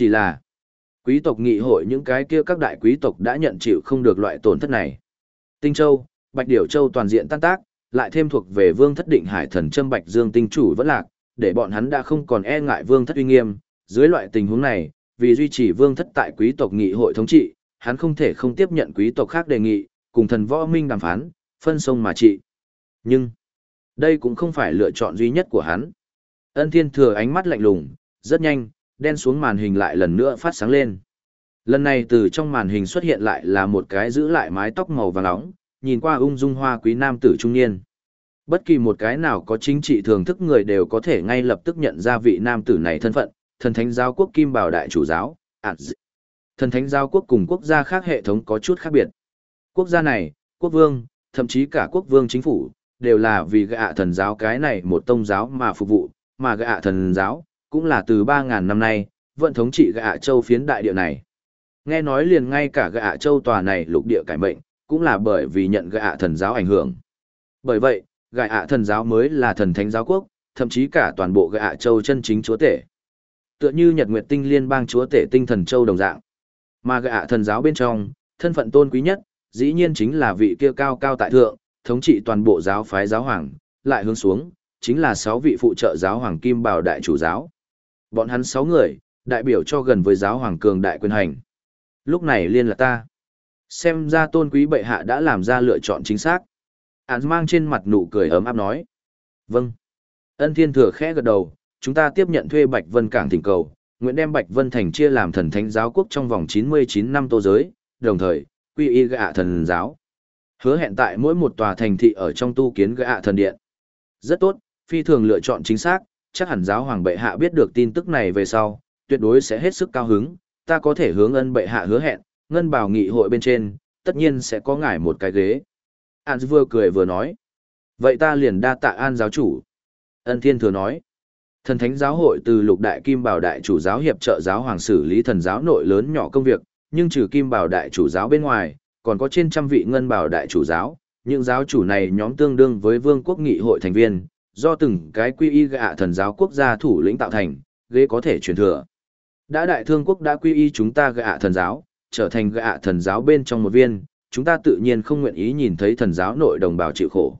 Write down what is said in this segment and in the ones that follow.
Chỉ là, quý tộc nghị hội những cái kia các đại quý tộc đã nhận chịu không được loại tổn thất này. Tinh Châu, Bạch Điểu Châu toàn diện tan tác, lại thêm thuộc về vương thất định hải thần châm Bạch Dương tinh chủ vẫn lạc, để bọn hắn đã không còn e ngại vương thất uy nghiêm. Dưới loại tình huống này, vì duy trì vương thất tại quý tộc nghị hội thống trị, hắn không thể không tiếp nhận quý tộc khác đề nghị, cùng thần võ minh đàm phán, phân sông mà trị. Nhưng, đây cũng không phải lựa chọn duy nhất của hắn. Ân thiên thừa ánh mắt lạnh lùng, rất nhanh, đen xuống màn hình lại lần nữa phát sáng lên. Lần này từ trong màn hình xuất hiện lại là một cái giữ lại mái tóc màu vàng nóng, nhìn qua ung dung hoa quý nam tử trung niên. Bất kỳ một cái nào có chính trị thường thức người đều có thể ngay lập tức nhận ra vị nam tử này thân phận, thần thánh giáo quốc kim bảo đại chủ giáo, ản Thần thánh giáo quốc cùng quốc gia khác hệ thống có chút khác biệt. Quốc gia này, quốc vương, thậm chí cả quốc vương chính phủ, đều là vì gạ thần giáo cái này một tông giáo mà phục vụ, mà gạ thần giáo, cũng là từ 3.000 năm nay, vận thống trị gạ châu phiến đại địa này. Nghe nói liền ngay cả gạ châu tòa này lục địa cải mệnh, cũng là bởi vì nhận gạ thần giáo ảnh hưởng. Bởi vậy, gạ thần giáo mới là thần thánh giáo quốc, thậm chí cả toàn bộ gạ châu chân chính chúa tể. Tựa như Nhật Nguyệt Tinh Liên bang chúa tể tinh thần châu đồng dạng. Mà gạ thần giáo bên trong, thân phận tôn quý nhất, dĩ nhiên chính là vị kia cao cao tại thượng, thống trị toàn bộ giáo phái giáo hoàng, lại hướng xuống, chính là sáu vị phụ trợ giáo hoàng kim bảo đại chủ giáo. Bọn hắn sáu người, đại biểu cho gần với giáo hoàng cường đại quyền hành. Lúc này liên là ta. Xem ra tôn quý bệ hạ đã làm ra lựa chọn chính xác. Án mang trên mặt nụ cười ấm áp nói. Vâng. Ân thiên thừa khẽ gật đầu, chúng ta tiếp nhận thuê Bạch Vân Cảng thỉnh cầu, nguyện đem Bạch Vân Thành chia làm thần thánh giáo quốc trong vòng 99 năm tô giới, đồng thời, quy y gạ thần giáo. Hứa hẹn tại mỗi một tòa thành thị ở trong tu kiến gạ thần điện. Rất tốt, phi thường lựa chọn chính xác, chắc hẳn giáo hoàng bệ hạ biết được tin tức này về sau, tuyệt đối sẽ hết sức cao hứng, ta có thể hướng ân bệ hạ hứa hẹn, ngân bảo nghị hội bên trên, tất nhiên sẽ có ngài một cái ghế. An vừa cười vừa nói. Vậy ta liền đa tạ an giáo chủ. Ân thiên thừa nói. Thần thánh giáo hội từ lục đại kim bảo đại chủ giáo hiệp trợ giáo hoàng xử lý thần giáo nội lớn nhỏ công việc, nhưng trừ kim bảo đại chủ giáo bên ngoài, còn có trên trăm vị ngân bảo đại chủ giáo. Những giáo chủ này nhóm tương đương với vương quốc nghị hội thành viên, do từng cái quy y gạ thần giáo quốc gia thủ lĩnh tạo thành, ghế có thể truyền thừa. Đã đại thương quốc đã quy y chúng ta gạ thần giáo, trở thành gạ thần giáo bên trong một viên, chúng ta tự nhiên không nguyện ý nhìn thấy thần giáo nội đồng bào chịu khổ.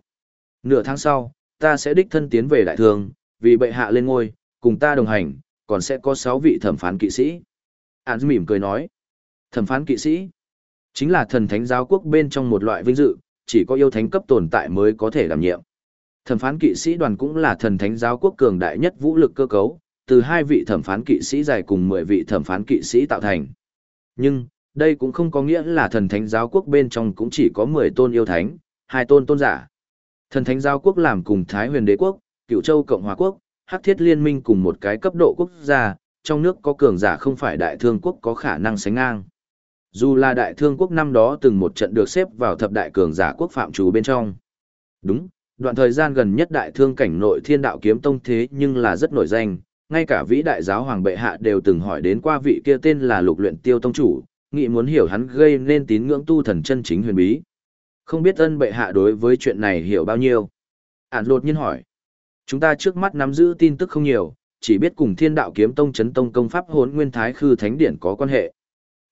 Nửa tháng sau, ta sẽ đích thân tiến về đại thương, vì bệ hạ lên ngôi, cùng ta đồng hành, còn sẽ có 6 vị thẩm phán kỵ sĩ. Án mỉm cười nói, thẩm phán kỵ sĩ, chính là thần thánh giáo quốc bên trong một loại vinh dự, chỉ có yêu thánh cấp tồn tại mới có thể đảm nhiệm. Thẩm phán kỵ sĩ đoàn cũng là thần thánh giáo quốc cường đại nhất vũ lực cơ cấu, từ hai vị thẩm phán kỵ sĩ dài cùng 10 vị thẩm phán kỵ sĩ tạo thành. Nhưng, đây cũng không có nghĩa là thần thánh giáo quốc bên trong cũng chỉ có 10 tôn yêu thánh, hai tôn tôn giả. Thần thánh giáo quốc làm cùng Thái huyền đế quốc, cựu châu Cộng hòa quốc, hắc thiết liên minh cùng một cái cấp độ quốc gia, trong nước có cường giả không phải đại thương quốc có khả năng sánh ngang. Dù là đại thương quốc năm đó từng một trận được xếp vào thập đại cường giả quốc phạm trù bên trong. Đúng, đoạn thời gian gần nhất đại thương cảnh nội thiên đạo kiếm tông thế nhưng là rất nổi danh, ngay cả vĩ đại giáo hoàng bệ hạ đều từng hỏi đến qua vị kia tên là lục luyện tiêu tông chủ, nghĩ muốn hiểu hắn gây nên tín ngưỡng tu thần chân chính huyền bí. Không biết ân bệ hạ đối với chuyện này hiểu bao nhiêu. Ản lột nhiên hỏi. Chúng ta trước mắt nắm giữ tin tức không nhiều, chỉ biết cùng thiên đạo kiếm tông chấn tông công pháp hốn nguyên thái khư thánh điển có quan hệ.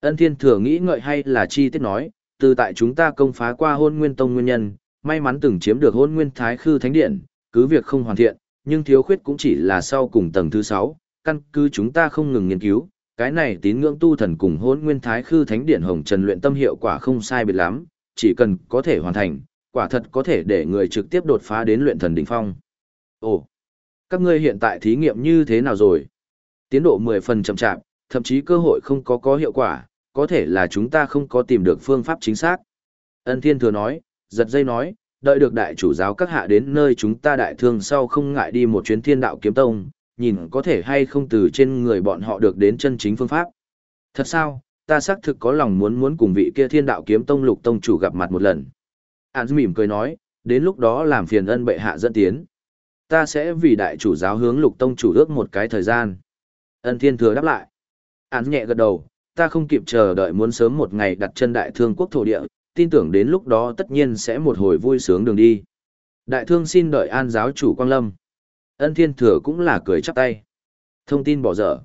Ân thiên thừa nghĩ ngợi hay là chi tiết nói, từ tại chúng ta công phá qua hôn nguyên tông nguyên nhân, may mắn từng chiếm được hôn nguyên thái khư thánh Điện, cứ việc không hoàn thiện, nhưng thiếu khuyết cũng chỉ là sau cùng tầng thứ 6, căn cứ chúng ta không ngừng nghiên cứu, cái này tín ngưỡng tu thần cùng hôn nguyên thái khư thánh Điện hồng trần luyện tâm hiệu quả không sai biệt lắm, chỉ cần có thể hoàn thành, quả thật có thể để người trực tiếp đột phá đến luyện thần đỉnh phong. Ồ, các ngươi hiện tại thí nghiệm như thế nào rồi? Tiến độ 10 phần chậm chạp, thậm chí cơ hội không có có hiệu quả, có thể là chúng ta không có tìm được phương pháp chính xác. Ân Thiên Thừa nói, giật dây nói, đợi được đại chủ giáo các hạ đến nơi chúng ta đại thương sau không ngại đi một chuyến thiên đạo kiếm tông, nhìn có thể hay không từ trên người bọn họ được đến chân chính phương pháp. Thật sao, ta xác thực có lòng muốn muốn cùng vị kia thiên đạo kiếm tông lục tông chủ gặp mặt một lần. Án mỉm cười nói, đến lúc đó làm phiền ân bệ hạ dẫn tiến. Ta sẽ vì đại chủ giáo hướng lục tông chủ ước một cái thời gian. Ân thiên thừa đáp lại. Án nhẹ gật đầu, ta không kịp chờ đợi muốn sớm một ngày đặt chân đại thương quốc thổ địa, tin tưởng đến lúc đó tất nhiên sẽ một hồi vui sướng đường đi. Đại thương xin đợi an giáo chủ Quang Lâm. Ân Thiên Thừa cũng là cười chắp tay. Thông tin bỏ dở.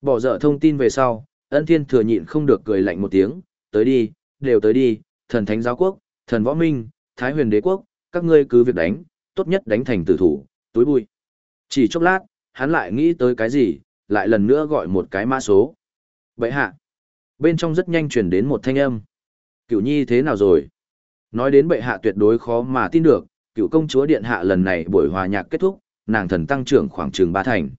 Bỏ dở thông tin về sau, ân thiên thừa nhịn không được cười lạnh một tiếng, tới đi, đều tới đi, thần thánh giáo quốc, thần võ minh, thái huyền đế quốc, các ngươi cứ việc đánh, tốt nhất đánh thành tử thủ, túi bụi. Chỉ chốc lát, hắn lại nghĩ tới cái gì, lại lần nữa gọi một cái mã số. Vậy hạ, bên trong rất nhanh truyền đến một thanh âm. Cựu nhi thế nào rồi? Nói đến bệ hạ tuyệt đối khó mà tin được, cựu công chúa điện hạ lần này buổi hòa nhạc kết thúc, nàng thần tăng trưởng khoảng chừng ba thành.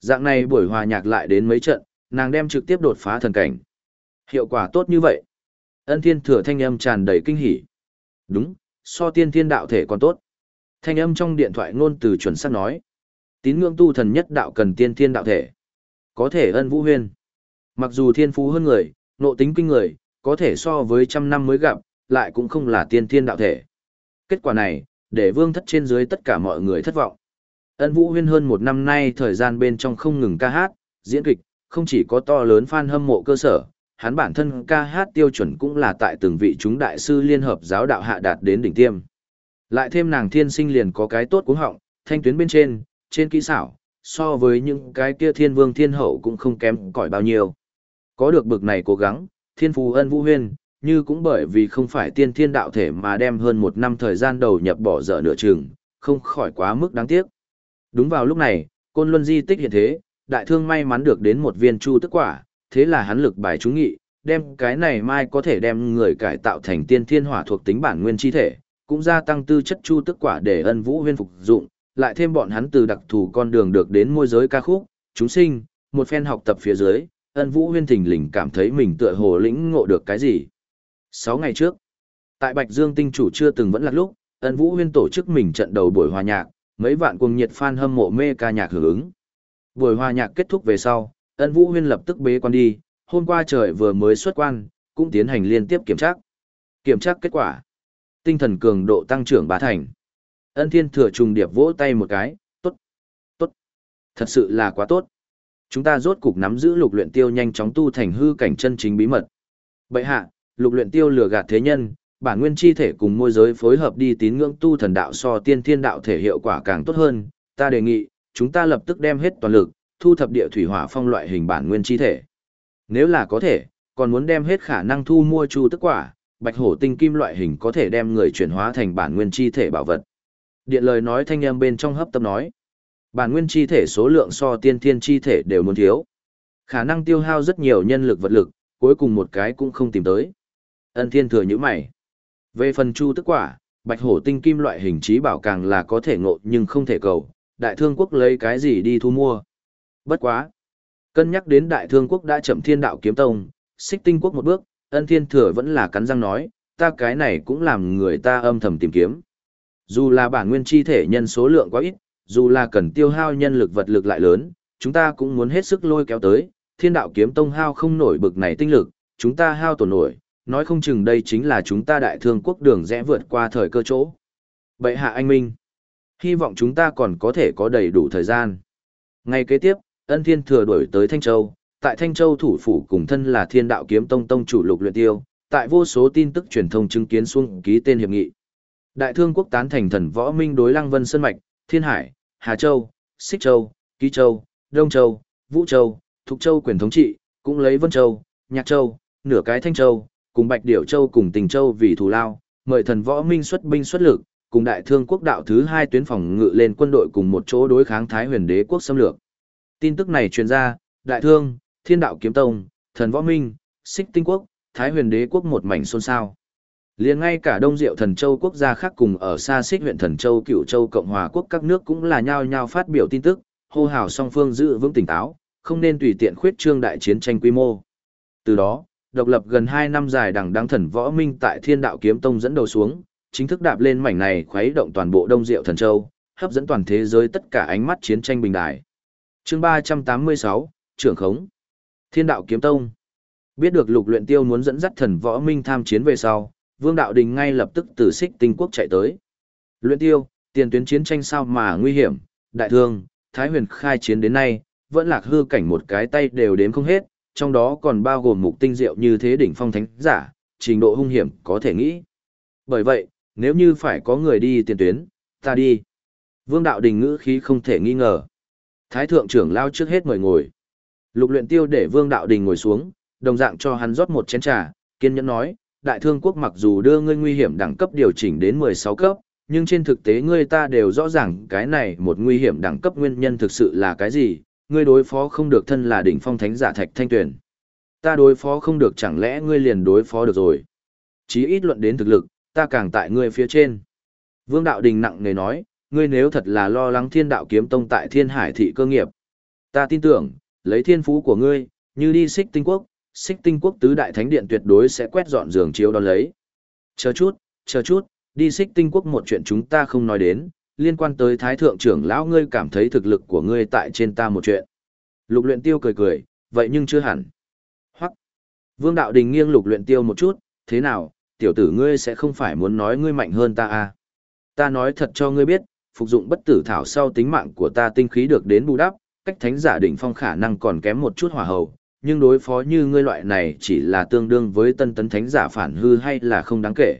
Dạng này buổi hòa nhạc lại đến mấy trận, nàng đem trực tiếp đột phá thần cảnh. Hiệu quả tốt như vậy. Ân thiên thừa thanh âm tràn đầy kinh hỉ. Đúng, so tiên thiên đạo thể còn tốt. Thanh âm trong điện thoại ngôn từ chuẩn xác nói. Tín ngưỡng tu thần nhất đạo cần tiên thiên đạo thể. Có thể ân vũ huyên. Mặc dù thiên phú hơn người, nộ tính kinh người, có thể so với trăm năm mới gặp, lại cũng không là tiên thiên đạo thể. Kết quả này, để vương thất trên dưới tất cả mọi người thất vọng. Ân Vũ Huyên hơn một năm nay thời gian bên trong không ngừng ca hát, diễn kịch, không chỉ có to lớn fan hâm mộ cơ sở, hắn bản thân ca hát tiêu chuẩn cũng là tại từng vị chúng đại sư liên hợp giáo đạo hạ đạt đến đỉnh tiêm. Lại thêm nàng thiên sinh liền có cái tốt cuống họng, thanh tuyến bên trên, trên kỹ xảo, so với những cái kia thiên vương thiên hậu cũng không kém cỏi bao nhiêu. Có được bực này cố gắng, thiên phù ân vũ huyên, như cũng bởi vì không phải tiên thiên đạo thể mà đem hơn một năm thời gian đầu nhập bỏ dở nửa chừng, không khỏi quá mức đáng tiếc. Đúng vào lúc này, côn luân di tích hiện thế, đại thương may mắn được đến một viên chu tức quả, thế là hắn lực bài trúng nghị, đem cái này mai có thể đem người cải tạo thành tiên thiên hỏa thuộc tính bản nguyên chi thể, cũng gia tăng tư chất chu tức quả để ân vũ huyên phục dụng, lại thêm bọn hắn từ đặc thù con đường được đến môi giới ca khúc, chúng sinh, một phen học tập phía dưới, ân vũ huyên thình lình cảm thấy mình tựa hồ lĩnh ngộ được cái gì. Sáu ngày trước, tại Bạch Dương tinh chủ chưa từng vẫn là lúc, ân vũ huyên tổ chức mình trận đầu buổi hòa nhạc, mấy vạn cuồng nhiệt fan hâm mộ mê ca nhạc hưởng ứng. Buổi hòa nhạc kết thúc về sau, ân vũ huyên lập tức bế quan đi, hôm qua trời vừa mới xuất quan, cũng tiến hành liên tiếp kiểm tra. Kiểm tra kết quả. Tinh thần cường độ tăng trưởng bá thành. Ân thiên thừa trùng điệp vỗ tay một cái, tốt, tốt, thật sự là quá tốt. Chúng ta rốt cục nắm giữ lục luyện tiêu nhanh chóng tu thành hư cảnh chân chính bí mật. Bệ hạ, lục luyện tiêu lừa gạt thế nhân, bản nguyên chi thể cùng môi giới phối hợp đi tín ngưỡng tu thần đạo so tiên thiên đạo thể hiệu quả càng tốt hơn, ta đề nghị, chúng ta lập tức đem hết toàn lực, thu thập địa thủy hỏa phong loại hình bản nguyên chi thể. Nếu là có thể, còn muốn đem hết khả năng thu mua chu tức quả, bạch hổ tinh kim loại hình có thể đem người chuyển hóa thành bản nguyên chi thể bảo vật. Điện lời nói thanh âm bên trong hấp tâm nói, bản nguyên chi thể số lượng so tiên thiên chi thể đều muốn thiếu. Khả năng tiêu hao rất nhiều nhân lực vật lực, cuối cùng một cái cũng không tìm tới. Ân thiên thừa như mày. Về phần chu tức quả, bạch hổ tinh kim loại hình trí bảo càng là có thể ngộ nhưng không thể cầu, đại thương quốc lấy cái gì đi thu mua. Bất quá. Cân nhắc đến đại thương quốc đã chậm thiên đạo kiếm tông, xích tinh quốc một bước, ân thiên thừa vẫn là cắn răng nói, ta cái này cũng làm người ta âm thầm tìm kiếm. Dù là bản nguyên chi thể nhân số lượng quá ít, dù là cần tiêu hao nhân lực vật lực lại lớn, chúng ta cũng muốn hết sức lôi kéo tới, thiên đạo kiếm tông hao không nổi bực này tinh lực, chúng ta hao tổn nổi, nói không chừng đây chính là chúng ta đại thương quốc đường rẽ vượt qua thời cơ chỗ. Bệ hạ anh Minh, hy vọng chúng ta còn có thể có đầy đủ thời gian. Ngày kế tiếp, ân thiên thừa đuổi tới Thanh Châu, tại Thanh Châu thủ phủ cùng thân là thiên đạo kiếm tông tông chủ lục luyện tiêu, tại vô số tin tức truyền thông chứng kiến xuống ký tên hiệp nghị. Đại thương quốc tán thành thần võ minh đối lăng vân sơn mạch, thiên hải, Hà Châu, Xích Châu, Ký Châu, Đông Châu, Vũ Châu, Thục Châu quyền thống trị, cũng lấy Vân Châu, Nhạc Châu, nửa cái Thanh Châu, cùng Bạch Điểu Châu cùng Tình Châu vì thù lao, mời thần võ minh xuất binh xuất lực, cùng đại thương quốc đạo thứ hai tuyến phòng ngự lên quân đội cùng một chỗ đối kháng Thái huyền đế quốc xâm lược. Tin tức này truyền ra, đại thương, thiên đạo kiếm tông, thần võ minh, xích tinh quốc, Thái huyền đế quốc một mảnh xôn xao liền ngay cả Đông Diệu Thần Châu quốc gia khác cùng ở xa xích huyện Thần Châu Cựu Châu Cộng hòa quốc các nước cũng là nhao nhao phát biểu tin tức, hô hào song phương giữ vững tỉnh táo, không nên tùy tiện khuyết trương đại chiến tranh quy mô. Từ đó, độc lập gần 2 năm dài đằng đăng thần võ minh tại thiên đạo kiếm tông dẫn đầu xuống, chính thức đạp lên mảnh này khuấy động toàn bộ đông diệu thần châu, hấp dẫn toàn thế giới tất cả ánh mắt chiến tranh bình đại chương 386, trưởng khống. Thiên đạo kiếm tông. Biết được lục luyện tiêu muốn dẫn dắt thần võ minh tham chiến về sau, vương đạo đình ngay lập tức từ xích tinh quốc chạy tới. Luyện tiêu, tiền tuyến chiến tranh sao mà nguy hiểm, đại thương, thái huyền khai chiến đến nay, vẫn lạc hư cảnh một cái tay đều đếm không hết, trong đó còn bao gồm mục tinh diệu như thế đỉnh phong thánh giả, trình độ hung hiểm có thể nghĩ. Bởi vậy, nếu như phải có người đi tiền tuyến, ta đi. Vương đạo đình ngữ khí không thể nghi ngờ. Thái thượng trưởng lao trước hết mời ngồi. Lục luyện tiêu để Vương Đạo Đình ngồi xuống, đồng dạng cho hắn rót một chén trà, kiên nhẫn nói, đại thương quốc mặc dù đưa ngươi nguy hiểm đẳng cấp điều chỉnh đến 16 cấp, nhưng trên thực tế ngươi ta đều rõ ràng cái này một nguy hiểm đẳng cấp nguyên nhân thực sự là cái gì, ngươi đối phó không được thân là đỉnh phong thánh giả thạch thanh tuyển. Ta đối phó không được chẳng lẽ ngươi liền đối phó được rồi. Chí ít luận đến thực lực, ta càng tại ngươi phía trên. Vương Đạo Đình nặng nề nói, ngươi nếu thật là lo lắng thiên đạo kiếm tông tại thiên hải thị cơ nghiệp. Ta tin tưởng, lấy thiên phú của ngươi, như đi xích tinh quốc, xích tinh quốc tứ đại thánh điện tuyệt đối sẽ quét dọn giường chiếu đón lấy. Chờ chút, chờ chút, đi xích tinh quốc một chuyện chúng ta không nói đến, liên quan tới thái thượng trưởng lão ngươi cảm thấy thực lực của ngươi tại trên ta một chuyện. Lục luyện tiêu cười cười, vậy nhưng chưa hẳn. Hoặc, Vương đạo đình nghiêng lục luyện tiêu một chút, thế nào, tiểu tử ngươi sẽ không phải muốn nói ngươi mạnh hơn ta à? Ta nói thật cho ngươi biết, phục dụng bất tử thảo sau tính mạng của ta tinh khí được đến bù đắp, cách thánh giả đỉnh phong khả năng còn kém một chút hỏa hầu, nhưng đối phó như ngươi loại này chỉ là tương đương với tân tấn thánh giả phản hư hay là không đáng kể.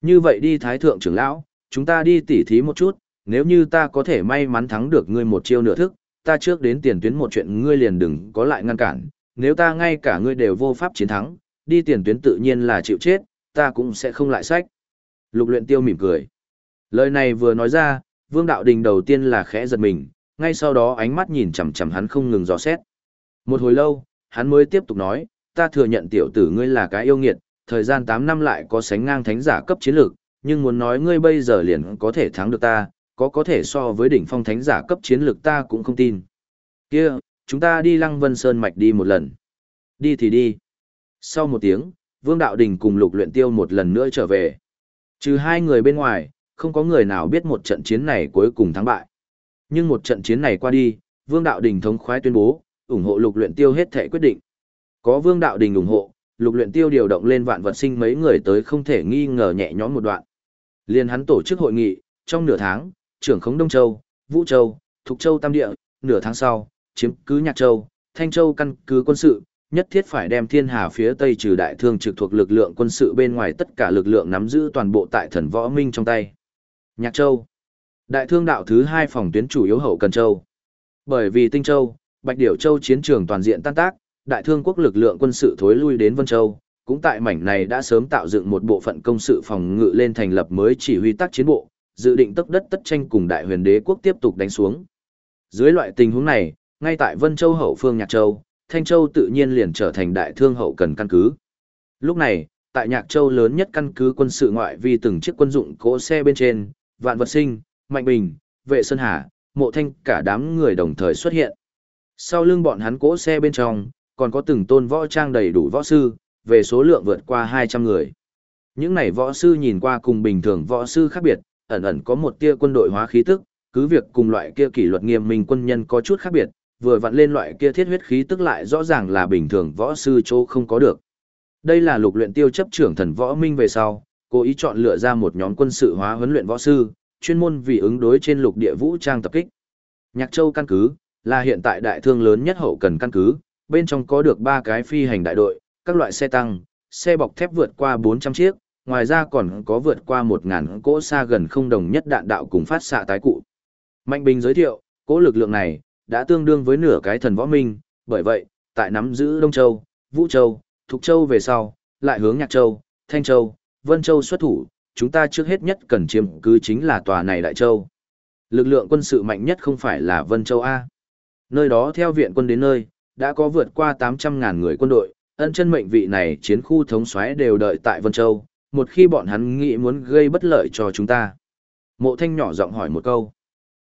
Như vậy đi thái thượng trưởng lão, chúng ta đi tỉ thí một chút, nếu như ta có thể may mắn thắng được ngươi một chiêu nửa thức, ta trước đến tiền tuyến một chuyện ngươi liền đừng có lại ngăn cản, nếu ta ngay cả ngươi đều vô pháp chiến thắng, đi tiền tuyến tự nhiên là chịu chết, ta cũng sẽ không lại sách. Lục luyện tiêu mỉm cười. Lời này vừa nói ra, Vương Đạo Đình đầu tiên là khẽ giật mình, ngay sau đó ánh mắt nhìn chằm chằm hắn không ngừng dò xét. Một hồi lâu, hắn mới tiếp tục nói, ta thừa nhận tiểu tử ngươi là cái yêu nghiệt, thời gian 8 năm lại có sánh ngang thánh giả cấp chiến lược, nhưng muốn nói ngươi bây giờ liền có thể thắng được ta, có có thể so với đỉnh phong thánh giả cấp chiến lược ta cũng không tin. Kia, chúng ta đi Lăng Vân Sơn mạch đi một lần. Đi thì đi. Sau một tiếng, Vương Đạo Đình cùng Lục Luyện Tiêu một lần nữa trở về. Trừ hai người bên ngoài, không có người nào biết một trận chiến này cuối cùng thắng bại. Nhưng một trận chiến này qua đi, Vương Đạo Đình thống khoái tuyên bố, ủng hộ Lục Luyện Tiêu hết thể quyết định. Có Vương Đạo Đình ủng hộ, Lục Luyện Tiêu điều động lên vạn vật sinh mấy người tới không thể nghi ngờ nhẹ nhõm một đoạn. Liên hắn tổ chức hội nghị, trong nửa tháng, trưởng khống Đông Châu, Vũ Châu, Thục Châu Tam Địa, nửa tháng sau, chiếm cứ Nhạc Châu, Thanh Châu căn cứ quân sự, nhất thiết phải đem thiên hà phía tây trừ đại thương trực thuộc lực lượng quân sự bên ngoài tất cả lực lượng nắm giữ toàn bộ tại thần võ minh trong tay. Nhạc Châu Đại thương đạo thứ hai phòng tuyến chủ yếu hậu Cần Châu. Bởi vì Tinh Châu, Bạch Điểu Châu chiến trường toàn diện tan tác, đại thương quốc lực lượng quân sự thối lui đến Vân Châu, cũng tại mảnh này đã sớm tạo dựng một bộ phận công sự phòng ngự lên thành lập mới chỉ huy tác chiến bộ, dự định tốc đất tất tranh cùng đại huyền đế quốc tiếp tục đánh xuống. Dưới loại tình huống này, ngay tại Vân Châu hậu phương Nhạc Châu, Thanh Châu tự nhiên liền trở thành đại thương hậu cần căn cứ. Lúc này, tại Nhạc Châu lớn nhất căn cứ quân sự ngoại vi từng chiếc quân dụng cỗ xe bên trên, Vạn Vật Sinh, Mạnh Bình, Vệ Sơn Hà, Mộ Thanh cả đám người đồng thời xuất hiện. Sau lưng bọn hắn cỗ xe bên trong, còn có từng tôn võ trang đầy đủ võ sư, về số lượng vượt qua 200 người. Những này võ sư nhìn qua cùng bình thường võ sư khác biệt, ẩn ẩn có một tia quân đội hóa khí tức, cứ việc cùng loại kia kỷ luật nghiêm minh quân nhân có chút khác biệt, vừa vặn lên loại kia thiết huyết khí tức lại rõ ràng là bình thường võ sư chỗ không có được. Đây là lục luyện tiêu chấp trưởng thần võ minh về sau, cố ý chọn lựa ra một nhóm quân sự hóa huấn luyện võ sư, chuyên môn vì ứng đối trên lục địa vũ trang tập kích. Nhạc Châu căn cứ là hiện tại đại thương lớn nhất hậu cần căn cứ, bên trong có được ba cái phi hành đại đội, các loại xe tăng, xe bọc thép vượt qua 400 chiếc, ngoài ra còn có vượt qua 1000 cỗ xa gần không đồng nhất đạn đạo cùng phát xạ tái cụ. Mạnh Bình giới thiệu, cỗ lực lượng này đã tương đương với nửa cái thần võ minh, bởi vậy, tại nắm giữ Đông Châu, Vũ Châu, Thục Châu về sau, lại hướng Nhạc Châu, Thanh Châu, Vân Châu xuất thủ, chúng ta trước hết nhất cần chiếm cứ chính là tòa này Đại Châu. Lực lượng quân sự mạnh nhất không phải là Vân Châu A. Nơi đó theo viện quân đến nơi, đã có vượt qua 800.000 người quân đội, ân chân mệnh vị này chiến khu thống soái đều đợi tại Vân Châu, một khi bọn hắn nghĩ muốn gây bất lợi cho chúng ta. Mộ Thanh nhỏ giọng hỏi một câu.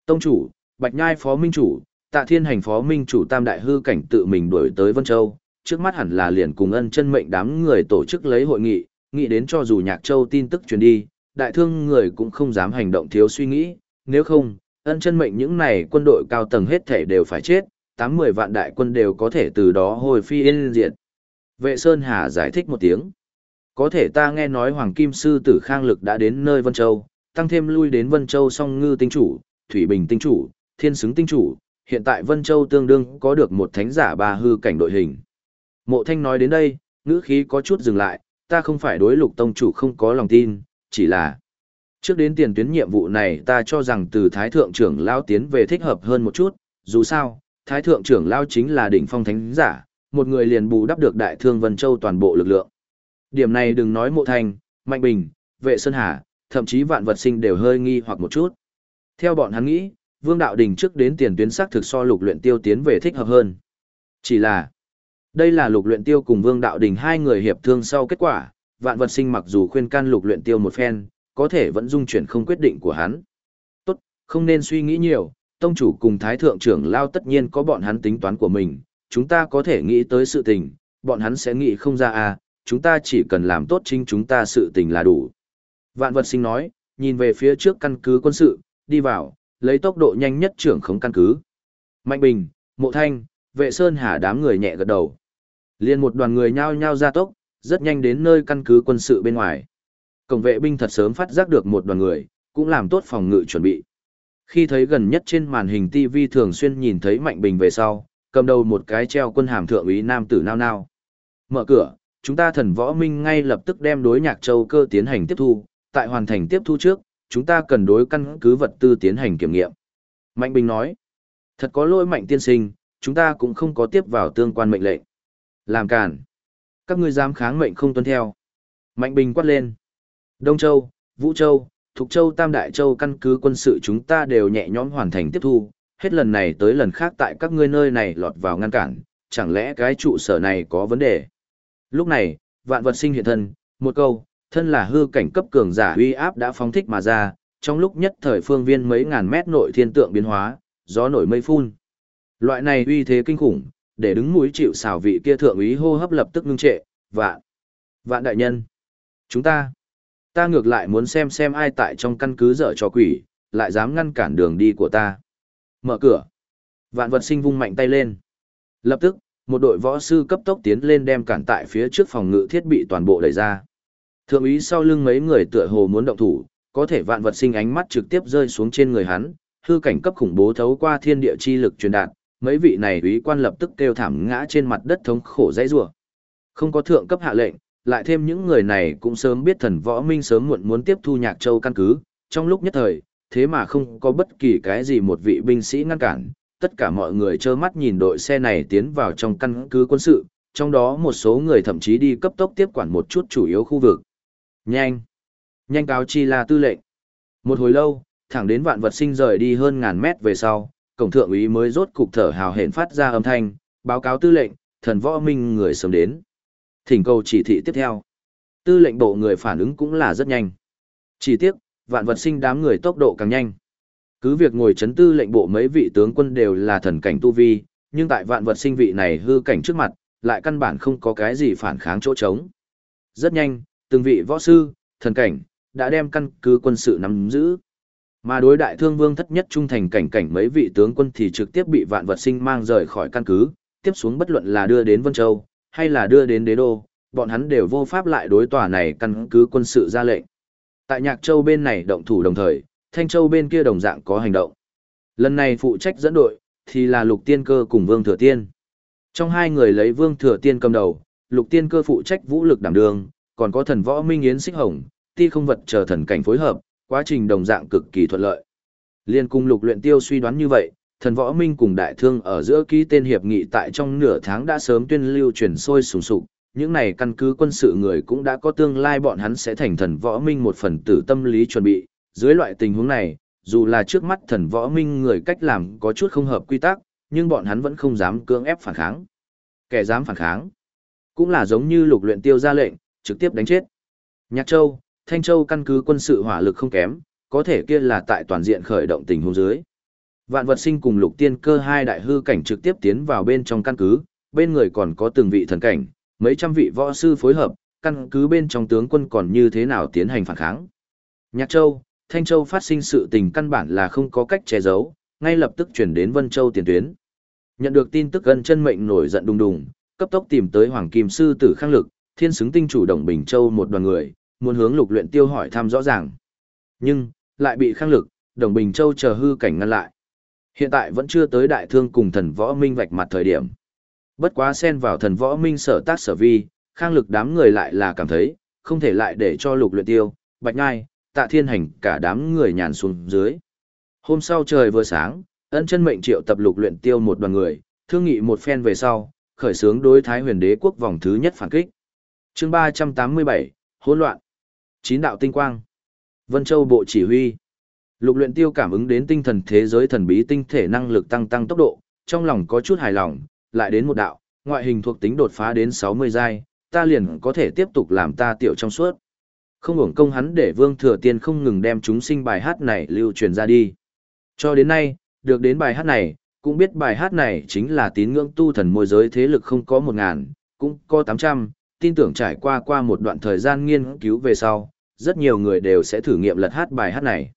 Tông chủ, Bạch Nhai phó minh chủ, Tạ Thiên hành phó minh chủ Tam Đại hư cảnh tự mình đuổi tới Vân Châu, trước mắt hẳn là liền cùng ân chân mệnh đám người tổ chức lấy hội nghị, nghĩ đến cho dù Nhạc Châu tin tức truyền đi, đại thương người cũng không dám hành động thiếu suy nghĩ, nếu không, ân chân mệnh những này quân đội cao tầng hết thể đều phải chết, tám mười vạn đại quân đều có thể từ đó hồi phi yên diệt. Vệ Sơn Hà giải thích một tiếng. Có thể ta nghe nói Hoàng Kim Sư Tử Khang Lực đã đến nơi Vân Châu, tăng thêm lui đến Vân Châu song ngư tinh chủ, Thủy Bình tinh chủ, Thiên Xứng tinh chủ, hiện tại Vân Châu tương đương có được một thánh giả ba hư cảnh đội hình. Mộ Thanh nói đến đây, ngữ khí có chút dừng lại, ta không phải đối lục tông chủ không có lòng tin, chỉ là trước đến tiền tuyến nhiệm vụ này ta cho rằng từ Thái Thượng trưởng lao tiến về thích hợp hơn một chút, dù sao, thái thượng trưởng lao chính là đỉnh phong thánh giả, một người liền bù đắp được đại thương Vân Châu toàn bộ lực lượng. Điểm này đừng nói mộ thành, mạnh bình, vệ sơn hà, thậm chí vạn vật sinh đều hơi nghi hoặc một chút. Theo bọn hắn nghĩ, Vương Đạo Đình trước đến tiền tuyến xác thực so lục luyện tiêu tiến về thích hợp hơn. Chỉ là, đây là lục luyện tiêu cùng Vương Đạo Đình hai người hiệp thương sau kết quả, vạn vật sinh mặc dù khuyên can lục luyện tiêu một phen, có thể vẫn dung chuyển không quyết định của hắn. Tốt, không nên suy nghĩ nhiều, tông chủ cùng thái thượng trưởng lao tất nhiên có bọn hắn tính toán của mình, chúng ta có thể nghĩ tới sự tình, bọn hắn sẽ nghĩ không ra à, chúng ta chỉ cần làm tốt chính chúng ta sự tình là đủ. Vạn vật sinh nói, nhìn về phía trước căn cứ quân sự, đi vào, lấy tốc độ nhanh nhất trưởng khống căn cứ. Mạnh Bình, Mộ Thanh, Vệ Sơn Hà đám người nhẹ gật đầu. Liên một đoàn người nhao nhao ra tốc, rất nhanh đến nơi căn cứ quân sự bên ngoài. Cổng vệ binh thật sớm phát giác được một đoàn người, cũng làm tốt phòng ngự chuẩn bị. Khi thấy gần nhất trên màn hình TV thường xuyên nhìn thấy Mạnh Bình về sau, cầm đầu một cái treo quân hàm thượng úy nam tử nao nao. Mở cửa, chúng ta thần võ minh ngay lập tức đem đối nhạc châu cơ tiến hành tiếp thu, tại hoàn thành tiếp thu trước, chúng ta cần đối căn cứ vật tư tiến hành kiểm nghiệm. Mạnh Bình nói, thật có lỗi Mạnh tiên sinh, chúng ta cũng không có tiếp vào tương quan mệnh lệnh. Làm cản. Các ngươi dám kháng mệnh không tuân theo. Mạnh Bình quát lên. Đông Châu, Vũ Châu, Thục Châu Tam Đại Châu căn cứ quân sự chúng ta đều nhẹ nhõm hoàn thành tiếp thu, hết lần này tới lần khác tại các ngươi nơi này lọt vào ngăn cản, chẳng lẽ cái trụ sở này có vấn đề? Lúc này, vạn vật sinh hiện thân, một câu, thân là hư cảnh cấp cường giả uy áp đã phóng thích mà ra, trong lúc nhất thời phương viên mấy ngàn mét nội thiên tượng biến hóa, gió nổi mây phun. Loại này uy thế kinh khủng, để đứng mũi chịu xào vị kia thượng úy hô hấp lập tức ngưng trệ, vạn. Vạn đại nhân. Chúng ta. Ta ngược lại muốn xem xem ai tại trong căn cứ dở cho quỷ, lại dám ngăn cản đường đi của ta. Mở cửa. Vạn vật sinh vung mạnh tay lên. Lập tức, một đội võ sư cấp tốc tiến lên đem cản tại phía trước phòng ngự thiết bị toàn bộ đẩy ra. Thượng ý sau lưng mấy người tựa hồ muốn động thủ, có thể vạn vật sinh ánh mắt trực tiếp rơi xuống trên người hắn, hư cảnh cấp khủng bố thấu qua thiên địa chi lực truyền đạt, mấy vị này úy quan lập tức kêu thảm ngã trên mặt đất thống khổ dãy rủa. Không có thượng cấp hạ lệnh, lại thêm những người này cũng sớm biết thần võ minh sớm muộn muốn tiếp thu nhạc châu căn cứ, trong lúc nhất thời, thế mà không có bất kỳ cái gì một vị binh sĩ ngăn cản, tất cả mọi người trơ mắt nhìn đội xe này tiến vào trong căn cứ quân sự, trong đó một số người thậm chí đi cấp tốc tiếp quản một chút chủ yếu khu vực. Nhanh! Nhanh cáo chi là tư lệnh. Một hồi lâu, thẳng đến vạn vật sinh rời đi hơn ngàn mét về sau, cổng thượng úy mới rốt cục thở hào hển phát ra âm thanh, báo cáo tư lệnh, thần võ minh người sớm đến. Thỉnh cầu chỉ thị tiếp theo. Tư lệnh bộ người phản ứng cũng là rất nhanh. Chỉ tiếc, vạn vật sinh đám người tốc độ càng nhanh. Cứ việc ngồi chấn tư lệnh bộ mấy vị tướng quân đều là thần cảnh tu vi, nhưng tại vạn vật sinh vị này hư cảnh trước mặt, lại căn bản không có cái gì phản kháng chỗ trống. Rất nhanh, từng vị võ sư, thần cảnh, đã đem căn cứ quân sự nắm giữ. Mà đối đại thương vương thất nhất trung thành cảnh cảnh mấy vị tướng quân thì trực tiếp bị vạn vật sinh mang rời khỏi căn cứ, tiếp xuống bất luận là đưa đến Vân Châu, hay là đưa đến đế đô, bọn hắn đều vô pháp lại đối tòa này căn cứ quân sự ra lệnh. Tại Nhạc Châu bên này động thủ đồng thời, Thanh Châu bên kia đồng dạng có hành động. Lần này phụ trách dẫn đội, thì là Lục Tiên Cơ cùng Vương Thừa Tiên. Trong hai người lấy Vương Thừa Tiên cầm đầu, Lục Tiên Cơ phụ trách vũ lực đảm đường, còn có thần võ minh yến xích hồng, ti không vật chờ thần cảnh phối hợp, quá trình đồng dạng cực kỳ thuận lợi. Liên cung Lục Luyện Tiêu suy đoán như vậy, thần võ minh cùng đại thương ở giữa ký tên hiệp nghị tại trong nửa tháng đã sớm tuyên lưu truyền sôi sùng sục, những này căn cứ quân sự người cũng đã có tương lai bọn hắn sẽ thành thần võ minh một phần tử tâm lý chuẩn bị, dưới loại tình huống này, dù là trước mắt thần võ minh người cách làm có chút không hợp quy tắc, nhưng bọn hắn vẫn không dám cưỡng ép phản kháng. Kẻ dám phản kháng, cũng là giống như lục luyện tiêu ra lệnh, trực tiếp đánh chết. Nhạc Châu, Thanh Châu căn cứ quân sự hỏa lực không kém, có thể kia là tại toàn diện khởi động tình huống dưới. Vạn vật sinh cùng lục tiên cơ hai đại hư cảnh trực tiếp tiến vào bên trong căn cứ, bên người còn có từng vị thần cảnh, mấy trăm vị võ sư phối hợp, căn cứ bên trong tướng quân còn như thế nào tiến hành phản kháng. Nhạc Châu, Thanh Châu phát sinh sự tình căn bản là không có cách che giấu, ngay lập tức chuyển đến Vân Châu tiền tuyến. Nhận được tin tức gần chân mệnh nổi giận đùng đùng, cấp tốc tìm tới Hoàng Kim Sư Tử Khang Lực, Thiên xứng tinh chủ Đồng Bình Châu một đoàn người, muốn hướng lục luyện tiêu hỏi thăm rõ ràng. Nhưng, lại bị Khang Lực, Đồng Bình Châu chờ hư cảnh ngăn lại. Hiện tại vẫn chưa tới đại thương cùng thần võ minh vạch mặt thời điểm. Bất quá xen vào thần võ minh sở tác sở vi, khang lực đám người lại là cảm thấy, không thể lại để cho lục luyện tiêu, bạch ngai, tạ thiên hành cả đám người nhàn xuống dưới. Hôm sau trời vừa sáng, Ân chân mệnh triệu tập lục luyện tiêu một đoàn người, thương nghị một phen về sau, khởi xướng đối thái huyền đế quốc vòng thứ nhất phản kích. Chương 387, hỗn loạn. Chín đạo tinh quang. Vân Châu bộ chỉ huy. Lục luyện tiêu cảm ứng đến tinh thần thế giới thần bí tinh thể năng lực tăng tăng tốc độ, trong lòng có chút hài lòng, lại đến một đạo, ngoại hình thuộc tính đột phá đến 60 giai, ta liền có thể tiếp tục làm ta tiểu trong suốt. Không ủng công hắn để Vương Thừa Tiên không ngừng đem chúng sinh bài hát này lưu truyền ra đi. Cho đến nay, được đến bài hát này, cũng biết bài hát này chính là tín ngưỡng tu thần môi giới thế lực không có một ngàn, cũng có 800, tin tưởng trải qua qua một đoạn thời gian nghiên cứu về sau, rất nhiều người đều sẽ thử nghiệm lật hát bài hát này.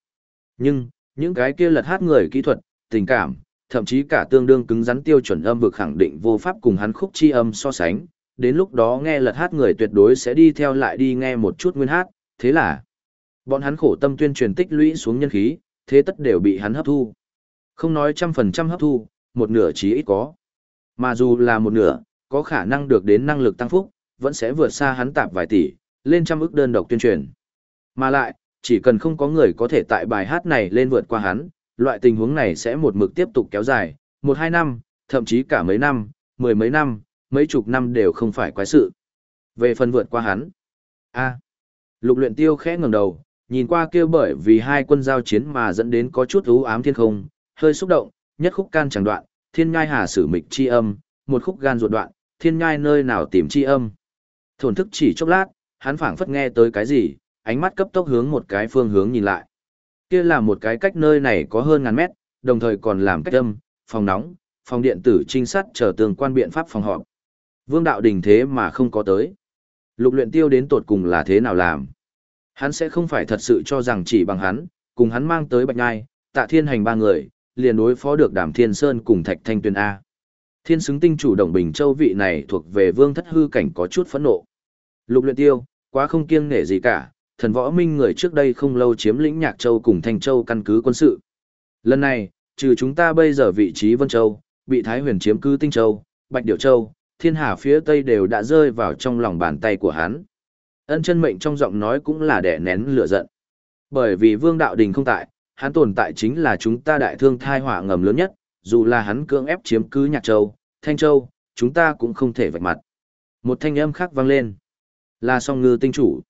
Nhưng, những cái kia lật hát người kỹ thuật, tình cảm, thậm chí cả tương đương cứng rắn tiêu chuẩn âm vực khẳng định vô pháp cùng hắn khúc chi âm so sánh, đến lúc đó nghe lật hát người tuyệt đối sẽ đi theo lại đi nghe một chút nguyên hát, thế là bọn hắn khổ tâm tuyên truyền tích lũy xuống nhân khí, thế tất đều bị hắn hấp thu. Không nói trăm phần trăm hấp thu, một nửa chí ít có. Mà dù là một nửa, có khả năng được đến năng lực tăng phúc, vẫn sẽ vượt xa hắn tạp vài tỷ, lên trăm ức đơn độc tuyên truyền. Mà lại, chỉ cần không có người có thể tại bài hát này lên vượt qua hắn, loại tình huống này sẽ một mực tiếp tục kéo dài, một hai năm, thậm chí cả mấy năm, mười mấy năm, mấy chục năm đều không phải quái sự. Về phần vượt qua hắn. a lục luyện tiêu khẽ ngẩng đầu, nhìn qua kia bởi vì hai quân giao chiến mà dẫn đến có chút u ám thiên không, hơi xúc động, nhất khúc can chẳng đoạn, thiên ngai hà sử mịch chi âm, một khúc gan ruột đoạn, thiên ngai nơi nào tìm chi âm. Thổn thức chỉ chốc lát, hắn phảng phất nghe tới cái gì, ánh mắt cấp tốc hướng một cái phương hướng nhìn lại. Kia là một cái cách nơi này có hơn ngàn mét, đồng thời còn làm cách âm, phòng nóng, phòng điện tử trinh sát chờ tường quan biện pháp phòng họp. Vương đạo đình thế mà không có tới. Lục luyện tiêu đến tột cùng là thế nào làm? Hắn sẽ không phải thật sự cho rằng chỉ bằng hắn, cùng hắn mang tới bạch ngai, tạ thiên hành ba người, liền đối phó được đàm thiên sơn cùng thạch thanh tuyên A. Thiên xứng tinh chủ động bình châu vị này thuộc về vương thất hư cảnh có chút phẫn nộ. Lục luyện tiêu, quá không kiêng nể gì cả, thần võ minh người trước đây không lâu chiếm lĩnh nhạc châu cùng thanh châu căn cứ quân sự. Lần này, trừ chúng ta bây giờ vị trí vân châu, bị thái huyền chiếm cứ tinh châu, bạch Điểu châu, thiên hà phía tây đều đã rơi vào trong lòng bàn tay của hắn. Ân chân mệnh trong giọng nói cũng là đè nén lửa giận. Bởi vì vương đạo đình không tại, hắn tồn tại chính là chúng ta đại thương thai họa ngầm lớn nhất, dù là hắn cưỡng ép chiếm cứ Nhạc Châu, Thanh Châu, chúng ta cũng không thể vạch mặt. Một thanh âm khác vang lên. Là song ngư tinh chủ.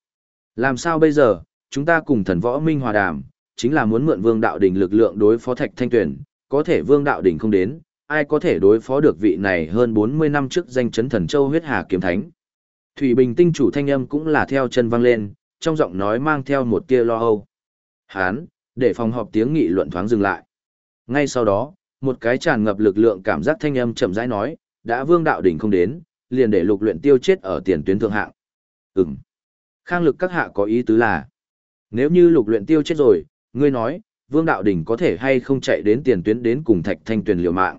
Làm sao bây giờ, chúng ta cùng thần võ minh hòa đàm, chính là muốn mượn vương đạo đỉnh lực lượng đối phó thạch thanh tuyển, có thể vương đạo đỉnh không đến, ai có thể đối phó được vị này hơn 40 năm trước danh chấn thần châu huyết hà kiếm thánh. Thủy Bình tinh chủ thanh âm cũng là theo chân vang lên, trong giọng nói mang theo một tia lo âu. Hán, để phòng họp tiếng nghị luận thoáng dừng lại. Ngay sau đó, một cái tràn ngập lực lượng cảm giác thanh âm chậm rãi nói, đã vương đạo đỉnh không đến, liền để lục luyện tiêu chết ở tiền tuyến thượng hạng. Ừm. Khang lực các hạ có ý tứ là, nếu như lục luyện tiêu chết rồi, ngươi nói, vương đạo đỉnh có thể hay không chạy đến tiền tuyến đến cùng thạch thanh tuyển liều mạng.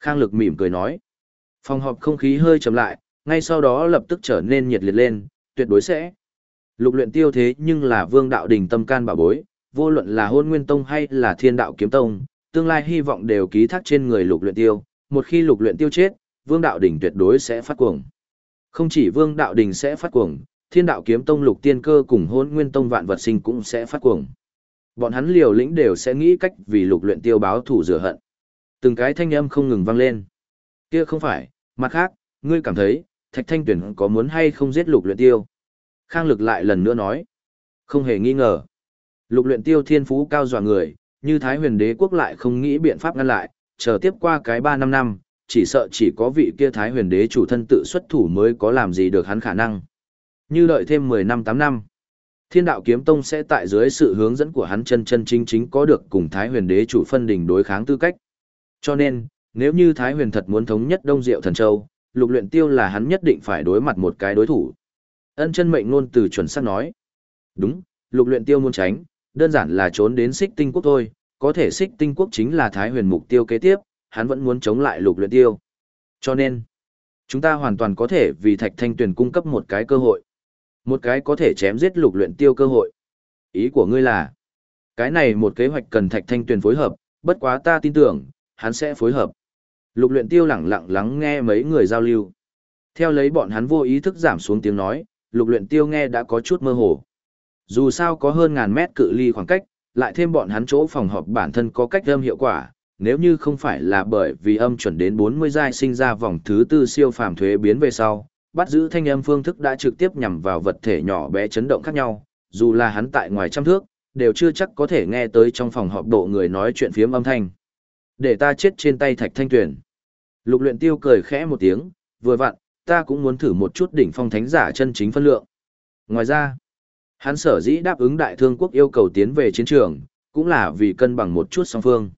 Khang lực mỉm cười nói. Phòng họp không khí hơi chậm lại, ngay sau đó lập tức trở nên nhiệt liệt lên, tuyệt đối sẽ. Lục luyện tiêu thế nhưng là vương đạo đỉnh tâm can bảo bối, vô luận là hôn nguyên tông hay là thiên đạo kiếm tông, tương lai hy vọng đều ký thác trên người lục luyện tiêu, một khi lục luyện tiêu chết, vương đạo đỉnh tuyệt đối sẽ phát cuồng. Không chỉ vương đạo Đình sẽ phát cuồng, thiên đạo kiếm tông lục tiên cơ cùng hôn nguyên tông vạn vật sinh cũng sẽ phát cuồng. Bọn hắn liều lĩnh đều sẽ nghĩ cách vì lục luyện tiêu báo thù rửa hận. Từng cái thanh âm không ngừng vang lên. Kia không phải, mặt khác, ngươi cảm thấy, thạch thanh tuyển có muốn hay không giết lục luyện tiêu? Khang lực lại lần nữa nói. Không hề nghi ngờ. Lục luyện tiêu thiên phú cao dọa người, như Thái huyền đế quốc lại không nghĩ biện pháp ngăn lại, chờ tiếp qua cái 3 năm năm, chỉ sợ chỉ có vị kia Thái huyền đế chủ thân tự xuất thủ mới có làm gì được hắn khả năng. Như đợi thêm 10 năm 8 năm, Thiên đạo kiếm tông sẽ tại dưới sự hướng dẫn của hắn chân chân chính chính có được cùng Thái huyền đế chủ phân đỉnh đối kháng tư cách. Cho nên, nếu như Thái huyền thật muốn thống nhất Đông Diệu Thần Châu, lục luyện tiêu là hắn nhất định phải đối mặt một cái đối thủ. Ân chân mệnh ngôn từ chuẩn xác nói. Đúng, lục luyện tiêu muốn tránh, đơn giản là trốn đến xích tinh quốc thôi, có thể xích tinh quốc chính là thái huyền mục tiêu kế tiếp, hắn vẫn muốn chống lại lục luyện tiêu. Cho nên, chúng ta hoàn toàn có thể vì thạch thanh tuyển cung cấp một cái cơ hội. Một cái có thể chém giết lục luyện tiêu cơ hội. Ý của ngươi là, cái này một kế hoạch cần thạch thanh tuyền phối hợp, bất quá ta tin tưởng, hắn sẽ phối hợp. Lục luyện tiêu lặng lặng lắng nghe mấy người giao lưu. Theo lấy bọn hắn vô ý thức giảm xuống tiếng nói, lục luyện tiêu nghe đã có chút mơ hồ. Dù sao có hơn ngàn mét cự ly khoảng cách, lại thêm bọn hắn chỗ phòng họp bản thân có cách âm hiệu quả, nếu như không phải là bởi vì âm chuẩn đến 40 giai sinh ra vòng thứ tư siêu phàm thuế biến về sau, bắt giữ thanh âm phương thức đã trực tiếp nhằm vào vật thể nhỏ bé chấn động khác nhau, dù là hắn tại ngoài trăm thước, đều chưa chắc có thể nghe tới trong phòng họp độ người nói chuyện phiếm âm thanh. Để ta chết trên tay thạch thanh tuyển. Lục luyện tiêu cười khẽ một tiếng, vừa vặn, ta cũng muốn thử một chút đỉnh phong thánh giả chân chính phân lượng. Ngoài ra, hắn sở dĩ đáp ứng đại thương quốc yêu cầu tiến về chiến trường, cũng là vì cân bằng một chút song phương.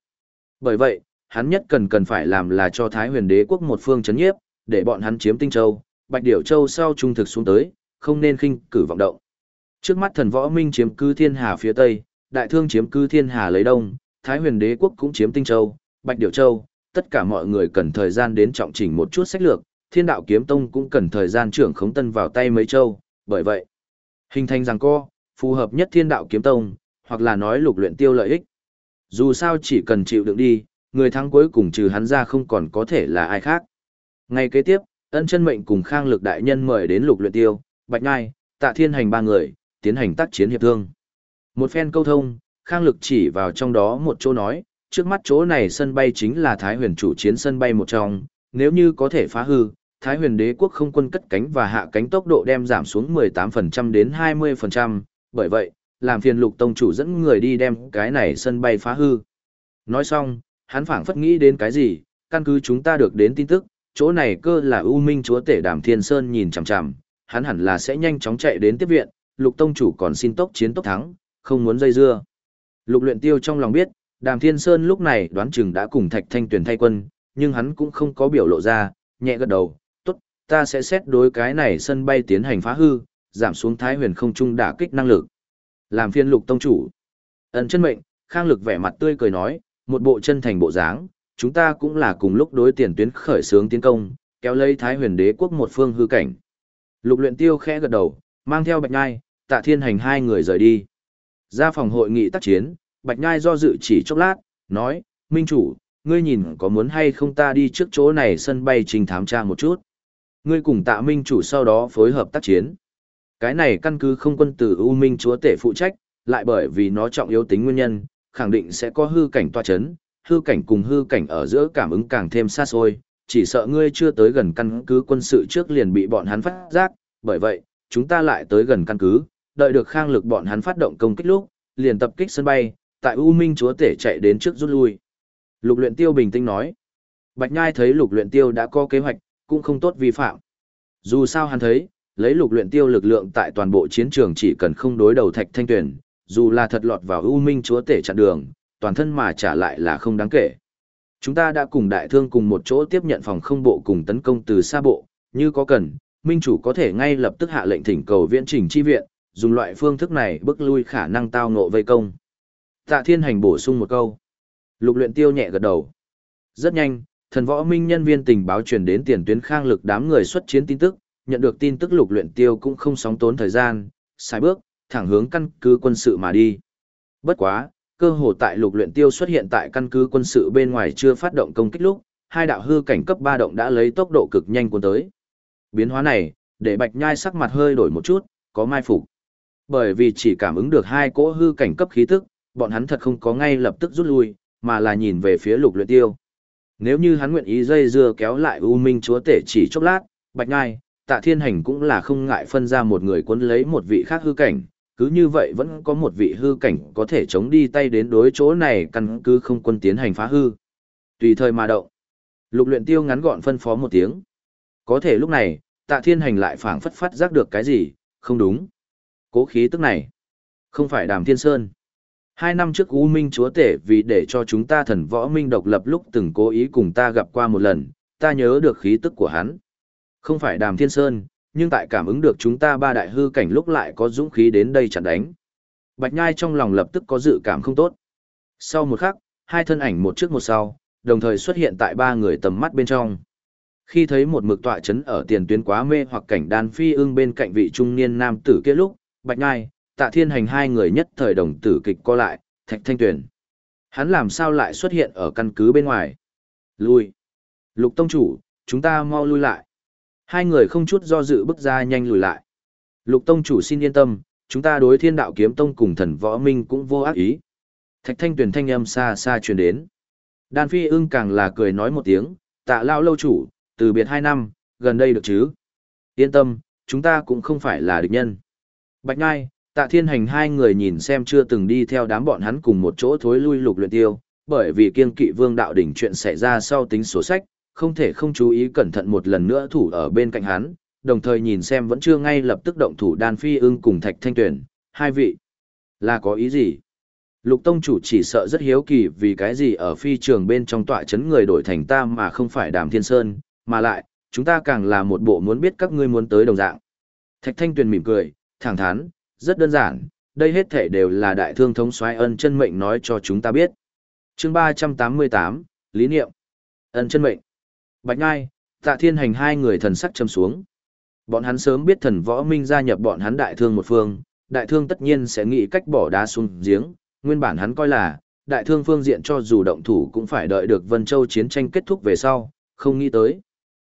Bởi vậy, hắn nhất cần cần phải làm là cho Thái huyền đế quốc một phương chấn nhiếp, để bọn hắn chiếm Tinh Châu, Bạch Điểu Châu sau trung thực xuống tới, không nên khinh cử vọng động. Trước mắt thần võ minh chiếm cứ thiên hà phía tây, đại thương chiếm cứ thiên hà lấy đông, Thái huyền đế quốc cũng chiếm Tinh Châu, Bạch Điểu Châu, tất cả mọi người cần thời gian đến trọng chỉnh một chút sách lược, thiên đạo kiếm tông cũng cần thời gian trưởng khống tân vào tay mấy châu, bởi vậy, hình thành rằng co, phù hợp nhất thiên đạo kiếm tông, hoặc là nói lục luyện tiêu lợi ích. Dù sao chỉ cần chịu đựng đi, người thắng cuối cùng trừ hắn ra không còn có thể là ai khác. Ngay kế tiếp, ân chân mệnh cùng khang lực đại nhân mời đến lục luyện tiêu, bạch ngai, tạ thiên hành ba người, tiến hành tác chiến hiệp thương. Một phen câu thông, khang lực chỉ vào trong đó một chỗ nói, trước mắt chỗ này sân bay chính là Thái huyền chủ chiến sân bay một trong, nếu như có thể phá hư, Thái huyền đế quốc không quân cất cánh và hạ cánh tốc độ đem giảm xuống 18% đến 20%, bởi vậy, làm phiền lục tông chủ dẫn người đi đem cái này sân bay phá hư. Nói xong, hắn phảng phất nghĩ đến cái gì, căn cứ chúng ta được đến tin tức, chỗ này cơ là U Minh chúa tể Đàm Thiên Sơn nhìn chằm chằm, hắn hẳn là sẽ nhanh chóng chạy đến tiếp viện, lục tông chủ còn xin tốc chiến tốc thắng, không muốn dây dưa. Lục luyện tiêu trong lòng biết, Đàm Thiên Sơn lúc này đoán chừng đã cùng Thạch Thanh tuyền thay quân, nhưng hắn cũng không có biểu lộ ra, nhẹ gật đầu, tốt, ta sẽ xét đối cái này sân bay tiến hành phá hư, giảm xuống thái huyền không trung đả kích năng lực. Làm phiên lục tông chủ. Ấn chân mệnh, khang lực vẻ mặt tươi cười nói, một bộ chân thành bộ dáng, chúng ta cũng là cùng lúc đối tiền tuyến khởi sướng tiến công, kéo lấy thái huyền đế quốc một phương hư cảnh. Lục luyện tiêu khẽ gật đầu, mang theo bạch nhai, tạ thiên hành hai người rời đi. Ra phòng hội nghị tác chiến, bạch nhai do dự chỉ chốc lát, nói, Minh chủ, ngươi nhìn có muốn hay không ta đi trước chỗ này sân bay trình thám tra một chút. Ngươi cùng tạ Minh chủ sau đó phối hợp tác chiến. Cái này căn cứ không quân tử U Minh chúa tể phụ trách, lại bởi vì nó trọng yếu tính nguyên nhân, khẳng định sẽ có hư cảnh toa chấn, hư cảnh cùng hư cảnh ở giữa cảm ứng càng thêm xa xôi, chỉ sợ ngươi chưa tới gần căn cứ quân sự trước liền bị bọn hắn phát giác, bởi vậy, chúng ta lại tới gần căn cứ, đợi được khang lực bọn hắn phát động công kích lúc, liền tập kích sân bay, tại U Minh chúa tể chạy đến trước rút lui. Lục luyện tiêu bình tĩnh nói. Bạch Nhai thấy lục luyện tiêu đã có kế hoạch, cũng không tốt vi phạm. Dù sao hắn thấy, lấy lục luyện tiêu lực lượng tại toàn bộ chiến trường chỉ cần không đối đầu thạch thanh tuyển, dù là thật lọt vào U minh chúa tể chặn đường, toàn thân mà trả lại là không đáng kể. Chúng ta đã cùng đại thương cùng một chỗ tiếp nhận phòng không bộ cùng tấn công từ xa bộ, như có cần, minh chủ có thể ngay lập tức hạ lệnh thỉnh cầu viễn trình chi viện, dùng loại phương thức này bức lui khả năng tao ngộ vây công. Tạ thiên hành bổ sung một câu. Lục luyện tiêu nhẹ gật đầu. Rất nhanh, thần võ minh nhân viên tình báo truyền đến tiền tuyến khang lực đám người xuất chiến tin tức, nhận được tin tức lục luyện tiêu cũng không sóng tốn thời gian, sai bước, thẳng hướng căn cứ quân sự mà đi. Bất quá, cơ hồ tại lục luyện tiêu xuất hiện tại căn cứ quân sự bên ngoài chưa phát động công kích lúc, hai đạo hư cảnh cấp 3 động đã lấy tốc độ cực nhanh cuốn tới. Biến hóa này, để Bạch Nhai sắc mặt hơi đổi một chút, có mai phục. Bởi vì chỉ cảm ứng được hai cỗ hư cảnh cấp khí tức, bọn hắn thật không có ngay lập tức rút lui, mà là nhìn về phía lục luyện tiêu. Nếu như hắn nguyện ý dây dưa kéo lại U Minh chúa tể chỉ chốc lát, Bạch Nhai, Tạ Thiên Hành cũng là không ngại phân ra một người cuốn lấy một vị khác hư cảnh, cứ như vậy vẫn có một vị hư cảnh có thể chống đi tay đến đối chỗ này căn cứ không quân tiến hành phá hư. Tùy thời mà động. Lục luyện tiêu ngắn gọn phân phó một tiếng. Có thể lúc này, tạ thiên hành lại phảng phất phát giác được cái gì, không đúng. Cố khí tức này. Không phải đàm thiên sơn. Hai năm trước U Minh Chúa Tể vì để cho chúng ta thần võ minh độc lập lúc từng cố ý cùng ta gặp qua một lần, ta nhớ được khí tức của hắn. Không phải đàm thiên sơn, nhưng tại cảm ứng được chúng ta ba đại hư cảnh lúc lại có dũng khí đến đây chặn đánh. Bạch Nhai trong lòng lập tức có dự cảm không tốt. Sau một khắc, hai thân ảnh một trước một sau, đồng thời xuất hiện tại ba người tầm mắt bên trong. Khi thấy một mực tọa chấn ở tiền tuyến quá mê hoặc cảnh đan phi ưng bên cạnh vị trung niên nam tử kia lúc, Bạch Nhai, Tạ Thiên Hành hai người nhất thời đồng tử kịch co lại, Thạch Thanh Tuyển. Hắn làm sao lại xuất hiện ở căn cứ bên ngoài? Lui. Lục Tông Chủ, chúng ta mau lui lại. Hai người không chút do dự bước ra nhanh lùi lại. Lục Tông chủ xin yên tâm, chúng ta đối thiên đạo kiếm tông cùng thần võ minh cũng vô ác ý. Thạch thanh tuyển thanh âm xa xa truyền đến. Đan Phi ưng càng là cười nói một tiếng, tạ lao lâu chủ, từ biệt hai năm, gần đây được chứ. Yên tâm, chúng ta cũng không phải là địch nhân. Bạch Ngai, tạ thiên hành hai người nhìn xem chưa từng đi theo đám bọn hắn cùng một chỗ thối lui lục luyện tiêu, bởi vì kiên kỵ vương đạo đỉnh chuyện xảy ra sau tính sổ sách, không thể không chú ý cẩn thận một lần nữa thủ ở bên cạnh hắn, đồng thời nhìn xem vẫn chưa ngay lập tức động thủ đan phi ưng cùng thạch thanh tuyển, hai vị. Là có ý gì? Lục Tông chủ chỉ sợ rất hiếu kỳ vì cái gì ở phi trường bên trong tọa chấn người đổi thành ta mà không phải đàm thiên sơn, mà lại, chúng ta càng là một bộ muốn biết các ngươi muốn tới đồng dạng. Thạch Thanh Tuyền mỉm cười, thẳng thắn, rất đơn giản, đây hết thể đều là đại thương thống soái ân chân mệnh nói cho chúng ta biết. chương 388, Lý Niệm, ân chân mệnh. Bạch Ngai, Tạ Thiên Hành hai người thần sắc châm xuống. Bọn hắn sớm biết thần võ minh gia nhập bọn hắn đại thương một phương, đại thương tất nhiên sẽ nghĩ cách bỏ đá xuống giếng, nguyên bản hắn coi là, đại thương phương diện cho dù động thủ cũng phải đợi được Vân Châu chiến tranh kết thúc về sau, không nghĩ tới.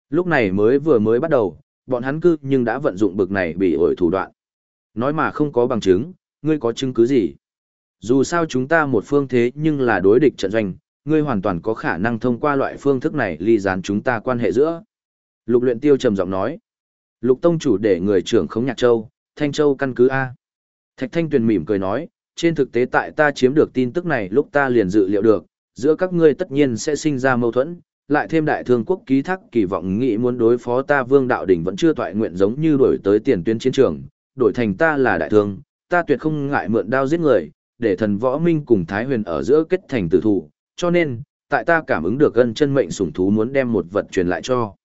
Lúc này mới vừa mới bắt đầu, bọn hắn cư nhưng đã vận dụng bực này bị ổi thủ đoạn. Nói mà không có bằng chứng, ngươi có chứng cứ gì? Dù sao chúng ta một phương thế nhưng là đối địch trận doanh, ngươi hoàn toàn có khả năng thông qua loại phương thức này ly gián chúng ta quan hệ giữa. Lục luyện tiêu trầm giọng nói. Lục tông chủ để người trưởng khống nhạc châu, thanh châu căn cứ A. Thạch thanh tuyền mỉm cười nói, trên thực tế tại ta chiếm được tin tức này lúc ta liền dự liệu được, giữa các ngươi tất nhiên sẽ sinh ra mâu thuẫn, lại thêm đại thương quốc ký thác kỳ vọng nghĩ muốn đối phó ta vương đạo đỉnh vẫn chưa toại nguyện giống như đổi tới tiền tuyến chiến trường, đổi thành ta là đại thương, ta tuyệt không ngại mượn đao giết người, để thần võ minh cùng Thái huyền ở giữa kết thành tử thủ, cho nên, tại ta cảm ứng được gân chân mệnh sủng thú muốn đem một vật truyền lại cho.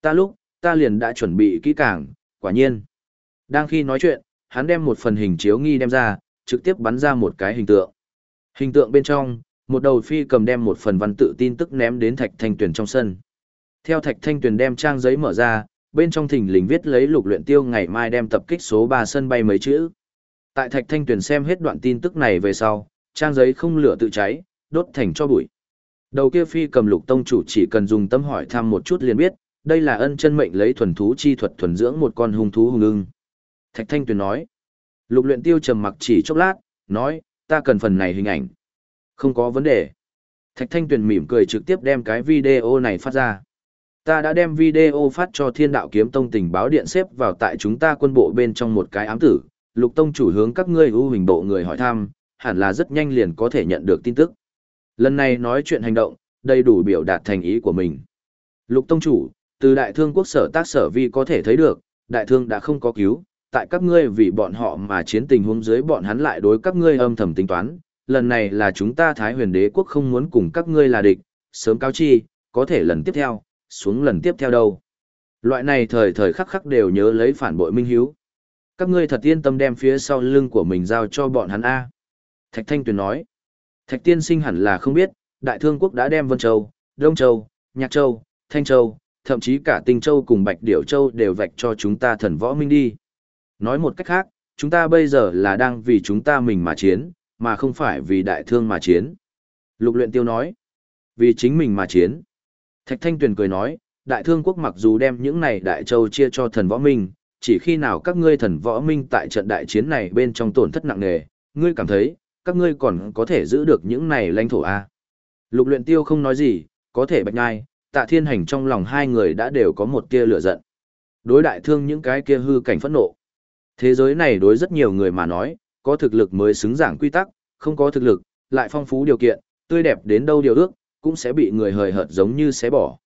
Ta lúc, ta liền đã chuẩn bị kỹ càng, quả nhiên. Đang khi nói chuyện, hắn đem một phần hình chiếu nghi đem ra, trực tiếp bắn ra một cái hình tượng. Hình tượng bên trong, một đầu phi cầm đem một phần văn tự tin tức ném đến thạch thanh tuyền trong sân. Theo thạch thanh tuyền đem trang giấy mở ra, bên trong thỉnh lình viết lấy lục luyện tiêu ngày mai đem tập kích số 3 sân bay mấy chữ. Tại thạch thanh tuyền xem hết đoạn tin tức này về sau, trang giấy không lửa tự cháy, đốt thành cho bụi. Đầu kia phi cầm lục tông chủ chỉ cần dùng tâm hỏi thăm một chút liền biết, đây là ân chân mệnh lấy thuần thú chi thuật thuần dưỡng một con hung thú hung ưng. Thạch thanh tuyền nói. Lục luyện tiêu trầm mặc chỉ chốc lát, nói, ta cần phần này hình ảnh. Không có vấn đề. Thạch Thanh Tuyền mỉm cười trực tiếp đem cái video này phát ra. Ta đã đem video phát cho Thiên Đạo Kiếm Tông tình báo điện xếp vào tại chúng ta quân bộ bên trong một cái ám tử. Lục Tông chủ hướng các ngươi ưu hình bộ người hỏi thăm, hẳn là rất nhanh liền có thể nhận được tin tức. Lần này nói chuyện hành động, đầy đủ biểu đạt thành ý của mình. Lục Tông chủ, từ Đại Thương Quốc sở tác sở vi có thể thấy được, Đại Thương đã không có cứu, tại các ngươi vì bọn họ mà chiến tình huống dưới bọn hắn lại đối các ngươi âm thầm tính toán, lần này là chúng ta Thái huyền đế quốc không muốn cùng các ngươi là địch, sớm cáo chi, có thể lần tiếp theo, xuống lần tiếp theo đâu. Loại này thời thời khắc khắc đều nhớ lấy phản bội minh hiếu. Các ngươi thật yên tâm đem phía sau lưng của mình giao cho bọn hắn A. Thạch Thanh Tuyền nói, Thạch Tiên Sinh hẳn là không biết, Đại Thương Quốc đã đem Vân Châu, Đông Châu, Nhạc Châu, Thanh Châu, thậm chí cả Tinh Châu cùng Bạch Điểu Châu đều vạch cho chúng ta thần võ minh đi. Nói một cách khác, chúng ta bây giờ là đang vì chúng ta mình mà chiến, mà không phải vì đại thương mà chiến. Lục luyện tiêu nói, vì chính mình mà chiến. Thạch Thanh Tuyền cười nói, đại thương quốc mặc dù đem những này đại châu chia cho thần võ minh, chỉ khi nào các ngươi thần võ minh tại trận đại chiến này bên trong tổn thất nặng nề, ngươi cảm thấy, các ngươi còn có thể giữ được những này lãnh thổ a? Lục luyện tiêu không nói gì, có thể bạch ngai, tạ thiên hành trong lòng hai người đã đều có một tia lửa giận. Đối đại thương những cái kia hư cảnh phẫn nộ. Thế giới này đối rất nhiều người mà nói, có thực lực mới xứng giảng quy tắc, không có thực lực, lại phong phú điều kiện, tươi đẹp đến đâu điều ước, cũng sẽ bị người hời hợt giống như xé bỏ.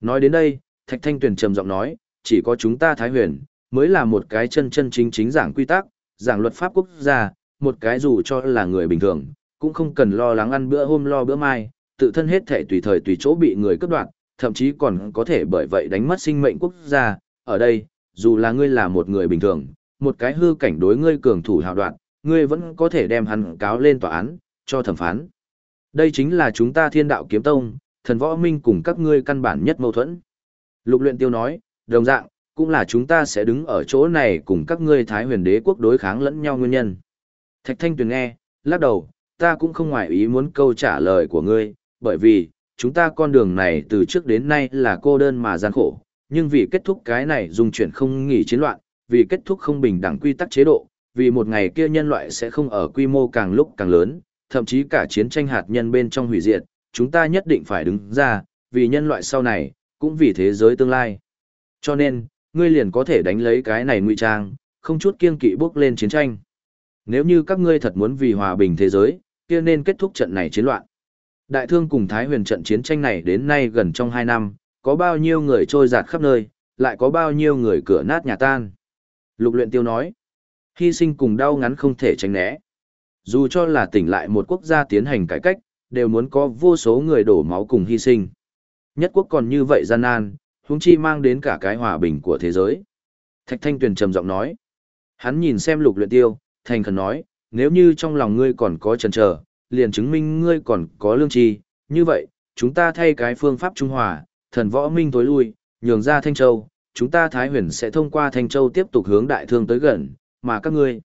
Nói đến đây, Thạch Thanh Tuyền trầm giọng nói, chỉ có chúng ta Thái Huyền, mới là một cái chân chân chính chính giảng quy tắc, giảng luật pháp quốc gia, một cái dù cho là người bình thường, cũng không cần lo lắng ăn bữa hôm lo bữa mai, tự thân hết thể tùy thời tùy chỗ bị người cướp đoạt, thậm chí còn có thể bởi vậy đánh mất sinh mệnh quốc gia. Ở đây, dù là ngươi là một người bình thường, một cái hư cảnh đối ngươi cường thủ hào đoạn, ngươi vẫn có thể đem hắn cáo lên tòa án, cho thẩm phán. Đây chính là chúng ta thiên đạo kiếm tông, thần võ minh cùng các ngươi căn bản nhất mâu thuẫn. Lục luyện tiêu nói, đồng dạng, cũng là chúng ta sẽ đứng ở chỗ này cùng các ngươi thái huyền đế quốc đối kháng lẫn nhau nguyên nhân. Thạch thanh tuyền nghe, lắc đầu, ta cũng không ngoại ý muốn câu trả lời của ngươi, bởi vì, chúng ta con đường này từ trước đến nay là cô đơn mà gian khổ, nhưng vì kết thúc cái này dùng chuyển không nghỉ chiến loạn, vì kết thúc không bình đẳng quy tắc chế độ, vì một ngày kia nhân loại sẽ không ở quy mô càng lúc càng lớn, thậm chí cả chiến tranh hạt nhân bên trong hủy diệt, chúng ta nhất định phải đứng ra, vì nhân loại sau này, cũng vì thế giới tương lai. Cho nên, ngươi liền có thể đánh lấy cái này ngụy trang, không chút kiên kỵ bước lên chiến tranh. Nếu như các ngươi thật muốn vì hòa bình thế giới, kia nên kết thúc trận này chiến loạn. Đại thương cùng Thái huyền trận chiến tranh này đến nay gần trong 2 năm, có bao nhiêu người trôi giạt khắp nơi, lại có bao nhiêu người cửa nát nhà tan. Lục luyện tiêu nói, hy sinh cùng đau ngắn không thể tránh né. Dù cho là tỉnh lại một quốc gia tiến hành cải cách, đều muốn có vô số người đổ máu cùng hy sinh. Nhất quốc còn như vậy gian nan, huống chi mang đến cả cái hòa bình của thế giới. Thạch Thanh Tuyền trầm giọng nói. Hắn nhìn xem lục luyện tiêu, thành khẩn nói, nếu như trong lòng ngươi còn có chần chờ, liền chứng minh ngươi còn có lương tri, như vậy, chúng ta thay cái phương pháp trung hòa, thần võ minh tối lui, nhường ra Thanh Châu, chúng ta Thái Huyền sẽ thông qua Thanh Châu tiếp tục hướng đại thương tới gần, mà các ngươi,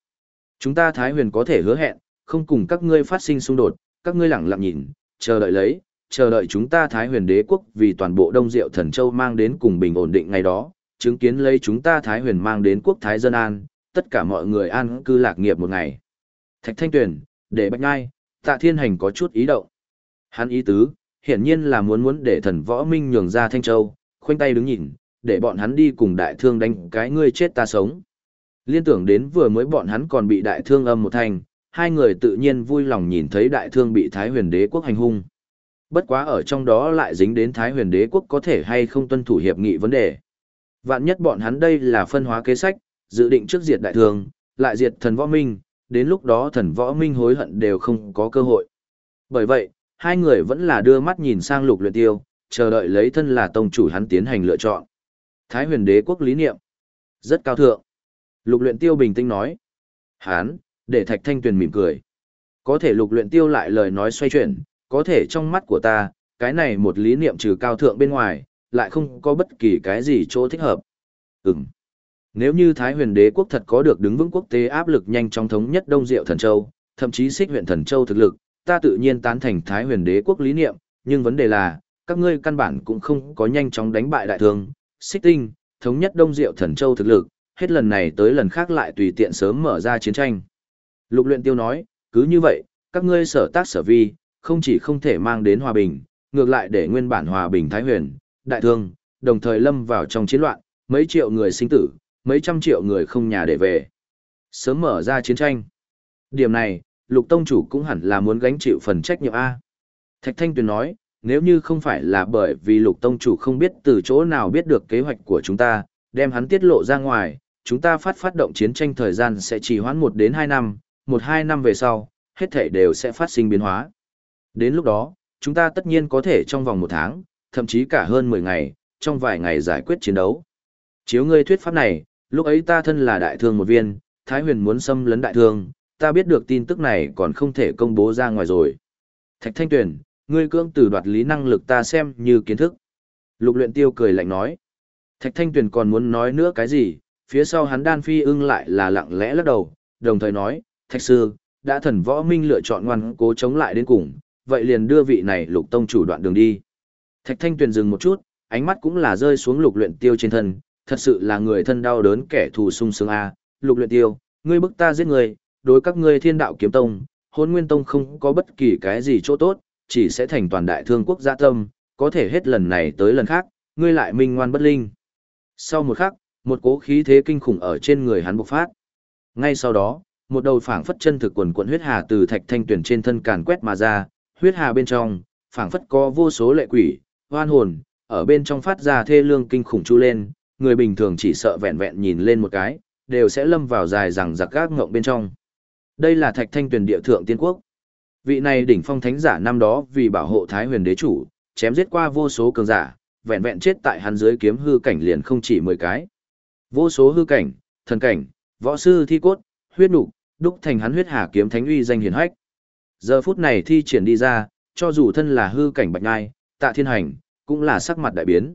chúng ta Thái Huyền có thể hứa hẹn, không cùng các ngươi phát sinh xung đột, các ngươi lặng lặng nhìn, chờ đợi lấy, chờ đợi chúng ta Thái Huyền Đế quốc vì toàn bộ Đông Diệu Thần Châu mang đến cùng bình ổn định ngày đó, chứng kiến lấy chúng ta Thái Huyền mang đến quốc Thái dân an, tất cả mọi người an cư lạc nghiệp một ngày. Thạch Thanh Tuyền, để Bạch Ngai, Tạ Thiên Hành có chút ý động. Hắn ý tứ, hiển nhiên là muốn muốn để thần võ minh nhường ra Thanh Châu, khoanh tay đứng nhìn, để bọn hắn đi cùng đại thương đánh cái ngươi chết ta sống. Liên tưởng đến vừa mới bọn hắn còn bị đại thương âm một thành, hai người tự nhiên vui lòng nhìn thấy đại thương bị Thái huyền đế quốc hành hung. Bất quá ở trong đó lại dính đến Thái huyền đế quốc có thể hay không tuân thủ hiệp nghị vấn đề. Vạn nhất bọn hắn đây là phân hóa kế sách, dự định trước diệt đại thương, lại diệt thần võ minh, đến lúc đó thần võ minh hối hận đều không có cơ hội. Bởi vậy, hai người vẫn là đưa mắt nhìn sang lục luyện tiêu, chờ đợi lấy thân là tông chủ hắn tiến hành lựa chọn. Thái huyền đế quốc lý niệm. Rất cao thượng. Lục luyện tiêu bình tĩnh nói. Hán, để thạch thanh tuyền mỉm cười. Có thể lục luyện tiêu lại lời nói xoay chuyển, có thể trong mắt của ta, cái này một lý niệm trừ cao thượng bên ngoài, lại không có bất kỳ cái gì chỗ thích hợp. Ừm. Nếu như Thái huyền đế quốc thật có được đứng vững quốc tế áp lực nhanh chóng thống nhất Đông Diệu Thần Châu, thậm chí xích huyện Thần Châu thực lực, ta tự nhiên tán thành Thái huyền đế quốc lý niệm, nhưng vấn đề là, các ngươi căn bản cũng không có nhanh chóng đánh bại đại thương, xích tinh, thống nhất Đông Diệu Thần Châu thực lực, hết lần này tới lần khác lại tùy tiện sớm mở ra chiến tranh. Lục luyện tiêu nói, cứ như vậy, các ngươi sở tác sở vi, không chỉ không thể mang đến hòa bình, ngược lại để nguyên bản hòa bình Thái huyền, đại thương, đồng thời lâm vào trong chiến loạn, mấy triệu người sinh tử, mấy trăm triệu người không nhà để về. Sớm mở ra chiến tranh. Điểm này, lục tông chủ cũng hẳn là muốn gánh chịu phần trách nhiệm A. Thạch Thanh Tuyền nói, nếu như không phải là bởi vì lục tông chủ không biết từ chỗ nào biết được kế hoạch của chúng ta, đem hắn tiết lộ ra ngoài, chúng ta phát phát động chiến tranh thời gian sẽ chỉ hoãn 1 đến 2 năm, 1-2 năm về sau, hết thể đều sẽ phát sinh biến hóa. Đến lúc đó, chúng ta tất nhiên có thể trong vòng một tháng, thậm chí cả hơn 10 ngày, trong vài ngày giải quyết chiến đấu. Chiếu ngươi thuyết pháp này, lúc ấy ta thân là đại thương một viên, Thái huyền muốn xâm lấn đại thương, ta biết được tin tức này còn không thể công bố ra ngoài rồi. Thạch Thanh Tuyền, ngươi cưỡng từ đoạt lý năng lực ta xem như kiến thức. Lục luyện tiêu cười lạnh nói. Thạch Thanh Tuyền còn muốn nói nữa cái gì, phía sau hắn đan phi ưng lại là lặng lẽ lắc đầu, đồng thời nói, Thạch Sư, đã thần võ minh lựa chọn ngoan cố chống lại đến cùng, vậy liền đưa vị này lục tông chủ đoạn đường đi. Thạch Thanh Tuyền dừng một chút, ánh mắt cũng là rơi xuống lục luyện tiêu trên thân, thật sự là người thân đau đớn kẻ thù sung sướng a. Lục luyện tiêu, ngươi bức ta giết người, đối các ngươi thiên đạo kiếm tông, hôn nguyên tông không có bất kỳ cái gì chỗ tốt, chỉ sẽ thành toàn đại thương quốc gia tâm, có thể hết lần này tới lần khác, ngươi lại minh ngoan bất linh. Sau một khắc, một cố khí thế kinh khủng ở trên người hắn bộc phát. Ngay sau đó, một đầu phảng phất chân thực quần cuộn huyết hà từ thạch thanh tuyển trên thân càn quét mà ra, huyết hà bên trong, phảng phất có vô số lệ quỷ, oan hồn, ở bên trong phát ra thê lương kinh khủng chu lên, người bình thường chỉ sợ vẹn vẹn nhìn lên một cái, đều sẽ lâm vào dài rằng giặc gác ngộng bên trong. Đây là thạch thanh tuyển địa thượng tiên quốc. Vị này đỉnh phong thánh giả năm đó vì bảo hộ Thái huyền đế chủ, chém giết qua vô số cường giả, vẹn vẹn chết tại hắn dưới kiếm hư cảnh liền không chỉ 10 cái. Vô số hư cảnh, thần cảnh, võ sư thi cốt, huyết nục, đúc thành hắn huyết hà kiếm thánh uy danh hiển hách. Giờ phút này thi triển đi ra, cho dù thân là hư cảnh bạch ngai, tạ thiên hành, cũng là sắc mặt đại biến.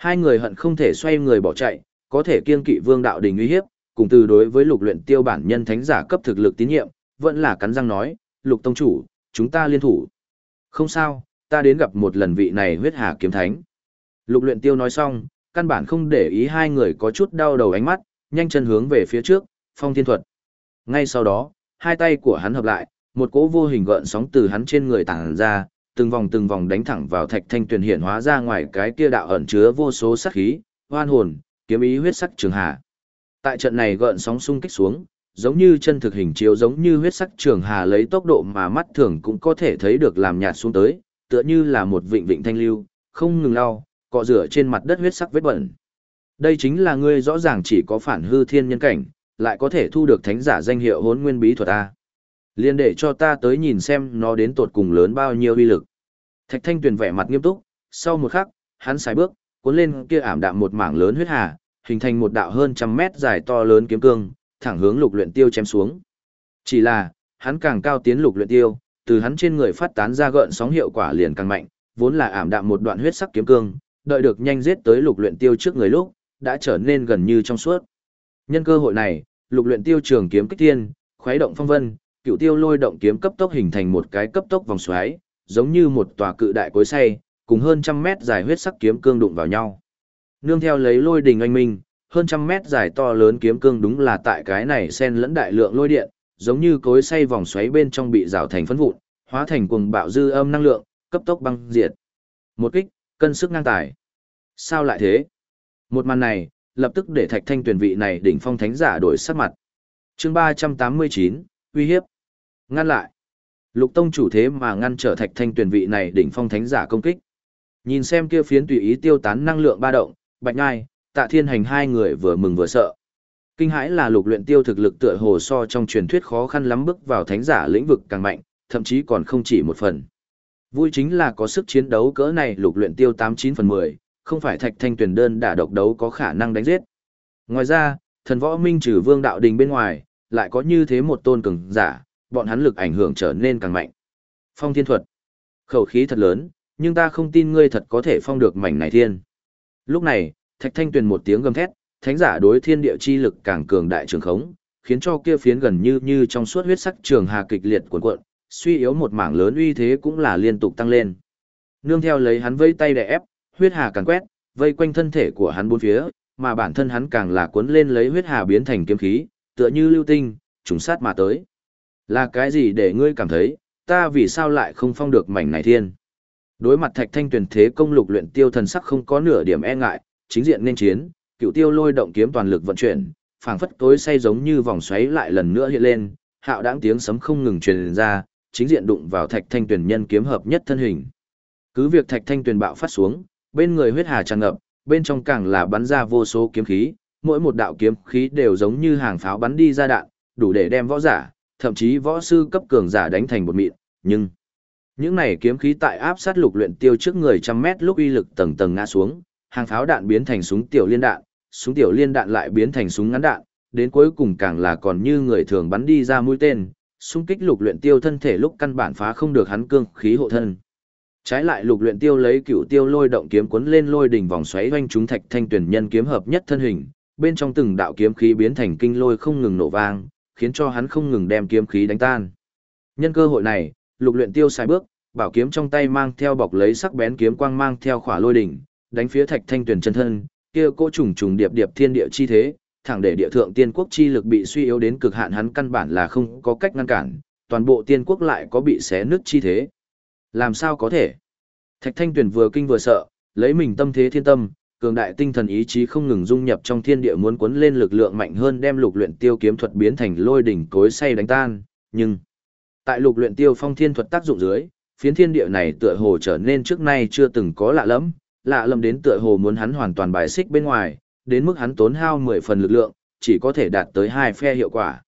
Hai người hận không thể xoay người bỏ chạy, có thể kiên kỵ vương đạo đình uy hiếp, cùng từ đối với lục luyện tiêu bản nhân thánh giả cấp thực lực tín nhiệm, vẫn là cắn răng nói, lục tông chủ, chúng ta liên thủ. Không sao, ta đến gặp một lần vị này huyết hà kiếm thánh. Lục luyện tiêu nói xong, căn bản không để ý hai người có chút đau đầu ánh mắt, nhanh chân hướng về phía trước, phong thiên thuật. Ngay sau đó, hai tay của hắn hợp lại, một cỗ vô hình gợn sóng từ hắn trên người tàng ra, từng vòng từng vòng đánh thẳng vào thạch thanh tuyền hiện hóa ra ngoài cái kia đạo ẩn chứa vô số sát khí, hoan hồn, kiếm ý huyết sắc trường hà. Tại trận này gợn sóng xung kích xuống, giống như chân thực hình chiếu giống như huyết sắc trường hà lấy tốc độ mà mắt thường cũng có thể thấy được làm nhạt xuống tới, tựa như là một vịnh vịnh thanh lưu, không ngừng lau, cọ rửa trên mặt đất huyết sắc vết bẩn. Đây chính là ngươi rõ ràng chỉ có phản hư thiên nhân cảnh, lại có thể thu được thánh giả danh hiệu hốn nguyên bí thuật A. Liên để cho ta tới nhìn xem nó đến tột cùng lớn bao nhiêu uy lực. Thạch thanh tuyền vẻ mặt nghiêm túc, sau một khắc, hắn sải bước, cuốn lên kia ảm đạm một mảng lớn huyết hà, hình thành một đạo hơn trăm mét dài to lớn kiếm cương, thẳng hướng lục luyện tiêu chém xuống. Chỉ là, hắn càng cao tiến lục luyện tiêu, từ hắn trên người phát tán ra gợn sóng hiệu quả liền càng mạnh, vốn là ảm đạm một đoạn huyết sắc kiếm cương, đợi được nhanh giết tới lục luyện tiêu trước người lúc, đã trở nên gần như trong suốt. Nhân cơ hội này, lục luyện tiêu trường kiếm kích tiên, khuấy động phong vân, cựu tiêu lôi động kiếm cấp tốc hình thành một cái cấp tốc vòng xoáy, giống như một tòa cự đại cối xay, cùng hơn trăm mét dài huyết sắc kiếm cương đụng vào nhau. Nương theo lấy lôi đình anh minh, hơn trăm mét dài to lớn kiếm cương đúng là tại cái này xen lẫn đại lượng lôi điện, giống như cối xay vòng xoáy bên trong bị rào thành phấn vụn, hóa thành cuồng bạo dư âm năng lượng, cấp tốc băng diệt. Một kích, cân sức ngang tài. Sao lại thế? Một màn này, lập tức để Thạch Thanh tuyển vị này đỉnh phong thánh giả đổi sắc mặt. Chương 389, uy hiếp. Ngăn lại. Lục Tông chủ thế mà ngăn trở Thạch Thanh tuyển vị này đỉnh phong thánh giả công kích. Nhìn xem kia phiến tùy ý tiêu tán năng lượng ba động, Bạch ngai, Tạ Thiên Hành hai người vừa mừng vừa sợ. Kinh hãi là lục luyện tiêu thực lực tựa hồ so trong truyền thuyết khó khăn lắm bước vào thánh giả lĩnh vực càng mạnh, thậm chí còn không chỉ một phần. Vui chính là có sức chiến đấu cỡ này lục luyện tiêu 89 phần 10, không phải thạch thanh tuyển đơn đả độc đấu có khả năng đánh giết. Ngoài ra, thần võ minh trừ vương đạo đình bên ngoài, lại có như thế một tôn cường giả, bọn hắn lực ảnh hưởng trở nên càng mạnh. Phong thiên thuật. Khẩu khí thật lớn, nhưng ta không tin ngươi thật có thể phong được mảnh này thiên. Lúc này, thạch thanh Tuyền một tiếng gầm thét, thánh giả đối thiên địa chi lực càng cường đại trường khống, khiến cho kia phiến gần như như trong suốt huyết sắc trường hà kịch liệt cuộn cuộn, suy yếu một mảng lớn uy thế cũng là liên tục tăng lên. Nương theo lấy hắn vây tay đè ép, huyết hà càng quét, vây quanh thân thể của hắn bốn phía, mà bản thân hắn càng là cuốn lên lấy huyết hà biến thành kiếm khí, tựa như lưu tinh, trùng sát mà tới. Là cái gì để ngươi cảm thấy, ta vì sao lại không phong được mảnh này thiên? Đối mặt thạch thanh tuyển thế công lục luyện tiêu thần sắc không có nửa điểm e ngại, chính diện nên chiến, cựu tiêu lôi động kiếm toàn lực vận chuyển, phảng phất tối say giống như vòng xoáy lại lần nữa hiện lên, hạo đãng tiếng sấm không ngừng truyền ra, chính diện đụng vào thạch thanh tuyển nhân kiếm hợp nhất thân hình. Cứ việc thạch thanh tuyển bạo phát xuống, bên người huyết hà tràn ngập, bên trong càng là bắn ra vô số kiếm khí, mỗi một đạo kiếm khí đều giống như hàng pháo bắn đi ra đạn, đủ để đem võ giả, thậm chí võ sư cấp cường giả đánh thành một mịn, nhưng những này kiếm khí tại áp sát lục luyện tiêu trước người trăm mét lúc uy lực tầng tầng ngã xuống, hàng pháo đạn biến thành súng tiểu liên đạn, súng tiểu liên đạn lại biến thành súng ngắn đạn, đến cuối cùng càng là còn như người thường bắn đi ra mũi tên, xung kích lục luyện tiêu thân thể lúc căn bản phá không được hắn cương khí hộ thân. Trái lại lục luyện tiêu lấy cựu tiêu lôi động kiếm cuốn lên lôi đỉnh vòng xoáy quanh chúng thạch thanh tuyển nhân kiếm hợp nhất thân hình, bên trong từng đạo kiếm khí biến thành kinh lôi không ngừng nổ vang, khiến cho hắn không ngừng đem kiếm khí đánh tan. Nhân cơ hội này, lục luyện tiêu sai bước, bảo kiếm trong tay mang theo bọc lấy sắc bén kiếm quang mang theo khỏa lôi đỉnh, đánh phía thạch thanh tuyển chân thân, kia cỗ trùng trùng điệp điệp thiên địa chi thế, thẳng để địa thượng tiên quốc chi lực bị suy yếu đến cực hạn hắn căn bản là không có cách ngăn cản, toàn bộ tiên quốc lại có bị xé nứt chi thế. Làm sao có thể? Thạch Thanh Tuyền vừa kinh vừa sợ, lấy mình tâm thế thiên tâm, cường đại tinh thần ý chí không ngừng dung nhập trong thiên địa muốn cuốn lên lực lượng mạnh hơn đem lục luyện tiêu kiếm thuật biến thành lôi đỉnh cối xay đánh tan, nhưng tại lục luyện tiêu phong thiên thuật tác dụng dưới, phiến thiên địa này tựa hồ trở nên trước nay chưa từng có lạ lẫm, lạ lẫm đến tựa hồ muốn hắn hoàn toàn bài xích bên ngoài, đến mức hắn tốn hao 10 phần lực lượng, chỉ có thể đạt tới hai phe hiệu quả.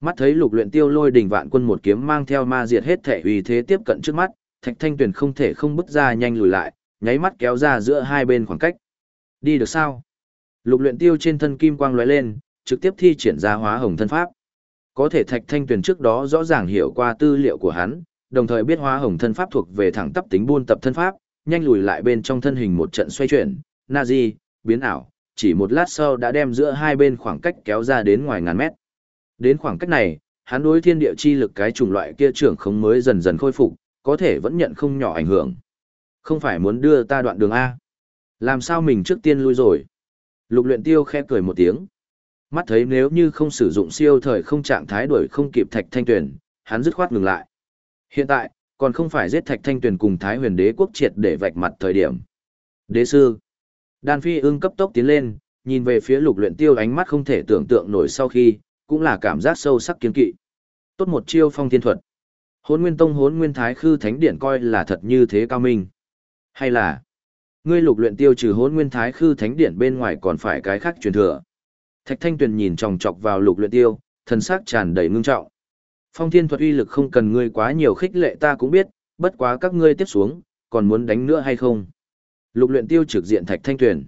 Mắt thấy lục luyện tiêu lôi đỉnh vạn quân một kiếm mang theo ma diệt hết thể uy thế tiếp cận trước mắt, Thạch Thanh Tuyền không thể không bước ra nhanh lùi lại, nháy mắt kéo ra giữa hai bên khoảng cách. Đi được sao? Lục luyện tiêu trên thân kim quang lóe lên, trực tiếp thi triển ra hóa hồng thân pháp. Có thể Thạch Thanh Tuyền trước đó rõ ràng hiểu qua tư liệu của hắn, đồng thời biết hóa hồng thân pháp thuộc về thẳng tắp tính buôn tập thân pháp, nhanh lùi lại bên trong thân hình một trận xoay chuyển, Nazi, biến ảo, chỉ một lát sau đã đem giữa hai bên khoảng cách kéo ra đến ngoài ngàn mét. Đến khoảng cách này, hắn đối thiên địa chi lực cái chủng loại kia trưởng không mới dần dần khôi phục, có thể vẫn nhận không nhỏ ảnh hưởng. Không phải muốn đưa ta đoạn đường A. Làm sao mình trước tiên lui rồi? Lục luyện tiêu khẽ cười một tiếng. Mắt thấy nếu như không sử dụng siêu thời không trạng thái đuổi không kịp thạch thanh tuyển, hắn dứt khoát ngừng lại. Hiện tại, còn không phải giết Thạch Thanh Tuyền cùng Thái Huyền Đế quốc triệt để vạch mặt thời điểm. Đế sư. Đan Phi ưng cấp tốc tiến lên, nhìn về phía Lục Luyện Tiêu ánh mắt không thể tưởng tượng nổi sau khi, cũng là cảm giác sâu sắc kiên kỵ. Tốt một chiêu phong thiên thuật. hốn Nguyên Tông hốn Nguyên Thái Khư Thánh điển coi là thật như thế cao minh. Hay là ngươi Lục Luyện Tiêu trừ Hỗn Nguyên Thái Khư Thánh Điện bên ngoài còn phải cái khác truyền thừa. Thạch Thanh Tuyền nhìn chòng chọc vào Lục Luyện Tiêu, thần sắc tràn đầy ngưng trọng. Phong thiên thuật uy lực không cần ngươi quá nhiều khích lệ ta cũng biết, bất quá các ngươi tiếp xuống, còn muốn đánh nữa hay không? Lục luyện tiêu trực diện thạch thanh Tuyền.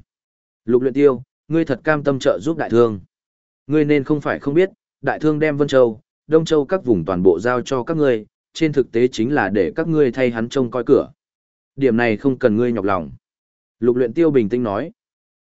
Lục luyện tiêu, ngươi thật cam tâm trợ giúp đại thương. Ngươi nên không phải không biết, đại thương đem Vân Châu, Đông Châu các vùng toàn bộ giao cho các ngươi, trên thực tế chính là để các ngươi thay hắn trông coi cửa. Điểm này không cần ngươi nhọc lòng. Lục luyện tiêu bình tĩnh nói.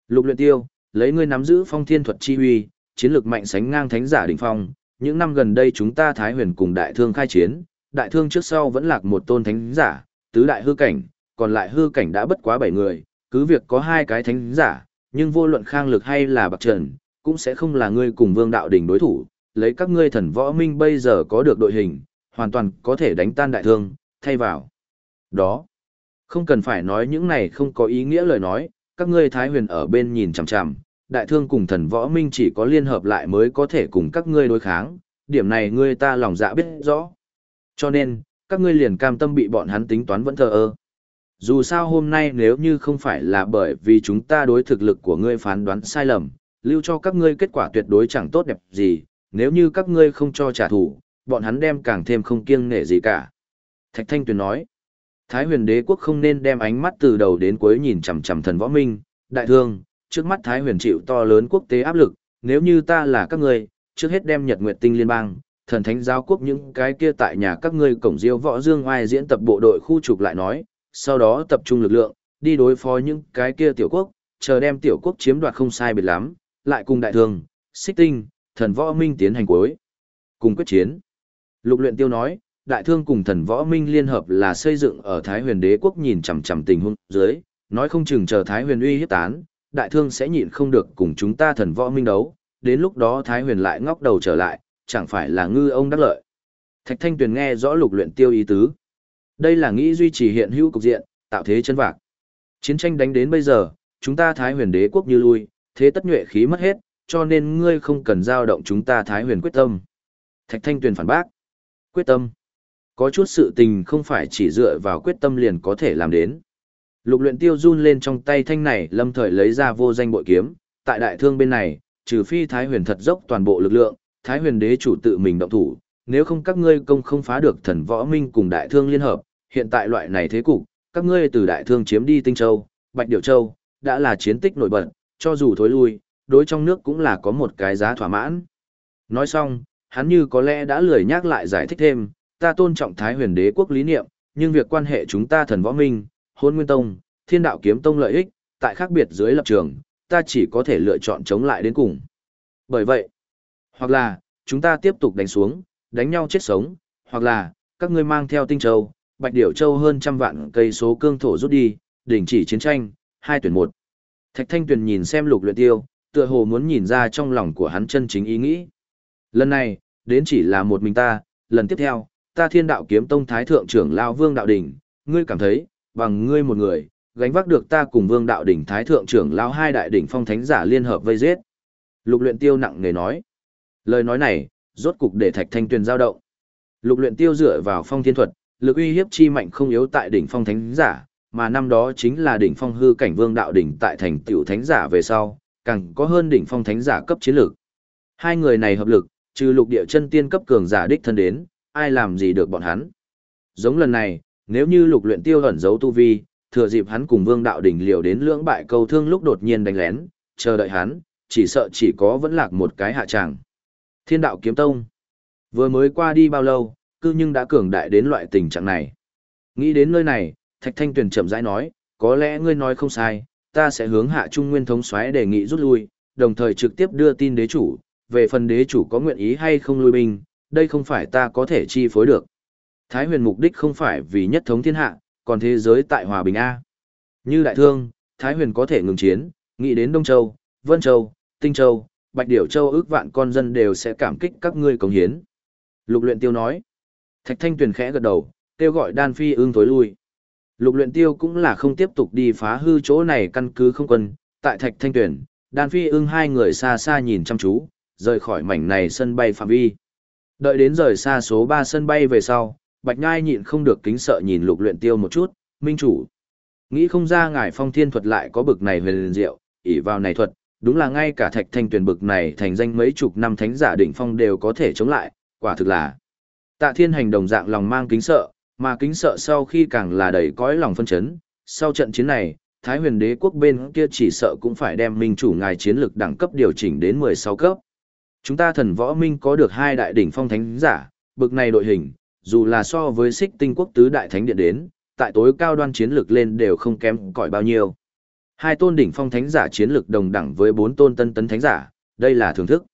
Lục luyện tiêu, lấy ngươi nắm giữ phong thiên thuật chi huy, chiến lược mạnh sánh ngang thánh giả đỉnh phong, những năm gần đây chúng ta Thái Huyền cùng đại thương khai chiến, đại thương trước sau vẫn lạc một tôn thánh giả, tứ đại hư cảnh, còn lại hư cảnh đã bất quá bảy người, cứ việc có hai cái thánh giả, nhưng vô luận khang lực hay là bạc trần, cũng sẽ không là ngươi cùng vương đạo đỉnh đối thủ, lấy các ngươi thần võ minh bây giờ có được đội hình, hoàn toàn có thể đánh tan đại thương, thay vào. Đó, không cần phải nói những này không có ý nghĩa lời nói, các ngươi thái huyền ở bên nhìn chằm chằm, đại thương cùng thần võ minh chỉ có liên hợp lại mới có thể cùng các ngươi đối kháng, điểm này ngươi ta lòng dạ biết rõ. Cho nên, các ngươi liền cam tâm bị bọn hắn tính toán vẫn thờ ơ. Dù sao hôm nay nếu như không phải là bởi vì chúng ta đối thực lực của ngươi phán đoán sai lầm, lưu cho các ngươi kết quả tuyệt đối chẳng tốt đẹp gì, nếu như các ngươi không cho trả thù, bọn hắn đem càng thêm không kiêng nể gì cả. Thạch Thanh Tuyền nói, Thái huyền đế quốc không nên đem ánh mắt từ đầu đến cuối nhìn chằm chằm thần võ minh, đại thương, trước mắt Thái huyền chịu to lớn quốc tế áp lực, nếu như ta là các ngươi, trước hết đem Nhật Nguyệt Tinh liên bang, thần thánh giáo quốc những cái kia tại nhà các ngươi cổng diêu võ dương oai diễn tập bộ đội khu trục lại nói, sau đó tập trung lực lượng, đi đối phó những cái kia tiểu quốc, chờ đem tiểu quốc chiếm đoạt không sai biệt lắm, lại cùng đại thương, xích tinh, thần võ minh tiến hành cuối. Cùng quyết chiến. Lục luyện tiêu nói, đại thương cùng thần võ minh liên hợp là xây dựng ở Thái huyền đế quốc nhìn chằm chằm tình huống dưới, nói không chừng chờ Thái huyền uy hiếp tán, đại thương sẽ nhịn không được cùng chúng ta thần võ minh đấu, đến lúc đó Thái huyền lại ngóc đầu trở lại, chẳng phải là ngư ông đắc lợi. Thạch Thanh Tuyền nghe rõ lục luyện tiêu ý tứ. Đây là nghĩ duy trì hiện hữu cục diện, tạo thế chân vạc. Chiến tranh đánh đến bây giờ, chúng ta Thái huyền đế quốc như lui, thế tất nhuệ khí mất hết, cho nên ngươi không cần giao động chúng ta Thái huyền quyết tâm. Thạch Thanh Tuyền phản bác. Quyết tâm. Có chút sự tình không phải chỉ dựa vào quyết tâm liền có thể làm đến. Lục luyện tiêu run lên trong tay thanh này lâm thời lấy ra vô danh bội kiếm, tại đại thương bên này, trừ phi Thái huyền thật dốc toàn bộ lực lượng, Thái huyền đế chủ tự mình động thủ, nếu không các ngươi công không phá được thần võ minh cùng đại thương liên hợp, hiện tại loại này thế cục, các ngươi từ đại thương chiếm đi Tinh Châu, Bạch Điểu Châu, đã là chiến tích nổi bật, cho dù thối lui, đối trong nước cũng là có một cái giá thỏa mãn. Nói xong, hắn như có lẽ đã lười nhắc lại giải thích thêm, ta tôn trọng Thái huyền đế quốc lý niệm, nhưng việc quan hệ chúng ta thần võ minh, hôn nguyên tông, thiên đạo kiếm tông lợi ích, tại khác biệt dưới lập trường, ta chỉ có thể lựa chọn chống lại đến cùng. Bởi vậy, hoặc là, chúng ta tiếp tục đánh xuống, đánh nhau chết sống, hoặc là, các ngươi mang theo tinh châu, bạch điểu châu hơn trăm vạn cây số cương thổ rút đi, đình chỉ chiến tranh, hai tuyển một. Thạch Thanh Tuyền nhìn xem lục luyện tiêu, tựa hồ muốn nhìn ra trong lòng của hắn chân chính ý nghĩ. Lần này, đến chỉ là một mình ta, lần tiếp theo, ta thiên đạo kiếm tông thái thượng trưởng lao vương đạo Đình, ngươi cảm thấy, bằng ngươi một người, gánh vác được ta cùng vương đạo Đình thái thượng trưởng lao hai đại đỉnh phong thánh giả liên hợp vây giết. Lục luyện tiêu nặng nề nói. Lời nói này, rốt cục để Thạch Thanh Tuyền giao động. Lục luyện tiêu dựa vào phong thiên thuật, lực uy hiếp chi mạnh không yếu tại đỉnh phong thánh giả, mà năm đó chính là đỉnh phong hư cảnh vương đạo đỉnh tại thành tiểu thánh giả về sau, càng có hơn đỉnh phong thánh giả cấp chiến lược. Hai người này hợp lực, trừ lục địa chân tiên cấp cường giả đích thân đến, ai làm gì được bọn hắn. Giống lần này, nếu như lục luyện tiêu ẩn giấu tu vi, thừa dịp hắn cùng vương đạo đỉnh liều đến lưỡng bại câu thương lúc đột nhiên đánh lén, chờ đợi hắn, chỉ sợ chỉ có vẫn lạc một cái hạ tràng. Thiên đạo kiếm tông. Vừa mới qua đi bao lâu, cư nhưng đã cường đại đến loại tình trạng này. Nghĩ đến nơi này, Thạch Thanh Tuyền chậm rãi nói, có lẽ ngươi nói không sai, ta sẽ hướng hạ trung nguyên thống soái đề nghị rút lui, đồng thời trực tiếp đưa tin đế chủ, về phần đế chủ có nguyện ý hay không lui binh, đây không phải ta có thể chi phối được. Thái huyền mục đích không phải vì nhất thống thiên hạ, còn thế giới tại hòa bình A. Như đại thương, Thái huyền có thể ngừng chiến, nghĩ đến Đông Châu, Vân Châu, Tinh Châu, Bạch Điểu Châu ước vạn con dân đều sẽ cảm kích các ngươi cống hiến. Lục luyện tiêu nói. Thạch Thanh Tuyền khẽ gật đầu, kêu gọi đan phi ương tối lui. Lục luyện tiêu cũng là không tiếp tục đi phá hư chỗ này căn cứ không quân, tại thạch thanh tuyển, đan phi ưng hai người xa xa nhìn chăm chú, rời khỏi mảnh này sân bay phạm vi. Đợi đến rời xa số 3 sân bay về sau, Bạch Nhai nhịn không được kính sợ nhìn lục luyện tiêu một chút, minh chủ. Nghĩ không ra ngài phong thiên thuật lại có bực này huyền diệu, ỷ vào này thuật, đúng là ngay cả thạch thanh tuyển bực này thành danh mấy chục năm thánh giả đỉnh phong đều có thể chống lại, quả thực là. Tạ thiên hành đồng dạng lòng mang kính sợ, mà kính sợ sau khi càng là đầy cõi lòng phân chấn, sau trận chiến này, Thái huyền đế quốc bên kia chỉ sợ cũng phải đem minh chủ ngài chiến lực đẳng cấp điều chỉnh đến 16 cấp. Chúng ta thần võ minh có được hai đại đỉnh phong thánh giả, bực này đội hình, dù là so với xích tinh quốc tứ đại thánh điện đến, tại tối cao đoan chiến lực lên đều không kém cỏi bao nhiêu. Hai tôn đỉnh phong thánh giả chiến lực đồng đẳng với bốn tôn tân tấn thánh giả, đây là thưởng thức.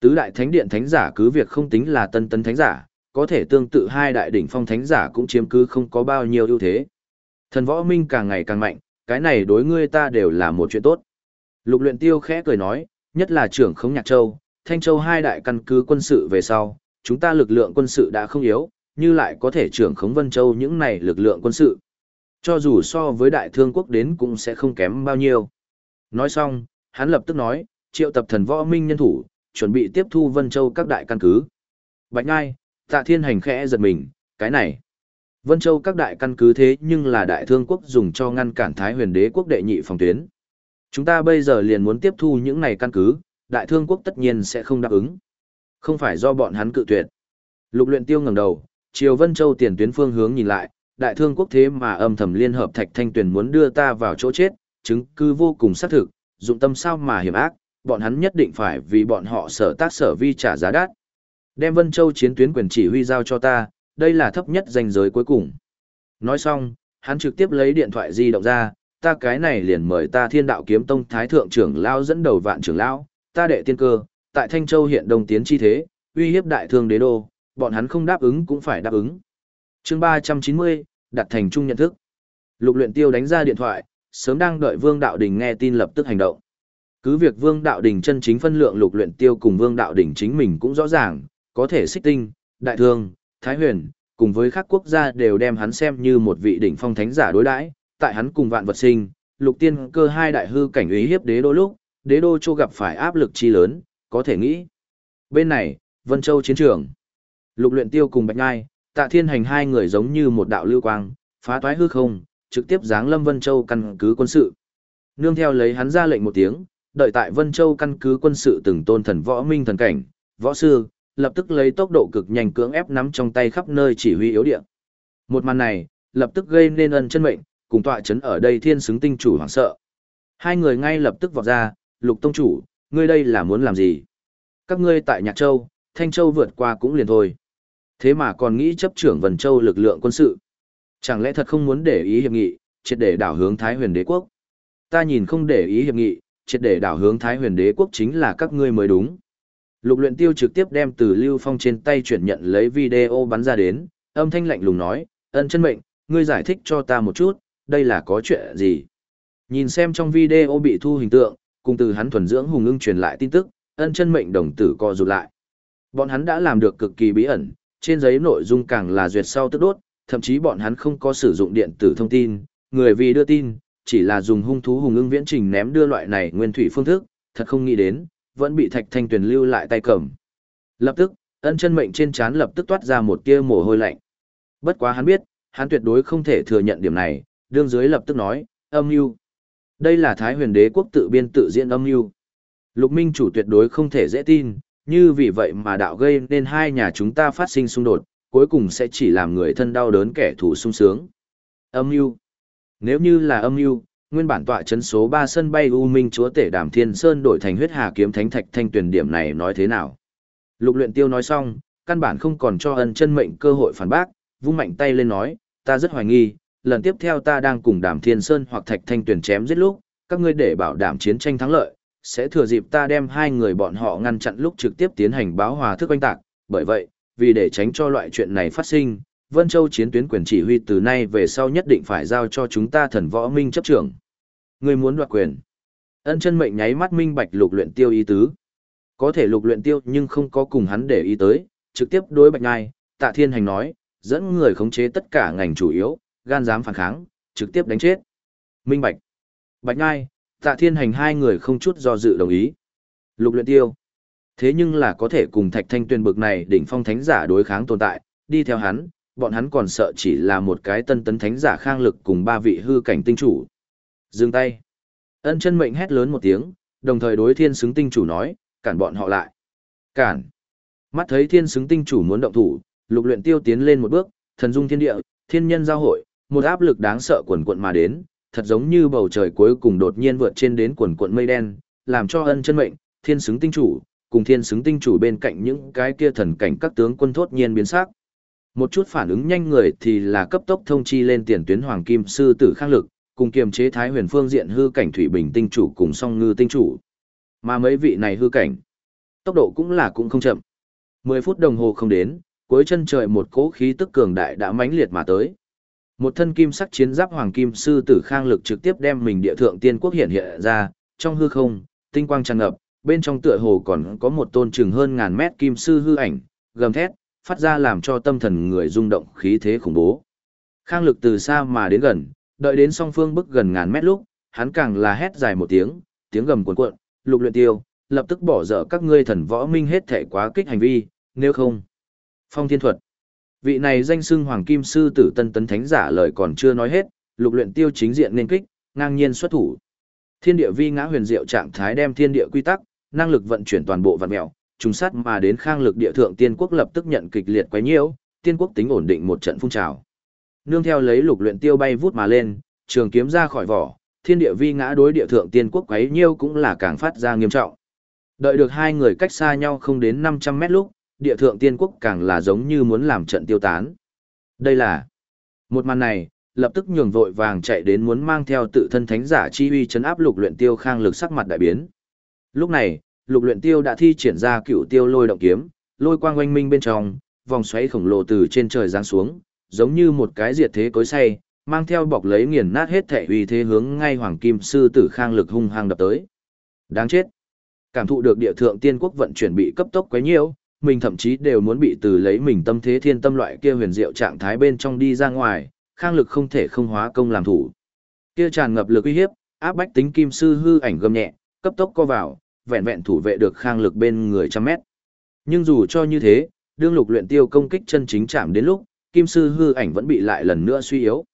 Tứ đại thánh điện thánh giả cứ việc không tính là tân tấn thánh giả, có thể tương tự hai đại đỉnh phong thánh giả cũng chiếm cứ không có bao nhiêu ưu thế. Thần võ minh càng ngày càng mạnh, cái này đối ngươi ta đều là một chuyện tốt. Lục luyện tiêu khẽ cười nói, nhất là trưởng khống nhạc châu, thanh châu hai đại căn cứ quân sự về sau, chúng ta lực lượng quân sự đã không yếu, như lại có thể trưởng khống vân châu những này lực lượng quân sự. Cho dù so với đại thương quốc đến cũng sẽ không kém bao nhiêu. Nói xong, hắn lập tức nói, triệu tập thần võ minh nhân thủ, chuẩn bị tiếp thu vân châu các đại căn cứ. Bạch Ngai, tạ thiên hành khẽ giật mình, cái này. Vân Châu các đại căn cứ thế nhưng là đại thương quốc dùng cho ngăn cản Thái huyền đế quốc đệ nhị phòng tuyến. Chúng ta bây giờ liền muốn tiếp thu những này căn cứ, đại thương quốc tất nhiên sẽ không đáp ứng. Không phải do bọn hắn cự tuyệt. Lục luyện tiêu ngẩng đầu, chiều Vân Châu tiền tuyến phương hướng nhìn lại, đại thương quốc thế mà âm thầm liên hợp thạch thanh tuyển muốn đưa ta vào chỗ chết, chứng cứ vô cùng xác thực, dụng tâm sao mà hiểm ác, bọn hắn nhất định phải vì bọn họ sở tác sở vi trả giá đắt. Đem Vân Châu chiến tuyến quyền chỉ huy giao cho ta, đây là thấp nhất danh giới cuối cùng. Nói xong, hắn trực tiếp lấy điện thoại di động ra, ta cái này liền mời ta thiên đạo kiếm tông thái thượng trưởng lao dẫn đầu vạn trưởng lão, ta đệ tiên cơ, tại Thanh Châu hiện đồng tiến chi thế, uy hiếp đại thương đế đô, bọn hắn không đáp ứng cũng phải đáp ứng. chương 390, đặt thành chung nhận thức. Lục luyện tiêu đánh ra điện thoại, sớm đang đợi Vương Đạo Đình nghe tin lập tức hành động. Cứ việc Vương Đạo Đình chân chính phân lượng lục luyện tiêu cùng Vương Đạo Đình chính mình cũng rõ ràng, có thể xích tinh, đại thương, thái huyền, cùng với các quốc gia đều đem hắn xem như một vị đỉnh phong thánh giả đối đãi, tại hắn cùng vạn vật sinh, lục tiên cơ hai đại hư cảnh uy hiếp đế đô lúc, đế đô châu gặp phải áp lực chi lớn, có thể nghĩ. Bên này, Vân Châu chiến trường. Lục luyện tiêu cùng Bạch Ngai, tạ thiên hành hai người giống như một đạo lưu quang, phá toái hư không, trực tiếp giáng lâm Vân Châu căn cứ quân sự. Nương theo lấy hắn ra lệnh một tiếng, đợi tại Vân Châu căn cứ quân sự từng tôn thần võ minh thần cảnh, võ sư, lập tức lấy tốc độ cực nhanh cưỡng ép nắm trong tay khắp nơi chỉ huy yếu địa. Một màn này, lập tức gây nên ân chân mệnh, cùng tọa chấn ở đây thiên xứng tinh chủ hoảng sợ. Hai người ngay lập tức vọt ra, lục tông chủ, ngươi đây là muốn làm gì? Các ngươi tại Nhạc Châu, Thanh Châu vượt qua cũng liền thôi. Thế mà còn nghĩ chấp trưởng Vân Châu lực lượng quân sự. Chẳng lẽ thật không muốn để ý hiệp nghị, triệt để đảo hướng Thái huyền đế quốc? Ta nhìn không để ý hiệp nghị, triệt để đảo hướng Thái huyền đế quốc chính là các ngươi mới đúng. Lục luyện tiêu trực tiếp đem từ Lưu Phong trên tay chuyển nhận lấy video bắn ra đến, âm thanh lạnh lùng nói, ân chân mệnh, ngươi giải thích cho ta một chút, đây là có chuyện gì? Nhìn xem trong video bị thu hình tượng, cùng từ hắn thuần dưỡng hùng ưng truyền lại tin tức, ân chân mệnh đồng tử co rụt lại. Bọn hắn đã làm được cực kỳ bí ẩn, trên giấy nội dung càng là duyệt sau tức đốt, thậm chí bọn hắn không có sử dụng điện tử thông tin, người vì đưa tin, chỉ là dùng hung thú hùng ưng viễn trình ném đưa loại này nguyên thủy phương thức, thật không nghĩ đến, vẫn bị thạch thanh tuyền lưu lại tay cầm. Lập tức, ân chân mệnh trên trán lập tức toát ra một tia mồ hôi lạnh. Bất quá hắn biết, hắn tuyệt đối không thể thừa nhận điểm này, đương dưới lập tức nói, âm mưu đây là Thái huyền đế quốc tự biên tự diễn âm mưu Lục Minh chủ tuyệt đối không thể dễ tin, như vì vậy mà đạo gây nên hai nhà chúng ta phát sinh xung đột, cuối cùng sẽ chỉ làm người thân đau đớn kẻ thù sung sướng. Âm mưu Nếu như là âm mưu nguyên bản tọa chấn số 3 sân bay U Minh chúa tể Đàm Thiên Sơn đổi thành huyết hà kiếm thánh thạch thanh tuyển điểm này nói thế nào? Lục luyện tiêu nói xong, căn bản không còn cho ân chân mệnh cơ hội phản bác, vung mạnh tay lên nói, ta rất hoài nghi, lần tiếp theo ta đang cùng Đàm Thiên Sơn hoặc Thạch Thanh Tuyền chém giết lúc, các ngươi để bảo đảm chiến tranh thắng lợi, sẽ thừa dịp ta đem hai người bọn họ ngăn chặn lúc trực tiếp tiến hành báo hòa thức oanh tạc, bởi vậy, vì để tránh cho loại chuyện này phát sinh, Vân Châu chiến tuyến quyền chỉ huy từ nay về sau nhất định phải giao cho chúng ta thần võ minh chấp trưởng. Ngươi muốn đoạt quyền. Ân chân mệnh nháy mắt minh bạch lục luyện tiêu ý tứ. Có thể lục luyện tiêu nhưng không có cùng hắn để ý tới, trực tiếp đối bạch ngai, tạ thiên hành nói, dẫn người khống chế tất cả ngành chủ yếu, gan dám phản kháng, trực tiếp đánh chết. Minh Bạch, Bạch Ngai, Tạ Thiên Hành hai người không chút do dự đồng ý. Lục luyện tiêu. Thế nhưng là có thể cùng Thạch Thanh Tuyên bực này đỉnh phong thánh giả đối kháng tồn tại, đi theo hắn, bọn hắn còn sợ chỉ là một cái tân tấn thánh giả khang lực cùng ba vị hư cảnh tinh chủ. Dừng tay. Ân chân mệnh hét lớn một tiếng, đồng thời đối thiên xứng tinh chủ nói, cản bọn họ lại. Cản. Mắt thấy thiên xứng tinh chủ muốn động thủ, lục luyện tiêu tiến lên một bước, thần dung thiên địa, thiên nhân giao hội, một áp lực đáng sợ quần quận mà đến, thật giống như bầu trời cuối cùng đột nhiên vượt trên đến quần quận mây đen, làm cho ân chân mệnh, thiên xứng tinh chủ, cùng thiên xứng tinh chủ bên cạnh những cái kia thần cảnh các tướng quân thốt nhiên biến sắc. Một chút phản ứng nhanh người thì là cấp tốc thông chi lên tiền tuyến hoàng kim sư tử khang lực, cùng kiềm chế thái huyền phương diện hư cảnh thủy bình tinh chủ cùng song ngư tinh chủ. Mà mấy vị này hư cảnh, tốc độ cũng là cũng không chậm. 10 phút đồng hồ không đến, cuối chân trời một cỗ khí tức cường đại đã mãnh liệt mà tới. Một thân kim sắc chiến giáp hoàng kim sư tử khang lực trực tiếp đem mình địa thượng tiên quốc hiện hiện ra, trong hư không, tinh quang tràn ngập, bên trong tựa hồ còn có một tôn trường hơn ngàn mét kim sư hư ảnh, gầm thét, phát ra làm cho tâm thần người rung động khí thế khủng bố. Khang lực từ xa mà đến gần, đợi đến song phương bức gần ngàn mét lúc, hắn càng là hét dài một tiếng, tiếng gầm cuộn cuộn, lục luyện tiêu, lập tức bỏ dở các ngươi thần võ minh hết thể quá kích hành vi, nếu không. Phong thiên thuật. Vị này danh xưng hoàng kim sư tử tân tấn thánh giả lời còn chưa nói hết, lục luyện tiêu chính diện nên kích, ngang nhiên xuất thủ. Thiên địa vi ngã huyền diệu trạng thái đem thiên địa quy tắc, năng lực vận chuyển toàn bộ vạn mèo, trùng sát mà đến khang lực địa thượng tiên quốc lập tức nhận kịch liệt quấy nhiễu, tiên quốc tính ổn định một trận phun trào. Nương theo lấy lục luyện tiêu bay vút mà lên, trường kiếm ra khỏi vỏ, thiên địa vi ngã đối địa thượng tiên quốc quấy nhiễu cũng là càng phát ra nghiêm trọng. Đợi được hai người cách xa nhau không đến 500 mét lúc, địa thượng tiên quốc càng là giống như muốn làm trận tiêu tán. Đây là một màn này, lập tức nhường vội vàng chạy đến muốn mang theo tự thân thánh giả chi uy chấn áp lục luyện tiêu khang lực sắc mặt đại biến. Lúc này, lục luyện tiêu đã thi triển ra cựu tiêu lôi động kiếm, lôi quang oanh minh bên trong, vòng xoáy khổng lồ từ trên trời giáng xuống, giống như một cái diệt thế cối xay mang theo bọc lấy nghiền nát hết thể uy thế hướng ngay hoàng kim sư tử khang lực hung hăng đập tới. Đáng chết. Cảm thụ được địa thượng tiên quốc vận chuyển bị cấp tốc quấy nhiễu, mình thậm chí đều muốn bị từ lấy mình tâm thế thiên tâm loại kia huyền diệu trạng thái bên trong đi ra ngoài, khang lực không thể không hóa công làm thủ. Kia tràn ngập lực uy hiếp, áp bách tính kim sư hư ảnh gầm nhẹ, cấp tốc co vào, vẹn vẹn thủ vệ được khang lực bên người trăm mét. Nhưng dù cho như thế, đương lục luyện tiêu công kích chân chính chạm đến lúc, kim sư hư ảnh vẫn bị lại lần nữa suy yếu.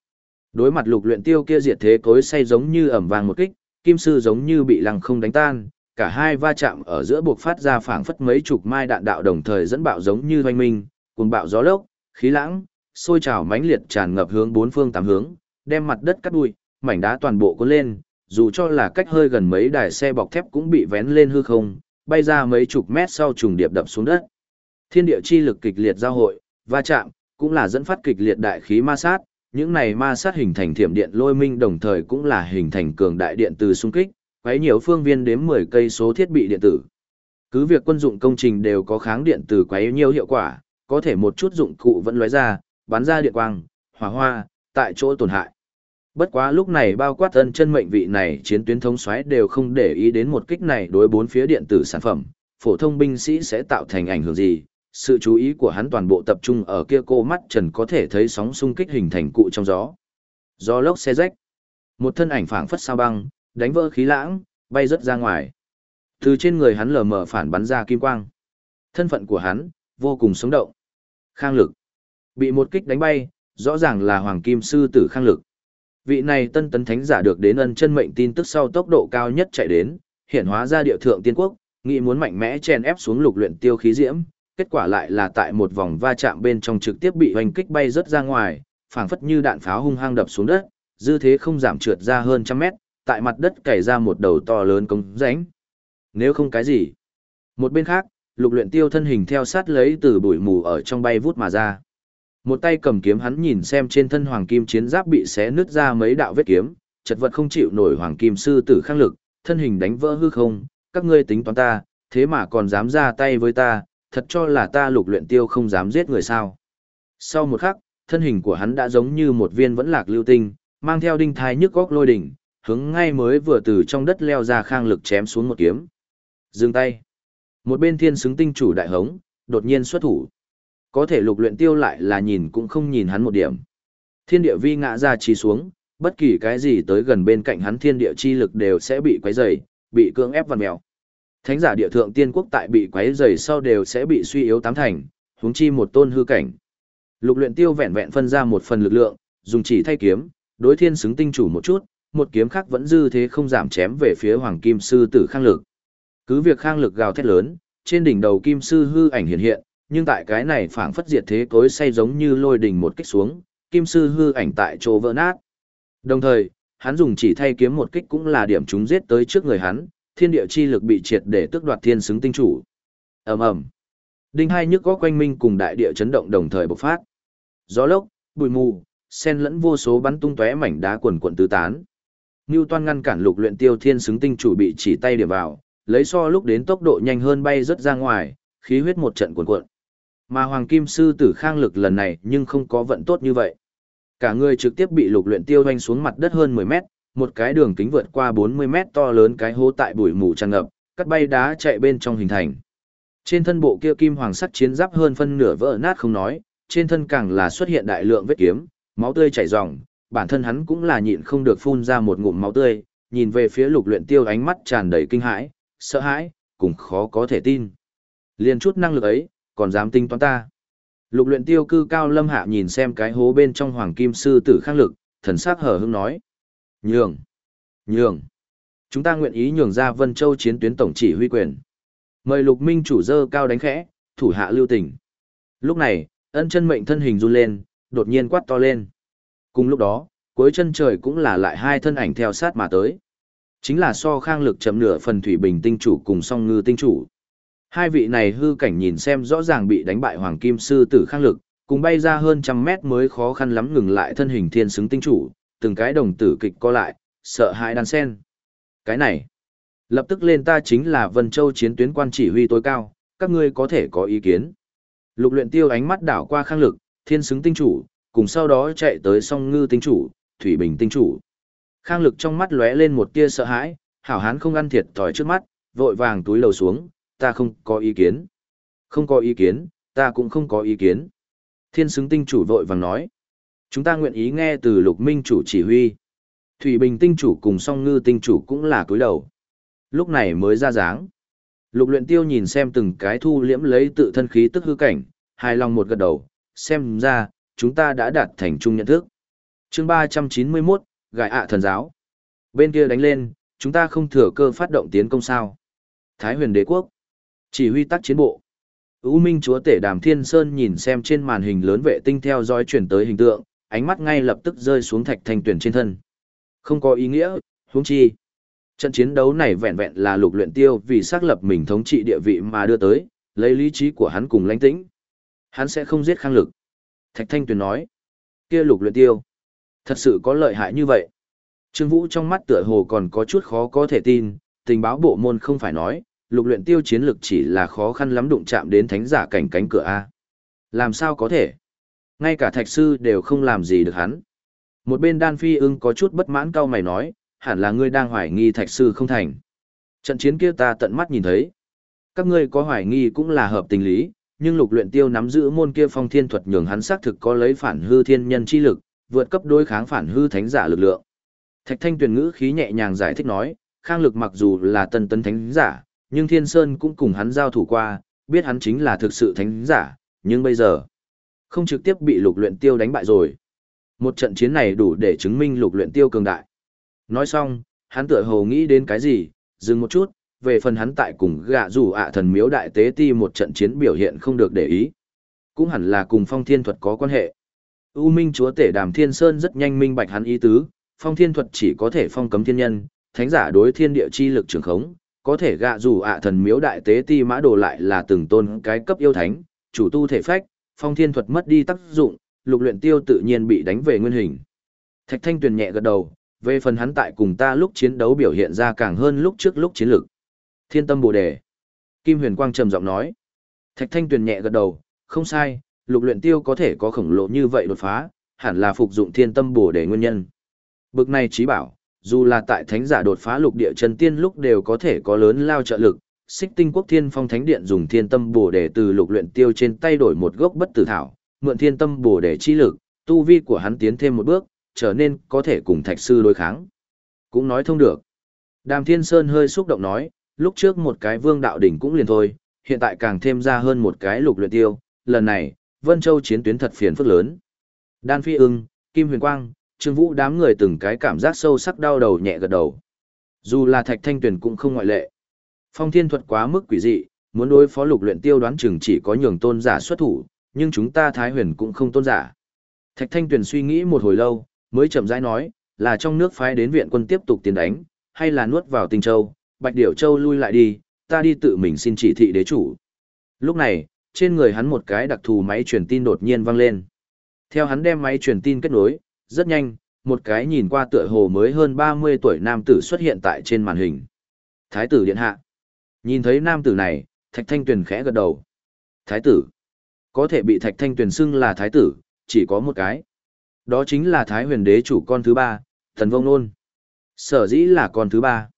Đối mặt lục luyện tiêu kia diệt thế cối say giống như ẩm vàng một kích, kim sư giống như bị lăng không đánh tan, cả hai va chạm ở giữa buộc phát ra phảng phất mấy chục mai đạn đạo đồng thời dẫn bạo giống như hoanh minh, cuồng bạo gió lốc, khí lãng, sôi trào mãnh liệt tràn ngập hướng bốn phương tám hướng, đem mặt đất cắt bụi, mảnh đá toàn bộ cuốn lên, dù cho là cách hơi gần mấy đài xe bọc thép cũng bị vén lên hư không, bay ra mấy chục mét sau trùng điệp đập xuống đất. Thiên địa chi lực kịch liệt giao hội, va chạm, cũng là dẫn phát kịch liệt đại khí ma sát, những này ma sát hình thành thiểm điện lôi minh đồng thời cũng là hình thành cường đại điện từ xung kích, quấy nhiều phương viên đếm 10 cây số thiết bị điện tử. Cứ việc quân dụng công trình đều có kháng điện tử quấy nhiều hiệu quả, có thể một chút dụng cụ vẫn lóe ra, bắn ra điện quang, hỏa hoa, tại chỗ tổn hại. Bất quá lúc này bao quát ân chân mệnh vị này chiến tuyến thống xoáy đều không để ý đến một kích này đối bốn phía điện tử sản phẩm, phổ thông binh sĩ sẽ tạo thành ảnh hưởng gì. Sự chú ý của hắn toàn bộ tập trung ở kia cô mắt trần có thể thấy sóng xung kích hình thành cụ trong gió. Gió lốc xe rách. Một thân ảnh phảng phất sao băng, đánh vỡ khí lãng, bay rất ra ngoài. Từ trên người hắn lờ mờ phản bắn ra kim quang. Thân phận của hắn, vô cùng sống động. Khang lực. Bị một kích đánh bay, rõ ràng là hoàng kim sư tử khang lực. Vị này tân tấn thánh giả được đến ân chân mệnh tin tức sau tốc độ cao nhất chạy đến, hiện hóa ra địa thượng tiên quốc, nghĩ muốn mạnh mẽ chen ép xuống lục luyện tiêu khí diễm, kết quả lại là tại một vòng va chạm bên trong trực tiếp bị hoành kích bay rất ra ngoài, phảng phất như đạn pháo hung hăng đập xuống đất, dư thế không giảm trượt ra hơn trăm mét, tại mặt đất cày ra một đầu to lớn cống rãnh. Nếu không cái gì. Một bên khác, lục luyện tiêu thân hình theo sát lấy từ bụi mù ở trong bay vút mà ra. Một tay cầm kiếm hắn nhìn xem trên thân hoàng kim chiến giáp bị xé nứt ra mấy đạo vết kiếm, chật vật không chịu nổi hoàng kim sư tử khang lực, thân hình đánh vỡ hư không, các ngươi tính toán ta, thế mà còn dám ra tay với ta, thật cho là ta lục luyện tiêu không dám giết người sao. Sau một khắc, thân hình của hắn đã giống như một viên vẫn lạc lưu tinh, mang theo đinh thai nhức góc lôi đỉnh, hướng ngay mới vừa từ trong đất leo ra khang lực chém xuống một kiếm. Dừng tay. Một bên thiên xứng tinh chủ đại hống, đột nhiên xuất thủ. Có thể lục luyện tiêu lại là nhìn cũng không nhìn hắn một điểm. Thiên địa vi ngã ra trì xuống, bất kỳ cái gì tới gần bên cạnh hắn thiên địa chi lực đều sẽ bị quấy rầy, bị cưỡng ép vặn mèo. Thánh giả địa thượng tiên quốc tại bị quấy rầy sau đều sẽ bị suy yếu tám thành, huống chi một tôn hư cảnh. Lục luyện tiêu vẹn vẹn phân ra một phần lực lượng, dùng chỉ thay kiếm, đối thiên xứng tinh chủ một chút, một kiếm khác vẫn dư thế không giảm chém về phía hoàng kim sư tử khang lực. Cứ việc khang lực gào thét lớn, trên đỉnh đầu kim sư hư ảnh hiện hiện, nhưng tại cái này phảng phất diệt thế cối say giống như lôi đỉnh một kích xuống, kim sư hư ảnh tại chỗ vỡ nát. Đồng thời, hắn dùng chỉ thay kiếm một kích cũng là điểm chúng giết tới trước người hắn, thiên địa chi lực bị triệt để tước đoạt thiên xứng tinh chủ. Ầm ầm. Đinh hai nhức có quanh minh cùng đại địa chấn động đồng thời bộc phát. Gió lốc, bụi mù, xen lẫn vô số bắn tung tóe mảnh đá quần quần tứ tán. Ngưu Toan ngăn cản Lục Luyện Tiêu Thiên xứng tinh chủ bị chỉ tay điểm vào, lấy so lúc đến tốc độ nhanh hơn bay rất ra ngoài, khí huyết một trận cuồn cuộn. Mà Hoàng Kim Sư Tử Khang lực lần này nhưng không có vận tốt như vậy. Cả người trực tiếp bị Lục Luyện Tiêu hoành xuống mặt đất hơn 10 mét, một cái đường kính vượt qua 40 mét to lớn cái hố tại bụi mù tràn ngập, cắt bay đá chạy bên trong hình thành. Trên thân bộ kia kim hoàng sắt chiến giáp hơn phân nửa vỡ nát không nói, trên thân càng là xuất hiện đại lượng vết kiếm, máu tươi chảy ròng, bản thân hắn cũng là nhịn không được phun ra một ngụm máu tươi, nhìn về phía lục luyện tiêu ánh mắt tràn đầy kinh hãi, sợ hãi, cùng khó có thể tin. Liên chút năng lực ấy, còn dám tinh toán ta. Lục luyện tiêu cư cao lâm hạ nhìn xem cái hố bên trong hoàng kim sư tử khang lực, thần sắc hở hững nói. Nhường! Nhường! Chúng ta nguyện ý nhường ra Vân Châu chiến tuyến tổng chỉ huy quyền. Mời lục minh chủ dơ cao đánh khẽ, thủ hạ lưu tình. Lúc này, ân chân mệnh thân hình run lên, đột nhiên quát to lên. Cùng lúc đó, cuối chân trời cũng là lại hai thân ảnh theo sát mà tới. Chính là so khang lực chậm nửa phần thủy bình tinh chủ cùng song ngư tinh chủ. Hai vị này hư cảnh nhìn xem rõ ràng bị đánh bại hoàng kim sư tử khang lực, cùng bay ra hơn trăm mét mới khó khăn lắm ngừng lại thân hình thiên xứng tinh chủ, từng cái đồng tử kịch co lại, sợ hãi đan sen. Cái này, lập tức lên ta chính là Vân Châu chiến tuyến quan chỉ huy tối cao, các ngươi có thể có ý kiến. Lục luyện tiêu ánh mắt đảo qua khang lực, thiên xứng tinh chủ, cùng sau đó chạy tới song ngư tinh chủ, thủy bình tinh chủ. Khang lực trong mắt lóe lên một tia sợ hãi, hảo hán không ăn thiệt thòi trước mắt, vội vàng túi lầu xuống, ta không có ý kiến. Không có ý kiến, ta cũng không có ý kiến. Thiên xứng tinh chủ vội vàng nói. Chúng ta nguyện ý nghe từ lục minh chủ chỉ huy. Thủy bình tinh chủ cùng song ngư tinh chủ cũng là túi đầu. Lúc này mới ra dáng. Lục luyện tiêu nhìn xem từng cái thu liễm lấy tự thân khí tức hư cảnh, hài lòng một gật đầu, xem ra, chúng ta đã đạt thành chung nhận thức. chương 391, gài ạ thần giáo. Bên kia đánh lên, chúng ta không thừa cơ phát động tiến công sao. Thái huyền đế quốc. Chỉ huy tác chiến bộ. U Minh chúa tể Đàm Thiên Sơn nhìn xem trên màn hình lớn vệ tinh theo dõi chuyển tới hình tượng, ánh mắt ngay lập tức rơi xuống thạch thanh tuyển trên thân. Không có ý nghĩa, huống chi. Trận chiến đấu này vẹn vẹn là lục luyện tiêu vì xác lập mình thống trị địa vị mà đưa tới, lấy lý trí của hắn cùng lãnh tĩnh. Hắn sẽ không giết khang lực. Thạch Thanh Tuyền nói, kia lục luyện tiêu. Thật sự có lợi hại như vậy. Trương Vũ trong mắt tựa hồ còn có chút khó có thể tin, tình báo bộ môn không phải nói, lục luyện tiêu chiến lực chỉ là khó khăn lắm đụng chạm đến thánh giả cảnh cánh cửa A. Làm sao có thể? Ngay cả thạch sư đều không làm gì được hắn. Một bên đan phi ưng có chút bất mãn cao mày nói, hẳn là ngươi đang hoài nghi thạch sư không thành. Trận chiến kia ta tận mắt nhìn thấy. Các ngươi có hoài nghi cũng là hợp tình lý, nhưng lục luyện tiêu nắm giữ môn kia phong thiên thuật nhường hắn xác thực có lấy phản hư thiên nhân chi lực, vượt cấp đối kháng phản hư thánh giả lực lượng. Thạch Thanh Tuyền ngữ khí nhẹ nhàng giải thích nói, Khang Lực mặc dù là tân tấn thánh giả, nhưng Thiên Sơn cũng cùng hắn giao thủ qua, biết hắn chính là thực sự thánh giả, nhưng bây giờ không trực tiếp bị lục luyện tiêu đánh bại rồi. Một trận chiến này đủ để chứng minh lục luyện tiêu cường đại. Nói xong, hắn tựa hồ nghĩ đến cái gì, dừng một chút, về phần hắn tại cùng gạ rủ ạ thần miếu đại tế ti một trận chiến biểu hiện không được để ý. Cũng hẳn là cùng phong thiên thuật có quan hệ. U Minh chúa tể đàm thiên sơn rất nhanh minh bạch hắn ý tứ, phong thiên thuật chỉ có thể phong cấm thiên nhân, thánh giả đối thiên địa chi lực trường khống, có thể gạ rủ ạ thần miếu đại tế ti mã đồ lại là từng tôn cái cấp yêu thánh, chủ tu thể phách, phong thiên thuật mất đi tác dụng, lục luyện tiêu tự nhiên bị đánh về nguyên hình. Thạch thanh tuyền nhẹ gật đầu, về phần hắn tại cùng ta lúc chiến đấu biểu hiện ra càng hơn lúc trước lúc chiến lực. Thiên tâm bồ đề. Kim huyền quang trầm giọng nói. Thạch thanh tuyền nhẹ gật đầu, không sai, lục luyện tiêu có thể có khổng lồ như vậy đột phá, hẳn là phục dụng thiên tâm bồ đề nguyên nhân. Bực này trí bảo, dù là tại thánh giả đột phá lục địa chân tiên lúc đều có thể có lớn lao trợ lực, xích tinh quốc thiên phong thánh điện dùng thiên tâm bồ đề từ lục luyện tiêu trên tay đổi một gốc bất tử thảo, mượn thiên tâm bồ đề chi lực, tu vi của hắn tiến thêm một bước, trở nên có thể cùng thạch sư đối kháng. Cũng nói thông được. Đàm Thiên Sơn hơi xúc động nói, lúc trước một cái vương đạo đỉnh cũng liền thôi, hiện tại càng thêm ra hơn một cái lục luyện tiêu, lần này, Vân Châu chiến tuyến thật phiền phức lớn. Đan Phi ưng, Kim Huyền Quang, Trương Vũ đám người từng cái cảm giác sâu sắc đau đầu nhẹ gật đầu. Dù là Thạch Thanh Tuyền cũng không ngoại lệ. Phong thiên thuật quá mức quỷ dị, muốn đối phó lục luyện tiêu đoán chừng chỉ có nhường tôn giả xuất thủ, nhưng chúng ta Thái Huyền cũng không tôn giả. Thạch Thanh Tuyền suy nghĩ một hồi lâu, mới chậm rãi nói, là trong nước phái đến viện quân tiếp tục tiến đánh, hay là nuốt vào Tinh Châu, Bạch Điểu Châu lui lại đi, ta đi tự mình xin chỉ thị đế chủ. Lúc này, trên người hắn một cái đặc thù máy truyền tin đột nhiên vang lên. Theo hắn đem máy truyền tin kết nối, rất nhanh, một cái nhìn qua tựa hồ mới hơn 30 tuổi nam tử xuất hiện tại trên màn hình. Thái tử điện hạ. Nhìn thấy nam tử này, Thạch Thanh Tuyền khẽ gật đầu. Thái tử. Có thể bị Thạch Thanh Tuyền xưng là thái tử, chỉ có một cái. Đó chính là Thái huyền đế chủ con thứ ba, Thần Vông Nôn. Sở dĩ là con thứ ba.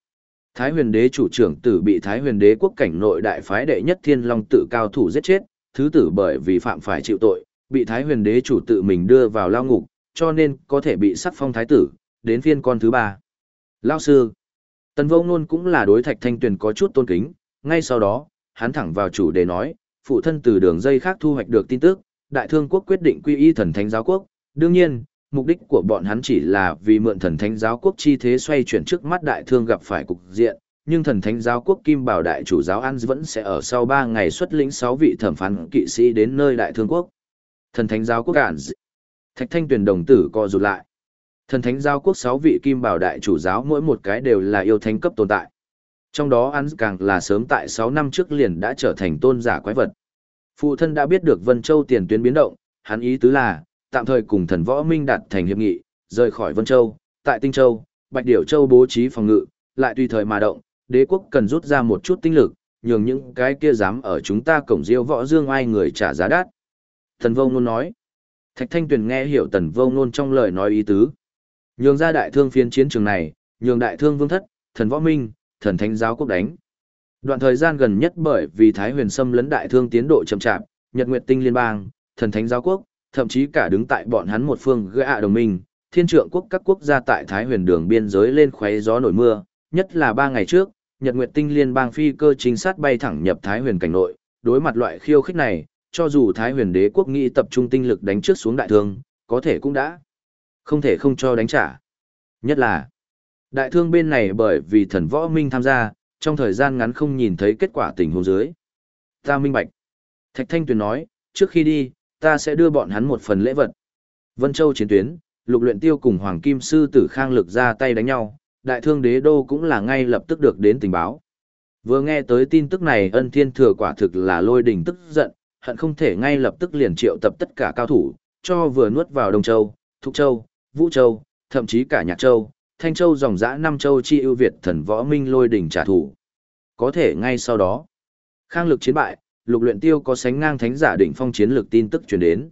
Thái huyền đế chủ trưởng tử bị Thái huyền đế quốc cảnh nội đại phái đệ nhất thiên long tự cao thủ giết chết, thứ tử bởi vì phạm phải chịu tội, bị Thái huyền đế chủ tự mình đưa vào lao ngục, cho nên có thể bị sắc phong thái tử, đến phiên con thứ ba. Lao sư. Tần vô ngôn cũng là đối thạch thanh tuyền có chút tôn kính, ngay sau đó, hắn thẳng vào chủ đề nói, phụ thân từ đường dây khác thu hoạch được tin tức, đại thương quốc quyết định quy y thần thánh giáo quốc, đương nhiên, mục đích của bọn hắn chỉ là vì mượn thần thánh giáo quốc chi thế xoay chuyển trước mắt đại thương gặp phải cục diện, nhưng thần thánh giáo quốc kim bảo đại chủ giáo an vẫn sẽ ở sau 3 ngày xuất lĩnh 6 vị thẩm phán kỵ sĩ đến nơi đại thương quốc. Thần thánh giáo quốc An Thạch thanh tuyền đồng tử co rụt lại. Thần thánh giáo quốc 6 vị kim bảo đại chủ giáo mỗi một cái đều là yêu thánh cấp tồn tại. Trong đó an càng là sớm tại 6 năm trước liền đã trở thành tôn giả quái vật. Phụ thân đã biết được Vân Châu tiền tuyến biến động, hắn ý tứ là, tạm thời cùng thần võ minh đạt thành hiệp nghị, rời khỏi Vân Châu, tại Tinh Châu, Bạch Điểu Châu bố trí phòng ngự, lại tùy thời mà động, đế quốc cần rút ra một chút tinh lực, nhường những cái kia dám ở chúng ta cổng diêu võ dương ai người trả giá đắt. Thần vô ngôn nói. Thạch Thanh Tuyền nghe hiểu tần vô ngôn trong lời nói ý tứ. Nhường ra đại thương phiên chiến trường này, nhường đại thương vương thất, thần võ minh, thần thánh giáo quốc đánh. Đoạn thời gian gần nhất bởi vì Thái huyền sâm lấn đại thương tiến độ chậm chạp, Nhật Nguyệt Tinh Liên bang, thần thánh giáo quốc, thậm chí cả đứng tại bọn hắn một phương gã đồng minh, thiên trượng quốc các quốc gia tại Thái huyền đường biên giới lên khoé gió nổi mưa, nhất là ba ngày trước, Nhật Nguyệt Tinh Liên bang phi cơ chính sát bay thẳng nhập Thái huyền cảnh nội, đối mặt loại khiêu khích này, cho dù Thái huyền đế quốc nghĩ tập trung tinh lực đánh trước xuống đại thương, có thể cũng đã không thể không cho đánh trả. Nhất là, đại thương bên này bởi vì thần võ minh tham gia, trong thời gian ngắn không nhìn thấy kết quả tình huống dưới. Ta minh bạch. Thạch Thanh Tuyền nói, trước khi đi, ta sẽ đưa bọn hắn một phần lễ vật. Vân Châu chiến tuyến, lục luyện tiêu cùng Hoàng Kim Sư tử khang lực ra tay đánh nhau, đại thương đế đô cũng là ngay lập tức được đến tình báo. Vừa nghe tới tin tức này ân thiên thừa quả thực là lôi đình tức giận, hận không thể ngay lập tức liền triệu tập tất cả cao thủ, cho vừa nuốt vào Đông Châu, Thục Châu, Vũ Châu, thậm chí cả Nhạc Châu, Thanh Châu dòng dã năm châu chi ưu Việt thần võ minh lôi đình trả thù. Có thể ngay sau đó, khang lực chiến bại, lục luyện tiêu có sánh ngang thánh giả đỉnh phong chiến lược tin tức truyền đến.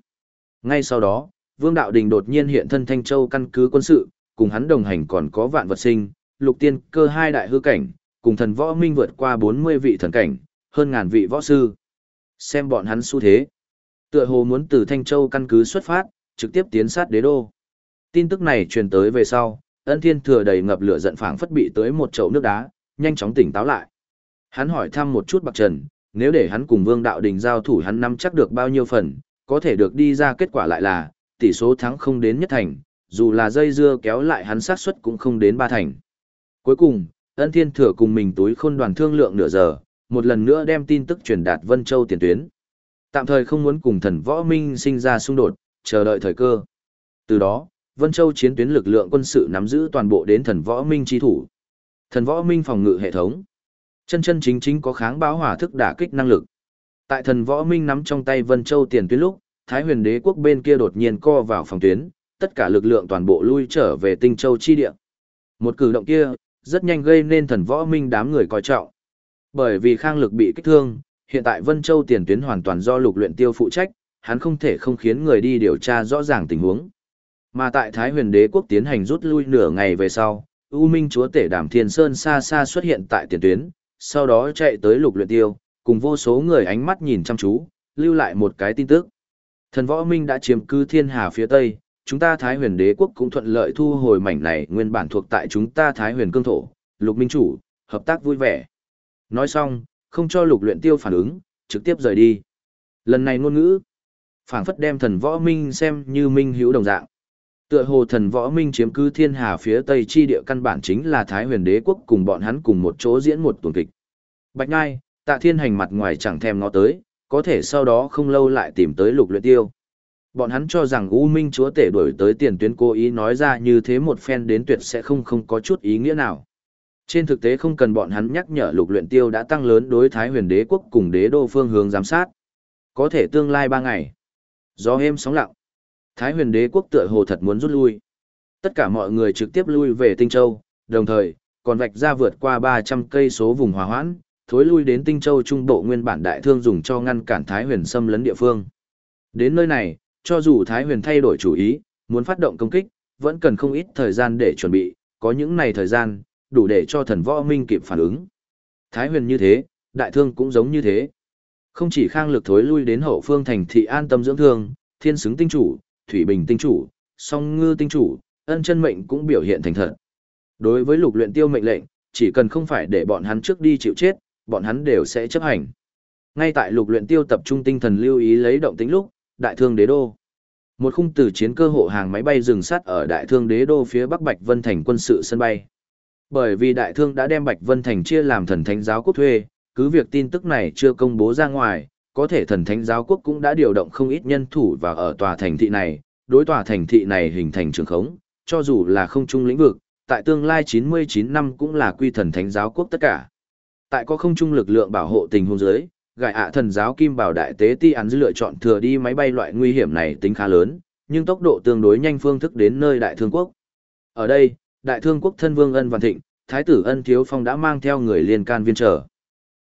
Ngay sau đó, Vương Đạo Đình đột nhiên hiện thân Thanh Châu căn cứ quân sự, cùng hắn đồng hành còn có vạn vật sinh, lục tiên cơ hai đại hư cảnh, cùng thần võ minh vượt qua 40 vị thần cảnh, hơn ngàn vị võ sư. Xem bọn hắn xu thế. Tựa hồ muốn từ Thanh Châu căn cứ xuất phát, trực tiếp tiến sát đế đô. Tin tức này truyền tới về sau, ân thiên thừa đầy ngập lửa giận phảng phất bị tới một chậu nước đá, nhanh chóng tỉnh táo lại. Hắn hỏi thăm một chút bạc trần, nếu để hắn cùng vương đạo đình giao thủ hắn nắm chắc được bao nhiêu phần, có thể được đi ra kết quả lại là, tỷ số thắng không đến nhất thành, dù là dây dưa kéo lại hắn sát suất cũng không đến ba thành. Cuối cùng, ân thiên thừa cùng mình túi khôn đoàn thương lượng nửa giờ, một lần nữa đem tin tức truyền đạt Vân Châu tiền tuyến. Tạm thời không muốn cùng thần võ minh sinh ra xung đột, chờ đợi thời cơ. Từ đó, Vân Châu chiến tuyến lực lượng quân sự nắm giữ toàn bộ đến thần võ minh chi thủ. Thần võ minh phòng ngự hệ thống. Chân chân chính chính có kháng báo hỏa thức đả kích năng lực. Tại thần võ minh nắm trong tay Vân Châu tiền tuyến lúc, Thái huyền đế quốc bên kia đột nhiên co vào phòng tuyến, tất cả lực lượng toàn bộ lui trở về tinh châu chi địa. Một cử động kia, rất nhanh gây nên thần võ minh đám người coi trọng. Bởi vì khang lực bị kích thương, hiện tại Vân Châu tiền tuyến hoàn toàn do lục luyện tiêu phụ trách, hắn không thể không khiến người đi điều tra rõ ràng tình huống. Mà tại Thái huyền đế quốc tiến hành rút lui nửa ngày về sau, U Minh chúa tể Đàm Thiên Sơn xa xa xuất hiện tại tiền tuyến, sau đó chạy tới lục luyện tiêu, cùng vô số người ánh mắt nhìn chăm chú, lưu lại một cái tin tức. Thần võ minh đã chiếm cứ thiên hà phía tây, chúng ta Thái huyền đế quốc cũng thuận lợi thu hồi mảnh này nguyên bản thuộc tại chúng ta Thái huyền cương thổ, lục minh chủ, hợp tác vui vẻ. Nói xong, không cho lục luyện tiêu phản ứng, trực tiếp rời đi. Lần này ngôn ngữ, phảng phất đem thần võ minh xem như minh hữu đồng dạng. Tựa hồ thần võ minh chiếm cứ thiên hà phía tây chi địa căn bản chính là Thái huyền đế quốc cùng bọn hắn cùng một chỗ diễn một tuần kịch. Bạch Ngai, tạ thiên hành mặt ngoài chẳng thèm ngó tới, có thể sau đó không lâu lại tìm tới lục luyện tiêu. Bọn hắn cho rằng U Minh chúa tể đuổi tới tiền tuyến cố ý nói ra như thế một phen đến tuyệt sẽ không không có chút ý nghĩa nào. Trên thực tế không cần bọn hắn nhắc nhở lục luyện tiêu đã tăng lớn đối thái huyền đế quốc cùng đế đô phương hướng giám sát. Có thể tương lai ba ngày. Gió êm sóng lặng. Thái huyền đế quốc tựa hồ thật muốn rút lui. Tất cả mọi người trực tiếp lui về Tinh Châu, đồng thời, còn vạch ra vượt qua 300 cây số vùng hòa hoãn, thối lui đến Tinh Châu trung bộ nguyên bản đại thương dùng cho ngăn cản Thái huyền xâm lấn địa phương. Đến nơi này, cho dù Thái huyền thay đổi chủ ý, muốn phát động công kích, vẫn cần không ít thời gian để chuẩn bị, có những này thời gian, đủ để cho thần võ minh kịp phản ứng. Thái huyền như thế, đại thương cũng giống như thế. Không chỉ khang lực thối lui đến hậu phương thành thị an tâm dưỡng thương, thiên xứng tinh chủ, thủy bình tinh chủ, song ngư tinh chủ, ân chân mệnh cũng biểu hiện thành thật. Đối với lục luyện tiêu mệnh lệnh, chỉ cần không phải để bọn hắn trước đi chịu chết, bọn hắn đều sẽ chấp hành. Ngay tại lục luyện tiêu tập trung tinh thần lưu ý lấy động tĩnh lúc, đại thương đế đô. Một khung từ chiến cơ hộ hàng máy bay dừng sát ở đại thương đế đô phía bắc Bạch Vân Thành quân sự sân bay. Bởi vì đại thương đã đem Bạch Vân Thành chia làm thần thánh giáo quốc thuê, cứ việc tin tức này chưa công bố ra ngoài, có thể thần thánh giáo quốc cũng đã điều động không ít nhân thủ và ở tòa thành thị này, đối tòa thành thị này hình thành trường khống, cho dù là không trung lĩnh vực, tại tương lai 99 năm cũng là quy thần thánh giáo quốc tất cả. Tại có không trung lực lượng bảo hộ tình huống dưới, gại ạ thần giáo kim bảo đại tế ti án lựa chọn thừa đi máy bay loại nguy hiểm này tính khá lớn, nhưng tốc độ tương đối nhanh phương thức đến nơi đại thương quốc. Ở đây, đại thương quốc thân vương ân văn thịnh, thái tử ân thiếu phong đã mang theo người liên can viên trở.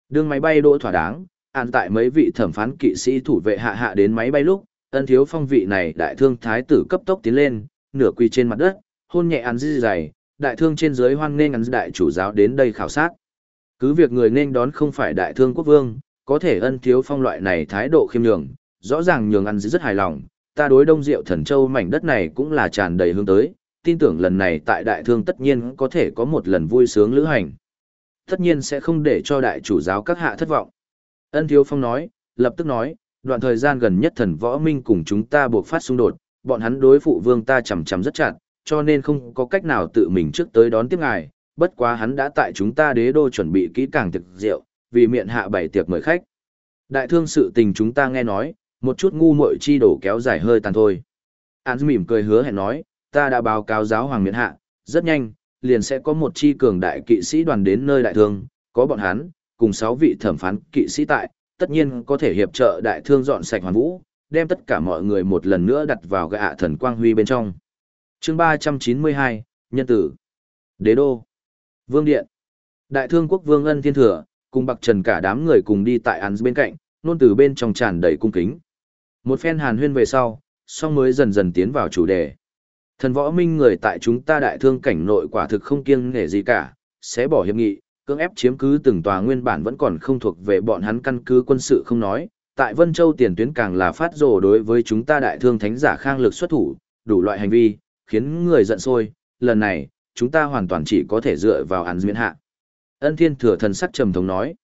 đường máy bay đỗ thỏa đáng, an tại mấy vị thẩm phán kỵ sĩ thủ vệ hạ hạ đến máy bay lúc, ân thiếu phong vị này đại thương thái tử cấp tốc tiến lên, nửa quỳ trên mặt đất, hôn nhẹ ăn di dày, đại thương trên dưới hoan nghênh ăn đại chủ giáo đến đây khảo sát. Cứ việc người nên đón không phải đại thương quốc vương, có thể ân thiếu phong loại này thái độ khiêm nhường, rõ ràng nhường ăn rất hài lòng, ta đối đông diệu thần châu mảnh đất này cũng là tràn đầy hướng tới, tin tưởng lần này tại đại thương tất nhiên có thể có một lần vui sướng lữ hành. Tất nhiên sẽ không để cho đại chủ giáo các hạ thất vọng. Ân thiếu phong nói, lập tức nói, đoạn thời gian gần nhất thần võ minh cùng chúng ta buộc phát xung đột, bọn hắn đối phụ vương ta chằm chằm rất chặt, cho nên không có cách nào tự mình trước tới đón tiếp ngài, bất quá hắn đã tại chúng ta đế đô chuẩn bị kỹ càng thực rượu, vì miệng hạ bảy tiệc mời khách. Đại thương sự tình chúng ta nghe nói, một chút ngu muội chi đổ kéo dài hơi tàn thôi. Án mỉm cười hứa hẹn nói, ta đã báo cáo giáo hoàng Miện hạ, rất nhanh, liền sẽ có một chi cường đại kỵ sĩ đoàn đến nơi đại thương, có bọn hắn, cùng sáu vị thẩm phán kỵ sĩ tại, tất nhiên có thể hiệp trợ đại thương dọn sạch hoàn vũ, đem tất cả mọi người một lần nữa đặt vào gạ thần quang huy bên trong. chương 392, Nhân tử, Đế đô, Vương điện, Đại thương quốc vương ân thiên thừa, cùng bạc trần cả đám người cùng đi tại án bên cạnh, nôn từ bên trong tràn đầy cung kính. Một phen hàn huyên về sau, song mới dần dần tiến vào chủ đề. Thần võ minh người tại chúng ta đại thương cảnh nội quả thực không kiêng nể gì cả, sẽ bỏ hiệp nghị, cưỡng ép chiếm cứ từng tòa nguyên bản vẫn còn không thuộc về bọn hắn căn cứ quân sự không nói. Tại Vân Châu tiền tuyến càng là phát rồ đối với chúng ta đại thương thánh giả khang lực xuất thủ, đủ loại hành vi, khiến người giận sôi lần này, chúng ta hoàn toàn chỉ có thể dựa vào án duyên hạ. Ân thiên thừa thần sắc trầm thống nói.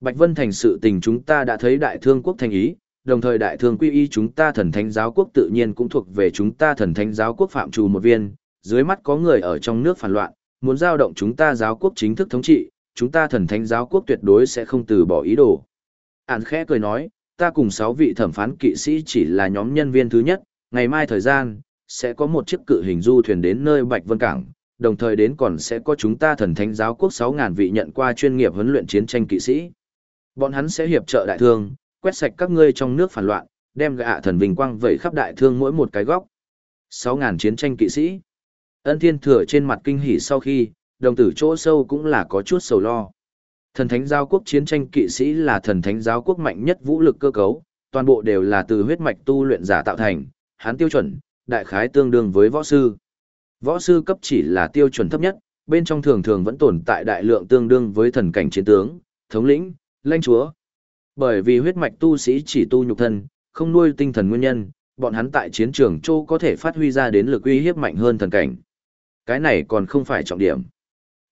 Bạch Vân thành sự tình chúng ta đã thấy đại thương quốc thành ý, đồng thời đại thương quy y chúng ta thần thánh giáo quốc tự nhiên cũng thuộc về chúng ta thần thánh giáo quốc phạm trù một viên, dưới mắt có người ở trong nước phản loạn, muốn giao động chúng ta giáo quốc chính thức thống trị, chúng ta thần thánh giáo quốc tuyệt đối sẽ không từ bỏ ý đồ. Ản khẽ cười nói, ta cùng sáu vị thẩm phán kỵ sĩ chỉ là nhóm nhân viên thứ nhất, ngày mai thời gian, sẽ có một chiếc cự hình du thuyền đến nơi Bạch Vân Cảng, đồng thời đến còn sẽ có chúng ta thần thánh giáo quốc 6.000 vị nhận qua chuyên nghiệp huấn luyện chiến tranh kỵ sĩ. Bọn hắn sẽ hiệp trợ đại thương, quét sạch các ngươi trong nước phản loạn, đem gạ thần vinh quang vẩy khắp đại thương mỗi một cái góc. 6.000 chiến tranh kỵ sĩ. Ân thiên thừa trên mặt kinh hỉ sau khi, đồng tử chỗ sâu cũng là có chút sầu lo. Thần thánh giáo quốc chiến tranh kỵ sĩ là thần thánh giáo quốc mạnh nhất vũ lực cơ cấu, toàn bộ đều là từ huyết mạch tu luyện giả tạo thành, hắn tiêu chuẩn, đại khái tương đương với võ sư. Võ sư cấp chỉ là tiêu chuẩn thấp nhất, bên trong thường thường vẫn tồn tại đại lượng tương đương với thần cảnh chiến tướng, thống lĩnh, lãnh chúa. Bởi vì huyết mạch tu sĩ chỉ tu nhục thân, không nuôi tinh thần nguyên nhân, bọn hắn tại chiến trường châu có thể phát huy ra đến lực uy hiếp mạnh hơn thần cảnh. Cái này còn không phải trọng điểm.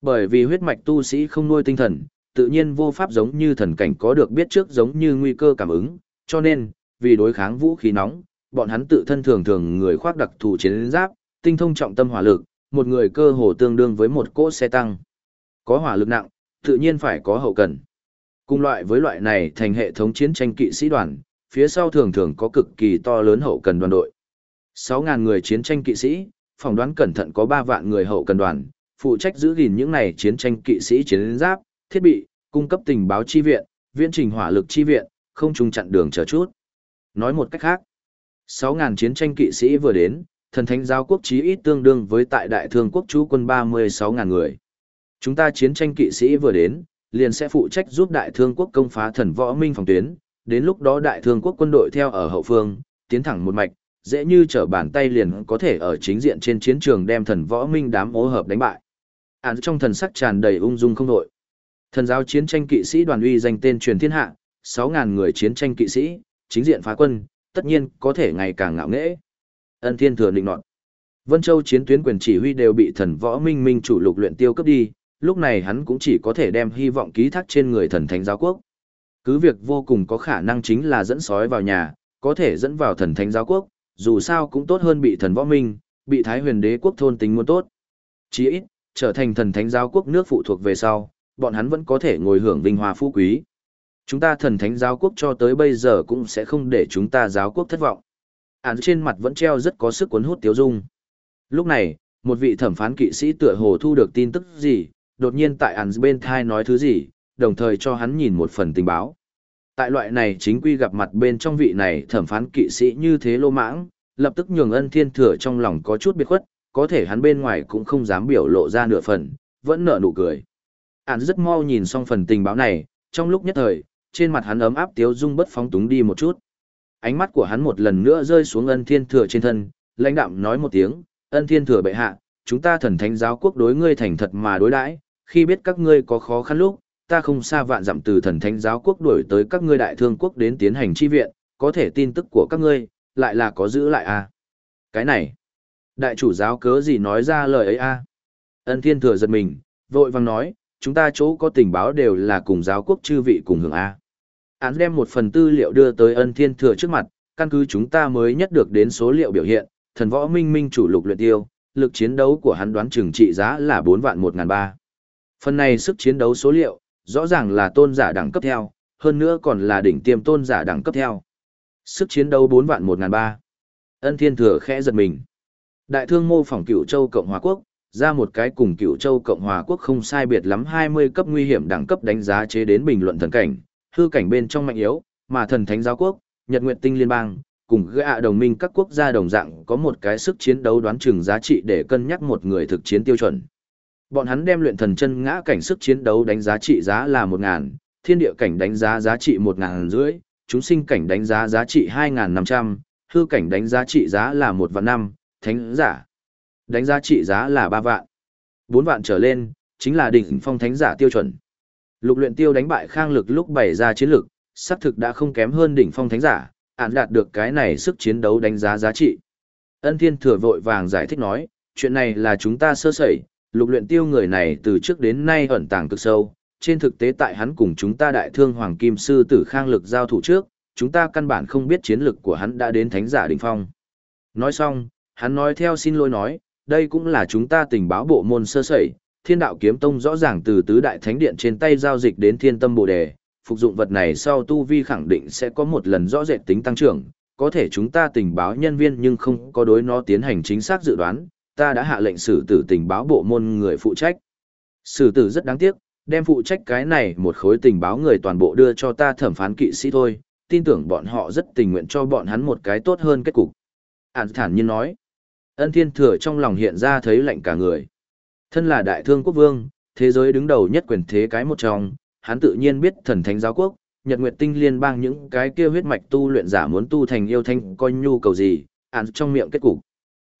Bởi vì huyết mạch tu sĩ không nuôi tinh thần, tự nhiên vô pháp giống như thần cảnh có được biết trước giống như nguy cơ cảm ứng, cho nên, vì đối kháng vũ khí nóng, bọn hắn tự thân thường thường người khoác đặc thù chiến giáp, tinh thông trọng tâm hỏa lực, một người cơ hồ tương đương với một cỗ xe tăng. Có hỏa lực nặng, tự nhiên phải có hậu cần. Cùng loại với loại này thành hệ thống chiến tranh kỵ sĩ đoàn, phía sau thường thường có cực kỳ to lớn hậu cần đoàn đội. 6.000 người chiến tranh kỵ sĩ, phỏng đoán cẩn thận có 3 vạn người hậu cần đoàn, phụ trách giữ gìn những này chiến tranh kỵ sĩ chiến giáp, thiết bị, cung cấp tình báo chi viện, viễn trình hỏa lực chi viện, không trùng chặn đường chờ chút. Nói một cách khác, 6.000 chiến tranh kỵ sĩ vừa đến, thần thánh giáo quốc chí ít tương đương với tại đại thương quốc chú quân 36.000 người. Chúng ta chiến tranh kỵ sĩ vừa đến, liền sẽ phụ trách giúp đại thương quốc công phá thần võ minh phòng tuyến, đến lúc đó đại thương quốc quân đội theo ở hậu phương, tiến thẳng một mạch, dễ như trở bàn tay liền có thể ở chính diện trên chiến trường đem thần võ minh đám ố hợp đánh bại. Án trong thần sắc tràn đầy ung dung không đội. Thần giáo chiến tranh kỵ sĩ đoàn uy danh tên truyền thiên hạ, sáu ngàn người chiến tranh kỵ sĩ, chính diện phá quân, tất nhiên có thể ngày càng ngạo nghễ. Ân thiên thừa định nọt. Vân Châu chiến tuyến quyền chỉ huy đều bị thần võ minh minh chủ lục luyện tiêu cấp đi, lúc này hắn cũng chỉ có thể đem hy vọng ký thác trên người thần thánh giáo quốc. Cứ việc vô cùng có khả năng chính là dẫn sói vào nhà, có thể dẫn vào thần thánh giáo quốc, dù sao cũng tốt hơn bị thần võ minh, bị thái huyền đế quốc thôn tính muốn tốt. Chỉ ít, trở thành thần thánh giáo quốc nước phụ thuộc về sau, bọn hắn vẫn có thể ngồi hưởng vinh hoa phú quý. Chúng ta thần thánh giáo quốc cho tới bây giờ cũng sẽ không để chúng ta giáo quốc thất vọng. Án trên mặt vẫn treo rất có sức cuốn hút tiếu dung. Lúc này, một vị thẩm phán kỵ sĩ tựa hồ thu được tin tức gì, đột nhiên tại án bên thai nói thứ gì, đồng thời cho hắn nhìn một phần tình báo. Tại loại này chính quy gặp mặt bên trong vị này thẩm phán kỵ sĩ như thế lô mãng, lập tức nhường ân thiên thừa trong lòng có chút biệt khuất, có thể hắn bên ngoài cũng không dám biểu lộ ra nửa phần, vẫn nở nụ cười. Án rất mau nhìn xong phần tình báo này, trong lúc nhất thời, trên mặt hắn ấm áp tiếu dung bất phóng túng đi một chút. Ánh mắt của hắn một lần nữa rơi xuống ân thiên thừa trên thân, lãnh đạm nói một tiếng, ân thiên thừa bệ hạ, chúng ta thần thánh giáo quốc đối ngươi thành thật mà đối đãi, khi biết các ngươi có khó khăn lúc, ta không xa vạn dặm từ thần thánh giáo quốc đuổi tới các ngươi đại thương quốc đến tiến hành chi viện, có thể tin tức của các ngươi, lại là có giữ lại à. Cái này, đại chủ giáo cớ gì nói ra lời ấy à. Ân thiên thừa giật mình, vội vàng nói, chúng ta chỗ có tình báo đều là cùng giáo quốc chư vị cùng hưởng A. Án đem một phần tư liệu đưa tới ân thiên thừa trước mặt, căn cứ chúng ta mới nhất được đến số liệu biểu hiện, thần võ minh minh chủ lục luyện tiêu, lực chiến đấu của hắn đoán chừng trị giá là bốn vạn một ngàn ba. Phần này sức chiến đấu số liệu, rõ ràng là tôn giả đẳng cấp theo, hơn nữa còn là đỉnh tiêm tôn giả đẳng cấp theo. Sức chiến đấu bốn vạn một ngàn ba. Ân thiên thừa khẽ giật mình. Đại thương mô phỏng cửu châu Cộng hòa quốc, ra một cái cùng cựu châu Cộng hòa quốc không sai biệt lắm 20 cấp nguy hiểm đẳng cấp đánh giá chế đến bình luận thần cảnh, hư cảnh bên trong mạnh yếu, mà thần thánh giáo quốc, Nhật nguyện Tinh Liên bang, cùng gã đồng minh các quốc gia đồng dạng có một cái sức chiến đấu đoán chừng giá trị để cân nhắc một người thực chiến tiêu chuẩn. Bọn hắn đem luyện thần chân ngã cảnh sức chiến đấu đánh giá trị giá là 1000, thiên địa cảnh đánh giá giá trị 1000 rưỡi, chúng sinh cảnh đánh giá giá trị 2500, hư cảnh đánh giá trị giá là 1 vạn 5, thánh giả đánh giá trị giá là ba vạn. bốn vạn trở lên, chính là đỉnh phong thánh giả tiêu chuẩn. Lục luyện tiêu đánh bại khang lực lúc bày ra chiến lực, xác thực đã không kém hơn đỉnh phong thánh giả, ản đạt được cái này sức chiến đấu đánh giá giá trị. Ân thiên thừa vội vàng giải thích nói, chuyện này là chúng ta sơ sẩy, lục luyện tiêu người này từ trước đến nay ẩn tàng cực sâu, trên thực tế tại hắn cùng chúng ta đại thương hoàng kim sư tử khang lực giao thủ trước, chúng ta căn bản không biết chiến lực của hắn đã đến thánh giả đỉnh phong. Nói xong, hắn nói theo xin lỗi nói, đây cũng là chúng ta tình báo bộ môn sơ sẩy, thiên đạo kiếm tông rõ ràng từ tứ đại thánh điện trên tay giao dịch đến thiên tâm bồ đề, phục dụng vật này sau tu vi khẳng định sẽ có một lần rõ rệt tính tăng trưởng, có thể chúng ta tình báo nhân viên nhưng không có đối nó tiến hành chính xác dự đoán, ta đã hạ lệnh xử tử tình báo bộ môn người phụ trách. Xử tử rất đáng tiếc, đem phụ trách cái này một khối tình báo người toàn bộ đưa cho ta thẩm phán kỵ sĩ thôi, tin tưởng bọn họ rất tình nguyện cho bọn hắn một cái tốt hơn kết cục. Ản thản nhiên nói, Ân thiên thừa trong lòng hiện ra thấy lạnh cả người. Thân là đại thương quốc vương, thế giới đứng đầu nhất quyền thế cái một trong, hắn tự nhiên biết thần thánh giáo quốc, nhật nguyệt tinh liên bang những cái kia huyết mạch tu luyện giả muốn tu thành yêu thanh coi nhu cầu gì, ản trong miệng kết cục.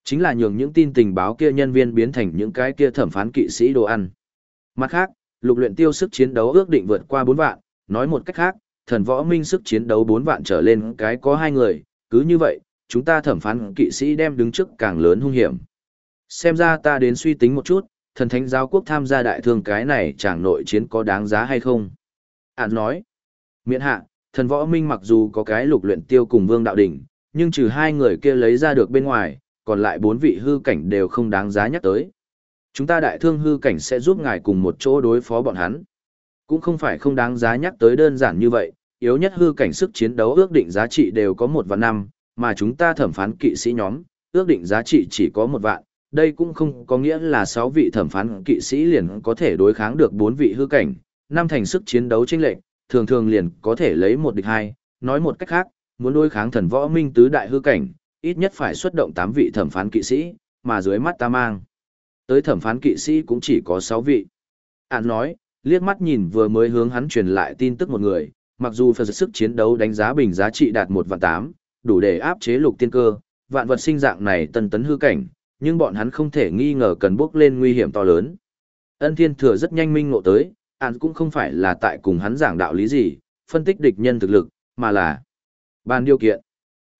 Chính là nhường những tin tình báo kia nhân viên biến thành những cái kia thẩm phán kỵ sĩ đồ ăn. Mặt khác, lục luyện tiêu sức chiến đấu ước định vượt qua 4 vạn, nói một cách khác, thần võ minh sức chiến đấu 4 vạn trở lên cái có hai người, cứ như vậy, chúng ta thẩm phán kỵ sĩ đem đứng trước càng lớn hung hiểm. Xem ra ta đến suy tính một chút, thần thánh giáo quốc tham gia đại thương cái này chẳng nội chiến có đáng giá hay không. Ản nói, miễn hạ, thần võ minh mặc dù có cái lục luyện tiêu cùng vương đạo đỉnh, nhưng trừ hai người kia lấy ra được bên ngoài, còn lại bốn vị hư cảnh đều không đáng giá nhắc tới. Chúng ta đại thương hư cảnh sẽ giúp ngài cùng một chỗ đối phó bọn hắn. Cũng không phải không đáng giá nhắc tới đơn giản như vậy, yếu nhất hư cảnh sức chiến đấu ước định giá trị đều có một vạn năm, mà chúng ta thẩm phán kỵ sĩ nhóm, ước định giá trị chỉ có một vạn. Đây cũng không có nghĩa là sáu vị thẩm phán kỵ sĩ liền có thể đối kháng được bốn vị hư cảnh, năm thành sức chiến đấu chênh lệch, thường thường liền có thể lấy một địch hai. Nói một cách khác, muốn đối kháng thần võ minh tứ đại hư cảnh, ít nhất phải xuất động tám vị thẩm phán kỵ sĩ, mà dưới mắt ta mang. Tới thẩm phán kỵ sĩ cũng chỉ có sáu vị. Án nói, liếc mắt nhìn vừa mới hướng hắn truyền lại tin tức một người, mặc dù phần sức chiến đấu đánh giá bình giá trị đạt một vạn tám, đủ để áp chế lục tiên cơ, vạn vật sinh dạng này tân tấn hư cảnh, nhưng bọn hắn không thể nghi ngờ cần bước lên nguy hiểm to lớn. Ân Thiên Thừa rất nhanh minh ngộ tới, án cũng không phải là tại cùng hắn giảng đạo lý gì, phân tích địch nhân thực lực, mà là bàn điều kiện.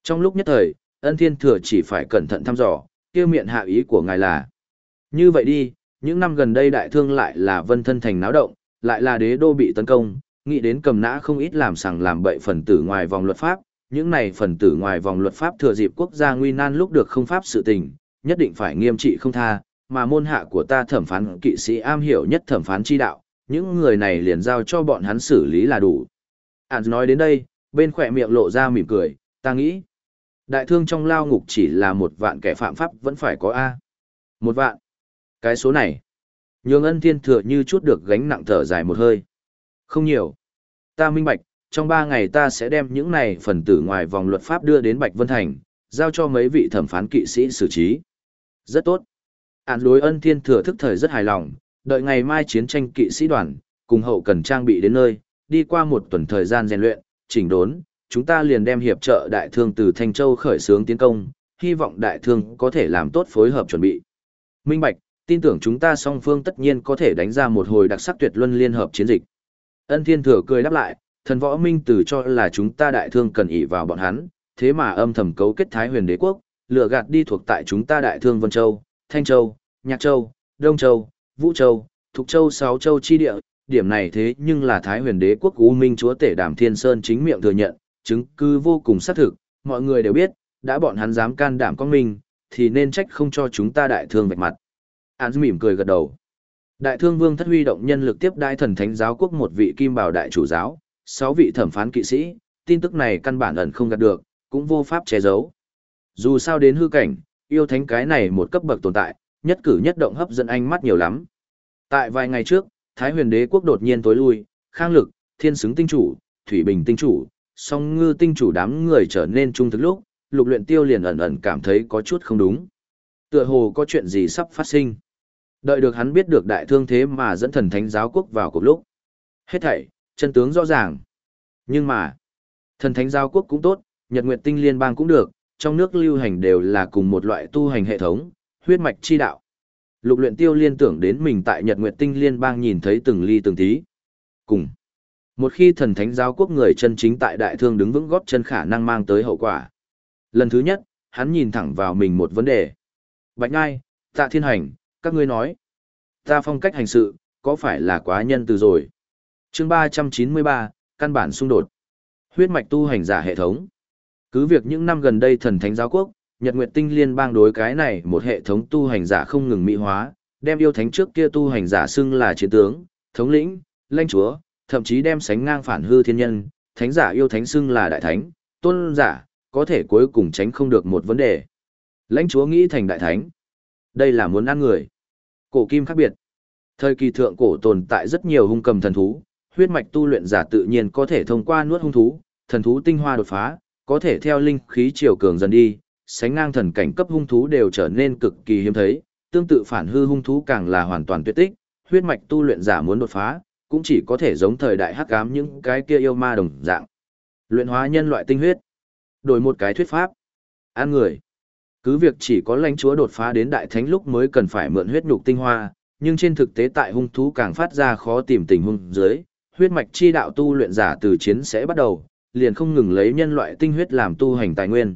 Trong lúc nhất thời, Ân Thiên Thừa chỉ phải cẩn thận thăm dò, kêu miệng hạ ý của ngài là. Như vậy đi, những năm gần đây đại thương lại là vân thân thành náo động, lại là đế đô bị tấn công, nghĩ đến cầm nã không ít làm sằng làm bậy phần tử ngoài vòng luật pháp, những này phần tử ngoài vòng luật pháp thừa dịp quốc gia nguy nan lúc được không pháp sự tình, nhất định phải nghiêm trị không tha, mà môn hạ của ta thẩm phán kỵ sĩ am hiểu nhất thẩm phán chi đạo, những người này liền giao cho bọn hắn xử lý là đủ. Ản nói đến đây, bên khỏe miệng lộ ra mỉm cười, ta nghĩ, đại thương trong lao ngục chỉ là một vạn kẻ phạm pháp vẫn phải có A. Một vạn. Cái số này, nhường ân thiên thừa như chút được gánh nặng thở dài một hơi. Không nhiều. Ta minh bạch, trong ba ngày ta sẽ đem những này phần tử ngoài vòng luật pháp đưa đến Bạch Vân Thành, giao cho mấy vị thẩm phán kỵ sĩ xử trí. Rất tốt. Án đối ân thiên thừa thức thời rất hài lòng, đợi ngày mai chiến tranh kỵ sĩ đoàn, cùng hậu cần trang bị đến nơi, đi qua một tuần thời gian rèn luyện, chỉnh đốn, chúng ta liền đem hiệp trợ đại thương từ Thanh Châu khởi xướng tiến công, hy vọng đại thương có thể làm tốt phối hợp chuẩn bị. Minh Bạch, tin tưởng chúng ta song phương tất nhiên có thể đánh ra một hồi đặc sắc tuyệt luân liên hợp chiến dịch. Ân Thiên Thừa cười đáp lại, thần võ minh tử cho là chúng ta đại thương cần ỷ vào bọn hắn, thế mà âm thầm cấu kết Thái huyền đế quốc, lừa gạt đi thuộc tại chúng ta đại thương Vân Châu, Thanh Châu, Nhạc Châu, Đông Châu, Vũ Châu, Thục Châu sáu châu chi địa, điểm này thế nhưng là Thái huyền đế quốc U Minh Chúa Tể Đàm Thiên Sơn chính miệng thừa nhận, chứng cứ vô cùng xác thực, mọi người đều biết, đã bọn hắn dám can đảm con mình, thì nên trách không cho chúng ta đại thương vạch mặt. Án mỉm cười gật đầu. Đại thương vương thất huy động nhân lực tiếp đai thần thánh giáo quốc một vị kim bảo đại chủ giáo, sáu vị thẩm phán kỵ sĩ, tin tức này căn bản ẩn không gạt được, cũng vô pháp che giấu. Dù sao đến hư cảnh, yêu thánh cái này một cấp bậc tồn tại, nhất cử nhất động hấp dẫn ánh mắt nhiều lắm. Tại vài ngày trước, Thái huyền đế quốc đột nhiên tối lui, khang lực, thiên xứng tinh chủ, thủy bình tinh chủ, song ngư tinh chủ đám người trở nên trung thực lúc, lục luyện tiêu liền ẩn ẩn cảm thấy có chút không đúng. Tựa hồ có chuyện gì sắp phát sinh. Đợi được hắn biết được đại thương thế mà dẫn thần thánh giáo quốc vào cuộc lúc. Hết thảy, chân tướng rõ ràng. Nhưng mà, thần thánh Giao quốc cũng tốt, nhật nguyệt tinh liên bang cũng được, trong nước lưu hành đều là cùng một loại tu hành hệ thống, huyết mạch chi đạo. Lục luyện tiêu liên tưởng đến mình tại nhật nguyệt tinh liên bang nhìn thấy từng ly từng tí. Cùng. Một khi thần thánh giáo quốc người chân chính tại đại thương đứng vững góp chân khả năng mang tới hậu quả. Lần thứ nhất, hắn nhìn thẳng vào mình một vấn đề. Bạch Ngai, Tạ Thiên Hành, các ngươi nói. Ta phong cách hành sự, có phải là quá nhân từ rồi? Chương 393, căn bản xung đột. Huyết mạch tu hành giả hệ thống. Cứ việc những năm gần đây thần thánh giáo quốc, Nhật Nguyệt Tinh Liên bang đối cái này một hệ thống tu hành giả không ngừng mỹ hóa, đem yêu thánh trước kia tu hành giả xưng là chiến tướng, thống lĩnh, lãnh chúa, thậm chí đem sánh ngang phản hư thiên nhân, thánh giả yêu thánh xưng là đại thánh, tôn giả, có thể cuối cùng tránh không được một vấn đề. Lãnh chúa nghĩ thành đại thánh. Đây là muốn ăn người. Cổ kim khác biệt. Thời kỳ thượng cổ tồn tại rất nhiều hung cầm thần thú, huyết mạch tu luyện giả tự nhiên có thể thông qua nuốt hung thú, thần thú tinh hoa đột phá, có thể theo linh khí chiều cường dần đi, sánh ngang thần cảnh cấp hung thú đều trở nên cực kỳ hiếm thấy, tương tự phản hư hung thú càng là hoàn toàn tuyệt tích, huyết mạch tu luyện giả muốn đột phá, cũng chỉ có thể giống thời đại hắc ám những cái kia yêu ma đồng dạng. Luyện hóa nhân loại tinh huyết. Đổi một cái thuyết pháp. Ăn người. Cứ việc chỉ có lãnh chúa đột phá đến đại thánh lúc mới cần phải mượn huyết nhục tinh hoa, nhưng trên thực tế tại hung thú càng phát ra khó tìm tình huống dưới, huyết mạch chi đạo tu luyện giả từ chiến sẽ bắt đầu, liền không ngừng lấy nhân loại tinh huyết làm tu hành tài nguyên.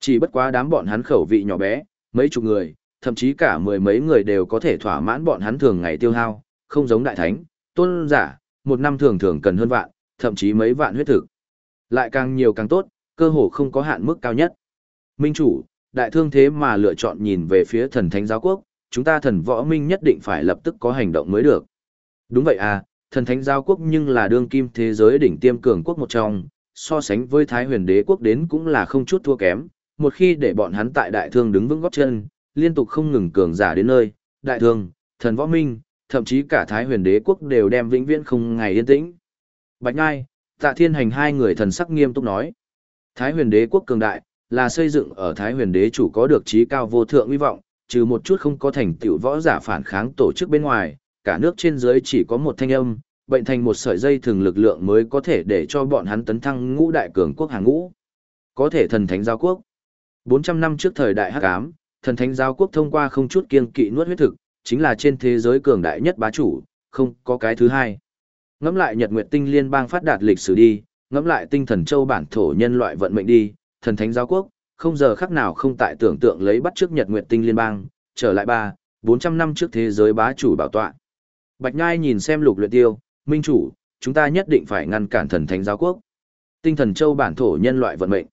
Chỉ bất quá đám bọn hắn khẩu vị nhỏ bé, mấy chục người, thậm chí cả mười mấy người đều có thể thỏa mãn bọn hắn thường ngày tiêu hao, không giống đại thánh, tôn giả, một năm thường thường cần hơn vạn, thậm chí mấy vạn huyết thực. Lại càng nhiều càng tốt, cơ hồ không có hạn mức cao nhất. Minh chủ, đại thương thế mà lựa chọn nhìn về phía thần thánh giáo quốc, chúng ta thần võ minh nhất định phải lập tức có hành động mới được. Đúng vậy à, thần thánh giáo quốc nhưng là đương kim thế giới đỉnh tiêm cường quốc một trong, so sánh với thái huyền đế quốc đến cũng là không chút thua kém, một khi để bọn hắn tại đại thương đứng vững góp chân, liên tục không ngừng cường giả đến nơi, đại thương, thần võ minh, thậm chí cả thái huyền đế quốc đều đem vĩnh viễn không ngày yên tĩnh. Bạch Ngai, tạ thiên hành hai người thần sắc nghiêm túc nói. Thái huyền đế quốc cường đại, là xây dựng ở thái huyền đế chủ có được trí cao vô thượng uy vọng, trừ một chút không có thành tựu võ giả phản kháng tổ chức bên ngoài, cả nước trên dưới chỉ có một thanh âm, bệnh thành một sợi dây thường lực lượng mới có thể để cho bọn hắn tấn thăng ngũ đại cường quốc hàng ngũ. Có thể thần thánh giáo quốc. 400 năm trước thời đại hắc ám, thần thánh giáo quốc thông qua không chút kiên kỵ nuốt huyết thực, chính là trên thế giới cường đại nhất bá chủ, không có cái thứ hai. Ngẫm lại Nhật Nguyệt Tinh Liên bang phát đạt lịch sử đi, ngẫm lại tinh thần châu bản thổ nhân loại vận mệnh đi, thần thánh giáo quốc, không giờ khắc nào không tại tưởng tượng lấy bắt trước Nhật Nguyệt Tinh Liên bang, trở lại ba, 400 năm trước thế giới bá chủ bảo tọa. Bạch Nhai nhìn xem lục luyện tiêu, minh chủ, chúng ta nhất định phải ngăn cản thần thánh giáo quốc. Tinh thần châu bản thổ nhân loại vận mệnh.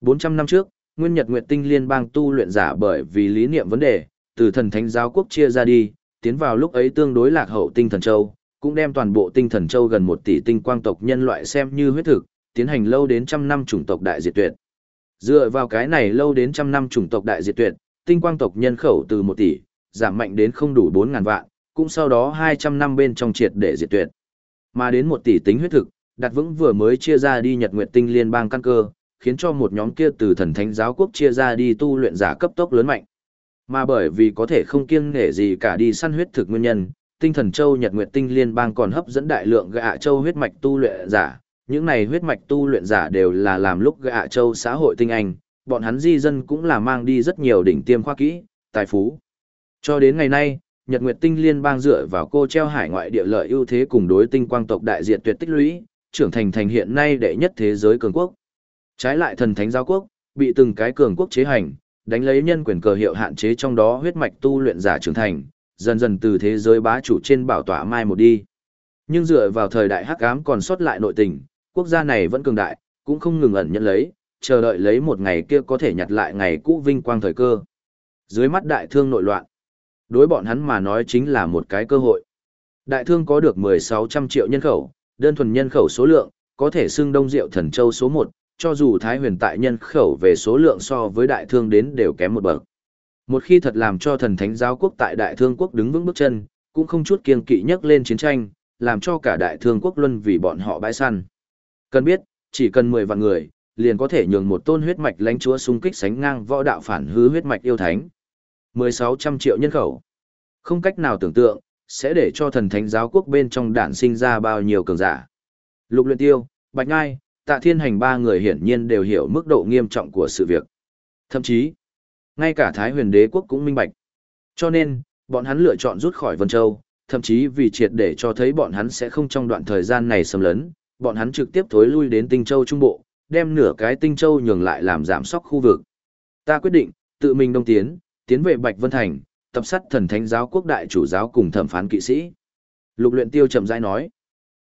400 năm trước, Nguyên Nhật Nguyệt Tinh Liên bang tu luyện giả bởi vì lý niệm vấn đề, từ thần thánh giáo quốc chia ra đi, tiến vào lúc ấy tương đối lạc hậu tinh thần châu, cũng đem toàn bộ tinh thần châu gần một tỷ tinh quang tộc nhân loại xem như huyết thực, tiến hành lâu đến trăm năm chủng tộc đại diệt tuyệt. Dựa vào cái này lâu đến trăm năm chủng tộc đại diệt tuyệt, tinh quang tộc nhân khẩu từ một tỷ, giảm mạnh đến không đủ bốn ngàn vạn, cũng sau đó hai trăm năm bên trong triệt để diệt tuyệt. Mà đến một tỷ tính huyết thực, đặt vững vừa mới chia ra đi Nhật Nguyệt Tinh liên bang căn cơ, khiến cho một nhóm kia từ thần thánh giáo quốc chia ra đi tu luyện giả cấp tốc lớn mạnh. Mà bởi vì có thể không kiêng nể gì cả đi săn huyết thực nguyên nhân, tinh thần châu Nhật Nguyệt Tinh Liên bang còn hấp dẫn đại lượng gạ châu huyết mạch tu luyện giả. Những này huyết mạch tu luyện giả đều là làm lúc gạ châu xã hội tinh anh, bọn hắn di dân cũng là mang đi rất nhiều đỉnh tiêm khoa kỹ, tài phú. Cho đến ngày nay, Nhật Nguyệt Tinh Liên bang dựa vào cô treo hải ngoại địa lợi ưu thế cùng đối tinh quang tộc đại diệt tuyệt tích lũy, trưởng thành thành hiện nay đệ nhất thế giới cường quốc. Trái lại thần thánh giáo quốc, bị từng cái cường quốc chế hành, đánh lấy nhân quyền cờ hiệu hạn chế trong đó huyết mạch tu luyện giả trưởng thành, dần dần từ thế giới bá chủ trên bảo tọa mai một đi. Nhưng dựa vào thời đại hắc ám còn sót lại nội tình, quốc gia này vẫn cường đại, cũng không ngừng ẩn nhận lấy, chờ đợi lấy một ngày kia có thể nhặt lại ngày cũ vinh quang thời cơ. Dưới mắt đại thương nội loạn, đối bọn hắn mà nói chính là một cái cơ hội. Đại thương có được 1600 triệu nhân khẩu, đơn thuần nhân khẩu số lượng, có thể xưng đông diệu thần châu số 1, cho dù Thái huyền tại nhân khẩu về số lượng so với đại thương đến đều kém một bậc. Một khi thật làm cho thần thánh giáo quốc tại đại thương quốc đứng vững bước chân, cũng không chút kiêng kỵ nhắc lên chiến tranh, làm cho cả đại thương quốc luân vì bọn họ bãi săn. Cần biết, chỉ cần 10 vạn người, liền có thể nhường một tôn huyết mạch lãnh chúa xung kích sánh ngang võ đạo phản hư huyết mạch yêu thánh. 1600 triệu nhân khẩu. Không cách nào tưởng tượng, sẽ để cho thần thánh giáo quốc bên trong đản sinh ra bao nhiêu cường giả. Lục luyện tiêu, bạch ngai, tạ thiên hành ba người hiển nhiên đều hiểu mức độ nghiêm trọng của sự việc. Thậm chí, ngay cả Thái huyền đế quốc cũng minh bạch. Cho nên, bọn hắn lựa chọn rút khỏi Vân Châu, thậm chí vì triệt để cho thấy bọn hắn sẽ không trong đoạn thời gian này xâm lấn, bọn hắn trực tiếp thối lui đến Tinh Châu Trung Bộ, đem nửa cái Tinh Châu nhường lại làm giảm sóc khu vực. Ta quyết định, tự mình đông tiến, tiến về Bạch Vân Thành, tập sát thần thánh giáo quốc đại chủ giáo cùng thẩm phán kỵ sĩ. Lục luyện tiêu chậm rãi nói.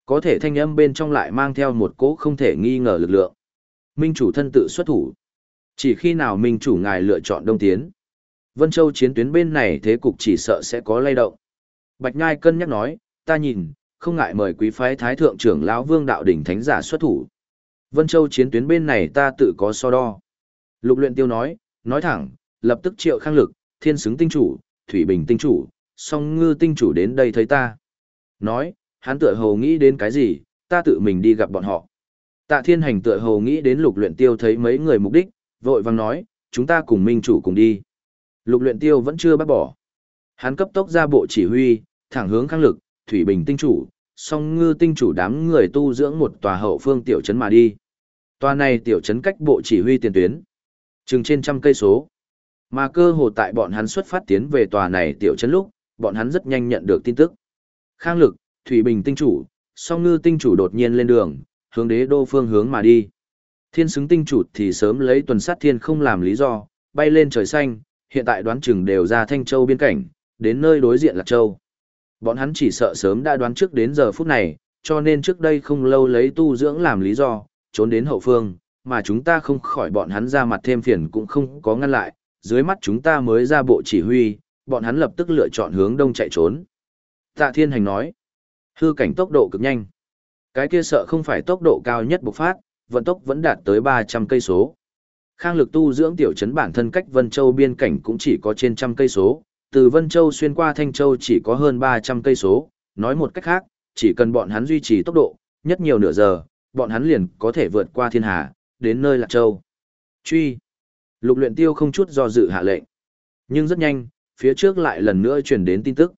Có thể thanh âm bên trong lại mang theo một cỗ không thể nghi ngờ lực lượng. Minh chủ thân tự xuất thủ. Chỉ khi nào Minh chủ ngài lựa chọn đông tiến. Vân Châu chiến tuyến bên này thế cục chỉ sợ sẽ có lay động. Bạch Nhai cân nhắc nói, ta nhìn, không ngại mời quý phái thái thượng trưởng lão Vương đạo đỉnh thánh giả xuất thủ. Vân Châu chiến tuyến bên này ta tự có so đo. Lục luyện tiêu nói, nói thẳng, lập tức triệu khang lực, thiên xứng tinh chủ, thủy bình tinh chủ, song ngư tinh chủ đến đây thấy ta. Nói, hắn tựa hồ nghĩ đến cái gì, ta tự mình đi gặp bọn họ. Tạ thiên hành tựa hồ nghĩ đến lục luyện tiêu thấy mấy người mục đích, vội vàng nói, chúng ta cùng minh chủ cùng đi. Lục luyện tiêu vẫn chưa bác bỏ. Hắn cấp tốc ra bộ chỉ huy, thẳng hướng khang lực, thủy bình tinh chủ, song ngư tinh chủ đám người tu dưỡng một tòa hậu phương tiểu trấn mà đi. Tòa này tiểu trấn cách bộ chỉ huy tiền tuyến. Chừng trên trăm cây số. Mà cơ hồ tại bọn hắn xuất phát tiến về tòa này tiểu trấn lúc, bọn hắn rất nhanh nhận được tin tức. Khang lực, Thủy Bình tinh chủ, song ngư tinh chủ đột nhiên lên đường, hướng đế đô phương hướng mà đi. Thiên xứng tinh chủ thì sớm lấy tuần sát thiên không làm lý do, bay lên trời xanh, hiện tại đoán chừng đều ra Thanh Châu biên cảnh, đến nơi đối diện Lạc Châu. Bọn hắn chỉ sợ sớm đã đoán trước đến giờ phút này, cho nên trước đây không lâu lấy tu dưỡng làm lý do, trốn đến hậu phương, mà chúng ta không khỏi bọn hắn ra mặt thêm phiền cũng không có ngăn lại, dưới mắt chúng ta mới ra bộ chỉ huy, bọn hắn lập tức lựa chọn hướng đông chạy trốn. Tạ Thiên Hành nói, hư cảnh tốc độ cực nhanh. Cái kia sợ không phải tốc độ cao nhất bộc phát, vận tốc vẫn đạt tới 300 cây số. Khang lực tu dưỡng tiểu trấn bản thân cách Vân Châu biên cảnh cũng chỉ có trên trăm cây số, từ Vân Châu xuyên qua Thanh Châu chỉ có hơn 300 cây số, nói một cách khác, chỉ cần bọn hắn duy trì tốc độ, nhất nhiều nửa giờ, bọn hắn liền có thể vượt qua thiên hà, đến nơi Lạc Châu. Truy. Lục luyện tiêu không chút do dự hạ lệnh. Nhưng rất nhanh, phía trước lại lần nữa truyền đến tin tức.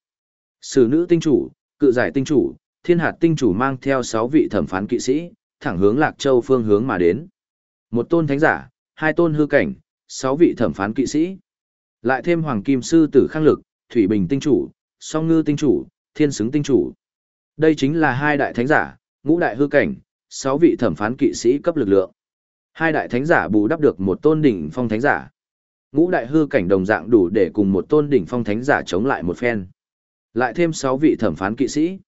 Sử nữ tinh chủ, cự giải tinh chủ, thiên hạt tinh chủ mang theo 6 vị thẩm phán kỵ sĩ, thẳng hướng Lạc Châu phương hướng mà đến. Một tôn thánh giả, hai tôn hư cảnh, 6 vị thẩm phán kỵ sĩ. Lại thêm Hoàng Kim Sư Tử Khang Lực, Thủy Bình Tinh Chủ, Song Ngư Tinh Chủ, Thiên Xứng Tinh Chủ. Đây chính là hai đại thánh giả, ngũ đại hư cảnh, 6 vị thẩm phán kỵ sĩ cấp lực lượng. Hai đại thánh giả bù đắp được một tôn đỉnh phong thánh giả. Ngũ đại hư cảnh đồng dạng đủ để cùng một tôn đỉnh phong thánh giả chống lại một phen. Lại thêm sáu vị thẩm phán kỵ sĩ.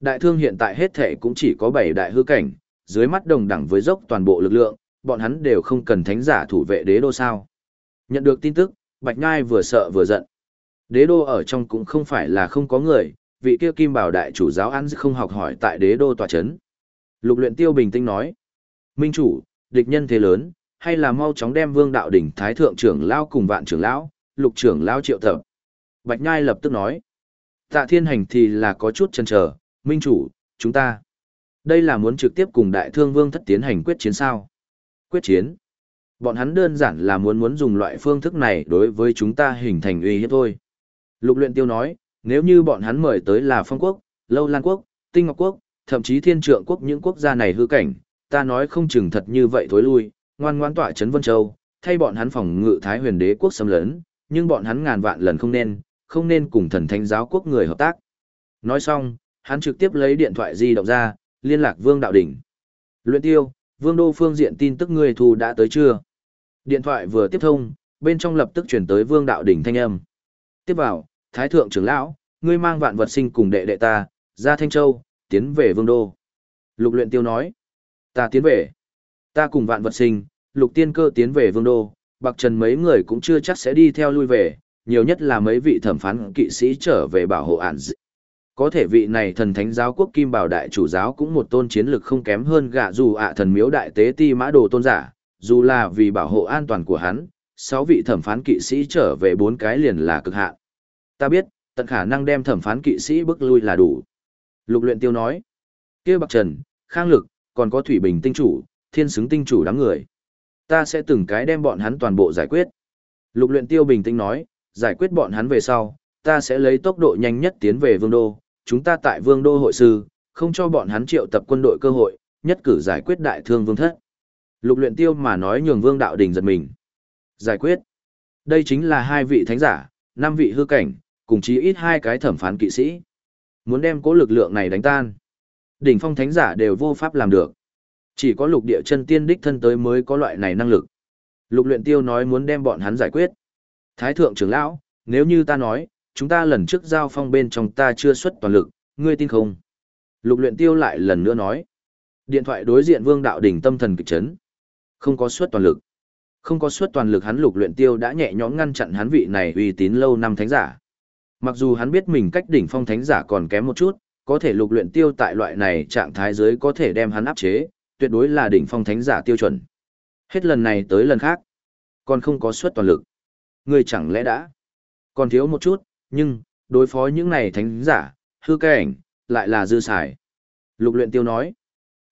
Đại thương hiện tại hết thể cũng chỉ có bảy đại hư cảnh, dưới mắt đồng đẳng với dốc toàn bộ lực lượng, bọn hắn đều không cần thánh giả thủ vệ đế đô sao. Nhận được tin tức, Bạch Nhai vừa sợ vừa giận. Đế đô ở trong cũng không phải là không có người, vị kia kim bảo đại chủ giáo ăn không học hỏi tại đế đô tòa chấn. Lục luyện tiêu bình tĩnh nói. Minh chủ, địch nhân thế lớn, hay là mau chóng đem vương đạo đỉnh thái thượng trưởng lão cùng vạn trưởng lão, lục trưởng lão triệu tập. Bạch Nhai lập tức nói. Tạ thiên hành thì là có chút chần chờ, minh chủ, chúng ta. Đây là muốn trực tiếp cùng đại thương vương thất tiến hành quyết chiến sao. Quyết chiến. Bọn hắn đơn giản là muốn muốn dùng loại phương thức này đối với chúng ta hình thành uy hiếp thôi. Lục luyện tiêu nói, nếu như bọn hắn mời tới là phong quốc, lâu lan quốc, tinh ngọc quốc, thậm chí thiên trượng quốc những quốc gia này hư cảnh, ta nói không chừng thật như vậy thối lui, ngoan ngoãn tỏa chấn Vân Châu, thay bọn hắn phòng ngự Thái huyền đế quốc xâm lấn, nhưng bọn hắn ngàn vạn lần không nên, không nên cùng thần thánh giáo quốc người hợp tác. Nói xong, hắn trực tiếp lấy điện thoại di động ra, liên lạc Vương Đạo Đỉnh. Luyện tiêu, Vương Đô phương diện tin tức người thù đã tới chưa? Điện thoại vừa tiếp thông, bên trong lập tức chuyển tới Vương Đạo Đỉnh thanh âm. Tiếp vào, Thái Thượng trưởng lão, ngươi mang vạn vật sinh cùng đệ đệ ta, ra Thanh Châu, tiến về Vương Đô. Lục luyện tiêu nói, ta tiến về. Ta cùng vạn vật sinh, lục tiên cơ tiến về Vương Đô, bạc trần mấy người cũng chưa chắc sẽ đi theo lui về, nhiều nhất là mấy vị thẩm phán kỵ sĩ trở về bảo hộ ản dị. Có thể vị này thần thánh giáo quốc kim bảo đại chủ giáo cũng một tôn chiến lực không kém hơn gạ dù ạ thần miếu đại tế ti mã đồ tôn giả, dù là vì bảo hộ an toàn của hắn, sáu vị thẩm phán kỵ sĩ trở về bốn cái liền là cực hạn. Ta biết, tận khả năng đem thẩm phán kỵ sĩ bước lui là đủ. Lục luyện tiêu nói, kia bạc trần, khang lực, còn có thủy bình tinh chủ, thiên xứng tinh chủ đám người. Ta sẽ từng cái đem bọn hắn toàn bộ giải quyết. Lục luyện tiêu bình tĩnh nói, giải quyết bọn hắn về sau, ta sẽ lấy tốc độ nhanh nhất tiến về vương đô, chúng ta tại vương đô hội sư, không cho bọn hắn triệu tập quân đội cơ hội, nhất cử giải quyết đại thương vương thất. Lục luyện tiêu mà nói nhường vương đạo đình giật mình. Giải quyết. Đây chính là hai vị thánh giả, năm vị hư cảnh, cùng chí ít hai cái thẩm phán kỵ sĩ. Muốn đem cố lực lượng này đánh tan. Đỉnh phong thánh giả đều vô pháp làm được. Chỉ có lục địa chân tiên đích thân tới mới có loại này năng lực. Lục luyện tiêu nói muốn đem bọn hắn giải quyết. Thái thượng trưởng lão, nếu như ta nói, chúng ta lần trước giao phong bên trong ta chưa xuất toàn lực, ngươi tin không? Lục luyện tiêu lại lần nữa nói. Điện thoại đối diện vương đạo đỉnh tâm thần kịch chấn. Không có xuất toàn lực. Không có xuất toàn lực hắn lục luyện tiêu đã nhẹ nhõm ngăn chặn hắn vị này uy tín lâu năm thánh giả. Mặc dù hắn biết mình cách đỉnh phong thánh giả còn kém một chút, có thể lục luyện tiêu tại loại này trạng thái dưới có thể đem hắn áp chế, tuyệt đối là đỉnh phong thánh giả tiêu chuẩn. Hết lần này tới lần khác, còn không có suất toàn lực. Ngươi chẳng lẽ đã còn thiếu một chút, nhưng đối phó những này thánh giả, hư cảnh, lại là dư xài. Lục luyện tiêu nói.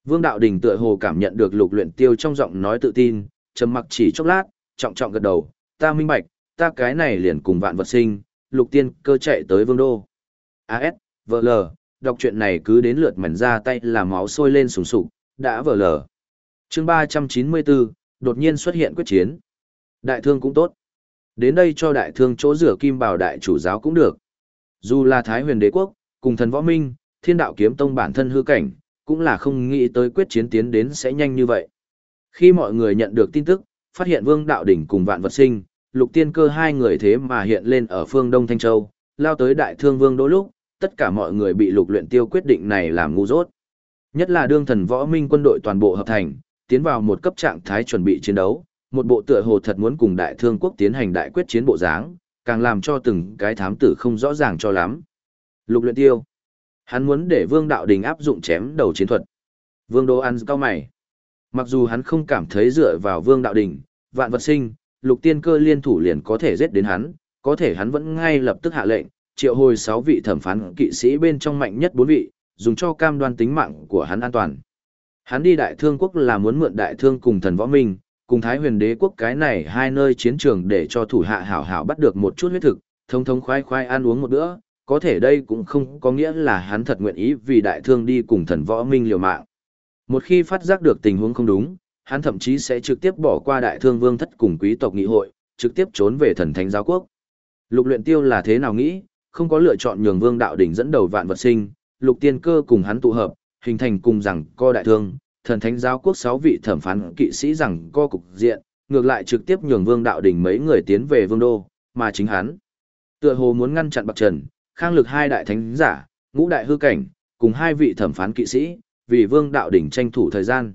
Vương Đạo đỉnh tựa hồ cảm nhận được lục luyện tiêu trong giọng nói tự tin, trầm mặc chỉ chốc lát, trọng trọng gật đầu, ta minh bạch, ta cái này liền cùng vạn vật sinh, lục tiên cơ chạy tới vương đô. AS, VL, đọc chuyện này cứ đến lượt mảnh ra tay là máu sôi lên sùng sục, đã vỡ lở. Chương 394, đột nhiên xuất hiện quyết chiến. Đại thương cũng tốt. Đến đây cho đại thương chỗ rửa kim bảo đại chủ giáo cũng được. Dù là Thái huyền đế quốc, cùng thần võ minh, thiên đạo kiếm tông bản thân hư cảnh, cũng là không nghĩ tới quyết chiến tiến đến sẽ nhanh như vậy. Khi mọi người nhận được tin tức, phát hiện vương đạo đỉnh cùng vạn vật sinh, lục tiên cơ hai người thế mà hiện lên ở phương Đông Thanh Châu, lao tới đại thương vương đỗ lúc, tất cả mọi người bị lục luyện tiêu quyết định này làm ngu dốt. Nhất là đương thần võ minh quân đội toàn bộ hợp thành, tiến vào một cấp trạng thái chuẩn bị chiến đấu, một bộ tựa hồ thật muốn cùng đại thương quốc tiến hành đại quyết chiến bộ dáng, càng làm cho từng cái thám tử không rõ ràng cho lắm. Lục luyện tiêu. Hắn muốn để vương đạo đình áp dụng chém đầu chiến thuật. Vương đô ăn cao mày. Mặc dù hắn không cảm thấy dựa vào vương đạo đình, vạn vật sinh, lục tiên cơ liên thủ liền có thể giết đến hắn, có thể hắn vẫn ngay lập tức hạ lệnh, triệu hồi 6 vị thẩm phán kỵ sĩ bên trong mạnh nhất 4 vị, dùng cho cam đoan tính mạng của hắn an toàn. Hắn đi đại thương quốc là muốn mượn đại thương cùng thần võ minh, cùng thái huyền đế quốc cái này hai nơi chiến trường để cho thủ hạ hảo hảo bắt được một chút huyết thực, thông thống khoái khoái ăn uống một bữa, có thể đây cũng không có nghĩa là hắn thật nguyện ý vì đại thương đi cùng thần võ minh liều mạng. Một khi phát giác được tình huống không đúng, hắn thậm chí sẽ trực tiếp bỏ qua đại thương vương thất cùng quý tộc nghị hội, trực tiếp trốn về thần thánh giáo quốc. Lục luyện tiêu là thế nào nghĩ, không có lựa chọn nhường vương đạo đỉnh dẫn đầu vạn vật sinh, lục tiên cơ cùng hắn tụ hợp, hình thành cùng rằng co đại thương, thần thánh giáo quốc sáu vị thẩm phán kỵ sĩ rằng co cục diện, ngược lại trực tiếp nhường vương đạo đỉnh mấy người tiến về vương đô, mà chính hắn. Tựa hồ muốn ngăn chặn bạc trần, khang lực hai đại thánh giả, ngũ đại hư cảnh, cùng hai vị thẩm phán kỵ sĩ, vì vương đạo đỉnh tranh thủ thời gian.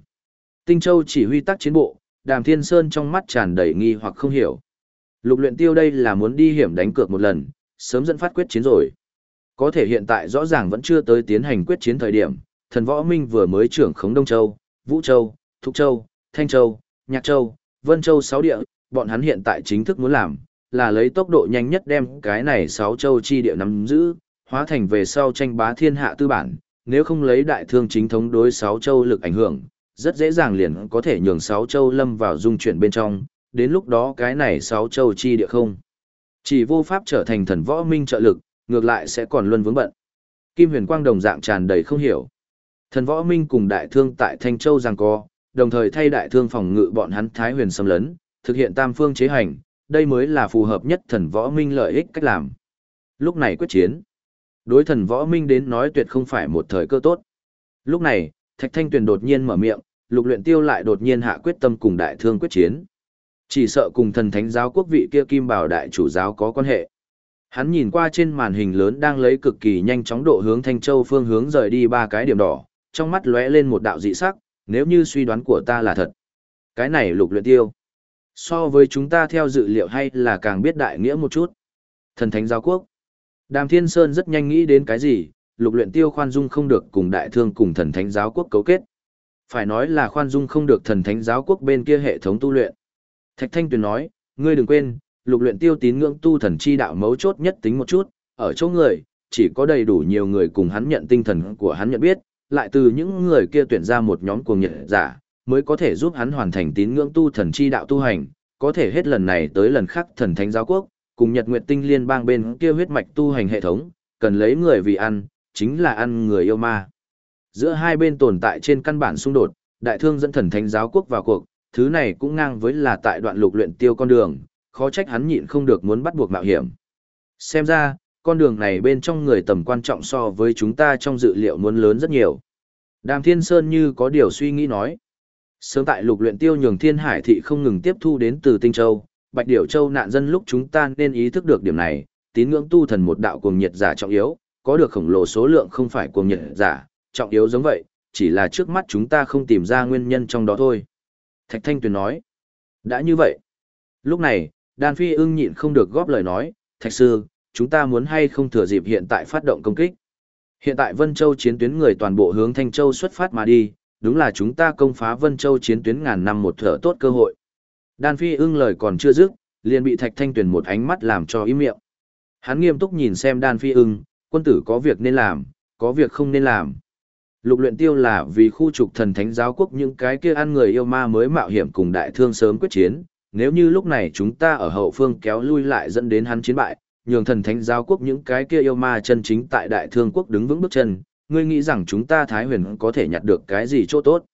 Tinh Châu chỉ huy tác chiến bộ, đàm thiên sơn trong mắt tràn đầy nghi hoặc không hiểu. Lục luyện tiêu đây là muốn đi hiểm đánh cược một lần, sớm dẫn phát quyết chiến rồi. Có thể hiện tại rõ ràng vẫn chưa tới tiến hành quyết chiến thời điểm, thần võ minh vừa mới trưởng khống Đông Châu, Vũ Châu, Thục Châu, Thanh Châu, Nhạc Châu, Vân Châu sáu địa, bọn hắn hiện tại chính thức muốn làm, là lấy tốc độ nhanh nhất đem cái này sáu châu chi địa nắm giữ, hóa thành về sau tranh bá thiên hạ tư bản, nếu không lấy đại thương chính thống đối sáu châu lực ảnh hưởng, rất dễ dàng liền có thể nhường sáu châu lâm vào dung chuyển bên trong, đến lúc đó cái này sáu châu chi địa không. Chỉ vô pháp trở thành thần võ minh trợ lực, ngược lại sẽ còn luân vướng bận. Kim huyền quang đồng dạng tràn đầy không hiểu. Thần võ minh cùng đại thương tại Thanh Châu giang co, đồng thời thay đại thương phòng ngự bọn hắn Thái huyền xâm lấn, thực hiện tam phương chế hành, đây mới là phù hợp nhất thần võ minh lợi ích cách làm. Lúc này quyết chiến. Đối thần võ minh đến nói tuyệt không phải một thời cơ tốt. Lúc này, Thạch Thanh Tuyền đột nhiên mở miệng, lục luyện tiêu lại đột nhiên hạ quyết tâm cùng đại thương quyết chiến. Chỉ sợ cùng thần thánh giáo quốc vị kia kim bảo đại chủ giáo có quan hệ. Hắn nhìn qua trên màn hình lớn đang lấy cực kỳ nhanh chóng độ hướng Thanh Châu phương hướng rời đi ba cái điểm đỏ, trong mắt lóe lên một đạo dị sắc, nếu như suy đoán của ta là thật. Cái này lục luyện tiêu. So với chúng ta theo dự liệu hay là càng biết đại nghĩa một chút. Thần thánh giáo quốc. Đàm Thiên Sơn rất nhanh nghĩ đến cái gì, lục luyện tiêu khoan dung không được cùng đại thương cùng thần thánh giáo quốc cấu kết. Phải nói là khoan dung không được thần thánh giáo quốc bên kia hệ thống tu luyện. Thạch Thanh Tuyền nói, ngươi đừng quên, lục luyện tiêu tín ngưỡng tu thần chi đạo mấu chốt nhất tính một chút, ở chỗ người, chỉ có đầy đủ nhiều người cùng hắn nhận tinh thần của hắn nhận biết, lại từ những người kia tuyển ra một nhóm cuồng nhiệt giả, mới có thể giúp hắn hoàn thành tín ngưỡng tu thần chi đạo tu hành, có thể hết lần này tới lần khác thần thánh giáo quốc, cùng Nhật Nguyệt Tinh liên bang bên kia huyết mạch tu hành hệ thống, cần lấy người vì ăn, chính là ăn người yêu ma. Giữa hai bên tồn tại trên căn bản xung đột, đại thương dẫn thần thánh giáo quốc vào cuộc, thứ này cũng ngang với là tại đoạn lục luyện tiêu con đường, khó trách hắn nhịn không được muốn bắt buộc mạo hiểm. Xem ra, con đường này bên trong người tầm quan trọng so với chúng ta trong dự liệu muốn lớn rất nhiều. Đàm Thiên Sơn như có điều suy nghĩ nói. Sớm tại lục luyện tiêu nhường Thiên Hải thị không ngừng tiếp thu đến từ Tinh Châu, Bạch Điểu Châu nạn dân lúc chúng ta nên ý thức được điểm này, tín ngưỡng tu thần một đạo cuồng nhiệt giả trọng yếu, có được khổng lồ số lượng không phải cuồng nhiệt giả, trọng yếu giống vậy, chỉ là trước mắt chúng ta không tìm ra nguyên nhân trong đó thôi. Thạch Thanh Tuyền nói, đã như vậy. Lúc này, Đan Phi ưng nhịn không được góp lời nói, Thạch Sư, chúng ta muốn hay không thừa dịp hiện tại phát động công kích. Hiện tại Vân Châu chiến tuyến người toàn bộ hướng Thanh Châu xuất phát mà đi, đúng là chúng ta công phá Vân Châu chiến tuyến ngàn năm một thở tốt cơ hội. Đan Phi ưng lời còn chưa dứt, liền bị Thạch Thanh Tuyền một ánh mắt làm cho im miệng. Hắn nghiêm túc nhìn xem Đan Phi ưng, quân tử có việc nên làm, có việc không nên làm. Lục luyện tiêu là vì khu trục thần thánh giáo quốc những cái kia ăn người yêu ma mới mạo hiểm cùng đại thương sớm quyết chiến, nếu như lúc này chúng ta ở hậu phương kéo lui lại dẫn đến hắn chiến bại, nhường thần thánh giáo quốc những cái kia yêu ma chân chính tại đại thương quốc đứng vững bước chân, ngươi nghĩ rằng chúng ta Thái huyền có thể nhặt được cái gì chỗ tốt?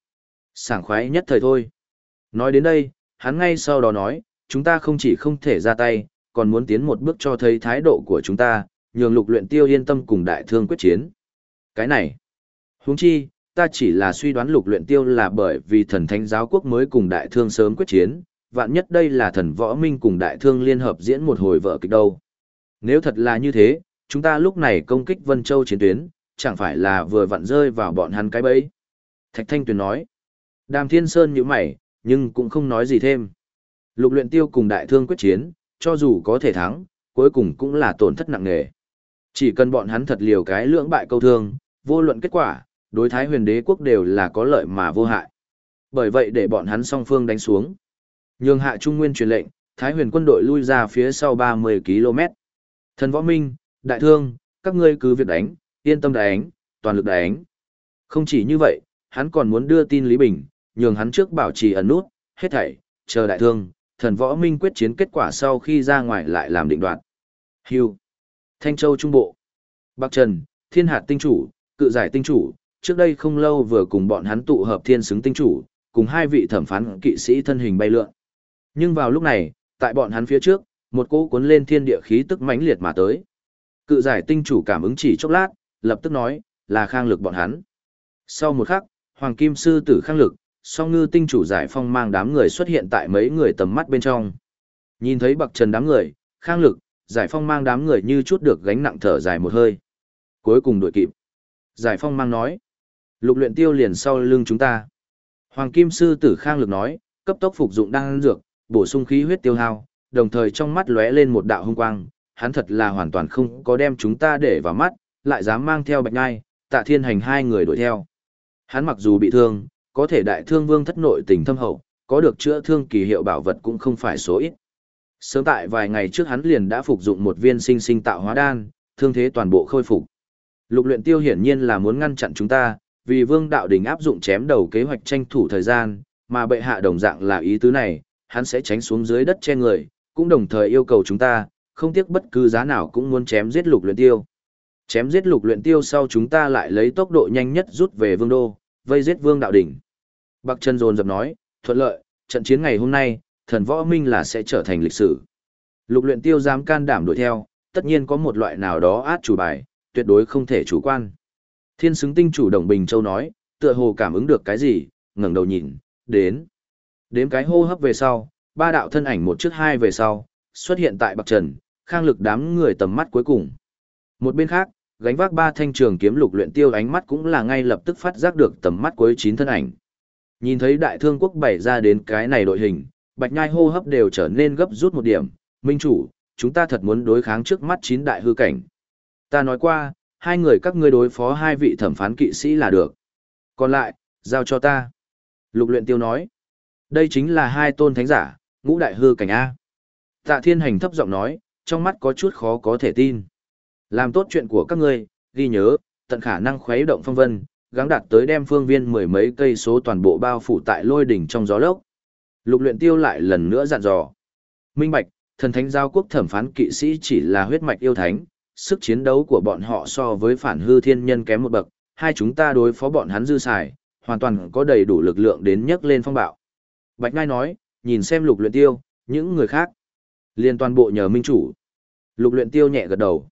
Sảng khoái nhất thời thôi. Nói đến đây, hắn ngay sau đó nói, chúng ta không chỉ không thể ra tay, còn muốn tiến một bước cho thấy thái độ của chúng ta, nhường lục luyện tiêu yên tâm cùng đại thương quyết chiến. Cái này, huống chi, ta chỉ là suy đoán lục luyện tiêu là bởi vì thần thánh giáo quốc mới cùng đại thương sớm quyết chiến, vạn nhất đây là thần võ minh cùng đại thương liên hợp diễn một hồi vợ kịch đâu. Nếu thật là như thế, chúng ta lúc này công kích Vân Châu chiến tuyến, chẳng phải là vừa vặn rơi vào bọn hắn cái bẫy. Thạch Thanh Tuyền nói, Đàm Thiên Sơn nhíu mày, nhưng cũng không nói gì thêm. Lục luyện tiêu cùng đại thương quyết chiến, cho dù có thể thắng, cuối cùng cũng là tổn thất nặng nề. Chỉ cần bọn hắn thật liều cái lưỡng bại câu thương, vô luận kết quả, đối thái huyền đế quốc đều là có lợi mà vô hại. Bởi vậy để bọn hắn song phương đánh xuống. Nhường hạ Trung Nguyên truyền lệnh, thái huyền quân đội lui ra phía sau 30 km. Thần võ minh, đại thương, các ngươi cứ việc đánh, yên tâm đánh, toàn lực đánh. Không chỉ như vậy, hắn còn muốn đưa tin Lý Bình, nhường hắn trước bảo trì ẩn nút, hết thảy, chờ đại thương, thần võ minh quyết chiến kết quả sau khi ra ngoài lại làm định đoạt. Hưu. Thanh Châu Trung Bộ. Bắc Trần, Thiên Hạt Tinh Chủ, Cự Giải Tinh Chủ, trước đây không lâu vừa cùng bọn hắn tụ hợp thiên xứng tinh chủ, cùng hai vị thẩm phán kỵ sĩ thân hình bay lượn. Nhưng vào lúc này, tại bọn hắn phía trước, một cỗ cuốn lên thiên địa khí tức mãnh liệt mà tới. Cự giải tinh chủ cảm ứng chỉ chốc lát, lập tức nói, là khang lực bọn hắn. Sau một khắc, Hoàng Kim Sư tử khang lực, song ngư tinh chủ giải phong mang đám người xuất hiện tại mấy người tầm mắt bên trong. Nhìn thấy bậc trần đám người, khang lực, giải phong mang đám người như chút được gánh nặng thở dài một hơi. Cuối cùng đuổi kịp. Giải phong mang nói. Lục luyện tiêu liền sau lưng chúng ta. Hoàng Kim Sư tử khang lực nói, cấp tốc phục dụng đan dược, bổ sung khí huyết tiêu hao, đồng thời trong mắt lóe lên một đạo hung quang, hắn thật là hoàn toàn không có đem chúng ta để vào mắt, lại dám mang theo bạch ngai, tạ thiên hành hai người đuổi theo. Hắn mặc dù bị thương, có thể đại thương vương thất nội tình thâm hậu, có được chữa thương kỳ hiệu bảo vật cũng không phải số ít. Sớm tại vài ngày trước hắn liền đã phục dụng một viên sinh sinh tạo hóa đan, thương thế toàn bộ khôi phục. Lục luyện tiêu hiển nhiên là muốn ngăn chặn chúng ta, vì vương đạo đình áp dụng chém đầu kế hoạch tranh thủ thời gian, mà bệ hạ đồng dạng là ý tứ này, hắn sẽ tránh xuống dưới đất che người, cũng đồng thời yêu cầu chúng ta, không tiếc bất cứ giá nào cũng muốn chém giết lục luyện tiêu. Chém giết lục luyện tiêu sau chúng ta lại lấy tốc độ nhanh nhất rút về vương đô, vây giết vương đạo đỉnh. Bắc chân dồn dập nói, thuận lợi, trận chiến ngày hôm nay, thần võ minh là sẽ trở thành lịch sử. Lục luyện tiêu dám can đảm đuổi theo, tất nhiên có một loại nào đó át chủ bài, tuyệt đối không thể chủ quan. Thiên xứng tinh chủ Đồng Bình Châu nói, tựa hồ cảm ứng được cái gì, ngẩng đầu nhìn, đến. Đếm cái hô hấp về sau, ba đạo thân ảnh một trước hai về sau, xuất hiện tại bạc trần, khang lực đám người tầm mắt cuối cùng. Một bên khác, gánh vác ba thanh trường kiếm lục luyện tiêu ánh mắt cũng là ngay lập tức phát giác được tầm mắt cuối chín thân ảnh. Nhìn thấy đại thương quốc bày ra đến cái này đội hình, bạch nhai hô hấp đều trở nên gấp rút một điểm. Minh chủ, chúng ta thật muốn đối kháng trước mắt chín đại hư cảnh. Ta nói qua, hai người các ngươi đối phó hai vị thẩm phán kỵ sĩ là được. Còn lại, giao cho ta. Lục luyện tiêu nói. Đây chính là hai tôn thánh giả, ngũ đại hư cảnh A. Tạ thiên hành thấp giọng nói, trong mắt có chút khó có thể tin. Làm tốt chuyện của các ngươi, ghi nhớ, tận khả năng khuấy động phong vân, gắng đạt tới đem phương viên mười mấy cây số toàn bộ bao phủ tại lôi đỉnh trong gió lốc. Lục luyện tiêu lại lần nữa dặn dò. Minh bạch, thần thánh giao quốc thẩm phán kỵ sĩ chỉ là huyết mạch yêu thánh, sức chiến đấu của bọn họ so với phản hư thiên nhân kém một bậc, hai chúng ta đối phó bọn hắn dư xài, hoàn toàn có đầy đủ lực lượng đến nhấc lên phong bạo. Bạch Ngai nói, nhìn xem lục luyện tiêu, những người khác. Liên toàn bộ nhờ minh chủ. Lục luyện tiêu nhẹ gật đầu.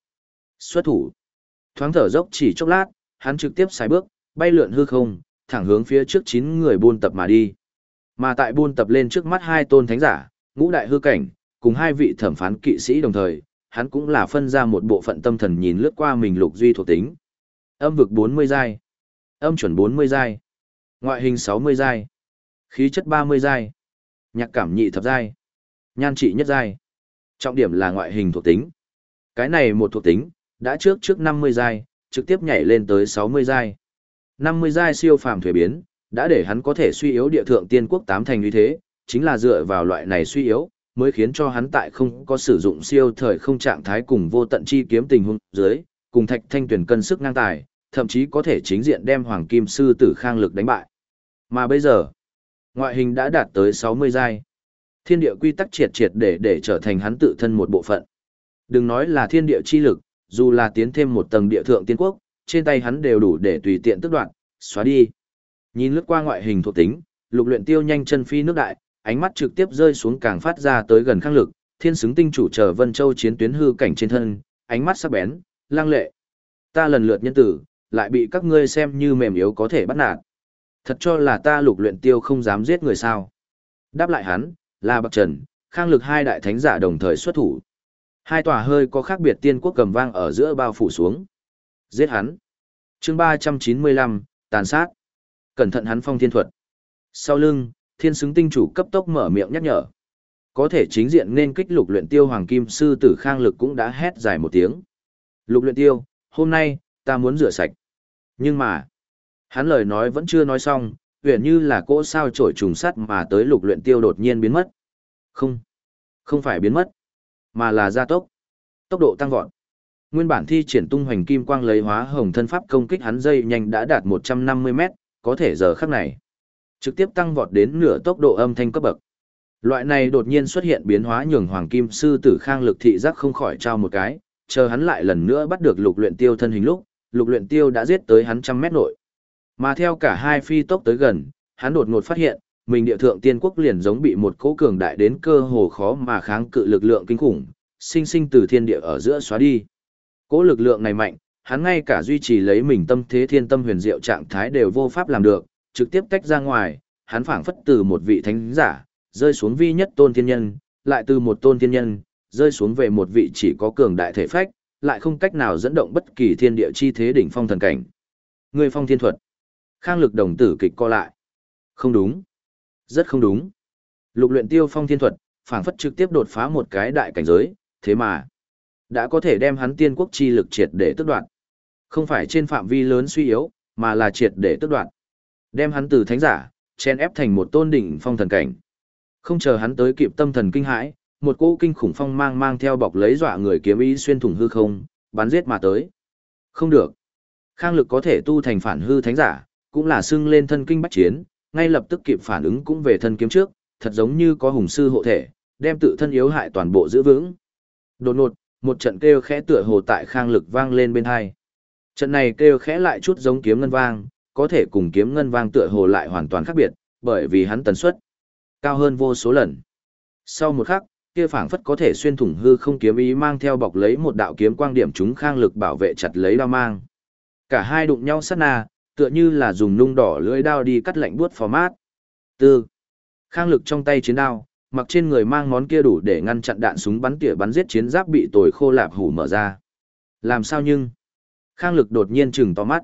Xuất thủ. Thoáng thở dốc chỉ chốc lát, hắn trực tiếp xài bước, bay lượn hư không, thẳng hướng phía trước chín người buôn tập mà đi. Mà tại buôn tập lên trước mắt hai tôn thánh giả, ngũ đại hư cảnh, cùng hai vị thẩm phán kỵ sĩ đồng thời, hắn cũng là phân ra một bộ phận tâm thần nhìn lướt qua mình lục duy thuộc tính. Âm vực 40 giai, âm chuẩn 40 giai, ngoại hình 60 giai, khí chất 30 giai, nhạc cảm nhị thập giai, nhan trị nhất giai. Trọng điểm là ngoại hình thuộc tính. Cái này một thuộc tính, đã trước trước 50 giai, trực tiếp nhảy lên tới 60 giai. 50 giai siêu phàm thuế biến, đã để hắn có thể suy yếu địa thượng tiên quốc tám thành như thế, chính là dựa vào loại này suy yếu, mới khiến cho hắn tại không có sử dụng siêu thời không trạng thái cùng vô tận chi kiếm tình huống dưới, cùng thạch thanh tuyển cân sức ngang tài, thậm chí có thể chính diện đem hoàng kim sư tử khang lực đánh bại. Mà bây giờ, ngoại hình đã đạt tới 60 giai. Thiên địa quy tắc triệt triệt để để trở thành hắn tự thân một bộ phận. Đừng nói là thiên địa chi lực, dù là tiến thêm một tầng địa thượng tiên quốc, trên tay hắn đều đủ để tùy tiện tức đoạn, xóa đi. Nhìn lướt qua ngoại hình thuộc tính, lục luyện tiêu nhanh chân phi nước đại, ánh mắt trực tiếp rơi xuống càng phát ra tới gần khang lực, thiên xứng tinh chủ chờ Vân Châu chiến tuyến hư cảnh trên thân, ánh mắt sắc bén, lang lệ. Ta lần lượt nhân tử, lại bị các ngươi xem như mềm yếu có thể bắt nạt. Thật cho là ta lục luyện tiêu không dám giết người sao. Đáp lại hắn, là Bạc Trần, khang lực hai đại thánh giả đồng thời xuất thủ. Hai tòa hơi có khác biệt tiên quốc cầm vang ở giữa bao phủ xuống. Giết hắn. chương 395, tàn sát. Cẩn thận hắn phong thiên thuật. Sau lưng, thiên xứng tinh chủ cấp tốc mở miệng nhắc nhở. Có thể chính diện nên kích lục luyện tiêu hoàng kim sư tử khang lực cũng đã hét dài một tiếng. Lục luyện tiêu, hôm nay, ta muốn rửa sạch. Nhưng mà, hắn lời nói vẫn chưa nói xong, huyền như là cỗ sao trổi trùng sắt mà tới lục luyện tiêu đột nhiên biến mất. Không, không phải biến mất, mà là gia tốc. Tốc độ tăng vọt. Nguyên bản thi triển tung hoành kim quang lấy hóa hồng thân pháp công kích hắn dây nhanh đã đạt 150 mét, có thể giờ khắc này. Trực tiếp tăng vọt đến nửa tốc độ âm thanh cấp bậc. Loại này đột nhiên xuất hiện biến hóa nhường Hoàng Kim Sư Tử Khang lực thị giác không khỏi trao một cái, chờ hắn lại lần nữa bắt được lục luyện tiêu thân hình lúc, lục luyện tiêu đã giết tới hắn trăm mét nội. Mà theo cả hai phi tốc tới gần, hắn đột ngột phát hiện, mình địa thượng tiên quốc liền giống bị một cỗ cường đại đến cơ hồ khó mà kháng cự lực lượng kinh khủng, sinh sinh từ thiên địa ở giữa xóa đi. Cỗ lực lượng này mạnh, hắn ngay cả duy trì lấy mình tâm thế thiên tâm huyền diệu trạng thái đều vô pháp làm được, trực tiếp tách ra ngoài, hắn phảng phất từ một vị thánh giả, rơi xuống vi nhất tôn thiên nhân, lại từ một tôn thiên nhân, rơi xuống về một vị chỉ có cường đại thể phách, lại không cách nào dẫn động bất kỳ thiên địa chi thế đỉnh phong thần cảnh. Người phong thiên thuật. Khang lực đồng tử kịch co lại. Không đúng. Rất không đúng. Lục luyện tiêu phong thiên thuật, phảng phất trực tiếp đột phá một cái đại cảnh giới, thế mà đã có thể đem hắn tiên quốc chi lực triệt để tước đoạt. Không phải trên phạm vi lớn suy yếu, mà là triệt để tước đoạt. Đem hắn từ thánh giả, chen ép thành một tôn đỉnh phong thần cảnh. Không chờ hắn tới kịp tâm thần kinh hãi, một cỗ kinh khủng phong mang mang theo bọc lấy dọa người kiếm ý xuyên thủng hư không, bắn giết mà tới. Không được. Khang lực có thể tu thành phản hư thánh giả, cũng là xưng lên thân kinh bách chiến, ngay lập tức kịp phản ứng cũng về thân kiếm trước, thật giống như có hùng sư hộ thể, đem tự thân yếu hại toàn bộ giữ vững. Đột ngột, một trận kêu khẽ tựa hồ tại khang lực vang lên bên hai. Trận này kêu khẽ lại chút giống kiếm ngân vang, có thể cùng kiếm ngân vang tựa hồ lại hoàn toàn khác biệt, bởi vì hắn tần suất cao hơn vô số lần. Sau một khắc, kia phảng phất có thể xuyên thủng hư không kiếm ý mang theo bọc lấy một đạo kiếm quang điểm chúng khang lực bảo vệ chặt lấy đao mang. Cả hai đụng nhau sát na, tựa như là dùng nung đỏ lưỡi đao đi cắt lạnh buốt phò mát. Tư. Khang lực trong tay chiến đao, mặc trên người mang món kia đủ để ngăn chặn đạn súng bắn tỉa bắn giết chiến giáp bị tồi khô lạp hủ mở ra. Làm sao nhưng? Khang lực đột nhiên chừng to mắt.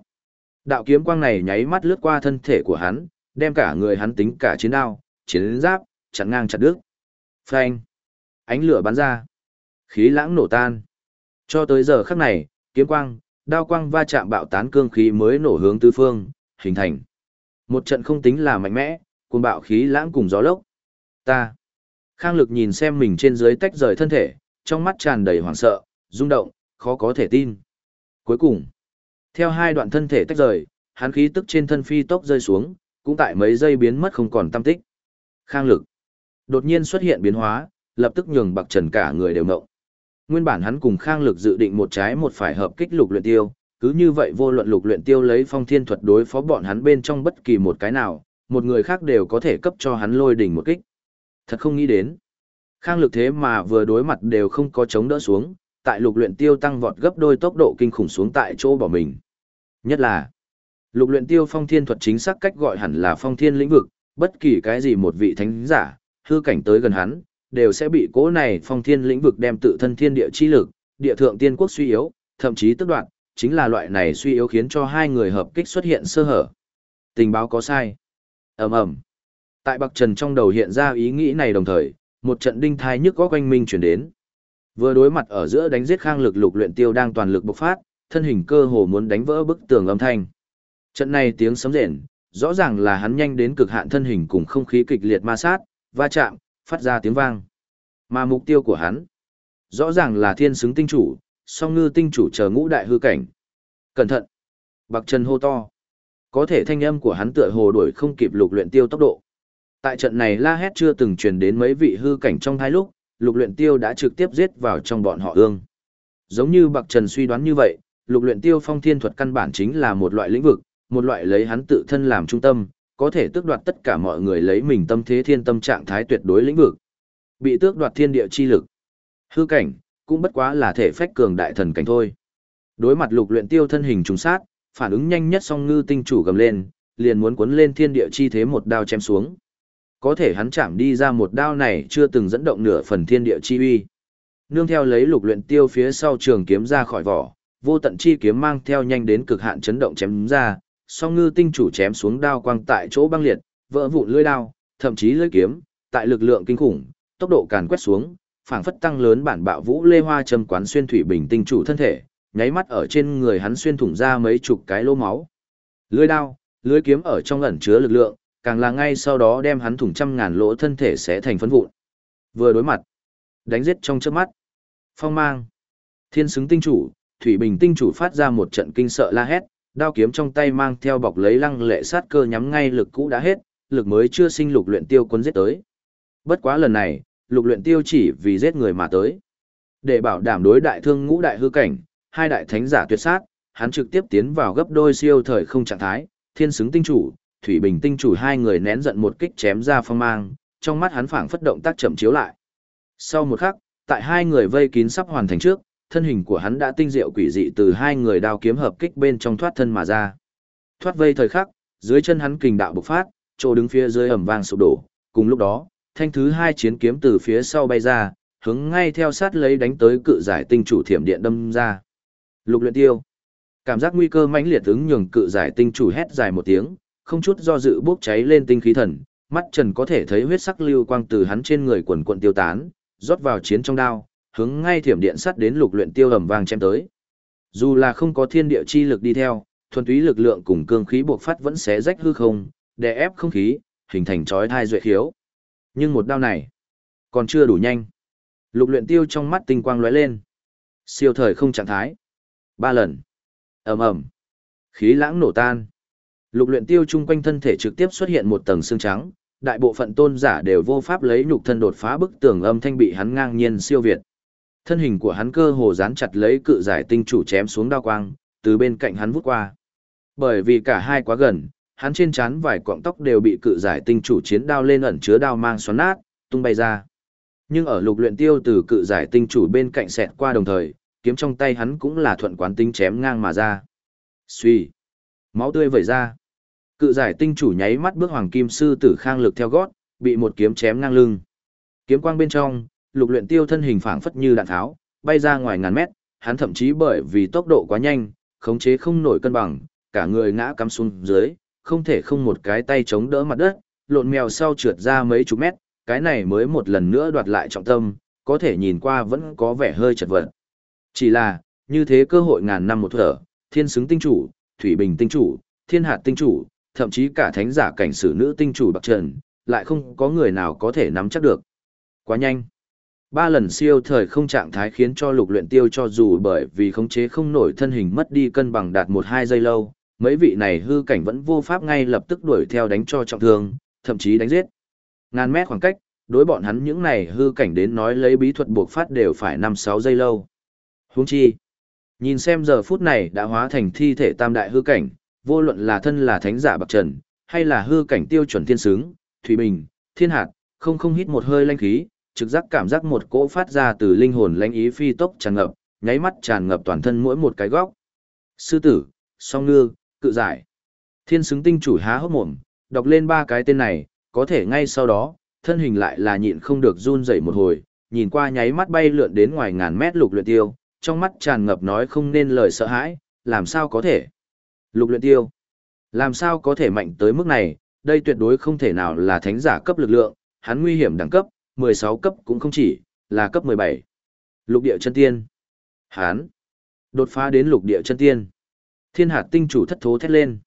Đạo kiếm quang này nháy mắt lướt qua thân thể của hắn, đem cả người hắn tính cả chiến đao, chiến giáp, chặn ngang chặt đứt. Phanh! Ánh lửa bắn ra. Khí lãng nổ tan. Cho tới giờ khắc này, kiếm quang, đao quang va chạm bạo tán cương khí mới nổ hướng tứ phương, hình thành. Một trận không tính là mạnh mẽ, cùng bạo khí lãng cùng gió lốc. Ta. Khang lực nhìn xem mình trên dưới tách rời thân thể, trong mắt tràn đầy hoảng sợ, rung động, khó có thể tin. Cuối cùng, theo hai đoạn thân thể tách rời, hắn khí tức trên thân phi tốc rơi xuống, cũng tại mấy giây biến mất không còn tâm tích. Khang lực đột nhiên xuất hiện biến hóa, lập tức nhường Bạc Trần cả người đều ngộng. Nguyên bản hắn cùng Khang lực dự định một trái một phải hợp kích lục luyện tiêu, cứ như vậy vô luận lục luyện tiêu lấy phong thiên thuật đối phó bọn hắn bên trong bất kỳ một cái nào, một người khác đều có thể cấp cho hắn lôi đỉnh một kích. Thật không nghĩ đến. Khang lực thế mà vừa đối mặt đều không có chống đỡ xuống, tại lục luyện tiêu tăng vọt gấp đôi tốc độ kinh khủng xuống tại chỗ bỏ mình. Nhất là, lục luyện tiêu phong thiên thuật chính xác cách gọi hẳn là phong thiên lĩnh vực, bất kỳ cái gì một vị thánh giả, hư cảnh tới gần hắn, đều sẽ bị cố này phong thiên lĩnh vực đem tự thân thiên địa chi lực, địa thượng tiên quốc suy yếu, thậm chí tức đoạn, chính là loại này suy yếu khiến cho hai người hợp kích xuất hiện sơ hở. Tình báo có sai. ầm ầm Tại Bạc Trần trong đầu hiện ra ý nghĩ này đồng thời, một trận đinh thai nhức có quanh minh chuyển đến. Vừa đối mặt ở giữa đánh giết khang lực lục luyện tiêu đang toàn lực bộc phát, thân hình cơ hồ muốn đánh vỡ bức tường âm thanh. Trận này tiếng sấm rền, rõ ràng là hắn nhanh đến cực hạn thân hình cùng không khí kịch liệt ma sát, va chạm, phát ra tiếng vang. Mà mục tiêu của hắn, rõ ràng là thiên xứng tinh chủ, song ngư tinh chủ chờ ngũ đại hư cảnh. Cẩn thận! Bạc Trần hô to. Có thể thanh âm của hắn tựa hồ đuổi không kịp lục luyện tiêu tốc độ. Tại trận này la hét chưa từng truyền đến mấy vị hư cảnh trong hai lúc, lục luyện tiêu đã trực tiếp giết vào trong bọn họ ương. Giống như Bạc Trần suy đoán như vậy, lục luyện tiêu phong thiên thuật căn bản chính là một loại lĩnh vực, một loại lấy hắn tự thân làm trung tâm, có thể tước đoạt tất cả mọi người lấy mình tâm thế thiên tâm trạng thái tuyệt đối lĩnh vực. Bị tước đoạt thiên địa chi lực. Hư cảnh, cũng bất quá là thể phách cường đại thần cảnh thôi. Đối mặt lục luyện tiêu thân hình trùng sát, phản ứng nhanh nhất song ngư tinh chủ gầm lên, liền muốn cuốn lên thiên địa chi thế một đao chém xuống. Có thể hắn chạm đi ra một đao này chưa từng dẫn động nửa phần thiên địa chi uy. Nương theo lấy lục luyện tiêu phía sau trường kiếm ra khỏi vỏ, vô tận chi kiếm mang theo nhanh đến cực hạn chấn động chém ra, song ngư tinh chủ chém xuống đao quang tại chỗ băng liệt, vỡ vụn lưỡi đao, thậm chí lưỡi kiếm, tại lực lượng kinh khủng, tốc độ càn quét xuống, phảng phất tăng lớn bản bạo vũ lê hoa châm quán xuyên thủy bình tinh chủ thân thể, nháy mắt ở trên người hắn xuyên thủng ra mấy chục cái lỗ máu. Lưỡi đao, lưỡi kiếm ở trong ẩn chứa lực lượng, càng là ngay sau đó đem hắn thủng trăm ngàn lỗ thân thể sẽ thành phấn vụn. Vừa đối mặt, đánh giết trong chớp mắt. Phong mang, thiên xứng tinh chủ, thủy bình tinh chủ phát ra một trận kinh sợ la hét, đao kiếm trong tay mang theo bọc lấy lăng lệ sát cơ nhắm ngay lực cũ đã hết, lực mới chưa sinh lục luyện tiêu quân giết tới. Bất quá lần này, lục luyện tiêu chỉ vì giết người mà tới. Để bảo đảm đối đại thương ngũ đại hư cảnh, hai đại thánh giả tuyệt sát, hắn trực tiếp tiến vào gấp đôi siêu thời không trạng thái, thiên xứng tinh chủ, thủy bình tinh chủ hai người nén giận một kích chém ra phong mang, trong mắt hắn phảng phất động tác chậm chiếu lại. Sau một khắc, tại hai người vây kín sắp hoàn thành trước, thân hình của hắn đã tinh diệu quỷ dị từ hai người đao kiếm hợp kích bên trong thoát thân mà ra. Thoát vây thời khắc, dưới chân hắn kình đạo bộc phát, chỗ đứng phía dưới ầm vang sụp đổ, cùng lúc đó, thanh thứ hai chiến kiếm từ phía sau bay ra, hướng ngay theo sát lấy đánh tới cự giải tinh chủ thiểm điện đâm ra. Lục luyện tiêu. Cảm giác nguy cơ mãnh liệt ứng nhường cự giải tinh chủ hét dài một tiếng, không chút do dự bốc cháy lên tinh khí thần, mắt trần có thể thấy huyết sắc lưu quang từ hắn trên người quần quần tiêu tán, rót vào chiến trong đao, hướng ngay thiểm điện sắt đến lục luyện tiêu ầm vang chém tới. Dù là không có thiên địa chi lực đi theo, thuần túy lực lượng cùng cương khí buộc phát vẫn xé rách hư không, đè ép không khí, hình thành chói thai duệ khiếu. Nhưng một đao này, còn chưa đủ nhanh. Lục luyện tiêu trong mắt tinh quang lóe lên. Siêu thời không trạng thái. Ba lần. ầm ầm, Khí lãng nổ tan. Lục luyện tiêu trung quanh thân thể trực tiếp xuất hiện một tầng xương trắng, đại bộ phận tôn giả đều vô pháp lấy nhục thân đột phá bức tường âm thanh bị hắn ngang nhiên siêu việt. Thân hình của hắn cơ hồ dán chặt lấy cự giải tinh chủ chém xuống đao quang, từ bên cạnh hắn vút qua. Bởi vì cả hai quá gần, hắn trên trán vài cọng tóc đều bị cự giải tinh chủ chiến đao lên ẩn chứa đao mang xoắn nát, tung bay ra. Nhưng ở lục luyện tiêu từ cự giải tinh chủ bên cạnh xẹt qua đồng thời, kiếm trong tay hắn cũng là thuận quán tinh chém ngang mà ra. Xuy. Máu tươi vẩy ra. Cự giải tinh chủ nháy mắt bước hoàng kim sư tử khang lực theo gót, bị một kiếm chém ngang lưng. Kiếm quang bên trong, lục luyện tiêu thân hình phảng phất như đạn tháo, bay ra ngoài ngàn mét, hắn thậm chí bởi vì tốc độ quá nhanh, khống chế không nổi cân bằng, cả người ngã cắm xuống dưới, không thể không một cái tay chống đỡ mặt đất, lộn mèo sau trượt ra mấy chục mét, cái này mới một lần nữa đoạt lại trọng tâm, có thể nhìn qua vẫn có vẻ hơi chật vật. Chỉ là, như thế cơ hội ngàn năm một thở, thiên xứng tinh chủ, thủy bình tinh chủ, thiên hạt tinh chủ, thậm chí cả thánh giả cảnh sử nữ tinh chủ bạc trần, lại không có người nào có thể nắm chắc được. Quá nhanh. Ba lần siêu thời không trạng thái khiến cho lục luyện tiêu cho dù bởi vì khống chế không nổi thân hình mất đi cân bằng đạt một hai giây lâu, mấy vị này hư cảnh vẫn vô pháp ngay lập tức đuổi theo đánh cho trọng thương, thậm chí đánh giết. Ngàn mét khoảng cách, đối bọn hắn những này hư cảnh đến nói lấy bí thuật buộc phát đều phải 5-6 giây lâu. Huống chi, nhìn xem giờ phút này đã hóa thành thi thể tam đại hư cảnh, vô luận là thân là thánh giả bạc trần, hay là hư cảnh tiêu chuẩn thiên sướng, thủy bình, thiên hạt, không không hít một hơi lanh khí, trực giác cảm giác một cỗ phát ra từ linh hồn lãnh ý phi tốc tràn ngập, nháy mắt tràn ngập toàn thân mỗi một cái góc. Sư tử, song ngư, cự giải. Thiên xứng tinh chủ há hốc mồm, đọc lên ba cái tên này, có thể ngay sau đó, thân hình lại là nhịn không được run rẩy một hồi, nhìn qua nháy mắt bay lượn đến ngoài ngàn mét lục luyện tiêu, trong mắt tràn ngập nói không nên lời sợ hãi, làm sao có thể. Lục luyện tiêu, làm sao có thể mạnh tới mức này, đây tuyệt đối không thể nào là thánh giả cấp lực lượng, hắn nguy hiểm đẳng cấp, 16 cấp cũng không chỉ, là cấp 17. Lục địa chân tiên. Hán. Đột phá đến lục địa chân tiên. Thiên hạt tinh chủ thất thố thét lên.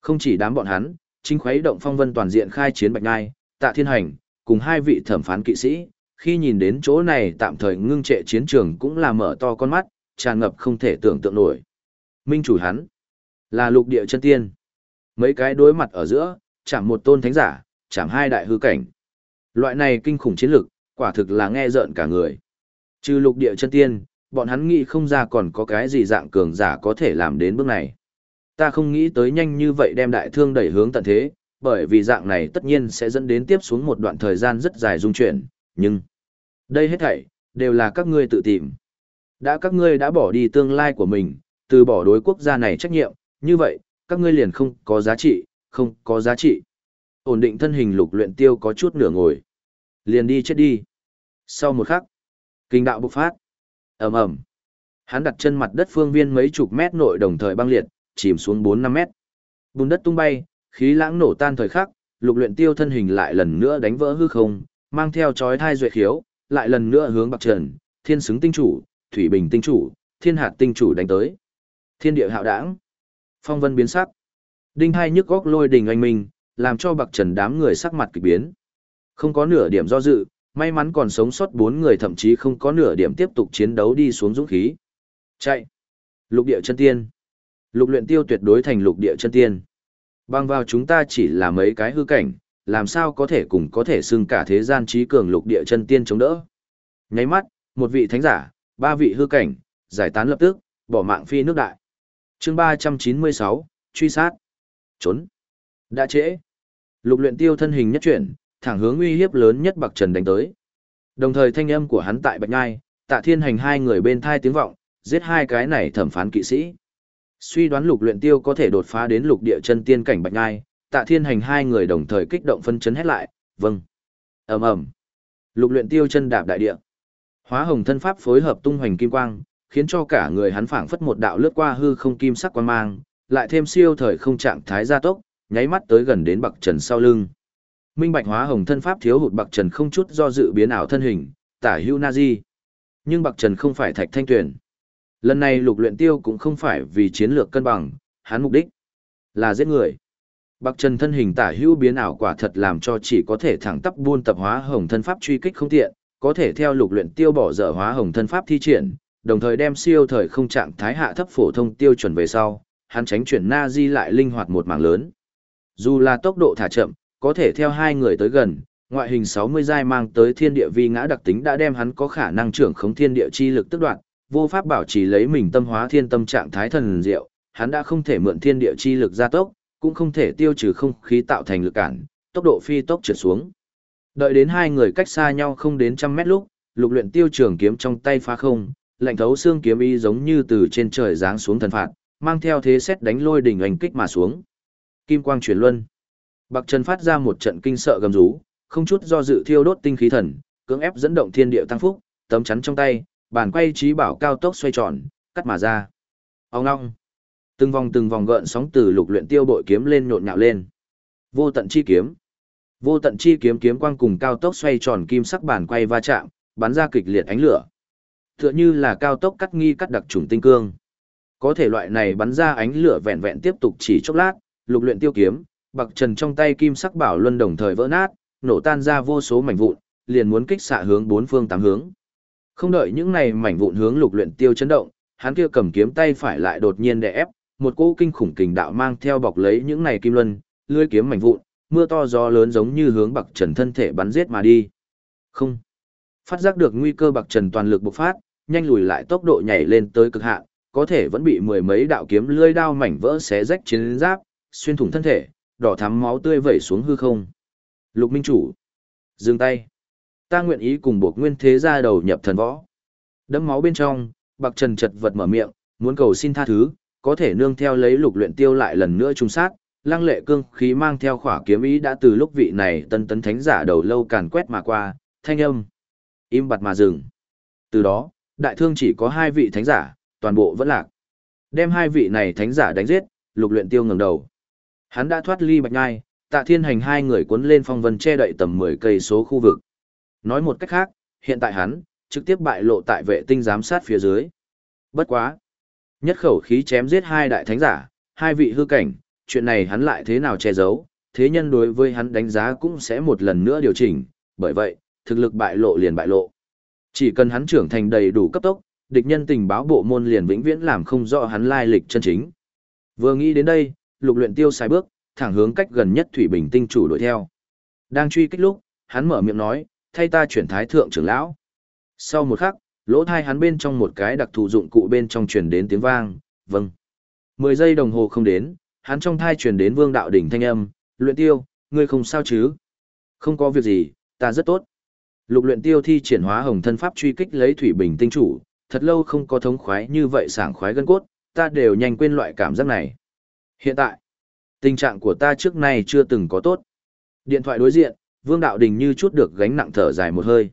Không chỉ đám bọn hắn, chính khuấy động phong vân toàn diện khai chiến bạch ngai, tạ thiên hành, cùng hai vị thẩm phán kỵ sĩ, khi nhìn đến chỗ này tạm thời ngưng trệ chiến trường cũng là mở to con mắt, tràn ngập không thể tưởng tượng nổi. Minh chủ hắn, là lục địa chân tiên. Mấy cái đối mặt ở giữa, chẳng một tôn thánh giả, chẳng hai đại hư cảnh. Loại này kinh khủng chiến lực, quả thực là nghe rợn cả người. Trừ lục địa chân tiên, bọn hắn nghĩ không ra còn có cái gì dạng cường giả có thể làm đến bước này. Ta không nghĩ tới nhanh như vậy đem đại thương đẩy hướng tận thế, bởi vì dạng này tất nhiên sẽ dẫn đến tiếp xuống một đoạn thời gian rất dài dung chuyển, nhưng đây hết thảy đều là các ngươi tự tìm. Đã các ngươi đã bỏ đi tương lai của mình, từ bỏ đối quốc gia này trách nhiệm, như vậy, các ngươi liền không có giá trị, không có giá trị. Ổn định thân hình lục luyện tiêu có chút nửa ngồi. Liền đi chết đi. Sau một khắc, kinh đạo bộc phát. ầm ầm, Hắn đặt chân mặt đất phương viên mấy chục mét nội đồng thời băng liệt, chìm xuống 4-5 mét. Bùn đất tung bay, khí lãng nổ tan thời khắc, lục luyện tiêu thân hình lại lần nữa đánh vỡ hư không, mang theo chói thai duệ khiếu, lại lần nữa hướng bạc trần, thiên xứng tinh chủ, thủy bình tinh chủ, thiên hạt tinh chủ đánh tới. Thiên địa hạo đảng, phong vân biến sắc, đinh hai nhức góc lôi đỉnh anh minh, làm cho bạc trần đám người sắc mặt kỳ biến. Không có nửa điểm do dự, may mắn còn sống sót bốn người thậm chí không có nửa điểm tiếp tục chiến đấu đi xuống dũng khí. Chạy. Lục địa chân tiên. Lục luyện tiêu tuyệt đối thành lục địa chân tiên. Bằng vào chúng ta chỉ là mấy cái hư cảnh, làm sao có thể cùng có thể xưng cả thế gian trí cường lục địa chân tiên chống đỡ. Nháy mắt, một vị thánh giả, ba vị hư cảnh, giải tán lập tức, bỏ mạng phi nước đại. Chương 396, truy sát. Trốn. Đã trễ. Lục luyện tiêu thân hình nhất chuyển, thẳng hướng uy hiếp lớn nhất Bạc Trần đánh tới. Đồng thời thanh âm của hắn tại Bạch Nhai, Tạ Thiên Hành hai người bên thai tiếng vọng, giết hai cái này thẩm phán kỵ sĩ. Suy đoán lục luyện tiêu có thể đột phá đến lục địa chân tiên cảnh Bạch Nhai, Tạ Thiên Hành hai người đồng thời kích động phân chấn hết lại, "Vâng." Ầm ầm. Lục luyện tiêu chân đạp đại địa. Hóa hồng thân pháp phối hợp tung hoành kim quang, khiến cho cả người hắn phảng phất một đạo lướt qua hư không kim sắc quang mang, lại thêm siêu thời không trạng thái gia tốc, nháy mắt tới gần đến Bạc Trần sau lưng. Minh Bạch Hóa Hồng thân pháp thiếu hụt Bạc Trần không chút do dự biến ảo thân hình, tả hữu Nazi. Nhưng Bạc Trần không phải Thạch Thanh Tuyền. Lần này Lục Luyện Tiêu cũng không phải vì chiến lược cân bằng, hắn mục đích là giết người. Bạc Trần thân hình tả hữu biến ảo quả thật làm cho chỉ có thể thẳng tắp buôn tập Hóa Hồng thân pháp truy kích không tiện, có thể theo Lục Luyện Tiêu bỏ dở Hóa Hồng thân pháp thi triển, đồng thời đem siêu thời không trạng thái hạ thấp phổ thông tiêu chuẩn về sau, hắn tránh chuyển Nazi lại linh hoạt một mảng lớn. Dù là tốc độ thả chậm, có thể theo hai người tới gần, ngoại hình 60 giai mang tới thiên địa vi ngã đặc tính đã đem hắn có khả năng trưởng khống thiên địa chi lực tức đoạn, vô pháp bảo trì lấy mình tâm hóa thiên tâm trạng thái thần diệu, hắn đã không thể mượn thiên địa chi lực gia tốc, cũng không thể tiêu trừ không khí tạo thành lực cản, tốc độ phi tốc trượt xuống. Đợi đến hai người cách xa nhau không đến trăm mét lúc, lục luyện tiêu trường kiếm trong tay phá không, lạnh thấu xương kiếm y giống như từ trên trời giáng xuống thần phạt, mang theo thế xét đánh lôi đỉnh ảnh kích mà xuống. Kim quang chuyển luân. Bạc Trần phát ra một trận kinh sợ gầm rú, không chút do dự thiêu đốt tinh khí thần, cưỡng ép dẫn động thiên địa tăng phúc, tấm chắn trong tay, bàn quay trí bảo cao tốc xoay tròn, cắt mà ra. Ông ngong. Từng vòng từng vòng gợn sóng từ lục luyện tiêu bội kiếm lên nhộn nhạo lên. Vô tận chi kiếm. Vô tận chi kiếm kiếm quang cùng cao tốc xoay tròn kim sắc bàn quay va chạm, bắn ra kịch liệt ánh lửa. Tựa như là cao tốc cắt nghi cắt đặc trùng tinh cương. Có thể loại này bắn ra ánh lửa vẹn vẹn tiếp tục chỉ chốc lát, lục luyện tiêu kiếm, bạc trần trong tay kim sắc bảo luân đồng thời vỡ nát, nổ tan ra vô số mảnh vụn, liền muốn kích xạ hướng bốn phương tám hướng. Không đợi những này mảnh vụn hướng lục luyện tiêu chấn động, hắn kia cầm kiếm tay phải lại đột nhiên đè ép, một cỗ kinh khủng kình đạo mang theo bọc lấy những này kim luân, lưỡi kiếm mảnh vụn, mưa to gió lớn giống như hướng bạc trần thân thể bắn giết mà đi. Không. Phát giác được nguy cơ bạc trần toàn lực bộc phát, nhanh lùi lại tốc độ nhảy lên tới cực hạn, có thể vẫn bị mười mấy đạo kiếm lưỡi đao mảnh vỡ xé rách chiến giáp, xuyên thủng thân thể, đỏ thắm máu tươi vẩy xuống hư không. Lục Minh Chủ. Dừng tay. Ta nguyện ý cùng buộc nguyên thế gia đầu nhập thần võ. Đấm máu bên trong, Bạc Trần chật vật mở miệng, muốn cầu xin tha thứ, có thể nương theo lấy lục luyện tiêu lại lần nữa trung sát, lăng lệ cương khí mang theo khỏa kiếm ý đã từ lúc vị này tân tấn thánh giả đầu lâu càn quét mà qua, thanh âm. Im bặt mà dừng. Từ đó, đại thương chỉ có hai vị thánh giả, toàn bộ vẫn lạc. Đem hai vị này thánh giả đánh giết, lục luyện tiêu ngẩng đầu. Hắn đã thoát ly bạch ngai, tạ thiên hành hai người cuốn lên phong vân che đậy tầm 10 cây số khu vực. Nói một cách khác, hiện tại hắn, trực tiếp bại lộ tại vệ tinh giám sát phía dưới. Bất quá. Nhất khẩu khí chém giết hai đại thánh giả, hai vị hư cảnh, chuyện này hắn lại thế nào che giấu, thế nhân đối với hắn đánh giá cũng sẽ một lần nữa điều chỉnh, bởi vậy, thực lực bại lộ liền bại lộ. Chỉ cần hắn trưởng thành đầy đủ cấp tốc, địch nhân tình báo bộ môn liền vĩnh viễn làm không rõ hắn lai lịch chân chính. Vừa nghĩ đến đây, lục luyện tiêu sai bước, thẳng hướng cách gần nhất thủy bình tinh chủ đuổi theo. Đang truy kích lúc, hắn mở miệng nói, thay ta chuyển thái thượng trưởng lão. Sau một khắc, lỗ thai hắn bên trong một cái đặc thù dụng cụ bên trong truyền đến tiếng vang, vâng. Mười giây đồng hồ không đến, hắn trong thai truyền đến vương đạo đỉnh thanh âm, luyện tiêu, ngươi không sao chứ? Không có việc gì, ta rất tốt. Lục luyện tiêu thi triển hóa hồng thân pháp truy kích lấy thủy bình tinh chủ, thật lâu không có thống khoái như vậy sảng khoái gân cốt, ta đều nhanh quên loại cảm giác này. Hiện tại, tình trạng của ta trước nay chưa từng có tốt. Điện thoại đối diện, Vương Đạo Đình như chút được gánh nặng thở dài một hơi.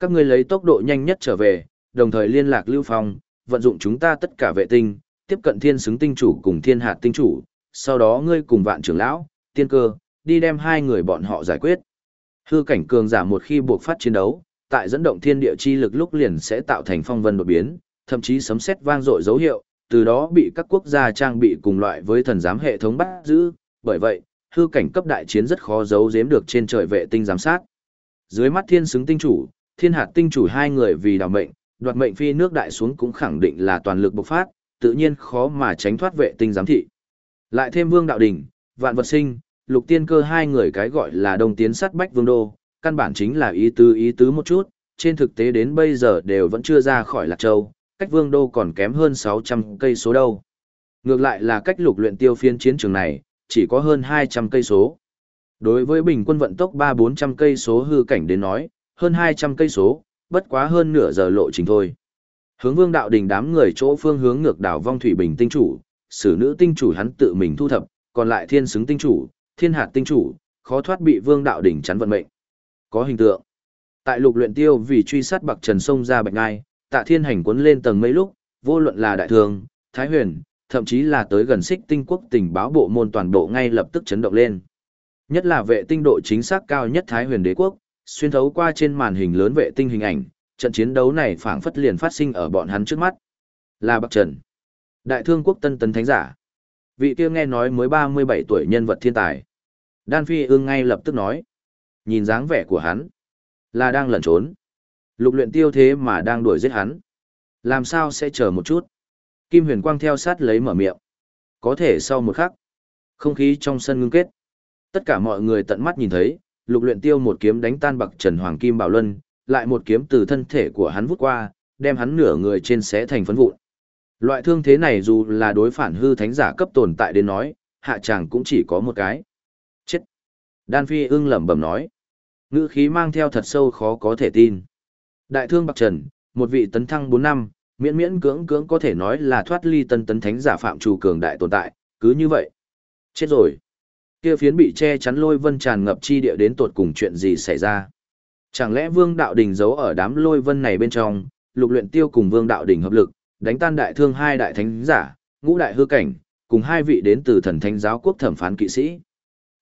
Các ngươi lấy tốc độ nhanh nhất trở về, đồng thời liên lạc Lưu Phong, vận dụng chúng ta tất cả vệ tinh, tiếp cận thiên xứng tinh chủ cùng thiên hạt tinh chủ, sau đó ngươi cùng vạn trưởng lão, tiên cơ, đi đem hai người bọn họ giải quyết. Hư cảnh cường giả một khi buộc phát chiến đấu, tại dẫn động thiên địa chi lực lúc liền sẽ tạo thành phong vân đột biến, thậm chí sấm sét vang dội dấu hiệu, từ đó bị các quốc gia trang bị cùng loại với thần giám hệ thống bắt giữ, bởi vậy, hư cảnh cấp đại chiến rất khó giấu giếm được trên trời vệ tinh giám sát. Dưới mắt thiên xứng tinh chủ, thiên hạt tinh chủ hai người vì đảm mệnh, đoạt mệnh phi nước đại xuống cũng khẳng định là toàn lực bộc phát, tự nhiên khó mà tránh thoát vệ tinh giám thị. Lại thêm vương đạo đỉnh, vạn vật sinh, lục tiên cơ hai người cái gọi là đồng tiến sát bách vương đô, căn bản chính là ý tứ ý tứ một chút, trên thực tế đến bây giờ đều vẫn chưa ra khỏi Lạc Châu, cách vương đô còn kém hơn 600 cây số đâu. Ngược lại là cách lục luyện tiêu phiên chiến trường này, chỉ có hơn 200 cây số. Đối với bình quân vận tốc 3-400 cây số hư cảnh đến nói, hơn 200 cây số, bất quá hơn nửa giờ lộ trình thôi. Hướng vương đạo đình đám người chỗ phương hướng ngược đảo vong thủy bình tinh chủ, sử nữ tinh chủ hắn tự mình thu thập, còn lại thiên xứng tinh chủ, thiên hạt tinh chủ, khó thoát bị vương đạo đỉnh chắn vận mệnh. Có hình tượng. Tại lục luyện tiêu vì truy sát bạc trần sông ra bạch ngai, tạ thiên hành cuốn lên tầng mấy lúc, vô luận là đại thường, thái huyền, thậm chí là tới gần xích tinh quốc tình báo bộ môn toàn bộ ngay lập tức chấn động lên. Nhất là vệ tinh độ chính xác cao nhất thái huyền đế quốc, xuyên thấu qua trên màn hình lớn vệ tinh hình ảnh, trận chiến đấu này phảng phất liền phát sinh ở bọn hắn trước mắt. Là Bắc Trần, Đại Thương quốc tân tấn thánh giả. Vị kia nghe nói mới 37 tuổi nhân vật thiên tài. Đan Phi ương ngay lập tức nói. Nhìn dáng vẻ của hắn, là đang lẩn trốn. Lục luyện tiêu thế mà đang đuổi giết hắn. Làm sao sẽ chờ một chút? Kim huyền quang theo sát lấy mở miệng. Có thể sau một khắc, không khí trong sân ngưng kết. Tất cả mọi người tận mắt nhìn thấy, lục luyện tiêu một kiếm đánh tan bậc trần hoàng kim bảo luân, lại một kiếm từ thân thể của hắn vút qua, đem hắn nửa người trên xé thành phấn vụn. Loại thương thế này dù là đối phản hư thánh giả cấp tồn tại đến nói, hạ chàng cũng chỉ có một cái. Chết! Đan Phi ưng lẩm bẩm nói. Ngữ khí mang theo thật sâu khó có thể tin. Đại thương Bạc Trần, một vị tấn thăng 4 năm, miễn miễn cưỡng cưỡng có thể nói là thoát ly tân tấn thánh giả phạm chủ cường đại tồn tại, cứ như vậy. Chết rồi. Kia phiến bị che chắn lôi vân tràn ngập chi địa đến tột cùng chuyện gì xảy ra. Chẳng lẽ Vương Đạo Đình giấu ở đám lôi vân này bên trong, lục luyện tiêu cùng Vương Đạo Đình hợp lực, đánh tan đại thương hai đại thánh giả, ngũ đại hư cảnh, cùng hai vị đến từ thần thánh giáo quốc thẩm phán kỵ sĩ.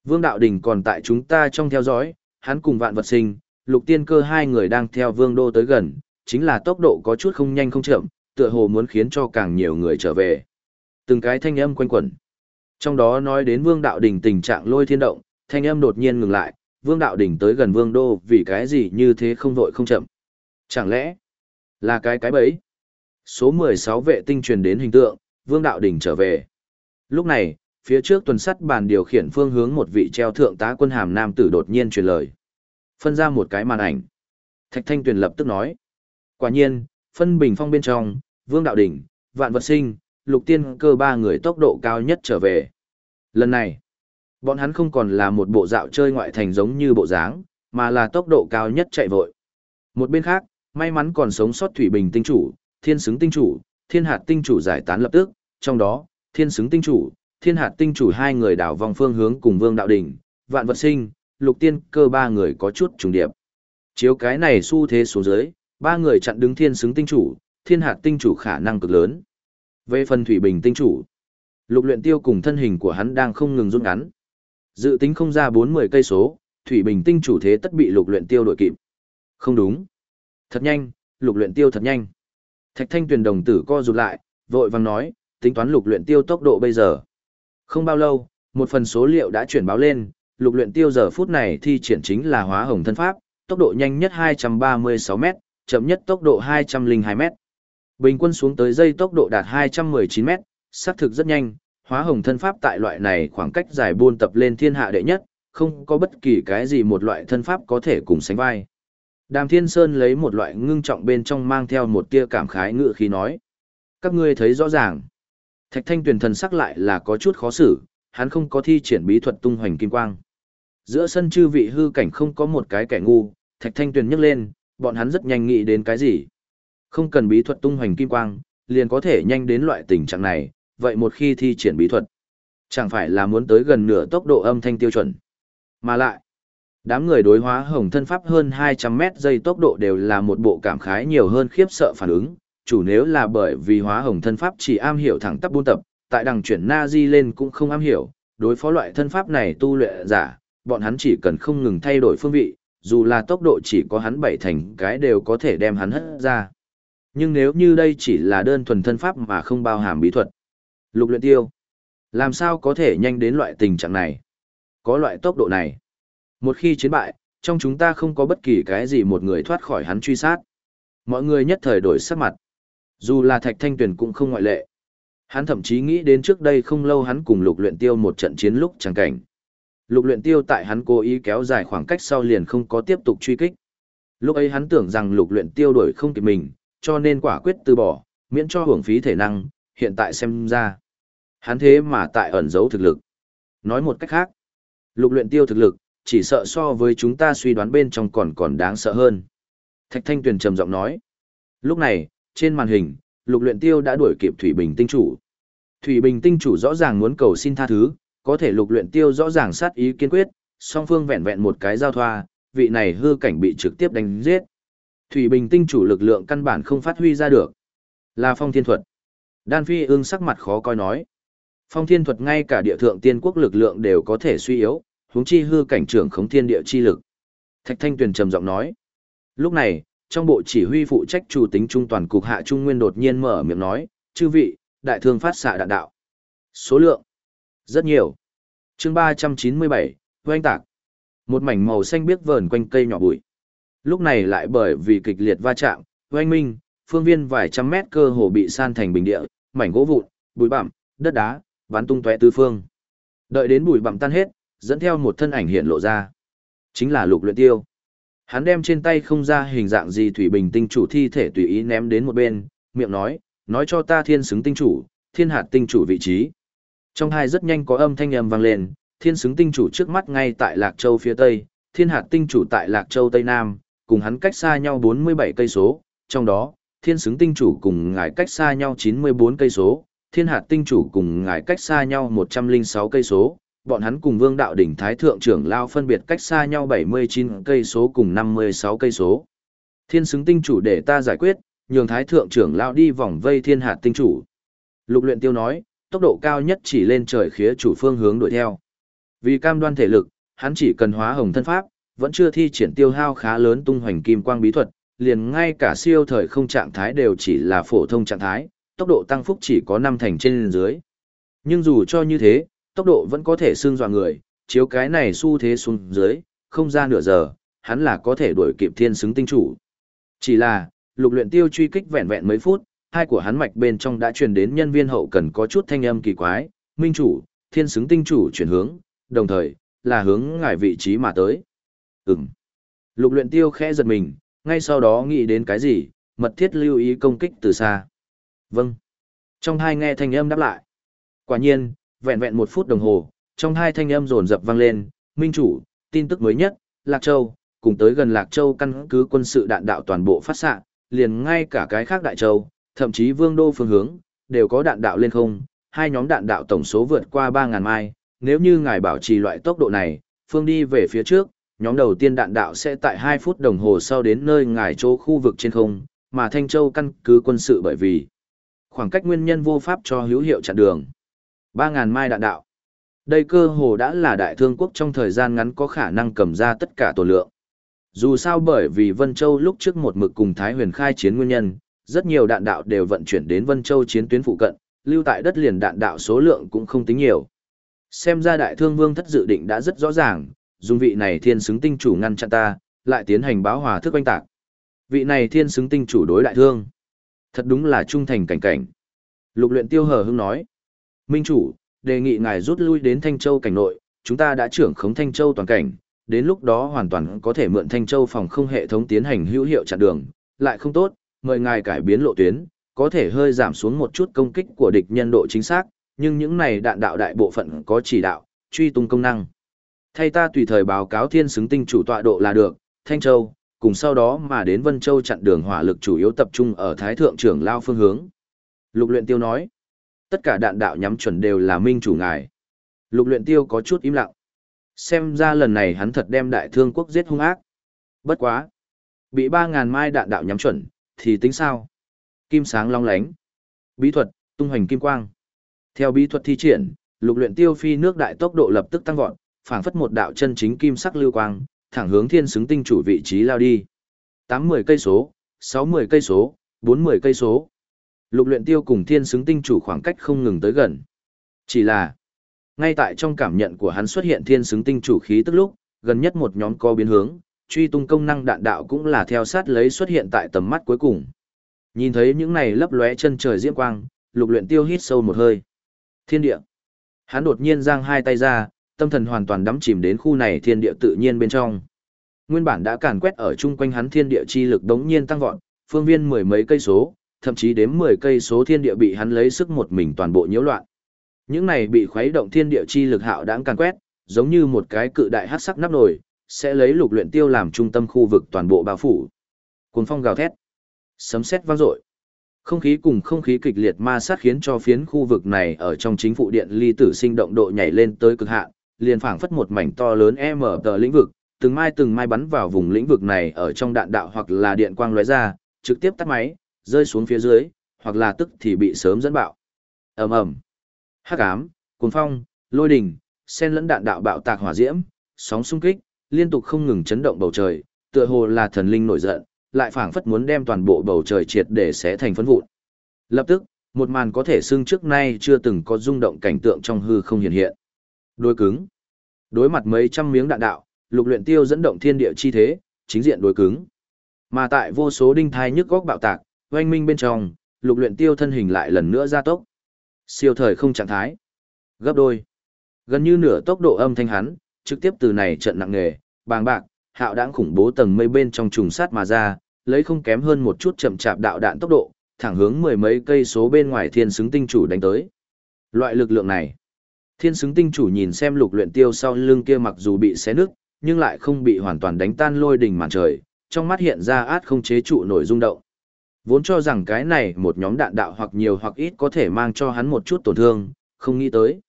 Vương Đạo Đình còn tại chúng ta trong theo dõi, hắn cùng vạn vật sinh, lục tiên cơ hai người đang theo vương đô tới gần, chính là tốc độ có chút không nhanh không chậm, tựa hồ muốn khiến cho càng nhiều người trở về. Từng cái thanh âm quanh quẩn. Trong đó nói đến vương đạo đỉnh tình trạng lôi thiên động, thanh âm đột nhiên ngừng lại, vương đạo đỉnh tới gần vương đô vì cái gì như thế không vội không chậm. Chẳng lẽ là cái cái bẫy? Số 16 vệ tinh truyền đến hình tượng, vương đạo đỉnh trở về. Lúc này, phía trước tuần sắt bàn điều khiển phương hướng một vị treo thượng tá quân hàm nam tử đột nhiên truyền lời. Phân ra một cái màn ảnh. Thạch Thanh Tuyền lập tức nói. Quả nhiên, phân bình phong bên trong, Vương Đạo Đỉnh, Vạn Vật Sinh, Lục Tiên cơ ba người tốc độ cao nhất trở về. Lần này, bọn hắn không còn là một bộ dạo chơi ngoại thành giống như bộ dáng, mà là tốc độ cao nhất chạy vội. Một bên khác, may mắn còn sống sót Thủy Bình tinh chủ, Thiên xứng tinh chủ, Thiên hạt tinh chủ giải tán lập tức, trong đó, Thiên xứng tinh chủ, Thiên hạt tinh chủ hai người đảo vòng phương hướng cùng Vương Đạo Đỉnh, Vạn Vật Sinh, lục tiên cơ ba người có chút trùng điệp. Chiếu cái này xu thế xuống dưới, ba người chặn đứng thiên xứng tinh chủ, thiên hạt tinh chủ khả năng cực lớn. Về phần thủy bình tinh chủ, lục luyện tiêu cùng thân hình của hắn đang không ngừng rút ngắn. Dự tính không ra 40 cây số, thủy bình tinh chủ thế tất bị lục luyện tiêu đuổi kịp. Không đúng. Thật nhanh, lục luyện tiêu thật nhanh. Thạch thanh tuyền đồng tử co rụt lại, vội vàng nói, tính toán lục luyện tiêu tốc độ bây giờ. Không bao lâu, một phần số liệu đã chuyển báo lên, lục luyện tiêu giờ phút này thi triển chính là hóa hồng thân pháp, tốc độ nhanh nhất 236 m chậm nhất tốc độ 202 m Bình quân xuống tới dây tốc độ đạt 219 m xác thực rất nhanh, hóa hồng thân pháp tại loại này khoảng cách dài buôn tập lên thiên hạ đệ nhất, không có bất kỳ cái gì một loại thân pháp có thể cùng sánh vai. Đàm Thiên Sơn lấy một loại ngưng trọng bên trong mang theo một tia cảm khái ngựa khí nói. Các ngươi thấy rõ ràng. Thạch thanh tuyển thần sắc lại là có chút khó xử, hắn không có thi triển bí thuật tung hoành kim quang. Giữa sân chư vị hư cảnh không có một cái kẻ ngu, Thạch Thanh Tuyền nhấc lên, bọn hắn rất nhanh nghĩ đến cái gì. Không cần bí thuật tung hoành kim quang, liền có thể nhanh đến loại tình trạng này, vậy một khi thi triển bí thuật, chẳng phải là muốn tới gần nửa tốc độ âm thanh tiêu chuẩn. Mà lại, đám người đối hóa hồng thân pháp hơn 200 mét giây tốc độ đều là một bộ cảm khái nhiều hơn khiếp sợ phản ứng, chủ nếu là bởi vì hóa hồng thân pháp chỉ am hiểu thẳng tắp buôn tập, tại đằng chuyển na di lên cũng không am hiểu, đối phó loại thân pháp này tu luyện giả, bọn hắn chỉ cần không ngừng thay đổi phương vị, dù là tốc độ chỉ có hắn bảy thành cái đều có thể đem hắn hất ra. Nhưng nếu như đây chỉ là đơn thuần thân pháp mà không bao hàm bí thuật, lục luyện tiêu, làm sao có thể nhanh đến loại tình trạng này? Có loại tốc độ này. Một khi chiến bại, trong chúng ta không có bất kỳ cái gì một người thoát khỏi hắn truy sát. Mọi người nhất thời đổi sắc mặt. Dù là Thạch Thanh Tuyền cũng không ngoại lệ. Hắn thậm chí nghĩ đến trước đây không lâu hắn cùng lục luyện tiêu một trận chiến lúc chẳng cảnh. Lục luyện tiêu tại hắn cố ý kéo dài khoảng cách sau liền không có tiếp tục truy kích. Lúc ấy hắn tưởng rằng lục luyện tiêu đuổi không kịp mình, cho nên quả quyết từ bỏ, miễn cho hưởng phí thể năng, hiện tại xem ra. Hắn thế mà tại ẩn giấu thực lực. Nói một cách khác, lục luyện tiêu thực lực, chỉ sợ so với chúng ta suy đoán bên trong còn còn đáng sợ hơn. Thạch Thanh Tuyền trầm giọng nói. Lúc này, trên màn hình, lục luyện tiêu đã đuổi kịp Thủy Bình tinh chủ. Thủy Bình tinh chủ rõ ràng muốn cầu xin tha thứ, có thể lục luyện tiêu rõ ràng sát ý kiên quyết, song phương vẹn vẹn một cái giao thoa, vị này hư cảnh bị trực tiếp đánh giết. Thủy Bình tinh chủ lực lượng căn bản không phát huy ra được. Là phong thiên thuật. Đan Phi ương sắc mặt khó coi nói. Phong thiên thuật ngay cả địa thượng tiên quốc lực lượng đều có thể suy yếu, huống chi hư cảnh trưởng khống thiên địa chi lực. Thạch Thanh Tuyền trầm giọng nói. Lúc này, trong bộ chỉ huy phụ trách chủ tính trung toàn cục hạ trung nguyên đột nhiên mở miệng nói, chư vị, đại thương phát xạ đạn đạo. Số lượng, rất nhiều. chương 397, Oanh Tạc. Một mảnh màu xanh biếc vờn quanh cây nhỏ bụi. Lúc này lại bởi vì kịch liệt va chạm, oanh minh, phương viên vài trăm mét cơ hồ bị san thành bình địa, mảnh gỗ vụn, bụi bặm, đất đá, bắn tung tóe tứ phương. Đợi đến bụi bặm tan hết, dẫn theo một thân ảnh hiện lộ ra. Chính là lục luyện tiêu. Hắn đem trên tay không ra hình dạng gì thủy bình tinh chủ thi thể tùy ý ném đến một bên, miệng nói, nói cho ta thiên xứng tinh chủ, thiên hạt tinh chủ vị trí. Trong hai rất nhanh có âm thanh âm vang lên, thiên xứng tinh chủ trước mắt ngay tại Lạc Châu phía Tây, thiên hạt tinh chủ tại Lạc Châu Tây Nam, cùng hắn cách xa nhau 47 cây số, trong đó, thiên xứng tinh chủ cùng ngài cách xa nhau 94 cây số, thiên hạt tinh chủ cùng ngài cách xa nhau 106 cây số, bọn hắn cùng Vương Đạo đỉnh Thái thượng trưởng lao phân biệt cách xa nhau 79 cây số cùng 56 cây số. Thiên xứng tinh chủ để ta giải quyết, nhường Thái thượng trưởng lao đi vòng vây thiên hạt tinh chủ. Lục luyện tiêu nói, tốc độ cao nhất chỉ lên trời khía chủ phương hướng đuổi theo. Vì cam đoan thể lực, hắn chỉ cần hóa hồng thân pháp, vẫn chưa thi triển tiêu hao khá lớn tung hoành kim quang bí thuật, liền ngay cả siêu thời không trạng thái đều chỉ là phổ thông trạng thái, tốc độ tăng phúc chỉ có 5 thành trên dưới. Nhưng dù cho như thế, tốc độ vẫn có thể xương dọa người, chiếu cái này xu thế xuống dưới, không ra nửa giờ, hắn là có thể đuổi kịp thiên xứng tinh chủ. Chỉ là, lục luyện tiêu truy kích vẹn vẹn mấy phút, hai của hắn mạch bên trong đã truyền đến nhân viên hậu cần có chút thanh âm kỳ quái, minh chủ, thiên xứng tinh chủ chuyển hướng, đồng thời, là hướng ngài vị trí mà tới. Ừm. Lục luyện tiêu khẽ giật mình, ngay sau đó nghĩ đến cái gì, mật thiết lưu ý công kích từ xa. Vâng. Trong hai nghe thanh âm đáp lại. Quả nhiên, vẹn vẹn một phút đồng hồ, trong hai thanh âm rồn rập vang lên, minh chủ, tin tức mới nhất, Lạc Châu, cùng tới gần Lạc Châu căn cứ quân sự đạn đạo toàn bộ phát xạ, liền ngay cả cái khác Đại Châu, thậm chí Vương Đô phương hướng, đều có đạn đạo lên không, hai nhóm đạn đạo tổng số vượt qua 3.000 mai, nếu như ngài bảo trì loại tốc độ này, phương đi về phía trước, nhóm đầu tiên đạn đạo sẽ tại 2 phút đồng hồ sau đến nơi ngài chỗ khu vực trên không, mà Thanh Châu căn cứ quân sự bởi vì khoảng cách nguyên nhân vô pháp cho hữu hiệu chặn đường. 3.000 mai đạn đạo. Đây cơ hồ đã là đại thương quốc trong thời gian ngắn có khả năng cầm ra tất cả tổ lượng. Dù sao bởi vì Vân Châu lúc trước một mực cùng Thái huyền khai chiến nguyên nhân, rất nhiều đạn đạo đều vận chuyển đến Vân Châu chiến tuyến phụ cận, lưu tại đất liền đạn đạo số lượng cũng không tính nhiều. Xem ra đại thương vương thất dự định đã rất rõ ràng, dùng vị này thiên xứng tinh chủ ngăn chặn ta, lại tiến hành báo hòa thức oanh tạc. Vị này thiên xứng tinh chủ đối đại thương. Thật đúng là trung thành cảnh cảnh. Lục luyện tiêu hờ hững nói. Minh chủ, đề nghị ngài rút lui đến Thanh Châu cảnh nội, chúng ta đã trưởng khống Thanh Châu toàn cảnh, đến lúc đó hoàn toàn có thể mượn Thanh Châu phòng không hệ thống tiến hành hữu hiệu chặn đường, lại không tốt, mời ngài cải biến lộ tuyến, có thể hơi giảm xuống một chút công kích của địch nhân độ chính xác, nhưng những này đạn đạo đại bộ phận có chỉ đạo, truy tung công năng. Thay ta tùy thời báo cáo thiên xứng tinh chủ tọa độ là được, Thanh Châu, cùng sau đó mà đến Vân Châu chặn đường hỏa lực chủ yếu tập trung ở Thái Thượng trưởng Lao phương hướng. Lục luyện tiêu nói, tất cả đạn đạo nhắm chuẩn đều là minh chủ ngài. Lục luyện tiêu có chút im lặng. Xem ra lần này hắn thật đem đại thương quốc giết hung ác. Bất quá. Bị 3.000 mai đạn đạo nhắm chuẩn, thì tính sao? Kim sáng long lánh. Bí thuật, tung hoành kim quang. Theo bí thuật thi triển, lục luyện tiêu phi nước đại tốc độ lập tức tăng vọt, phảng phất một đạo chân chính kim sắc lưu quang, thẳng hướng thiên xứng tinh chủ vị trí lao đi. 80 cây số, 60 cây số, 40 cây số. Lục luyện tiêu cùng thiên xứng tinh chủ khoảng cách không ngừng tới gần. Chỉ là, ngay tại trong cảm nhận của hắn xuất hiện thiên xứng tinh chủ khí tức lúc, gần nhất một nhóm có biến hướng, truy tung công năng đạn đạo cũng là theo sát lấy xuất hiện tại tầm mắt cuối cùng. Nhìn thấy những này lấp lóe chân trời diễm quang, lục luyện tiêu hít sâu một hơi. Thiên địa. Hắn đột nhiên giang hai tay ra, tâm thần hoàn toàn đắm chìm đến khu này thiên địa tự nhiên bên trong. Nguyên bản đã càn quét ở chung quanh hắn thiên địa chi lực đống nhiên tăng vọt, phương viên mười mấy cây số, thậm chí đến mười cây số thiên địa bị hắn lấy sức một mình toàn bộ nhiễu loạn. Những này bị khuấy động thiên địa chi lực hạo đãng càn quét, giống như một cái cự đại hắc sắc nắp nồi, sẽ lấy lục luyện tiêu làm trung tâm khu vực toàn bộ bao phủ. Cuồng phong gào thét, sấm sét vang dội. Không khí cùng không khí kịch liệt ma sát khiến cho phiến khu vực này ở trong chính phủ điện ly tử sinh động độ nhảy lên tới cực hạn, liền phảng phất một mảnh to lớn e mở tờ lĩnh vực, từng mai từng mai bắn vào vùng lĩnh vực này ở trong đạn đạo hoặc là điện quang lóe ra, trực tiếp tắt máy, rơi xuống phía dưới, hoặc là tức thì bị sớm dẫn bạo. Ầm ầm. Hắc ám, cuồng phong, lôi đình, sen lẫn đạn đạo bạo tạc hỏa diễm, sóng xung kích, liên tục không ngừng chấn động bầu trời, tựa hồ là thần linh nổi giận, lại phảng phất muốn đem toàn bộ bầu trời triệt để xé thành phấn vụn. Lập tức, một màn có thể xưng trước nay chưa từng có rung động cảnh tượng trong hư không hiện hiện. Đối cứng. Đối mặt mấy trăm miếng đạn đạo, lục luyện tiêu dẫn động thiên địa chi thế, chính diện đối cứng. Mà tại vô số đinh thai nhức góc bạo tạc, oanh minh bên trong, lục luyện tiêu thân hình lại lần nữa gia tốc. Siêu thời không trạng thái. Gấp đôi. Gần như nửa tốc độ âm thanh hắn, trực tiếp từ này trận nặng nghề, bàng bạc, hạo đãng khủng bố tầng mây bên trong trùng sát mà ra, lấy không kém hơn một chút chậm chạp đạo đạn tốc độ, thẳng hướng mười mấy cây số bên ngoài thiên xứng tinh chủ đánh tới. Loại lực lượng này, thiên xứng tinh chủ nhìn xem lục luyện tiêu sau lưng kia mặc dù bị xé nứt, nhưng lại không bị hoàn toàn đánh tan lôi đỉnh màn trời, trong mắt hiện ra át không chế trụ nổi rung động. Vốn cho rằng cái này một nhóm đạn đạo hoặc nhiều hoặc ít có thể mang cho hắn một chút tổn thương, không nghĩ tới.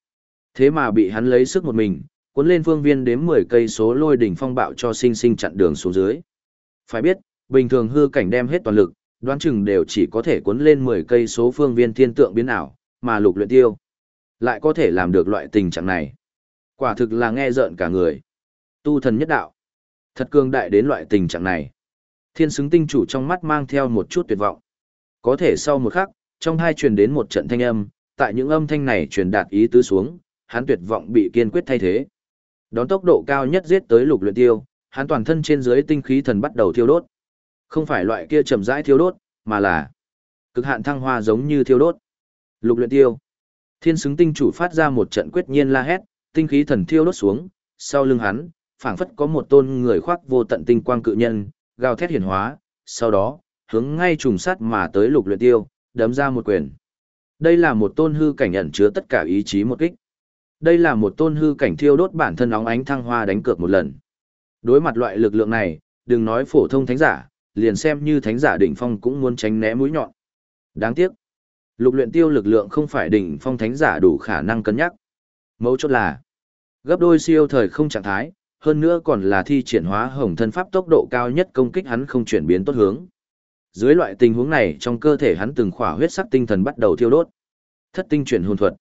Thế mà bị hắn lấy sức một mình, cuốn lên phương viên đếm 10 cây số lôi đỉnh phong bạo cho sinh sinh chặn đường xuống dưới. Phải biết, bình thường hư cảnh đem hết toàn lực, đoán chừng đều chỉ có thể cuốn lên 10 cây số phương viên thiên tượng biến ảo, mà lục luyện tiêu lại có thể làm được loại tình trạng này. Quả thực là nghe rợn cả người. Tu thần nhất đạo. Thật cường đại đến loại tình trạng này. Thiên xứng tinh chủ trong mắt mang theo một chút tuyệt vọng. Có thể sau một khắc, trong hai truyền đến một trận thanh âm, tại những âm thanh này truyền đạt ý tứ xuống, hắn tuyệt vọng bị kiên quyết thay thế. Đón tốc độ cao nhất giết tới lục luyện tiêu, hắn toàn thân trên dưới tinh khí thần bắt đầu thiêu đốt. Không phải loại kia chậm rãi thiêu đốt, mà là cực hạn thăng hoa giống như thiêu đốt. Lục luyện tiêu. Thiên xứng tinh chủ phát ra một trận quyết nhiên la hét, tinh khí thần thiêu đốt xuống, sau lưng hắn, phảng phất có một tôn người khoác vô tận tinh quang cự nhân, gào thét hiển hóa, sau đó, hướng ngay trùng sát mà tới lục luyện tiêu, đấm ra một quyền. Đây là một tôn hư cảnh ẩn chứa tất cả ý chí một kích. Đây là một tôn hư cảnh thiêu đốt bản thân nóng ánh thăng hoa đánh cược một lần. Đối mặt loại lực lượng này, đừng nói phổ thông thánh giả, liền xem như thánh giả đỉnh phong cũng muốn tránh né mũi nhọn. Đáng tiếc, lục luyện tiêu lực lượng không phải đỉnh phong thánh giả đủ khả năng cân nhắc. Mấu chốt là, gấp đôi siêu thời không trạng thái, hơn nữa còn là thi triển hóa hồng thân pháp tốc độ cao nhất công kích hắn không chuyển biến tốt hướng. Dưới loại tình huống này trong cơ thể hắn từng khỏa huyết sắc tinh thần bắt đầu thiêu đốt. Thất tinh chuyển hồn thuật.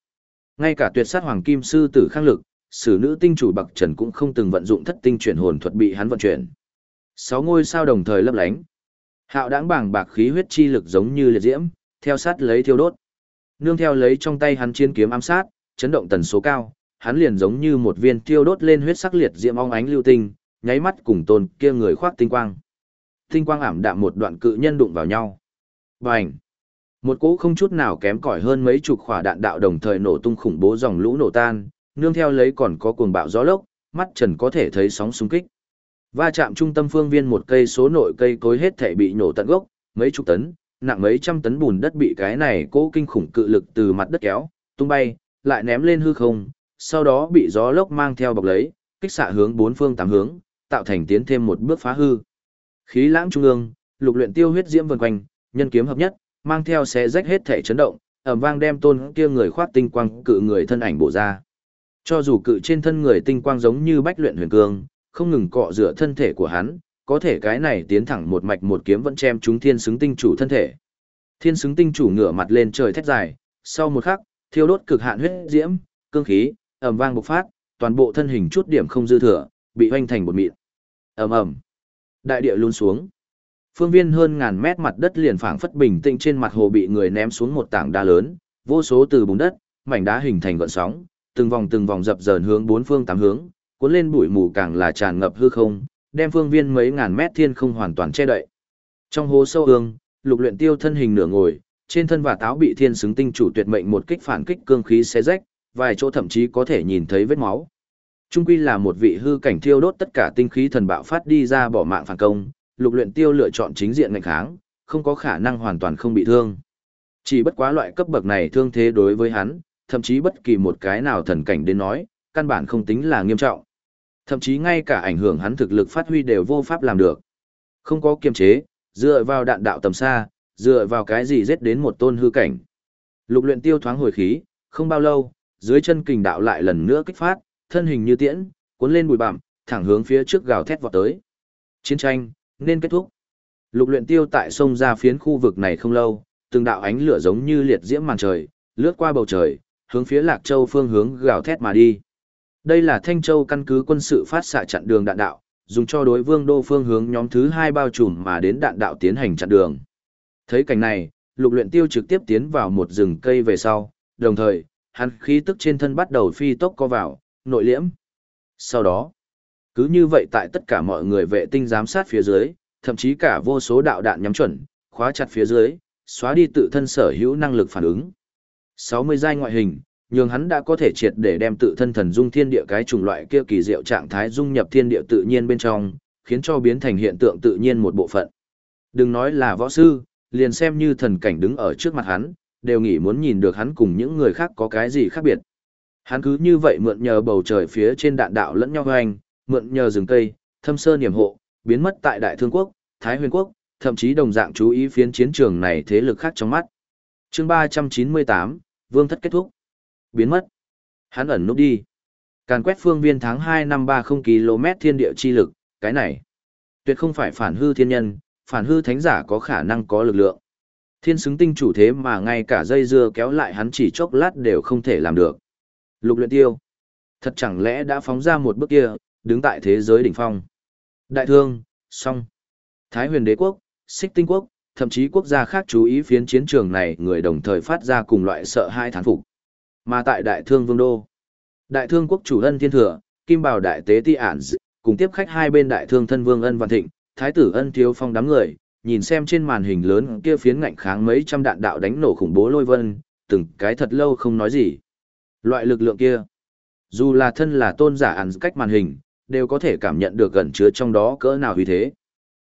Ngay cả tuyệt sát hoàng kim sư tử khang lực, sử nữ tinh chủ bậc trần cũng không từng vận dụng thất tinh chuyển hồn thuật bị hắn vận chuyển. Sáu ngôi sao đồng thời lấp lánh. Hạo đãng bảng bạc khí huyết chi lực giống như liệt diễm, theo sát lấy thiêu đốt. Nương theo lấy trong tay hắn chiến kiếm ám sát, chấn động tần số cao, hắn liền giống như một viên tiêu đốt lên huyết sắc liệt diễm ong ánh lưu tinh, nháy mắt cùng tôn kia người khoác tinh quang. Tinh quang ảm đạm một đoạn cự nhân đụng vào nhau. Bành! Một cỗ không chút nào kém cỏi hơn mấy chục quả đạn đạo đồng thời nổ tung khủng bố dòng lũ nổ tan, nương theo lấy còn có cuồng bạo gió lốc, mắt trần có thể thấy sóng xung kích. Va chạm trung tâm phương viên một cây số nội cây cối hết thể bị nổ tận gốc, mấy chục tấn, nặng mấy trăm tấn bùn đất bị cái này cố kinh khủng cự lực từ mặt đất kéo, tung bay, lại ném lên hư không, sau đó bị gió lốc mang theo bọc lấy, kích xạ hướng bốn phương tám hướng, tạo thành tiến thêm một bước phá hư. Khí lãng trung ương, lục luyện tiêu huyết diễm vần quanh, nhân kiếm hợp nhất, mang theo xé rách hết thể chấn động, ầm vang đem tôn kia người khoát tinh quang cự người thân ảnh bổ ra. Cho dù cự trên thân người tinh quang giống như bách luyện huyền cương, không ngừng cọ rửa thân thể của hắn, có thể cái này tiến thẳng một mạch một kiếm vẫn chém chúng thiên xứng tinh chủ thân thể. Thiên xứng tinh chủ ngửa mặt lên trời thét dài, sau một khắc, thiêu đốt cực hạn huyết diễm, cương khí, ầm vang bộc phát, toàn bộ thân hình chút điểm không dư thừa, bị hoành thành một mịn. Ầm ầm. Đại địa luôn xuống. Phương viên hơn ngàn mét mặt đất liền phảng phất bình tĩnh trên mặt hồ bị người ném xuống một tảng đá lớn, vô số từ bùn đất, mảnh đá hình thành gợn sóng, từng vòng từng vòng dập dờn hướng bốn phương tám hướng, cuốn lên bụi mù càng là tràn ngập hư không, đem phương viên mấy ngàn mét thiên không hoàn toàn che đậy. Trong hố sâu ương, lục luyện tiêu thân hình nửa ngồi, trên thân và táo bị thiên xứng tinh chủ tuyệt mệnh một kích phản kích cương khí xé rách, vài chỗ thậm chí có thể nhìn thấy vết máu. Trung quy là một vị hư cảnh thiêu đốt tất cả tinh khí thần bạo phát đi ra bỏ mạng phản công, lục luyện tiêu lựa chọn chính diện ngạnh kháng, không có khả năng hoàn toàn không bị thương. Chỉ bất quá loại cấp bậc này thương thế đối với hắn, thậm chí bất kỳ một cái nào thần cảnh đến nói, căn bản không tính là nghiêm trọng. Thậm chí ngay cả ảnh hưởng hắn thực lực phát huy đều vô pháp làm được. Không có kiềm chế, dựa vào đạn đạo tầm xa, dựa vào cái gì giết đến một tôn hư cảnh. Lục luyện tiêu thoáng hồi khí, không bao lâu, dưới chân kình đạo lại lần nữa kích phát, thân hình như tiễn, cuốn lên bụi bặm, thẳng hướng phía trước gào thét vọt tới. Chiến tranh nên kết thúc. Lục luyện tiêu tại sông ra phiến khu vực này không lâu, từng đạo ánh lửa giống như liệt diễm màn trời, lướt qua bầu trời, hướng phía Lạc Châu phương hướng gào thét mà đi. Đây là Thanh Châu căn cứ quân sự phát xạ chặn đường đạn đạo, dùng cho đối vương đô phương hướng nhóm thứ hai bao trùm mà đến đạn đạo tiến hành chặn đường. Thấy cảnh này, lục luyện tiêu trực tiếp tiến vào một rừng cây về sau, đồng thời, hắn khí tức trên thân bắt đầu phi tốc co vào, nội liễm. Sau đó, cứ như vậy tại tất cả mọi người vệ tinh giám sát phía dưới, thậm chí cả vô số đạo đạn nhắm chuẩn, khóa chặt phía dưới, xóa đi tự thân sở hữu năng lực phản ứng. 60 giai ngoại hình, nhường hắn đã có thể triệt để đem tự thân thần dung thiên địa cái chủng loại kia kỳ diệu trạng thái dung nhập thiên địa tự nhiên bên trong, khiến cho biến thành hiện tượng tự nhiên một bộ phận. Đừng nói là võ sư, liền xem như thần cảnh đứng ở trước mặt hắn, đều nghĩ muốn nhìn được hắn cùng những người khác có cái gì khác biệt. Hắn cứ như vậy mượn nhờ bầu trời phía trên đạn đạo lẫn nhau hoành, mượn nhờ rừng cây, thâm sơ niềm hộ, biến mất tại Đại Thương Quốc, Thái Huyền Quốc, thậm chí đồng dạng chú ý phiến chiến trường này thế lực khác trong mắt. chương 398, Vương thất kết thúc. Biến mất. Hắn ẩn núp đi. Càn quét phương viên tháng 2 năm 30 km thiên địa chi lực, cái này. Tuyệt không phải phản hư thiên nhân, phản hư thánh giả có khả năng có lực lượng. Thiên xứng tinh chủ thế mà ngay cả dây dưa kéo lại hắn chỉ chốc lát đều không thể làm được. Lục luyện tiêu. Thật chẳng lẽ đã phóng ra một bước kia, đứng tại thế giới đỉnh phong. Đại thương, song. Thái huyền đế quốc, xích tinh quốc, thậm chí quốc gia khác chú ý phiến chiến trường này người đồng thời phát ra cùng loại sợ hai thán phục. Mà tại đại thương vương đô, đại thương quốc chủ ân thiên thừa, kim bảo đại tế ti ản cùng tiếp khách hai bên đại thương thân vương ân văn thịnh, thái tử ân thiếu phong đám người, nhìn xem trên màn hình lớn kia phiến ngạnh kháng mấy trăm đạn đạo đánh nổ khủng bố lôi vân, từng cái thật lâu không nói gì. Loại lực lượng kia, dù là thân là tôn giả ăn cách màn hình, đều có thể cảm nhận được gần chứa trong đó cỡ nào vì thế.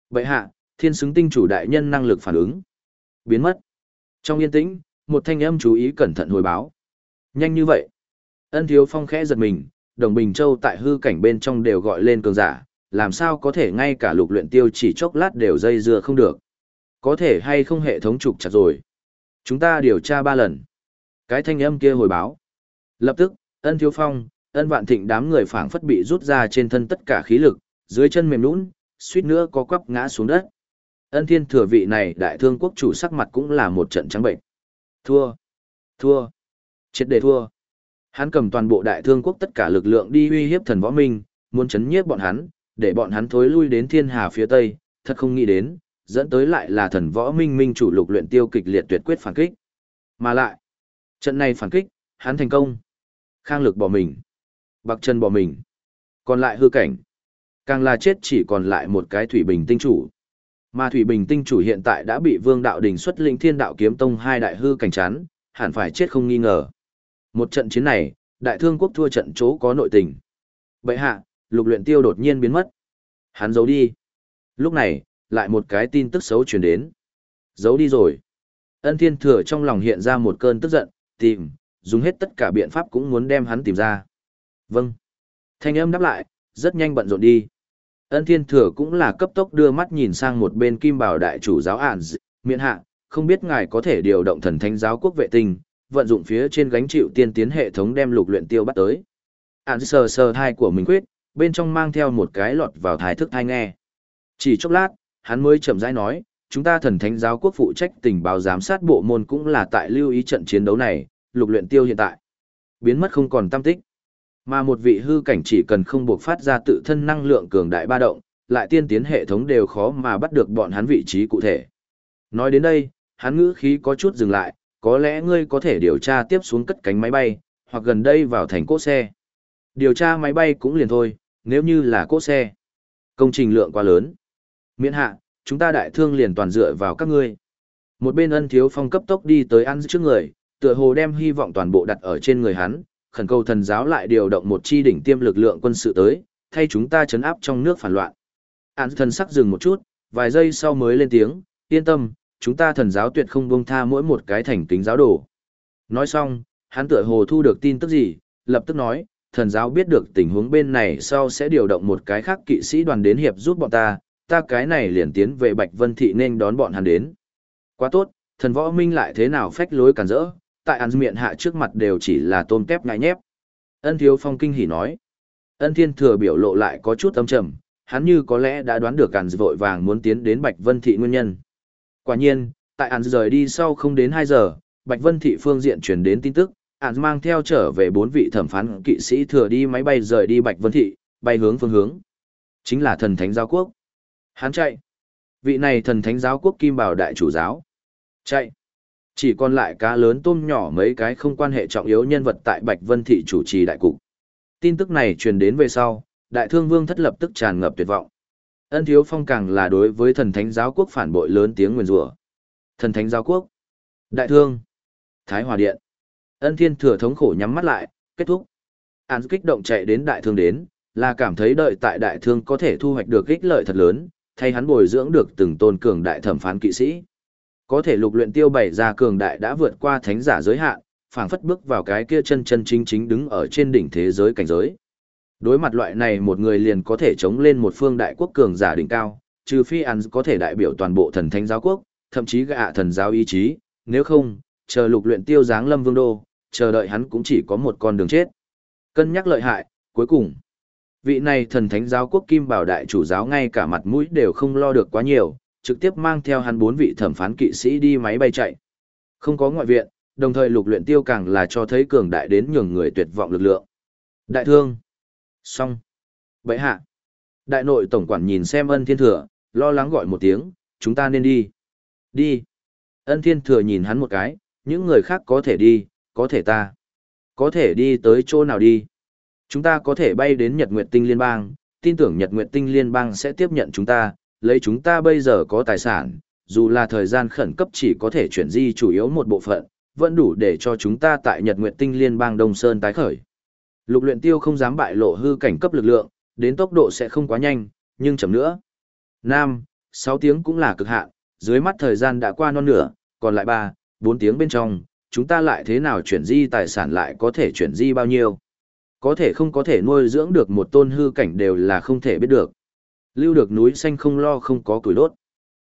Vậy hạ, thiên xứng tinh chủ đại nhân năng lực phản ứng. Biến mất. Trong yên tĩnh, một thanh âm chú ý cẩn thận hồi báo. Nhanh như vậy. Ân thiếu phong khẽ giật mình, đồng bình châu tại hư cảnh bên trong đều gọi lên cường giả, làm sao có thể ngay cả lục luyện tiêu chỉ chốc lát đều dây dưa không được. Có thể hay không hệ thống trục chặt rồi. Chúng ta điều tra ba lần. Cái thanh âm kia hồi báo. Lập tức, ân thiếu phong, ân vạn thịnh đám người phảng phất bị rút ra trên thân tất cả khí lực, dưới chân mềm nũng, suýt nữa có quắp ngã xuống đất. Ân thiên thừa vị này đại thương quốc chủ sắc mặt cũng là một trận trắng bệnh. Thua. Thua. Chết để thua. Hắn cầm toàn bộ đại thương quốc tất cả lực lượng đi uy hiếp thần võ minh, muốn chấn nhiếp bọn hắn, để bọn hắn thối lui đến thiên hà phía tây, thật không nghĩ đến, dẫn tới lại là thần võ minh minh chủ lục luyện tiêu kịch liệt tuyệt quyết phản kích. Mà lại, trận này phản kích, hắn thành công. Khang lực bỏ mình. Bạc chân bỏ mình. Còn lại hư cảnh. Càng là chết chỉ còn lại một cái thủy bình tinh chủ. Mà thủy bình tinh chủ hiện tại đã bị vương đạo đình xuất linh thiên đạo kiếm tông hai đại hư cảnh chán, hẳn phải chết không nghi ngờ. Một trận chiến này, đại thương quốc thua trận chỗ có nội tình. Bệ hạ, lục luyện tiêu đột nhiên biến mất. Hắn giấu đi. Lúc này, lại một cái tin tức xấu truyền đến. Giấu đi rồi. Ân thiên thừa trong lòng hiện ra một cơn tức giận, tìm, dùng hết tất cả biện pháp cũng muốn đem hắn tìm ra. Vâng. Thanh âm đáp lại, rất nhanh bận rộn đi. Ân thiên thừa cũng là cấp tốc đưa mắt nhìn sang một bên kim bảo đại chủ giáo ản miễn hạ, không biết ngài có thể điều động thần thánh giáo quốc vệ tinh, vận dụng phía trên gánh chịu tiên tiến hệ thống đem lục luyện tiêu bắt tới. Ản sờ sờ thai của mình quyết, bên trong mang theo một cái lọt vào thái thức thai nghe. Chỉ chốc lát, hắn mới chậm rãi nói, chúng ta thần thánh giáo quốc phụ trách tình báo giám sát bộ môn cũng là tại lưu ý trận chiến đấu này, lục luyện tiêu hiện tại. Biến mất không còn tâm tích. Mà một vị hư cảnh chỉ cần không buộc phát ra tự thân năng lượng cường đại ba động, lại tiên tiến hệ thống đều khó mà bắt được bọn hắn vị trí cụ thể. Nói đến đây, hắn ngữ khí có chút dừng lại, có lẽ ngươi có thể điều tra tiếp xuống cất cánh máy bay, hoặc gần đây vào thành cỗ xe. Điều tra máy bay cũng liền thôi, nếu như là cỗ xe. Công trình lượng quá lớn. Miễn hạ, chúng ta đại thương liền toàn dựa vào các ngươi. Một bên ân thiếu phong cấp tốc đi tới ăn trước người, tựa hồ đem hy vọng toàn bộ đặt ở trên người hắn, khẩn cầu thần giáo lại điều động một chi đỉnh tiêm lực lượng quân sự tới, thay chúng ta chấn áp trong nước phản loạn. Án thần sắc dừng một chút, vài giây sau mới lên tiếng, yên tâm, chúng ta thần giáo tuyệt không buông tha mỗi một cái thành kính giáo đồ. Nói xong, hắn tựa hồ thu được tin tức gì, lập tức nói, thần giáo biết được tình huống bên này sau sẽ điều động một cái khác kỵ sĩ đoàn đến hiệp giúp bọn ta, ta cái này liền tiến về Bạch Vân Thị nên đón bọn hắn đến. Quá tốt, thần võ minh lại thế nào phách lối cản rỡ, tại ăn miệng hạ trước mặt đều chỉ là tôm tép ngại nhép. Ân thiếu phong kinh hỉ nói. Ân thiên thừa biểu lộ lại có chút âm trầm, hắn như có lẽ đã đoán được cản vội vàng muốn tiến đến Bạch Vân Thị nguyên nhân. Quả nhiên, tại ăn rời đi sau không đến 2 giờ, Bạch Vân Thị phương diện truyền đến tin tức, án mang theo trở về bốn vị thẩm phán kỵ sĩ thừa đi máy bay rời đi Bạch Vân Thị, bay hướng phương hướng. Chính là thần thánh giáo quốc. Hắn chạy. Vị này thần thánh giáo quốc kim bảo đại chủ giáo. Chạy. Chỉ còn lại cá lớn tôm nhỏ mấy cái không quan hệ trọng yếu nhân vật tại Bạch Vân Thị chủ trì đại cục. Tin tức này truyền đến về sau, đại thương vương thất lập tức tràn ngập tuyệt vọng. Ân Thiếu Phong càng là đối với thần thánh giáo quốc phản bội lớn tiếng nguyền rủa. Thần thánh giáo quốc, đại thương, Thái Hòa Điện. Ân Thiên Thừa thống khổ nhắm mắt lại, kết thúc. Án kích động chạy đến đại thương đến, là cảm thấy đợi tại đại thương có thể thu hoạch được ích lợi thật lớn, thay hắn bồi dưỡng được từng tôn cường đại thẩm phán kỵ sĩ. Có thể lục luyện tiêu bảy ra cường đại đã vượt qua thánh giả giới hạn, phảng phất bước vào cái kia chân chân chính chính đứng ở trên đỉnh thế giới cảnh giới. Đối mặt loại này một người liền có thể chống lên một phương đại quốc cường giả đỉnh cao, trừ phi ăn có thể đại biểu toàn bộ thần thánh giáo quốc, thậm chí gạ thần giáo ý chí, nếu không, chờ lục luyện tiêu giáng lâm vương đô, chờ đợi hắn cũng chỉ có một con đường chết. Cân nhắc lợi hại, cuối cùng, vị này thần thánh giáo quốc kim bảo đại chủ giáo ngay cả mặt mũi đều không lo được quá nhiều, trực tiếp mang theo hắn bốn vị thẩm phán kỵ sĩ đi máy bay chạy. Không có ngoại viện, đồng thời lục luyện tiêu càng là cho thấy cường đại đến nhường người tuyệt vọng lực lượng. Đại thương. Xong. Bệ hạ. Đại nội tổng quản nhìn xem ân thiên thừa, lo lắng gọi một tiếng, chúng ta nên đi. Đi. Ân thiên thừa nhìn hắn một cái, những người khác có thể đi, có thể ta. Có thể đi tới chỗ nào đi. Chúng ta có thể bay đến Nhật Nguyệt Tinh Liên bang, tin tưởng Nhật Nguyệt Tinh Liên bang sẽ tiếp nhận chúng ta, lấy chúng ta bây giờ có tài sản, dù là thời gian khẩn cấp chỉ có thể chuyển di chủ yếu một bộ phận, vẫn đủ để cho chúng ta tại Nhật Nguyệt Tinh Liên bang Đông Sơn tái khởi. Lục luyện tiêu không dám bại lộ hư cảnh cấp lực lượng, đến tốc độ sẽ không quá nhanh, nhưng chậm nữa. Nam, 6 tiếng cũng là cực hạn, dưới mắt thời gian đã qua non nửa, còn lại 3, 4 tiếng bên trong, chúng ta lại thế nào chuyển di tài sản lại có thể chuyển di bao nhiêu. Có thể không có thể nuôi dưỡng được một tôn hư cảnh đều là không thể biết được. Lưu được núi xanh không lo không có củi đốt.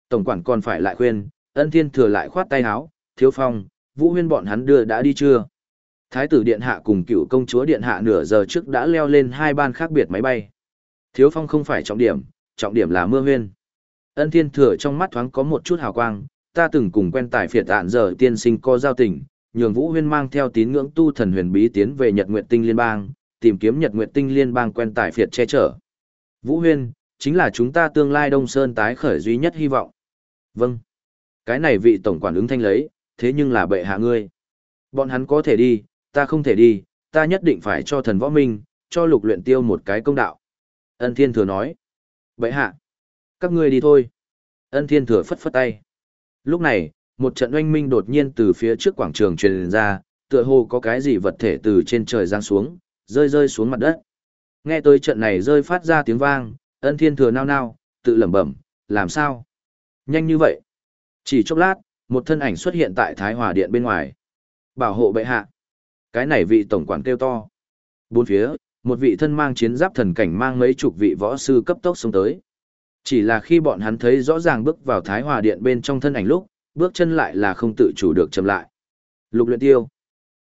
Tổng quản còn phải lại khuyên, ân thiên thừa lại khoát tay áo, thiếu phong, vũ huyên bọn hắn đưa đã đi chưa? Thái tử điện hạ cùng cựu công chúa điện hạ nửa giờ trước đã leo lên hai ban khác biệt máy bay. Thiếu phong không phải trọng điểm, trọng điểm là mưa huyên. Ân thiên thừa trong mắt thoáng có một chút hào quang, ta từng cùng quen tài phiệt ạn giờ tiên sinh co giao tình, nhường vũ huyên mang theo tín ngưỡng tu thần huyền bí tiến về Nhật Nguyệt Tinh Liên bang, tìm kiếm Nhật Nguyệt Tinh Liên bang quen tài phiệt che chở. Vũ huyên, chính là chúng ta tương lai Đông Sơn tái khởi duy nhất hy vọng. Vâng. Cái này vị tổng quản ứng thanh lấy, thế nhưng là bệ hạ ngươi. Bọn hắn có thể đi, ta không thể đi, ta nhất định phải cho thần võ minh, cho lục luyện tiêu một cái công đạo. Ân thiên thừa nói. Bệ hạ. Các ngươi đi thôi. Ân thiên thừa phất phất tay. Lúc này, một trận oanh minh đột nhiên từ phía trước quảng trường truyền ra, tựa hồ có cái gì vật thể từ trên trời giáng xuống, rơi rơi xuống mặt đất. Nghe tới trận này rơi phát ra tiếng vang, ân thiên thừa nao nao, tự lẩm bẩm, làm sao? Nhanh như vậy. Chỉ chốc lát, một thân ảnh xuất hiện tại Thái Hòa Điện bên ngoài. Bảo hộ bệ hạ. Cái này vị tổng quản kêu to. Bốn phía, một vị thân mang chiến giáp thần cảnh mang mấy chục vị võ sư cấp tốc xuống tới. Chỉ là khi bọn hắn thấy rõ ràng bước vào Thái Hòa Điện bên trong thân ảnh lúc, bước chân lại là không tự chủ được chậm lại. Lục luyện tiêu.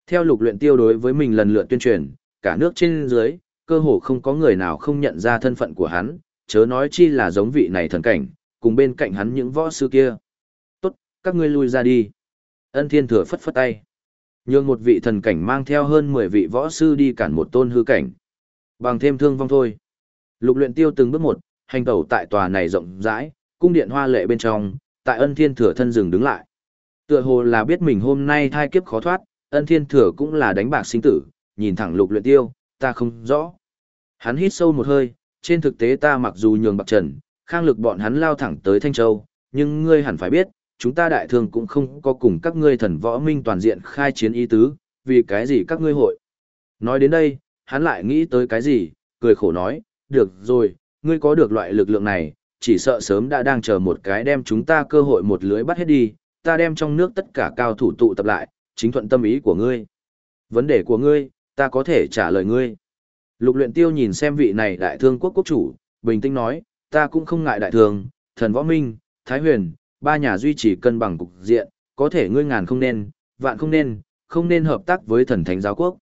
Theo lục luyện tiêu đối với mình lần lượt tuyên truyền, cả nước trên dưới, cơ hồ không có người nào không nhận ra thân phận của hắn, chớ nói chi là giống vị này thần cảnh, cùng bên cạnh hắn những võ sư kia. Tốt, các ngươi lui ra đi. Ân thiên thừa phất phất tay. nhưng một vị thần cảnh mang theo hơn 10 vị võ sư đi cản một tôn hư cảnh. Bằng thêm thương vong thôi. Lục luyện tiêu từng bước một, hành tẩu tại tòa này rộng rãi, cung điện hoa lệ bên trong, tại ân thiên thừa thân dừng đứng lại. Tựa hồ là biết mình hôm nay thai kiếp khó thoát, ân thiên thừa cũng là đánh bạc sinh tử, nhìn thẳng lục luyện tiêu, ta không rõ. Hắn hít sâu một hơi, trên thực tế ta mặc dù nhường bạc trần, khang lực bọn hắn lao thẳng tới Thanh Châu, nhưng ngươi hẳn phải biết, chúng ta đại thương cũng không có cùng các ngươi thần võ minh toàn diện khai chiến ý tứ, vì cái gì các ngươi hội. Nói đến đây, hắn lại nghĩ tới cái gì, cười khổ nói, được rồi, ngươi có được loại lực lượng này, chỉ sợ sớm đã đang chờ một cái đem chúng ta cơ hội một lưới bắt hết đi, ta đem trong nước tất cả cao thủ tụ tập lại, chính thuận tâm ý của ngươi. Vấn đề của ngươi, ta có thể trả lời ngươi. Lục luyện tiêu nhìn xem vị này đại thương quốc quốc chủ, bình tĩnh nói, ta cũng không ngại đại thương, thần võ minh, thái huyền, ba nhà duy trì cân bằng cục diện, có thể ngươi ngàn không nên, vạn không nên, không nên hợp tác với thần thánh giáo quốc.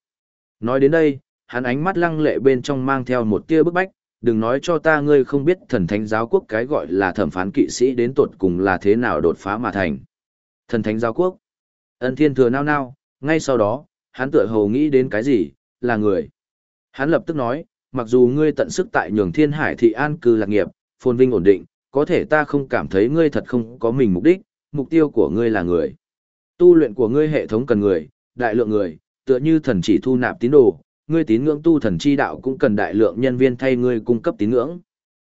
Nói đến đây, hắn ánh mắt lăng lệ bên trong mang theo một tia bức bách, đừng nói cho ta ngươi không biết thần thánh giáo quốc cái gọi là thẩm phán kỵ sĩ đến tột cùng là thế nào đột phá mà thành. Thần thánh giáo quốc. Ân thiên thừa nao nao, ngay sau đó, hắn tựa hồ nghĩ đến cái gì, là người. Hắn lập tức nói, mặc dù ngươi tận sức tại nhường thiên hải thị an cư lạc nghiệp, phồn vinh ổn định, có thể ta không cảm thấy ngươi thật không có mình mục đích, mục tiêu của ngươi là người. Tu luyện của ngươi hệ thống cần người, đại lượng người, tựa như thần chỉ thu nạp tín đồ, ngươi tín ngưỡng tu thần chi đạo cũng cần đại lượng nhân viên thay ngươi cung cấp tín ngưỡng.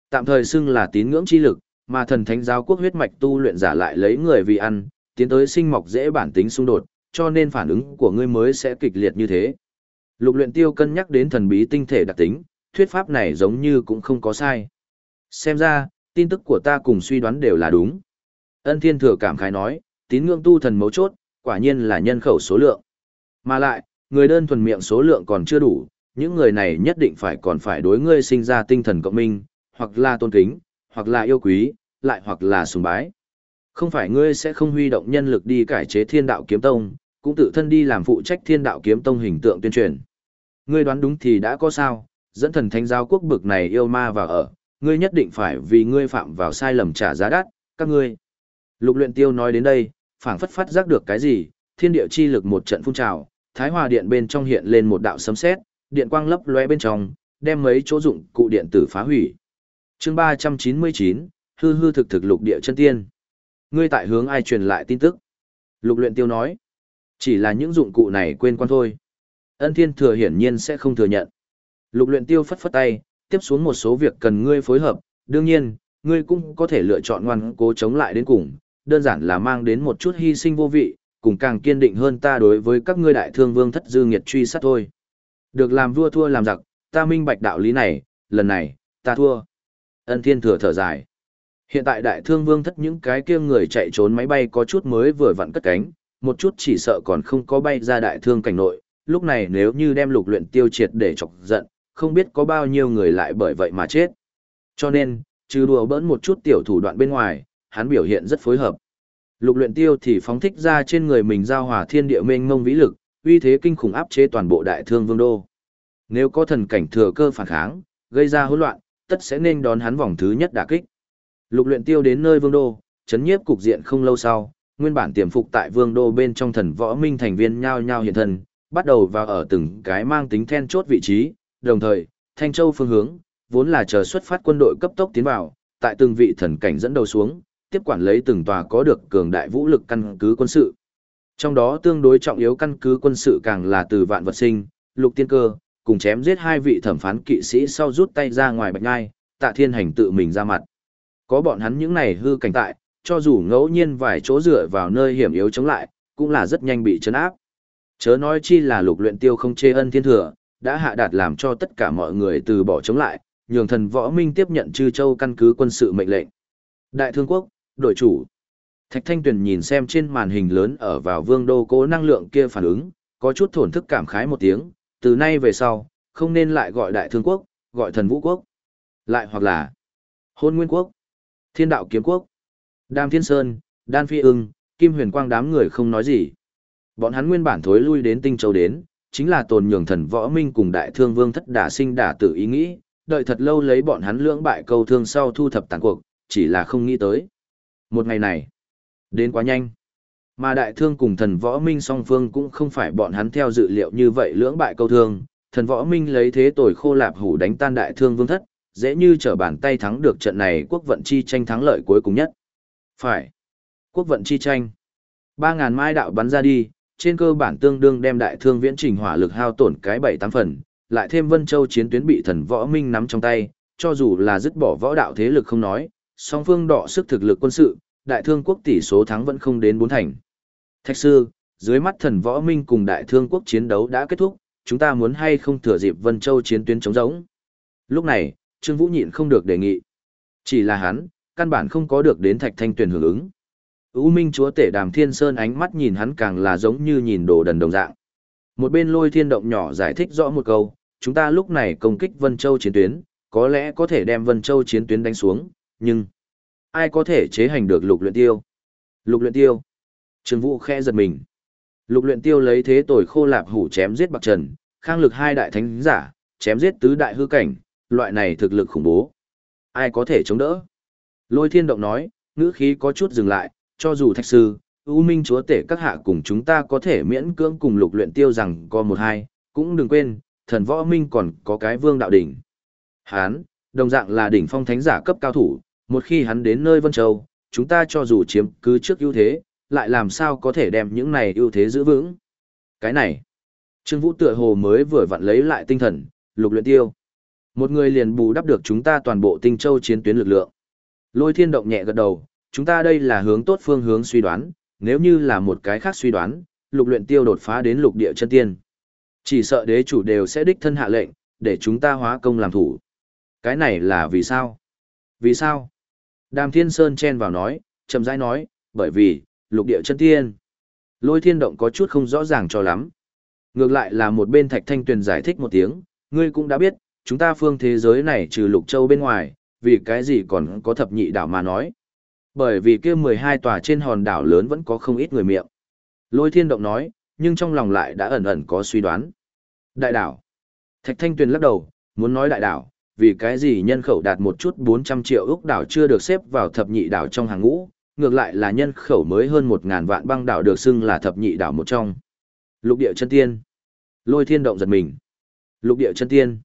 Tạm thời xưng là tín ngưỡng chi lực, mà thần thánh giáo quốc huyết mạch tu luyện giả lại lấy người vì ăn, tiến tới sinh mọc dễ bản tính xung đột, cho nên phản ứng của ngươi mới sẽ kịch liệt như thế. Lục luyện tiêu cân nhắc đến thần bí tinh thể đặc tính, thuyết pháp này giống như cũng không có sai. Xem ra, tin tức của ta cùng suy đoán đều là đúng. Ân thiên thừa cảm khái nói, tín ngưỡng tu thần mấu chốt, quả nhiên là nhân khẩu số lượng. Mà lại, người đơn thuần miệng số lượng còn chưa đủ, những người này nhất định phải còn phải đối ngươi sinh ra tinh thần cộng minh, hoặc là tôn kính, hoặc là yêu quý, lại hoặc là sùng bái. Không phải ngươi sẽ không huy động nhân lực đi cải chế thiên đạo kiếm tông, cũng tự thân đi làm phụ trách thiên đạo kiếm tông hình tượng tuyên truyền. Ngươi đoán đúng thì đã có sao, dẫn thần thánh giáo quốc bực này yêu ma vào ở, ngươi nhất định phải vì ngươi phạm vào sai lầm trả giá đắt, các ngươi. Lục luyện tiêu nói đến đây, phảng phất phát giác được cái gì, thiên địa chi lực một trận phun trào, thái hòa điện bên trong hiện lên một đạo sấm sét, điện quang lấp lóe bên trong, đem mấy chỗ dụng cụ điện tử phá hủy. Chương 399, hư hư thực thực lục địa chân tiên. Ngươi tại hướng ai truyền lại tin tức? Lục luyện tiêu nói, chỉ là những dụng cụ này quên quan thôi. Ân thiên thừa hiển nhiên sẽ không thừa nhận. Lục luyện tiêu phất phất tay, tiếp xuống một số việc cần ngươi phối hợp, đương nhiên, ngươi cũng có thể lựa chọn ngoan cố chống lại đến cùng, đơn giản là mang đến một chút hy sinh vô vị, cùng càng kiên định hơn ta đối với các ngươi đại thương vương thất dư nghiệt truy sát thôi. Được làm vua thua làm giặc, ta minh bạch đạo lý này, lần này, ta thua. Ân thiên thừa thở dài. Hiện tại đại thương vương thất những cái kia người chạy trốn máy bay có chút mới vừa vặn cất cánh, một chút chỉ sợ còn không có bay ra đại thương cảnh nội, lúc này nếu như đem lục luyện tiêu triệt để chọc giận, không biết có bao nhiêu người lại bởi vậy mà chết. Cho nên, trừ đùa bỡn một chút tiểu thủ đoạn bên ngoài, hắn biểu hiện rất phối hợp. Lục luyện tiêu thì phóng thích ra trên người mình giao hòa thiên địa mênh mông vĩ lực, uy thế kinh khủng áp chế toàn bộ đại thương vương đô. Nếu có thần cảnh thừa cơ phản kháng, gây ra hỗn loạn, tất sẽ nên đón hắn vòng thứ nhất đả kích. Lục luyện tiêu đến nơi vương đô, chấn nhiếp cục diện không lâu sau, nguyên bản tiềm phục tại vương đô bên trong thần võ minh thành viên nhao nhao hiện thân, bắt đầu vào ở từng cái mang tính then chốt vị trí, đồng thời, Thanh Châu phương hướng, vốn là chờ xuất phát quân đội cấp tốc tiến vào, tại từng vị thần cảnh dẫn đầu xuống, tiếp quản lấy từng tòa có được cường đại vũ lực căn cứ quân sự. Trong đó tương đối trọng yếu căn cứ quân sự càng là từ vạn vật sinh, lục tiên cơ, cùng chém giết hai vị thẩm phán kỵ sĩ sau rút tay ra ngoài bạch ngai, tạ thiên hành tự mình ra mặt. Có bọn hắn những này hư cảnh tại, cho dù ngẫu nhiên vài chỗ dựa vào nơi hiểm yếu chống lại, cũng là rất nhanh bị chấn áp. Chớ nói chi là lục luyện tiêu không chê ân thiên thừa, đã hạ đạt làm cho tất cả mọi người từ bỏ chống lại, nhường thần võ minh tiếp nhận chư châu căn cứ quân sự mệnh lệnh. Đại thương quốc, đội chủ. Thạch Thanh Tuyền nhìn xem trên màn hình lớn ở vào vương đô cố năng lượng kia phản ứng, có chút thổn thức cảm khái một tiếng, từ nay về sau, không nên lại gọi đại thương quốc, gọi thần vũ quốc. Lại hoặc là hôn nguyên quốc, thiên đạo kiếm quốc, đam thiên sơn, đan phi ưng, kim huyền quang đám người không nói gì. Bọn hắn nguyên bản thối lui đến Tinh Châu đến, chính là tồn nhường thần võ minh cùng đại thương vương thất đả sinh đả tử ý nghĩ, đợi thật lâu lấy bọn hắn lưỡng bại câu thương sau thu thập tàn cuộc, chỉ là không nghĩ tới. Một ngày này, đến quá nhanh. Mà đại thương cùng thần võ minh song phương cũng không phải bọn hắn theo dự liệu như vậy lưỡng bại câu thương, thần võ minh lấy thế tồi khô lạp hủ đánh tan đại thương vương thất, dễ như trở bàn tay thắng được trận này quốc vận chi tranh thắng lợi cuối cùng nhất. Phải. Quốc vận chi tranh. 3.000 mai đạo bắn ra đi, trên cơ bản tương đương đem đại thương viễn trình hỏa lực hao tổn cái bảy tám phần, lại thêm Vân Châu chiến tuyến bị thần võ minh nắm trong tay, cho dù là dứt bỏ võ đạo thế lực không nói, song phương đọ sức thực lực quân sự, đại thương quốc tỷ số thắng vẫn không đến bốn thành. Thạch sư, dưới mắt thần võ minh cùng đại thương quốc chiến đấu đã kết thúc, chúng ta muốn hay không thừa dịp Vân Châu chiến tuyến chống giống Lúc này, Trương Vũ nhịn không được đề nghị. Chỉ là hắn, căn bản không có được đến Thạch Thanh Tuyền hưởng ứng. U Minh chúa tể Đàm Thiên Sơn ánh mắt nhìn hắn càng là giống như nhìn đồ đần đồng dạng. Một bên lôi thiên động nhỏ giải thích rõ một câu, chúng ta lúc này công kích Vân Châu chiến tuyến, có lẽ có thể đem Vân Châu chiến tuyến đánh xuống, nhưng ai có thể chế hành được lục luyện tiêu? Lục luyện tiêu. Trương Vũ khẽ giật mình. Lục luyện tiêu lấy thế tồi khô lạp hủ chém giết bạc trần, khang lực hai đại thánh giả, chém giết tứ đại hư cảnh, loại này thực lực khủng bố. Ai có thể chống đỡ? Lôi thiên động nói, ngữ khí có chút dừng lại, cho dù thạch sư, ưu minh chúa tể các hạ cùng chúng ta có thể miễn cưỡng cùng lục luyện tiêu rằng có một hai, cũng đừng quên, thần võ minh còn có cái vương đạo đỉnh. Hán, đồng dạng là đỉnh phong thánh giả cấp cao thủ, một khi hắn đến nơi Vân Châu, chúng ta cho dù chiếm cứ trước ưu thế, lại làm sao có thể đem những này ưu thế giữ vững. Cái này, Trương Vũ tựa hồ mới vừa vặn lấy lại tinh thần, lục luyện tiêu. Một người liền bù đắp được chúng ta toàn bộ tinh châu chiến tuyến lực lượng. Lôi thiên động nhẹ gật đầu, chúng ta đây là hướng tốt phương hướng suy đoán, nếu như là một cái khác suy đoán, lục luyện tiêu đột phá đến lục địa chân tiên. Chỉ sợ đế chủ đều sẽ đích thân hạ lệnh, để chúng ta hóa công làm thủ. Cái này là vì sao? Vì sao? Đàm Thiên Sơn chen vào nói, chậm rãi nói, bởi vì, lục địa chân tiên. Lôi thiên động có chút không rõ ràng cho lắm. Ngược lại là một bên thạch thanh tuyền giải thích một tiếng, ngươi cũng đã biết, chúng ta phương thế giới này trừ lục châu bên ngoài, vì cái gì còn có thập nhị đảo mà nói. Bởi vì kia 12 tòa trên hòn đảo lớn vẫn có không ít người miệng. Lôi thiên động nói, nhưng trong lòng lại đã ẩn ẩn có suy đoán. Đại đảo. Thạch thanh tuyền lắc đầu, muốn nói đại đảo, vì cái gì nhân khẩu đạt một chút 400 triệu ước đảo chưa được xếp vào thập nhị đảo trong hàng ngũ, ngược lại là nhân khẩu mới hơn 1.000 vạn băng đảo được xưng là thập nhị đảo một trong. Lục địa chân tiên. Lôi thiên động giật mình. Lục địa chân tiên.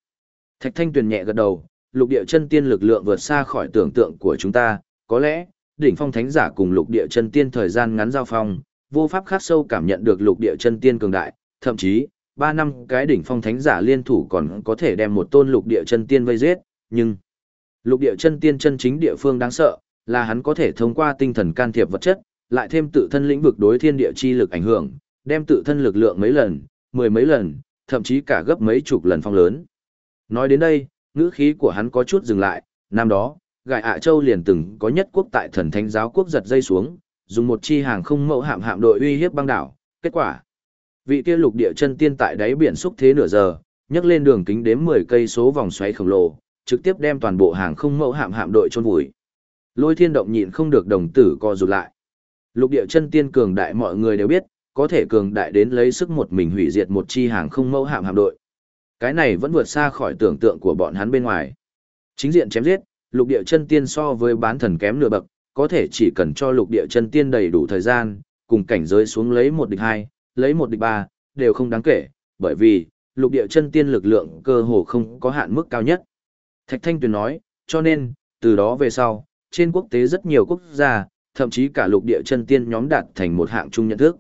Thạch thanh tuyền nhẹ gật đầu, lục địa chân tiên lực lượng vượt xa khỏi tưởng tượng của chúng ta, có lẽ, đỉnh phong thánh giả cùng lục địa chân tiên thời gian ngắn giao phong, vô pháp khắc sâu cảm nhận được lục địa chân tiên cường đại, thậm chí, ba năm cái đỉnh phong thánh giả liên thủ còn có thể đem một tôn lục địa chân tiên vây giết, nhưng lục địa chân tiên chân chính địa phương đáng sợ, là hắn có thể thông qua tinh thần can thiệp vật chất, lại thêm tự thân lĩnh vực đối thiên địa chi lực ảnh hưởng, đem tự thân lực lượng mấy lần, mười mấy lần, thậm chí cả gấp mấy chục lần phong lớn. Nói đến đây, ngữ khí của hắn có chút dừng lại, năm đó, gài ạ châu liền từng có nhất quốc tại thần thánh giáo quốc giật dây xuống, dùng một chi hàng không mẫu hạm hạm đội uy hiếp băng đảo, kết quả. Vị kia lục địa chân tiên tại đáy biển xúc thế nửa giờ, nhấc lên đường kính đếm 10 cây số vòng xoáy khổng lồ, trực tiếp đem toàn bộ hàng không mẫu hạm hạm đội chôn vùi. Lôi Thiên động nhịn không được đồng tử co rụt lại. Lục địa chân tiên cường đại mọi người đều biết, có thể cường đại đến lấy sức một mình hủy diệt một chi hàng không mẫu hạm hạm đội. Cái này vẫn vượt xa khỏi tưởng tượng của bọn hắn bên ngoài. Chính diện chém giết, lục địa chân tiên so với bán thần kém nửa bậc, có thể chỉ cần cho lục địa chân tiên đầy đủ thời gian, cùng cảnh giới xuống lấy một địch hai, lấy một địch ba, đều không đáng kể, bởi vì, lục địa chân tiên lực lượng cơ hồ không có hạn mức cao nhất. Thạch Thanh Tuyền nói, cho nên, từ đó về sau, trên quốc tế rất nhiều quốc gia, thậm chí cả lục địa chân tiên nhóm đạt thành một hạng chung nhận thức.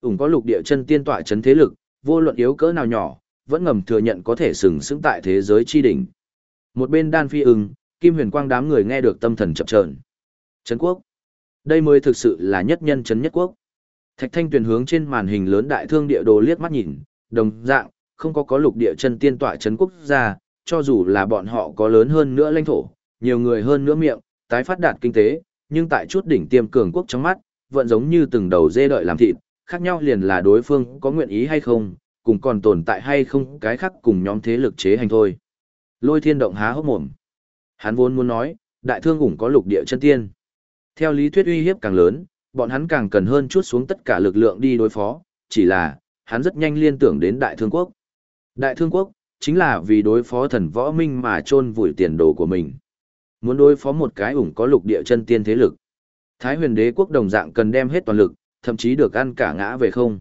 Ủng có lục địa chân tiên tọa chấn thế lực, vô luận yếu cỡ nào nhỏ, vẫn ngầm thừa nhận có thể sừng sững tại thế giới chi đỉnh. Một bên đan phi ưng, Kim huyền quang đám người nghe được tâm thần chập chờn. Trấn quốc. Đây mới thực sự là nhất nhân trấn nhất quốc. Thạch thanh tuyền hướng trên màn hình lớn đại thương địa đồ liếc mắt nhìn, đồng dạng, không có có lục địa chân tiên tọa trấn quốc gia, cho dù là bọn họ có lớn hơn nữa lãnh thổ, nhiều người hơn nữa miệng, tái phát đạt kinh tế, nhưng tại chút đỉnh tiêm cường quốc trong mắt, vẫn giống như từng đầu dê đợi làm thịt, khác nhau liền là đối phương có nguyện ý hay không, cùng còn tồn tại hay không cái khác cùng nhóm thế lực chế hành thôi. Lôi thiên động há hốc mồm. Hắn vốn muốn nói, đại thương cũng có lục địa chân tiên. Theo lý thuyết uy hiếp càng lớn, bọn hắn càng cần hơn chút xuống tất cả lực lượng đi đối phó, chỉ là, hắn rất nhanh liên tưởng đến Đại Thương Quốc. Đại Thương Quốc, chính là vì đối phó thần võ minh mà chôn vùi tiền đồ của mình. Muốn đối phó một cái ủng có lục địa chân tiên thế lực. Thái huyền đế quốc đồng dạng cần đem hết toàn lực, thậm chí được ăn cả ngã về không.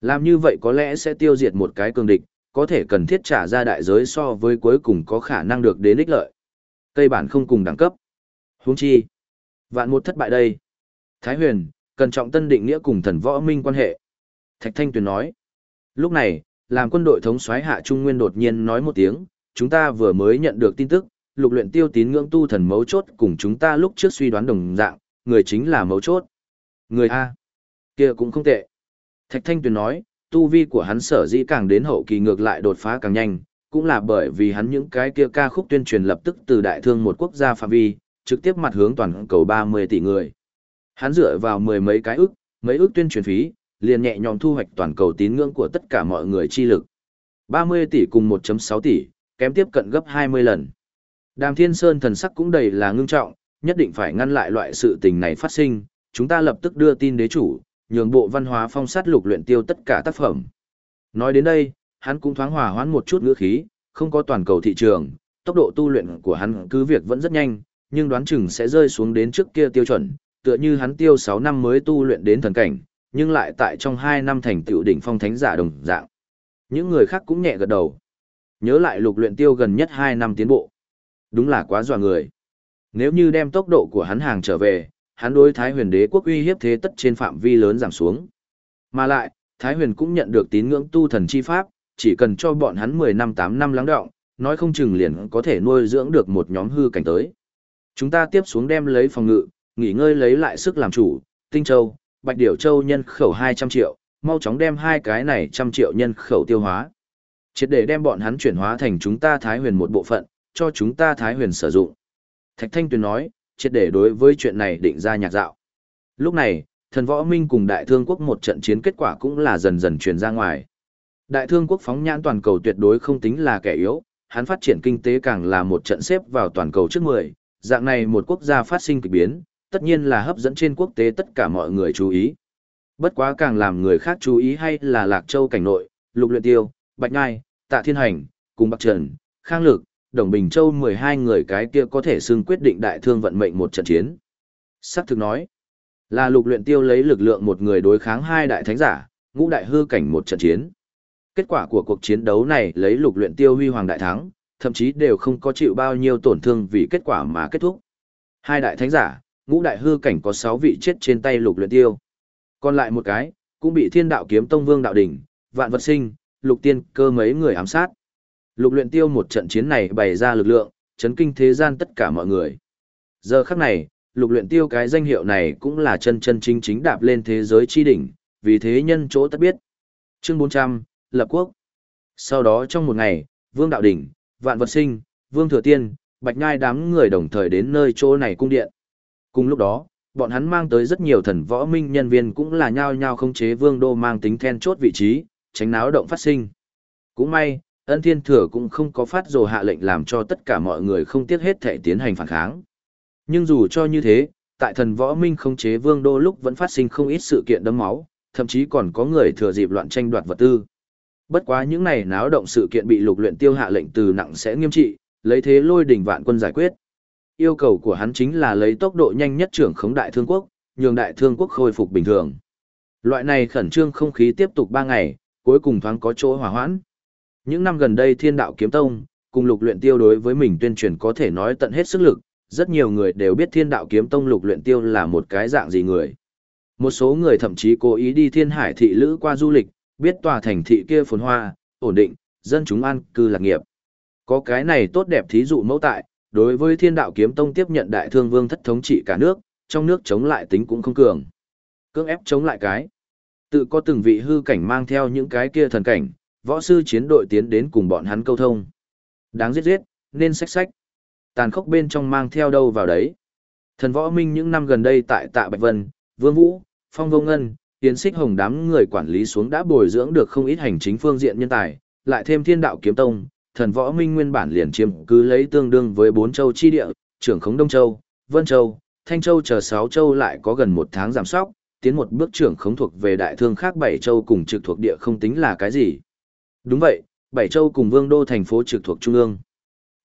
Làm như vậy có lẽ sẽ tiêu diệt một cái cường địch, có thể cần thiết trả ra đại giới so với cuối cùng có khả năng được đến ích lợi. Cây bản không cùng đẳng cấp. Huống chi. Vạn một thất bại đây. Thái huyền, cần trọng tân định nghĩa cùng thần võ minh quan hệ. Thạch Thanh Tuyền nói. Lúc này, làm quân đội thống soái hạ Trung Nguyên đột nhiên nói một tiếng, chúng ta vừa mới nhận được tin tức, lục luyện tiêu tín ngưỡng tu thần mấu chốt cùng chúng ta lúc trước suy đoán đồng dạng, người chính là mấu chốt. Người A. kia cũng không tệ. Thạch Thanh Tuyền nói, tu vi của hắn sở dĩ càng đến hậu kỳ ngược lại đột phá càng nhanh, cũng là bởi vì hắn những cái kia ca khúc tuyên truyền lập tức từ đại thương một quốc gia phạm vi, trực tiếp mặt hướng toàn cầu 30 tỷ người. Hắn dựa vào mười mấy cái ức, mấy ức tuyên truyền phí, liền nhẹ nhõm thu hoạch toàn cầu tín ngưỡng của tất cả mọi người chi lực. 30 tỷ cùng 1.6 tỷ, kém tiếp cận gấp 20 lần. Đàm Thiên Sơn thần sắc cũng đầy là ngưng trọng, nhất định phải ngăn lại loại sự tình này phát sinh, chúng ta lập tức đưa tin đế chủ, nhường bộ văn hóa phong sát lục luyện tiêu tất cả tác phẩm. Nói đến đây, hắn cũng thoáng hòa hoãn một chút ngữ khí, không có toàn cầu thị trường, tốc độ tu luyện của hắn cứ việc vẫn rất nhanh, nhưng đoán chừng sẽ rơi xuống đến trước kia tiêu chuẩn, tựa như hắn tiêu 6 năm mới tu luyện đến thần cảnh, nhưng lại tại trong 2 năm thành tựu đỉnh phong thánh giả đồng dạng. Những người khác cũng nhẹ gật đầu. Nhớ lại lục luyện tiêu gần nhất 2 năm tiến bộ. Đúng là quá dọa người. Nếu như đem tốc độ của hắn hàng trở về, hắn đối Thái huyền đế quốc uy hiếp thế tất trên phạm vi lớn giảm xuống. Mà lại, Thái huyền cũng nhận được tín ngưỡng tu thần chi pháp, chỉ cần cho bọn hắn 10 năm 8 năm lắng đọng, nói không chừng liền có thể nuôi dưỡng được một nhóm hư cảnh tới. Chúng ta tiếp xuống đem lấy phòng ngự, nghỉ ngơi lấy lại sức làm chủ, Tinh Châu, Bạch Điểu Châu nhân khẩu 200 triệu, mau chóng đem hai cái này trăm triệu nhân khẩu tiêu hóa. Triệt để đem bọn hắn chuyển hóa thành chúng ta Thái huyền một bộ phận, cho chúng ta Thái huyền sử dụng. Thạch Thanh Tuyền nói, triệt để đối với chuyện này định ra nhạc dạo. Lúc này, thần võ minh cùng đại thương quốc một trận chiến kết quả cũng là dần dần truyền ra ngoài. Đại thương quốc phóng nhãn toàn cầu tuyệt đối không tính là kẻ yếu, hắn phát triển kinh tế càng là một trận xếp vào toàn cầu trước 10, dạng này một quốc gia phát sinh kỳ biến, tất nhiên là hấp dẫn trên quốc tế tất cả mọi người chú ý. Bất quá càng làm người khác chú ý hay là Lạc Châu cảnh nội, Lục Luyện Tiêu, Bạch Ngai, Tạ Thiên Hành, cùng Bắc Trần, Khang Lực, Đồng Bình Châu 12 người cái kia có thể xưng quyết định đại thương vận mệnh một trận chiến. Sắc thực nói, là Lục Luyện Tiêu lấy lực lượng một người đối kháng hai đại thánh giả, ngũ đại hư cảnh một trận chiến. Kết quả của cuộc chiến đấu này lấy Lục Luyện Tiêu huy hoàng đại thắng, thậm chí đều không có chịu bao nhiêu tổn thương vì kết quả mà kết thúc. Hai đại thánh giả, ngũ đại hư cảnh có 6 vị chết trên tay lục luyện tiêu. Còn lại một cái, cũng bị thiên đạo kiếm tông vương đạo đỉnh, vạn vật sinh, lục tiên cơ mấy người ám sát. Lục luyện tiêu một trận chiến này bày ra lực lượng, chấn kinh thế gian tất cả mọi người. Giờ khắc này, lục luyện tiêu cái danh hiệu này cũng là chân chân chính chính đạp lên thế giới chi đỉnh, vì thế nhân chỗ tất biết. Chương 400, Lập Quốc. Sau đó trong một ngày, Vương Đạo Đỉnh, Vạn Vật Sinh, Vương Thừa Tiên, Bạch Nhai đám người đồng thời đến nơi chỗ này cung điện. Cùng lúc đó, bọn hắn mang tới rất nhiều thần võ minh nhân viên cũng là nhao nhao không chế vương đô mang tính then chốt vị trí, tránh náo động phát sinh. Cũng may, ân thiên thừa cũng không có phát rồ hạ lệnh làm cho tất cả mọi người không tiếc hết thể tiến hành phản kháng. Nhưng dù cho như thế, tại thần võ minh không chế vương đô lúc vẫn phát sinh không ít sự kiện đấm máu, thậm chí còn có người thừa dịp loạn tranh đoạt vật tư. Bất quá những này náo động sự kiện bị lục luyện tiêu hạ lệnh từ nặng sẽ nghiêm trị, lấy thế lôi đỉnh vạn quân giải quyết yêu cầu của hắn chính là lấy tốc độ nhanh nhất trưởng khống đại thương quốc, nhường đại thương quốc khôi phục bình thường. Loại này khẩn trương không khí tiếp tục 3 ngày, cuối cùng thoáng có chỗ hòa hoãn. Những năm gần đây Thiên Đạo Kiếm Tông, cùng lục luyện tiêu đối với mình tuyên truyền có thể nói tận hết sức lực, rất nhiều người đều biết Thiên Đạo Kiếm Tông lục luyện tiêu là một cái dạng gì người. Một số người thậm chí cố ý đi Thiên Hải thị lữ qua du lịch, biết tòa thành thị kia phồn hoa, ổn định, dân chúng an cư lạc nghiệp. Có cái này tốt đẹp thí dụ mẫu tại, đối với thiên đạo kiếm tông tiếp nhận đại thương vương thất thống trị cả nước, trong nước chống lại tính cũng không cường. Cưỡng ép chống lại cái. Tự có từng vị hư cảnh mang theo những cái kia thần cảnh, võ sư chiến đội tiến đến cùng bọn hắn câu thông. Đáng giết giết, nên sách sách. Tàn khốc bên trong mang theo đâu vào đấy. Thần võ minh những năm gần đây tại tạ Bạch Vân, Vương Vũ, Phong Vô Ngân, Tiến Xích Hồng đám người quản lý xuống đã bồi dưỡng được không ít hành chính phương diện nhân tài, lại thêm thiên đạo kiếm tông, thần võ minh nguyên bản liền chiếm cứ lấy tương đương với bốn châu chi địa, trưởng khống Đông Châu, Vân Châu, Thanh Châu chờ sáu châu lại có gần một tháng giảm sóc, tiến một bước trưởng khống thuộc về đại thương khác bảy châu cùng trực thuộc địa không tính là cái gì. Đúng vậy, bảy châu cùng vương đô thành phố trực thuộc trung ương.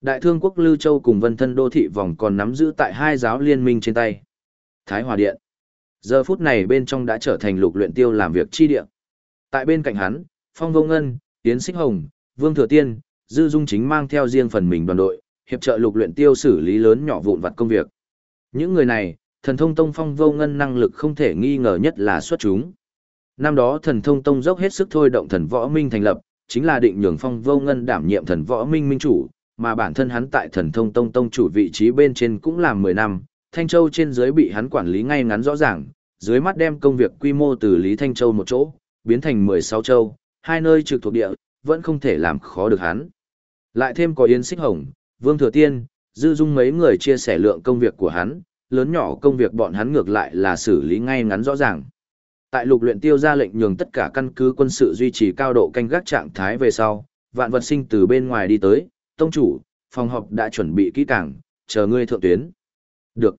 Đại thương quốc Lưu Châu cùng vân thân đô thị vòng còn nắm giữ tại hai giáo liên minh trên tay. Thái Hòa Điện. Giờ phút này bên trong đã trở thành lục luyện tiêu làm việc chi địa. Tại bên cạnh hắn, Phong Vô Ngân, Tiến Xích Hồng, Vương Thừa Tiên, Dư Dung chính mang theo riêng phần mình đoàn đội, hiệp trợ lục luyện tiêu xử lý lớn nhỏ vụn vặt công việc. Những người này, thần thông tông Phong Vô Ngân năng lực không thể nghi ngờ nhất là xuất chúng. Năm đó thần thông tông dốc hết sức thôi động thần võ minh thành lập, chính là định nhường Phong Vô Ngân đảm nhiệm thần võ minh minh chủ, mà bản thân hắn tại thần thông tông tông chủ vị trí bên trên cũng làm 10 năm, Thanh Châu trên dưới bị hắn quản lý ngay ngắn rõ ràng, dưới mắt đem công việc quy mô từ Lý Thanh Châu một chỗ, biến thành 16 châu, hai nơi trực thuộc địa, vẫn không thể làm khó được hắn. Lại thêm có Yến Xích Hồng, Vương Thừa Tiên, Dư Dung mấy người chia sẻ lượng công việc của hắn, lớn nhỏ công việc bọn hắn ngược lại là xử lý ngay ngắn rõ ràng. Tại lục luyện tiêu ra lệnh nhường tất cả căn cứ quân sự duy trì cao độ canh gác trạng thái về sau, vạn vật sinh từ bên ngoài đi tới, tông chủ, phòng họp đã chuẩn bị kỹ càng, chờ ngươi thượng tuyến. Được.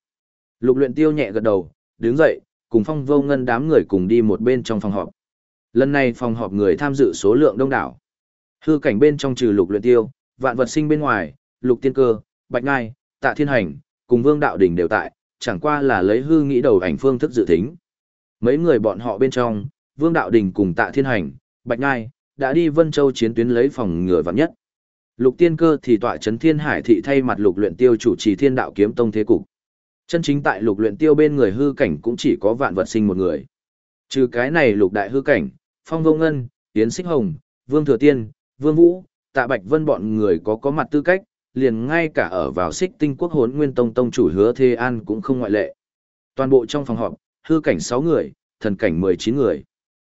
Lục luyện tiêu nhẹ gật đầu, đứng dậy, cùng phong vô ngân đám người cùng đi một bên trong phòng họp. Lần này phòng họp người tham dự số lượng đông đảo. Hư cảnh bên trong trừ lục luyện tiêu, vạn vật sinh bên ngoài, lục tiên cơ, bạch ngai, tạ thiên hành, cùng vương đạo đỉnh đều tại, chẳng qua là lấy hư nghĩ đầu ảnh phương thức dự thính. Mấy người bọn họ bên trong, vương đạo đỉnh cùng tạ thiên hành, bạch ngai, đã đi Vân Châu chiến tuyến lấy phòng ngừa vạn nhất. Lục tiên cơ thì tọa chấn thiên hải thị thay mặt lục luyện tiêu chủ trì thiên đạo kiếm tông thế cục. Chân chính tại lục luyện tiêu bên người hư cảnh cũng chỉ có vạn vật sinh một người. Trừ cái này lục đại hư cảnh, phong vô ngân, tiến xích hồng, vương thừa tiên, vương vũ, tạ bạch vân bọn người có có mặt tư cách, liền ngay cả ở vào xích tinh quốc hốn nguyên tông tông chủ hứa thê an cũng không ngoại lệ. Toàn bộ trong phòng họp, hư cảnh sáu người, thần cảnh 19 người.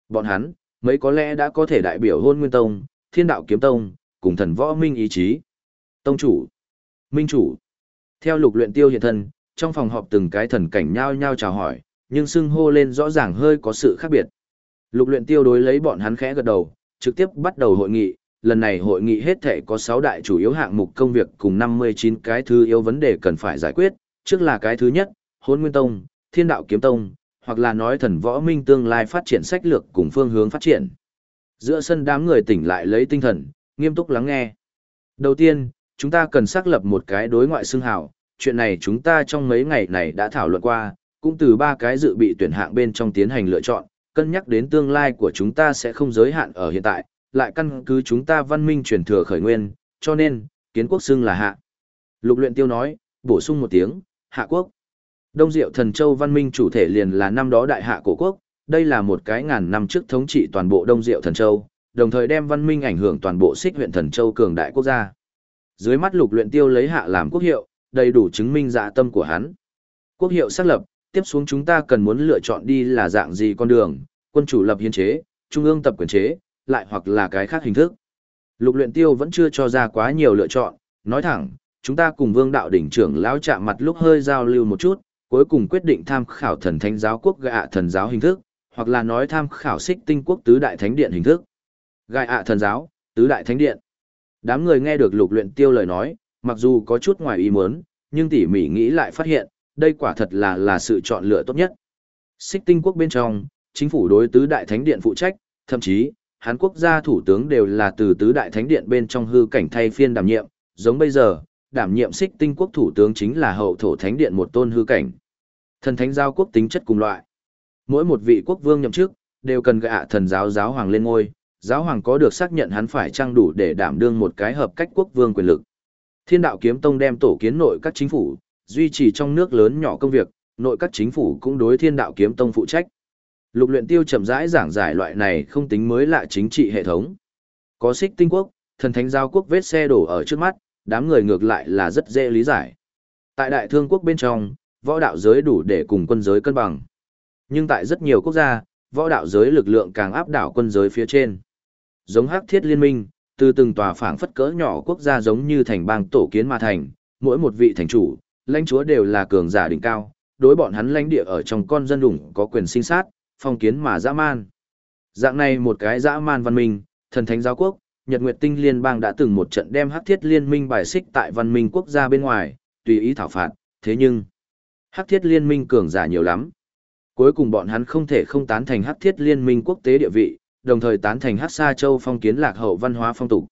Bọn hắn, mấy có lẽ đã có thể đại biểu hôn nguyên tông, thiên đạo kiếm tông, cùng thần võ minh ý chí. Tông chủ, minh chủ. Theo lục luyện tiêu hiện thân, trong phòng họp từng cái thần cảnh nhao nhao chào hỏi, nhưng xưng hô lên rõ ràng hơi có sự khác biệt. Lục luyện tiêu đối lấy bọn hắn khẽ gật đầu, trực tiếp bắt đầu hội nghị. Lần này hội nghị hết thể có 6 đại chủ yếu hạng mục công việc cùng 59 cái thứ yếu vấn đề cần phải giải quyết. Trước là cái thứ nhất, hôn nguyên tông, thiên đạo kiếm tông, hoặc là nói thần võ minh tương lai phát triển sách lược cùng phương hướng phát triển. Giữa sân đám người tỉnh lại lấy tinh thần, nghiêm túc lắng nghe. Đầu tiên, chúng ta cần xác lập một cái đối ngoại xưng hào, chuyện này chúng ta trong mấy ngày này đã thảo luận qua, cũng từ ba cái dự bị tuyển hạng bên trong tiến hành lựa chọn, cân nhắc đến tương lai của chúng ta sẽ không giới hạn ở hiện tại, lại căn cứ chúng ta văn minh truyền thừa khởi nguyên, cho nên, kiến quốc xưng là hạ. Lục luyện tiêu nói, bổ sung một tiếng, hạ quốc. Đông Diệu Thần Châu văn minh chủ thể liền là năm đó đại hạ cổ quốc, đây là một cái ngàn năm trước thống trị toàn bộ Đông Diệu Thần Châu, đồng thời đem văn minh ảnh hưởng toàn bộ xích huyện Thần Châu cường đại quốc gia. Dưới mắt lục luyện tiêu lấy hạ làm quốc hiệu, đầy đủ chứng minh dạ tâm của hắn. Quốc hiệu xác lập, tiếp xuống chúng ta cần muốn lựa chọn đi là dạng gì con đường, quân chủ lập hiến chế, trung ương tập quyền chế, lại hoặc là cái khác hình thức. Lục luyện tiêu vẫn chưa cho ra quá nhiều lựa chọn, nói thẳng, chúng ta cùng vương đạo đỉnh trưởng lão chạm mặt lúc hơi giao lưu một chút, cuối cùng quyết định tham khảo thần thánh giáo quốc gạ thần giáo hình thức, hoặc là nói tham khảo xích tinh quốc tứ đại thánh điện hình thức. Gai ạ thần giáo, tứ đại thánh điện. Đám người nghe được lục luyện tiêu lời nói, mặc dù có chút ngoài ý muốn, nhưng tỉ mỉ nghĩ lại phát hiện, đây quả thật là là sự chọn lựa tốt nhất. Xích tinh quốc bên trong, chính phủ đối tứ đại thánh điện phụ trách, thậm chí, Hán Quốc gia thủ tướng đều là từ tứ đại thánh điện bên trong hư cảnh thay phiên đảm nhiệm, giống bây giờ, đảm nhiệm xích tinh quốc thủ tướng chính là hậu thổ thánh điện một tôn hư cảnh. Thần thánh giao quốc tính chất cùng loại. Mỗi một vị quốc vương nhậm chức, đều cần gạ thần giáo giáo hoàng lên ngôi, giáo hoàng có được xác nhận hắn phải trang đủ để đảm đương một cái hợp cách quốc vương quyền lực. Thiên đạo kiếm tông đem tổ kiến nội các chính phủ, duy trì trong nước lớn nhỏ công việc, nội các chính phủ cũng đối thiên đạo kiếm tông phụ trách. Lục luyện tiêu chậm rãi giảng giải loại này không tính mới lạ chính trị hệ thống. Có xích tinh quốc, thần thánh giao quốc vết xe đổ ở trước mắt, đám người ngược lại là rất dễ lý giải. Tại đại thương quốc bên trong, võ đạo giới đủ để cùng quân giới cân bằng. Nhưng tại rất nhiều quốc gia, võ đạo giới lực lượng càng áp đảo quân giới phía trên. Giống hắc thiết liên minh, từ từng tòa phảng phất cỡ nhỏ quốc gia giống như thành bang tổ kiến mà thành, mỗi một vị thành chủ, lãnh chúa đều là cường giả đỉnh cao, đối bọn hắn lãnh địa ở trong con dân đủng có quyền sinh sát, phong kiến mà dã man. Dạng này một cái dã man văn minh, thần thánh giáo quốc, Nhật Nguyệt Tinh Liên bang đã từng một trận đem Hắc Thiết Liên minh bài xích tại văn minh quốc gia bên ngoài, tùy ý thảo phạt, thế nhưng Hắc Thiết Liên minh cường giả nhiều lắm. Cuối cùng bọn hắn không thể không tán thành hắc thiết liên minh quốc tế địa vị, đồng thời tán thành hắc sa châu phong kiến lạc hậu văn hóa phong tục.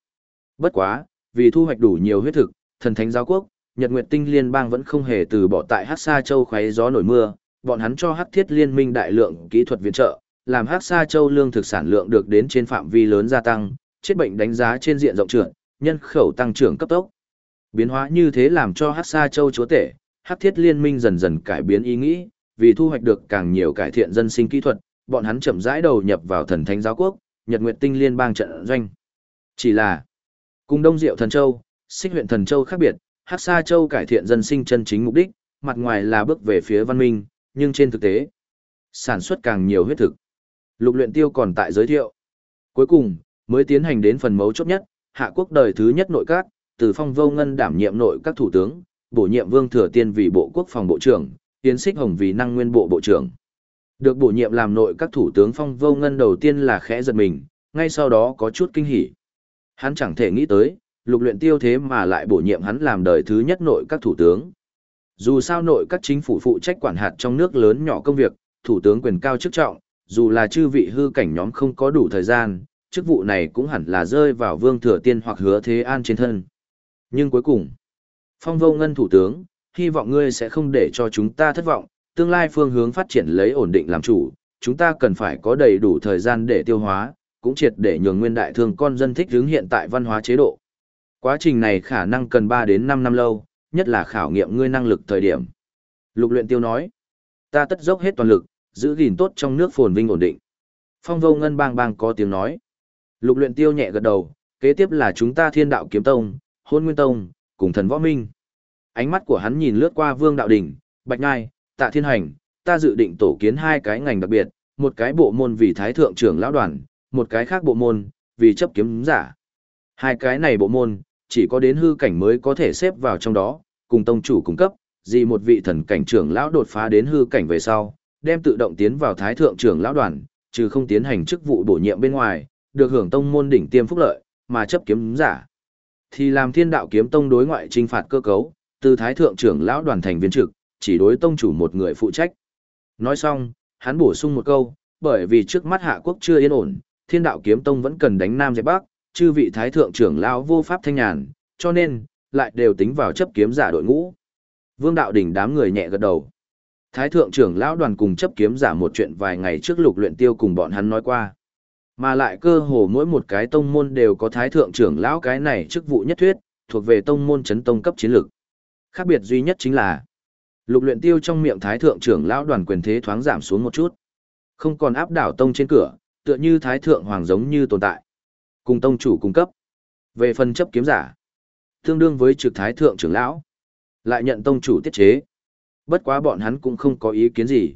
Bất quá, vì thu hoạch đủ nhiều huyết thực, thần thánh giáo quốc, Nhật Nguyệt Tinh Liên bang vẫn không hề từ bỏ tại hắc sa châu khoé gió nổi mưa, bọn hắn cho hắc thiết liên minh đại lượng kỹ thuật viện trợ, làm hắc sa châu lương thực sản lượng được đến trên phạm vi lớn gia tăng, chết bệnh đánh giá trên diện rộng trưởng, nhân khẩu tăng trưởng cấp tốc. Biến hóa như thế làm cho hắc sa châu chúa tể, hắc thiết liên minh dần dần cải biến ý nghĩ, vì thu hoạch được càng nhiều cải thiện dân sinh kỹ thuật, bọn hắn chậm rãi đầu nhập vào thần thánh giáo quốc, Nhật Nguyệt Tinh Liên bang trận doanh. Chỉ là, cùng Đông Diệu Thần Châu, Xích huyện Thần Châu khác biệt, Hắc Sa Châu cải thiện dân sinh chân chính mục đích, mặt ngoài là bước về phía văn minh, nhưng trên thực tế, sản xuất càng nhiều huyết thực. Lục luyện tiêu còn tại giới thiệu. Cuối cùng, mới tiến hành đến phần mấu chốt nhất, hạ quốc đời thứ nhất nội các, từ phong vô ngân đảm nhiệm nội các thủ tướng, bổ nhiệm vương thừa tiên vì bộ quốc phòng bộ trưởng, tiến xích hồng vì năng nguyên bộ bộ trưởng. Được bổ nhiệm làm nội các thủ tướng phong vô ngân đầu tiên là khẽ giật mình, ngay sau đó có chút kinh hỉ. Hắn chẳng thể nghĩ tới, lục luyện tiêu thế mà lại bổ nhiệm hắn làm đời thứ nhất nội các thủ tướng. Dù sao nội các chính phủ phụ trách quản hạt trong nước lớn nhỏ công việc, thủ tướng quyền cao chức trọng, dù là chư vị hư cảnh nhóm không có đủ thời gian, chức vụ này cũng hẳn là rơi vào vương thừa tiên hoặc hứa thế an trên thân. Nhưng cuối cùng, phong vô ngân thủ tướng, hy vọng ngươi sẽ không để cho chúng ta thất vọng, tương lai phương hướng phát triển lấy ổn định làm chủ, chúng ta cần phải có đầy đủ thời gian để tiêu hóa, cũng triệt để nhường nguyên đại thương con dân thích hướng hiện tại văn hóa chế độ. Quá trình này khả năng cần 3 đến 5 năm lâu, nhất là khảo nghiệm ngươi năng lực thời điểm. Lục luyện tiêu nói, ta tất dốc hết toàn lực, giữ gìn tốt trong nước phồn vinh ổn định. Phong vô ngân bang bang có tiếng nói. Lục luyện tiêu nhẹ gật đầu, kế tiếp là chúng ta thiên đạo kiếm tông, hôn nguyên tông, cùng thần võ minh. Ánh mắt của hắn nhìn lướt qua vương đạo đỉnh, bạch ngai, tạ thiên hành, ta dự định tổ kiến hai cái ngành đặc biệt, một cái bộ môn vì thái thượng trưởng lão đoàn, một cái khác bộ môn, vì chấp kiếm giả. Hai cái này bộ môn, chỉ có đến hư cảnh mới có thể xếp vào trong đó, cùng tông chủ cung cấp, gì một vị thần cảnh trưởng lão đột phá đến hư cảnh về sau, đem tự động tiến vào thái thượng trưởng lão đoàn, trừ không tiến hành chức vụ bổ nhiệm bên ngoài, được hưởng tông môn đỉnh tiêm phúc lợi, mà chấp kiếm giả. Thì làm thiên đạo kiếm tông đối ngoại trinh phạt cơ cấu, từ thái thượng trưởng lão đoàn thành viên trực, chỉ đối tông chủ một người phụ trách. Nói xong, hắn bổ sung một câu, bởi vì trước mắt hạ quốc chưa yên ổn, thiên đạo kiếm tông vẫn cần đánh nam dẹp bắc, chư vị thái thượng trưởng lão vô pháp thanh nhàn, cho nên, lại đều tính vào chấp kiếm giả đội ngũ. Vương đạo đỉnh đám người nhẹ gật đầu. Thái thượng trưởng lão đoàn cùng chấp kiếm giả một chuyện vài ngày trước lục luyện tiêu cùng bọn hắn nói qua. Mà lại cơ hồ mỗi một cái tông môn đều có thái thượng trưởng lão cái này chức vụ nhất thuyết, thuộc về tông môn chấn tông cấp chiến lược. Khác biệt duy nhất chính là, lục luyện tiêu trong miệng thái thượng trưởng lão đoàn quyền thế thoáng giảm xuống một chút. Không còn áp đảo tông trên cửa, tựa như thái thượng hoàng giống như tồn tại. Cùng tông chủ cung cấp. Về phần chấp kiếm giả, tương đương với trực thái thượng trưởng lão, lại nhận tông chủ tiết chế. Bất quá bọn hắn cũng không có ý kiến gì.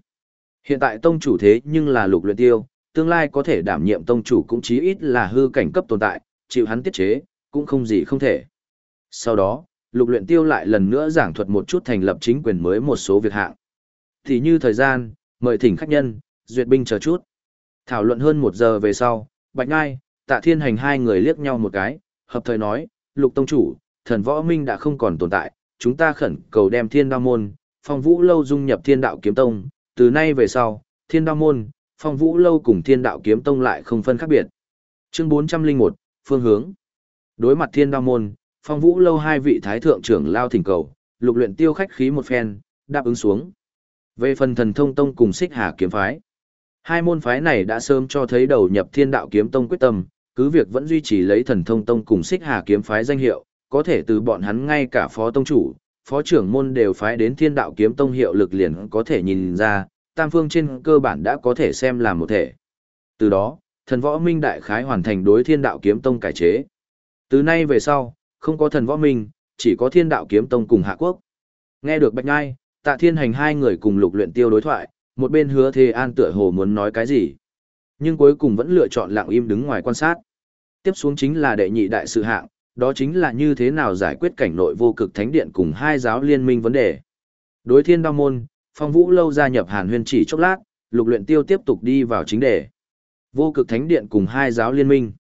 Hiện tại tông chủ thế nhưng là lục luyện tiêu, tương lai có thể đảm nhiệm tông chủ cũng chí ít là hư cảnh cấp tồn tại, chịu hắn tiết chế, cũng không gì không thể. Sau đó, lục luyện tiêu lại lần nữa giảng thuật một chút thành lập chính quyền mới một số việc hạng. Thì như thời gian, mời thỉnh khách nhân, duyệt binh chờ chút. Thảo luận hơn một giờ về sau, Bạch Ngai, Tạ Thiên Hành hai người liếc nhau một cái, hợp thời nói, lục tông chủ, thần võ minh đã không còn tồn tại, chúng ta khẩn cầu đem thiên đao môn, phong vũ lâu dung nhập thiên đạo kiếm tông, từ nay về sau, thiên đao môn, phong vũ lâu cùng thiên đạo kiếm tông lại không phân khác biệt. Chương 401, phương hướng. Đối mặt thiên đao môn, phong vũ lâu hai vị thái thượng trưởng lao thỉnh cầu, lục luyện tiêu khách khí một phen, đáp ứng xuống. Về phần thần thông tông cùng xích hà kiếm phái. Hai môn phái này đã sớm cho thấy đầu nhập thiên đạo kiếm tông quyết tâm, cứ việc vẫn duy trì lấy thần thông tông cùng xích hà kiếm phái danh hiệu, có thể từ bọn hắn ngay cả phó tông chủ, phó trưởng môn đều phái đến thiên đạo kiếm tông hiệu lực liền có thể nhìn ra, tam phương trên cơ bản đã có thể xem làm một thể. Từ đó, thần võ minh đại khái hoàn thành đối thiên đạo kiếm tông cải chế. Từ nay về sau, không có thần võ minh, chỉ có thiên đạo kiếm tông cùng hạ quốc. Nghe được bạch ngai, tạ thiên hành hai người cùng lục luyện tiêu đối thoại, một bên hứa thế an tựa hồ muốn nói cái gì. Nhưng cuối cùng vẫn lựa chọn lặng im đứng ngoài quan sát. Tiếp xuống chính là đệ nhị đại sự hạng, đó chính là như thế nào giải quyết cảnh nội vô cực thánh điện cùng hai giáo liên minh vấn đề. Đối thiên đao môn, phong vũ lâu gia nhập hàn huyên chỉ chốc lát, lục luyện tiêu tiếp tục đi vào chính đề. Vô cực thánh điện cùng hai giáo liên minh.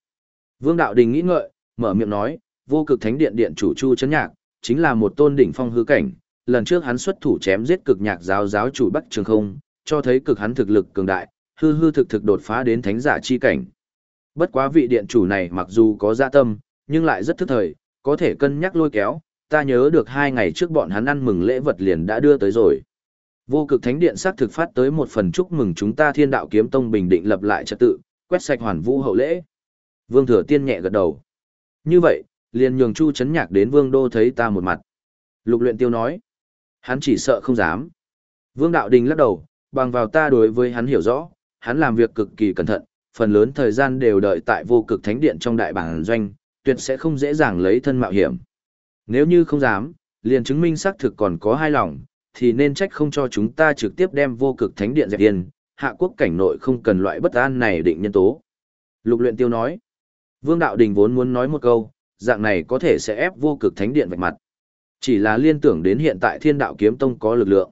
Vương đạo đình nghĩ ngợi, mở miệng nói, vô cực thánh điện điện chủ chu chấn nhạc, chính là một tôn đỉnh phong hư cảnh, lần trước hắn xuất thủ chém giết cực nhạc giáo giáo chủ Bắc Trường Không, cho thấy cực hắn thực lực cường đại, hư hư thực thực đột phá đến thánh giả chi cảnh. Bất quá vị điện chủ này mặc dù có dạ tâm, nhưng lại rất thức thời, có thể cân nhắc lôi kéo, ta nhớ được hai ngày trước bọn hắn ăn mừng lễ vật liền đã đưa tới rồi. Vô cực thánh điện xác thực phát tới một phần chúc mừng chúng ta thiên đạo kiếm tông bình định lập lại trật tự, quét sạch hoàn vũ hậu lễ. Vương thừa tiên nhẹ gật đầu. Như vậy, liền nhường chu chấn nhạc đến vương đô thấy ta một mặt. Lục luyện tiêu nói. Hắn chỉ sợ không dám. Vương đạo đình lắc đầu, bằng vào ta đối với hắn hiểu rõ, hắn làm việc cực kỳ cẩn thận, phần lớn thời gian đều đợi tại vô cực thánh điện trong đại bản doanh, tuyệt sẽ không dễ dàng lấy thân mạo hiểm. Nếu như không dám, liền chứng minh xác thực còn có hai lòng, thì nên trách không cho chúng ta trực tiếp đem vô cực thánh điện dẹp yên, hạ quốc cảnh nội không cần loại bất an này định nhân tố. Lục luyện tiêu nói, Vương Đạo Đình vốn muốn nói một câu, dạng này có thể sẽ ép vô cực thánh điện vạch mặt. Chỉ là liên tưởng đến hiện tại thiên đạo kiếm tông có lực lượng.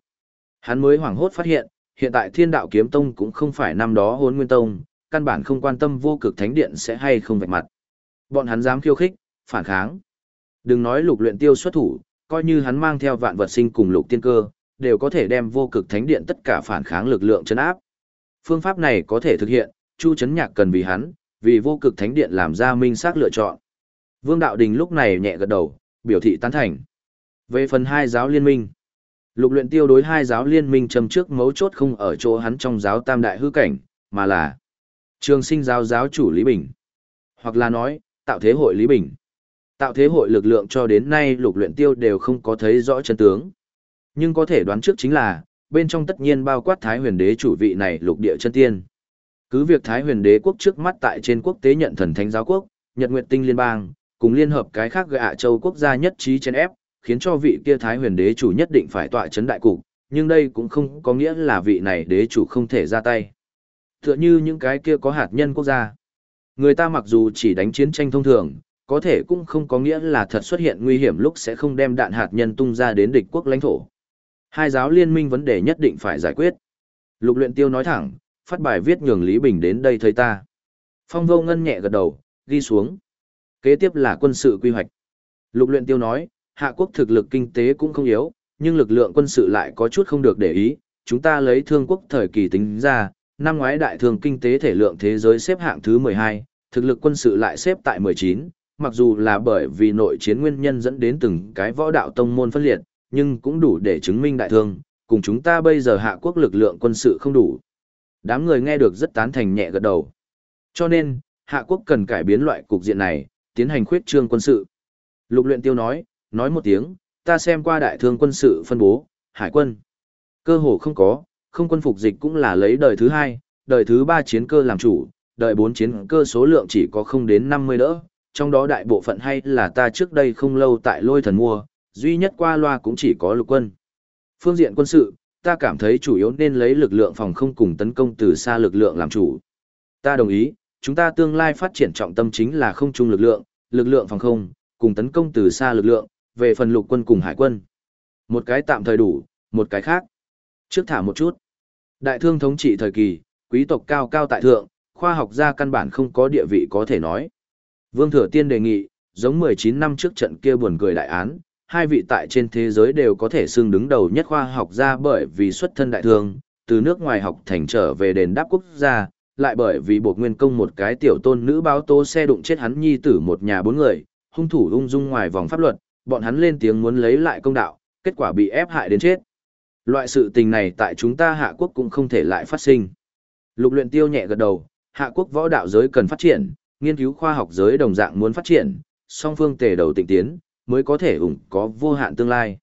Hắn mới hoảng hốt phát hiện, hiện tại thiên đạo kiếm tông cũng không phải năm đó hôn nguyên tông, căn bản không quan tâm vô cực thánh điện sẽ hay không vạch mặt. Bọn hắn dám khiêu khích, phản kháng. Đừng nói lục luyện tiêu xuất thủ, coi như hắn mang theo vạn vật sinh cùng lục tiên cơ, đều có thể đem vô cực thánh điện tất cả phản kháng lực lượng chấn áp. Phương pháp này có thể thực hiện, Chu Chấn Nhạc cần vì hắn, vì vô cực thánh điện làm ra minh xác lựa chọn. Vương Đạo Đình lúc này nhẹ gật đầu, biểu thị tán thành. Về phần hai giáo liên minh, lục luyện tiêu đối hai giáo liên minh châm trước mấu chốt không ở chỗ hắn trong giáo tam đại hư cảnh, mà là trường sinh giáo giáo chủ Lý Bình. Hoặc là nói, tạo thế hội Lý Bình. Tạo thế hội lực lượng cho đến nay lục luyện tiêu đều không có thấy rõ chân tướng. Nhưng có thể đoán trước chính là, bên trong tất nhiên bao quát Thái huyền đế chủ vị này lục địa chân tiên. Cứ việc Thái huyền đế quốc trước mắt tại trên quốc tế nhận thần thánh giáo quốc, Nhật Nguyệt Tinh Liên bang, cùng liên hợp cái khác gạ châu quốc gia nhất trí trên ép, khiến cho vị kia Thái huyền đế chủ nhất định phải tọa chấn đại cục, nhưng đây cũng không có nghĩa là vị này đế chủ không thể ra tay. Tựa như những cái kia có hạt nhân quốc gia. Người ta mặc dù chỉ đánh chiến tranh thông thường, có thể cũng không có nghĩa là thật xuất hiện nguy hiểm lúc sẽ không đem đạn hạt nhân tung ra đến địch quốc lãnh thổ. Hai giáo liên minh vấn đề nhất định phải giải quyết. Lục luyện tiêu nói thẳng, phát bài viết nhường Lý Bình đến đây thấy ta. Phong vô ngân nhẹ gật đầu, ghi xuống. Kế tiếp là quân sự quy hoạch. Lục luyện tiêu nói, hạ quốc thực lực kinh tế cũng không yếu, nhưng lực lượng quân sự lại có chút không được để ý. Chúng ta lấy thương quốc thời kỳ tính ra, năm ngoái đại thương kinh tế thể lượng thế giới xếp hạng thứ 12, thực lực quân sự lại xếp tại 19, mặc dù là bởi vì nội chiến nguyên nhân dẫn đến từng cái võ đạo tông môn phân liệt, nhưng cũng đủ để chứng minh đại thương, cùng chúng ta bây giờ hạ quốc lực lượng quân sự không đủ. Đám người nghe được rất tán thành nhẹ gật đầu. Cho nên, hạ quốc cần cải biến loại cục diện này, tiến hành khuyết trương quân sự. Lục luyện tiêu nói, nói một tiếng, ta xem qua đại thương quân sự phân bố, hải quân. Cơ hồ không có, không quân phục dịch cũng là lấy đời thứ hai, đời thứ ba chiến cơ làm chủ, đời bốn chiến cơ số lượng chỉ có không đến 50 đỡ, trong đó đại bộ phận hay là ta trước đây không lâu tại lôi thần mua, duy nhất qua loa cũng chỉ có lục quân. Phương diện quân sự, ta cảm thấy chủ yếu nên lấy lực lượng phòng không cùng tấn công từ xa lực lượng làm chủ. Ta đồng ý, chúng ta tương lai phát triển trọng tâm chính là không chung lực lượng, lực lượng phòng không, cùng tấn công từ xa lực lượng, về phần lục quân cùng hải quân. Một cái tạm thời đủ, một cái khác. Trước thả một chút. Đại thương thống trị thời kỳ, quý tộc cao cao tại thượng, khoa học gia căn bản không có địa vị có thể nói. Vương Thừa Tiên đề nghị, giống 19 năm trước trận kia buồn cười đại án, hai vị tại trên thế giới đều có thể xưng đứng đầu nhất khoa học gia bởi vì xuất thân đại thương, từ nước ngoài học thành trở về đền đáp quốc gia, lại bởi vì buộc nguyên công một cái tiểu tôn nữ báo tố xe đụng chết hắn nhi tử một nhà bốn người, hung thủ ung dung ngoài vòng pháp luật, bọn hắn lên tiếng muốn lấy lại công đạo, kết quả bị ép hại đến chết. Loại sự tình này tại chúng ta hạ quốc cũng không thể lại phát sinh. Lục luyện tiêu nhẹ gật đầu, hạ quốc võ đạo giới cần phát triển, nghiên cứu khoa học giới đồng dạng muốn phát triển, song phương tề đầu tịnh tiến, mới có thể ủng có vô hạn tương lai.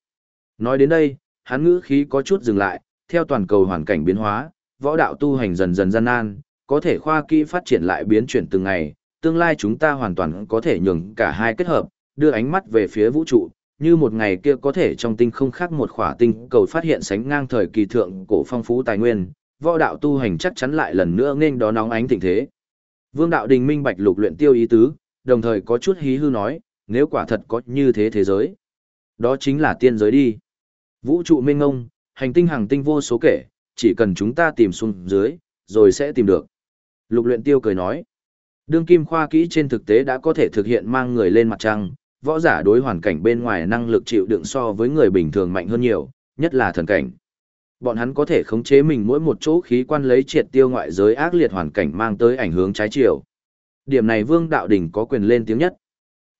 Nói đến đây, hắn ngữ khí có chút dừng lại, theo toàn cầu hoàn cảnh biến hóa, võ đạo tu hành dần dần gian nan, có thể khoa kỹ phát triển lại biến chuyển từng ngày, tương lai chúng ta hoàn toàn có thể nhường cả hai kết hợp, đưa ánh mắt về phía vũ trụ, như một ngày kia có thể trong tinh không khác một khỏa tinh cầu phát hiện sánh ngang thời kỳ thượng cổ phong phú tài nguyên, võ đạo tu hành chắc chắn lại lần nữa nên đó nóng ánh thịnh thế. Vương đạo đình minh bạch lục luyện tiêu ý tứ, đồng thời có chút hí hư nói, nếu quả thật có như thế thế giới. Đó chính là tiên giới đi. Vũ trụ mênh ngông, hành tinh hàng tinh vô số kể, chỉ cần chúng ta tìm xuống dưới, rồi sẽ tìm được. Lục luyện tiêu cười nói, đương kim khoa kỹ trên thực tế đã có thể thực hiện mang người lên mặt trăng, võ giả đối hoàn cảnh bên ngoài năng lực chịu đựng so với người bình thường mạnh hơn nhiều, nhất là thần cảnh. Bọn hắn có thể khống chế mình mỗi một chỗ khí quan lấy triệt tiêu ngoại giới ác liệt hoàn cảnh mang tới ảnh hưởng trái chiều. Điểm này Vương Đạo Đình có quyền lên tiếng nhất.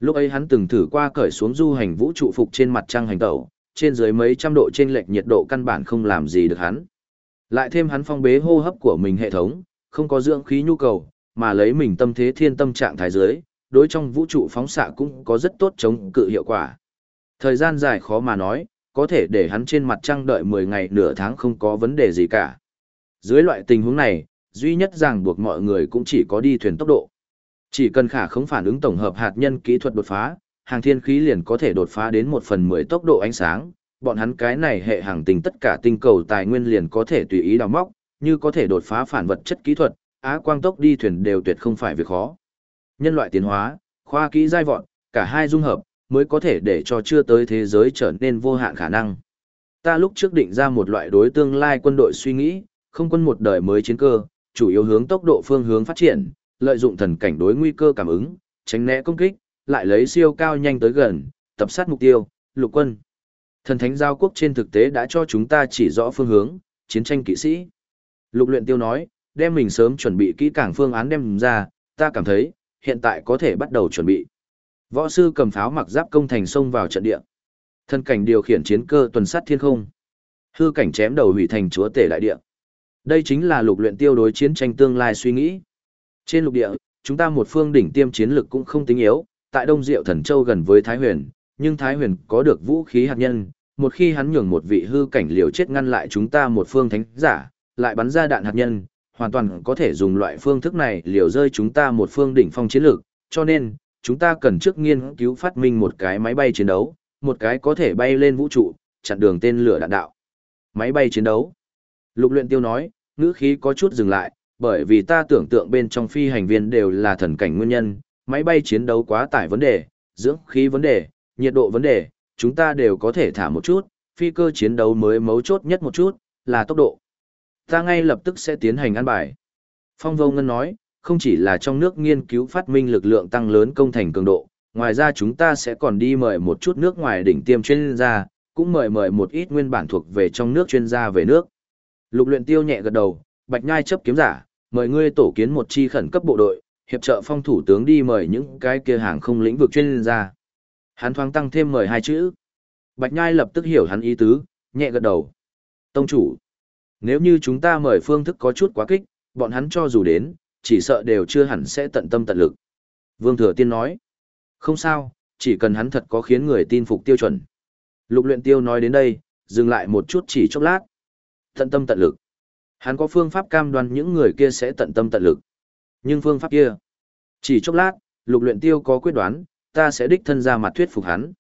Lúc ấy hắn từng thử qua cởi xuống du hành vũ trụ phục trên mặt trăng hành tẩu, trên dưới mấy trăm độ trên lệch nhiệt độ căn bản không làm gì được hắn. Lại thêm hắn phong bế hô hấp của mình hệ thống, không có dưỡng khí nhu cầu, mà lấy mình tâm thế thiên tâm trạng thái dưới, đối trong vũ trụ phóng xạ cũng có rất tốt chống cự hiệu quả. Thời gian dài khó mà nói, có thể để hắn trên mặt trăng đợi 10 ngày nửa tháng không có vấn đề gì cả. Dưới loại tình huống này, duy nhất ràng buộc mọi người cũng chỉ có đi thuyền tốc độ. Chỉ cần khả không phản ứng tổng hợp hạt nhân kỹ thuật đột phá, hàng thiên khí liền có thể đột phá đến 1 phần 10 tốc độ ánh sáng, bọn hắn cái này hệ hàng tình tất cả tinh cầu tài nguyên liền có thể tùy ý đào móc, như có thể đột phá phản vật chất kỹ thuật, á quang tốc đi thuyền đều tuyệt không phải việc khó. Nhân loại tiến hóa, khoa kỹ giai vọt, cả hai dung hợp, mới có thể để cho chưa tới thế giới trở nên vô hạn khả năng. Ta lúc trước định ra một loại đối tương lai quân đội suy nghĩ, không quân một đời mới chiến cơ, chủ yếu hướng tốc độ phương hướng phát triển, lợi dụng thần cảnh đối nguy cơ cảm ứng, tránh né công kích, lại lấy siêu cao nhanh tới gần, tập sát mục tiêu, lục quân. Thần thánh giao quốc trên thực tế đã cho chúng ta chỉ rõ phương hướng, chiến tranh kỵ sĩ. Lục luyện tiêu nói, đem mình sớm chuẩn bị kỹ càng phương án đem ra, ta cảm thấy, hiện tại có thể bắt đầu chuẩn bị. Võ sư cầm pháo mặc giáp công thành xông vào trận địa. Thân cảnh điều khiển chiến cơ tuần sát thiên không. Hư cảnh chém đầu hủy thành chúa tể đại địa. Đây chính là lục luyện tiêu đối chiến tranh tương lai suy nghĩ. Trên lục địa, chúng ta một phương đỉnh tiêm chiến lực cũng không tính yếu, tại Đông Diệu Thần Châu gần với Thái Huyền, nhưng Thái Huyền có được vũ khí hạt nhân, một khi hắn nhường một vị hư cảnh liều chết ngăn lại chúng ta một phương thánh giả, lại bắn ra đạn hạt nhân, hoàn toàn có thể dùng loại phương thức này liều rơi chúng ta một phương đỉnh phong chiến lược, cho nên, chúng ta cần trước nghiên cứu phát minh một cái máy bay chiến đấu, một cái có thể bay lên vũ trụ, chặn đường tên lửa đạn đạo. Máy bay chiến đấu. Lục luyện tiêu nói, ngữ khí có chút dừng lại, bởi vì ta tưởng tượng bên trong phi hành viên đều là thần cảnh nguyên nhân, máy bay chiến đấu quá tải vấn đề, dưỡng khí vấn đề, nhiệt độ vấn đề, chúng ta đều có thể thả một chút, phi cơ chiến đấu mới mấu chốt nhất một chút, là tốc độ. Ta ngay lập tức sẽ tiến hành ăn bài. Phong Vô Ngân nói, không chỉ là trong nước nghiên cứu phát minh lực lượng tăng lớn công thành cường độ, ngoài ra chúng ta sẽ còn đi mời một chút nước ngoài đỉnh tiêm chuyên gia, cũng mời mời một ít nguyên bản thuộc về trong nước chuyên gia về nước. Lục luyện tiêu nhẹ gật đầu, bạch nhai chấp kiếm giả, mời ngươi tổ kiến một chi khẩn cấp bộ đội, hiệp trợ phong thủ tướng đi mời những cái kia hàng không lĩnh vực chuyên gia. Hắn thoáng tăng thêm mời hai chữ. Bạch nhai lập tức hiểu hắn ý tứ, nhẹ gật đầu. Tông chủ, nếu như chúng ta mời phương thức có chút quá kích, bọn hắn cho dù đến, chỉ sợ đều chưa hẳn sẽ tận tâm tận lực. Vương Thừa Tiên nói, không sao, chỉ cần hắn thật có khiến người tin phục tiêu chuẩn. Lục luyện tiêu nói đến đây, dừng lại một chút chỉ chốc lát. Tận tâm tận lực. Hắn có phương pháp cam đoan những người kia sẽ tận tâm tận lực. Nhưng phương pháp kia, chỉ chốc lát, lục luyện tiêu có quyết đoán, ta sẽ đích thân ra mặt thuyết phục hắn.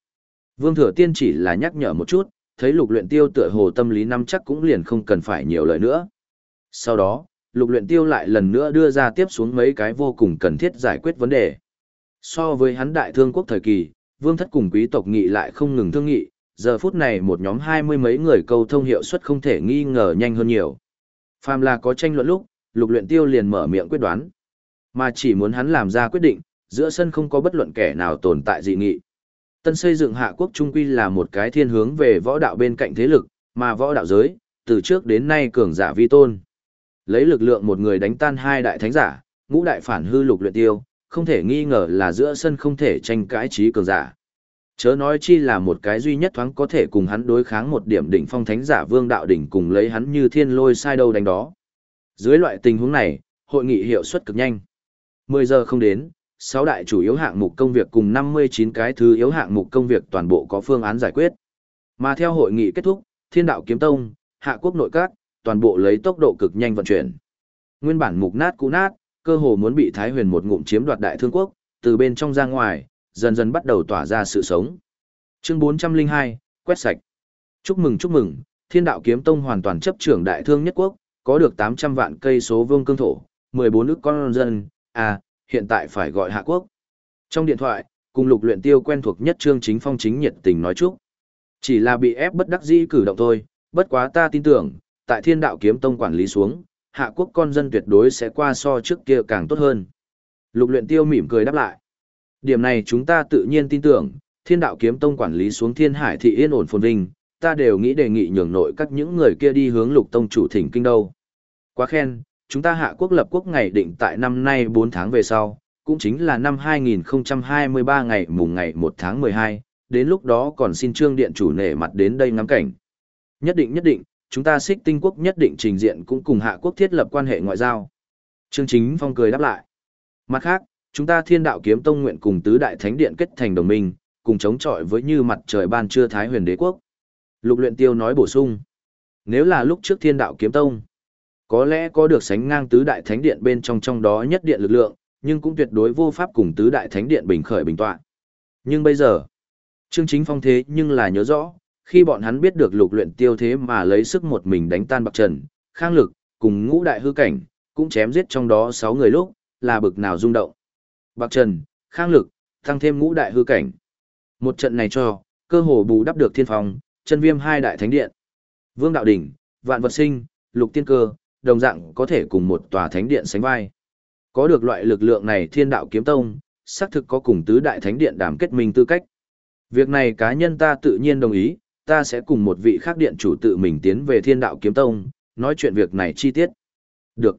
Vương Thừa Tiên chỉ là nhắc nhở một chút, thấy lục luyện tiêu tựa hồ tâm lý năm chắc cũng liền không cần phải nhiều lời nữa. Sau đó, lục luyện tiêu lại lần nữa đưa ra tiếp xuống mấy cái vô cùng cần thiết giải quyết vấn đề. So với hắn đại thương quốc thời kỳ, vương thất cùng quý tộc nghị lại không ngừng thương nghị, giờ phút này một nhóm hai mươi mấy người câu thông hiệu suất không thể nghi ngờ nhanh hơn nhiều. Phàm là có tranh luận lúc, lục luyện tiêu liền mở miệng quyết đoán. Mà chỉ muốn hắn làm ra quyết định, giữa sân không có bất luận kẻ nào tồn tại dị nghị. Tân xây dựng hạ quốc trung quy là một cái thiên hướng về võ đạo bên cạnh thế lực, mà võ đạo giới, từ trước đến nay cường giả vi tôn. Lấy lực lượng một người đánh tan hai đại thánh giả, ngũ đại phản hư lục luyện tiêu, không thể nghi ngờ là giữa sân không thể tranh cãi trí cường giả. Chớ nói chi là một cái duy nhất thoáng có thể cùng hắn đối kháng một điểm đỉnh phong thánh giả vương đạo đỉnh cùng lấy hắn như thiên lôi sai đâu đánh đó. Dưới loại tình huống này, hội nghị hiệu suất cực nhanh. 10 giờ không đến, 6 đại chủ yếu hạng mục công việc cùng 59 cái thứ yếu hạng mục công việc toàn bộ có phương án giải quyết. Mà theo hội nghị kết thúc, Thiên đạo kiếm tông, Hạ quốc nội các, toàn bộ lấy tốc độ cực nhanh vận chuyển. Nguyên bản mục nát cũ nát, cơ hồ muốn bị Thái Huyền một ngụm chiếm đoạt đại thương quốc, từ bên trong ra ngoài, dần dần bắt đầu tỏa ra sự sống. Chương 402, quét sạch. Chúc mừng chúc mừng, Thiên đạo kiếm tông hoàn toàn chấp trưởng đại thương nhất quốc, có được 800 vạn cây số vương cương thổ, 14 nước con dân, à, hiện tại phải gọi hạ quốc. Trong điện thoại, cùng lục luyện tiêu quen thuộc nhất trương chính phong chính nhiệt tình nói chúc. Chỉ là bị ép bất đắc dĩ cử động thôi, bất quá ta tin tưởng, tại thiên đạo kiếm tông quản lý xuống, hạ quốc con dân tuyệt đối sẽ qua so trước kia càng tốt hơn. Lục luyện tiêu mỉm cười đáp lại. Điểm này chúng ta tự nhiên tin tưởng, thiên đạo kiếm tông quản lý xuống thiên hải thị yên ổn phồn vinh, ta đều nghĩ đề nghị nhường nội các những người kia đi hướng lục tông chủ thỉnh kinh đâu. Quá khen, chúng ta hạ quốc lập quốc ngày định tại năm nay 4 tháng về sau, cũng chính là năm 2023 ngày mùng ngày 1 tháng 12, đến lúc đó còn xin trương điện chủ nể mặt đến đây ngắm cảnh. Nhất định nhất định, chúng ta xích tinh quốc nhất định trình diện cũng cùng hạ quốc thiết lập quan hệ ngoại giao. Trương Chính Phong cười đáp lại. Mặt khác, chúng ta thiên đạo kiếm tông nguyện cùng tứ đại thánh điện kết thành đồng minh, cùng chống chọi với như mặt trời ban trưa thái huyền đế quốc. Lục luyện tiêu nói bổ sung. Nếu là lúc trước thiên đạo kiếm tông, có lẽ có được sánh ngang tứ đại thánh điện bên trong trong đó nhất điện lực lượng, nhưng cũng tuyệt đối vô pháp cùng tứ đại thánh điện bình khởi bình tọa. Nhưng bây giờ, Trương Chính Phong thế nhưng là nhớ rõ, khi bọn hắn biết được lục luyện tiêu thế mà lấy sức một mình đánh tan bạc trần, khang lực, cùng ngũ đại hư cảnh, cũng chém giết trong đó 6 người lúc, là bực nào rung động. Bạc trần, khang lực, tăng thêm ngũ đại hư cảnh. Một trận này cho, cơ hồ bù đắp được thiên phong, chân viêm hai đại thánh điện. Vương đạo đỉnh, vạn vật sinh, lục tiên cơ, đồng dạng có thể cùng một tòa thánh điện sánh vai. Có được loại lực lượng này thiên đạo kiếm tông, xác thực có cùng tứ đại thánh điện đảm kết minh tư cách. Việc này cá nhân ta tự nhiên đồng ý, ta sẽ cùng một vị khác điện chủ tự mình tiến về thiên đạo kiếm tông, nói chuyện việc này chi tiết. Được.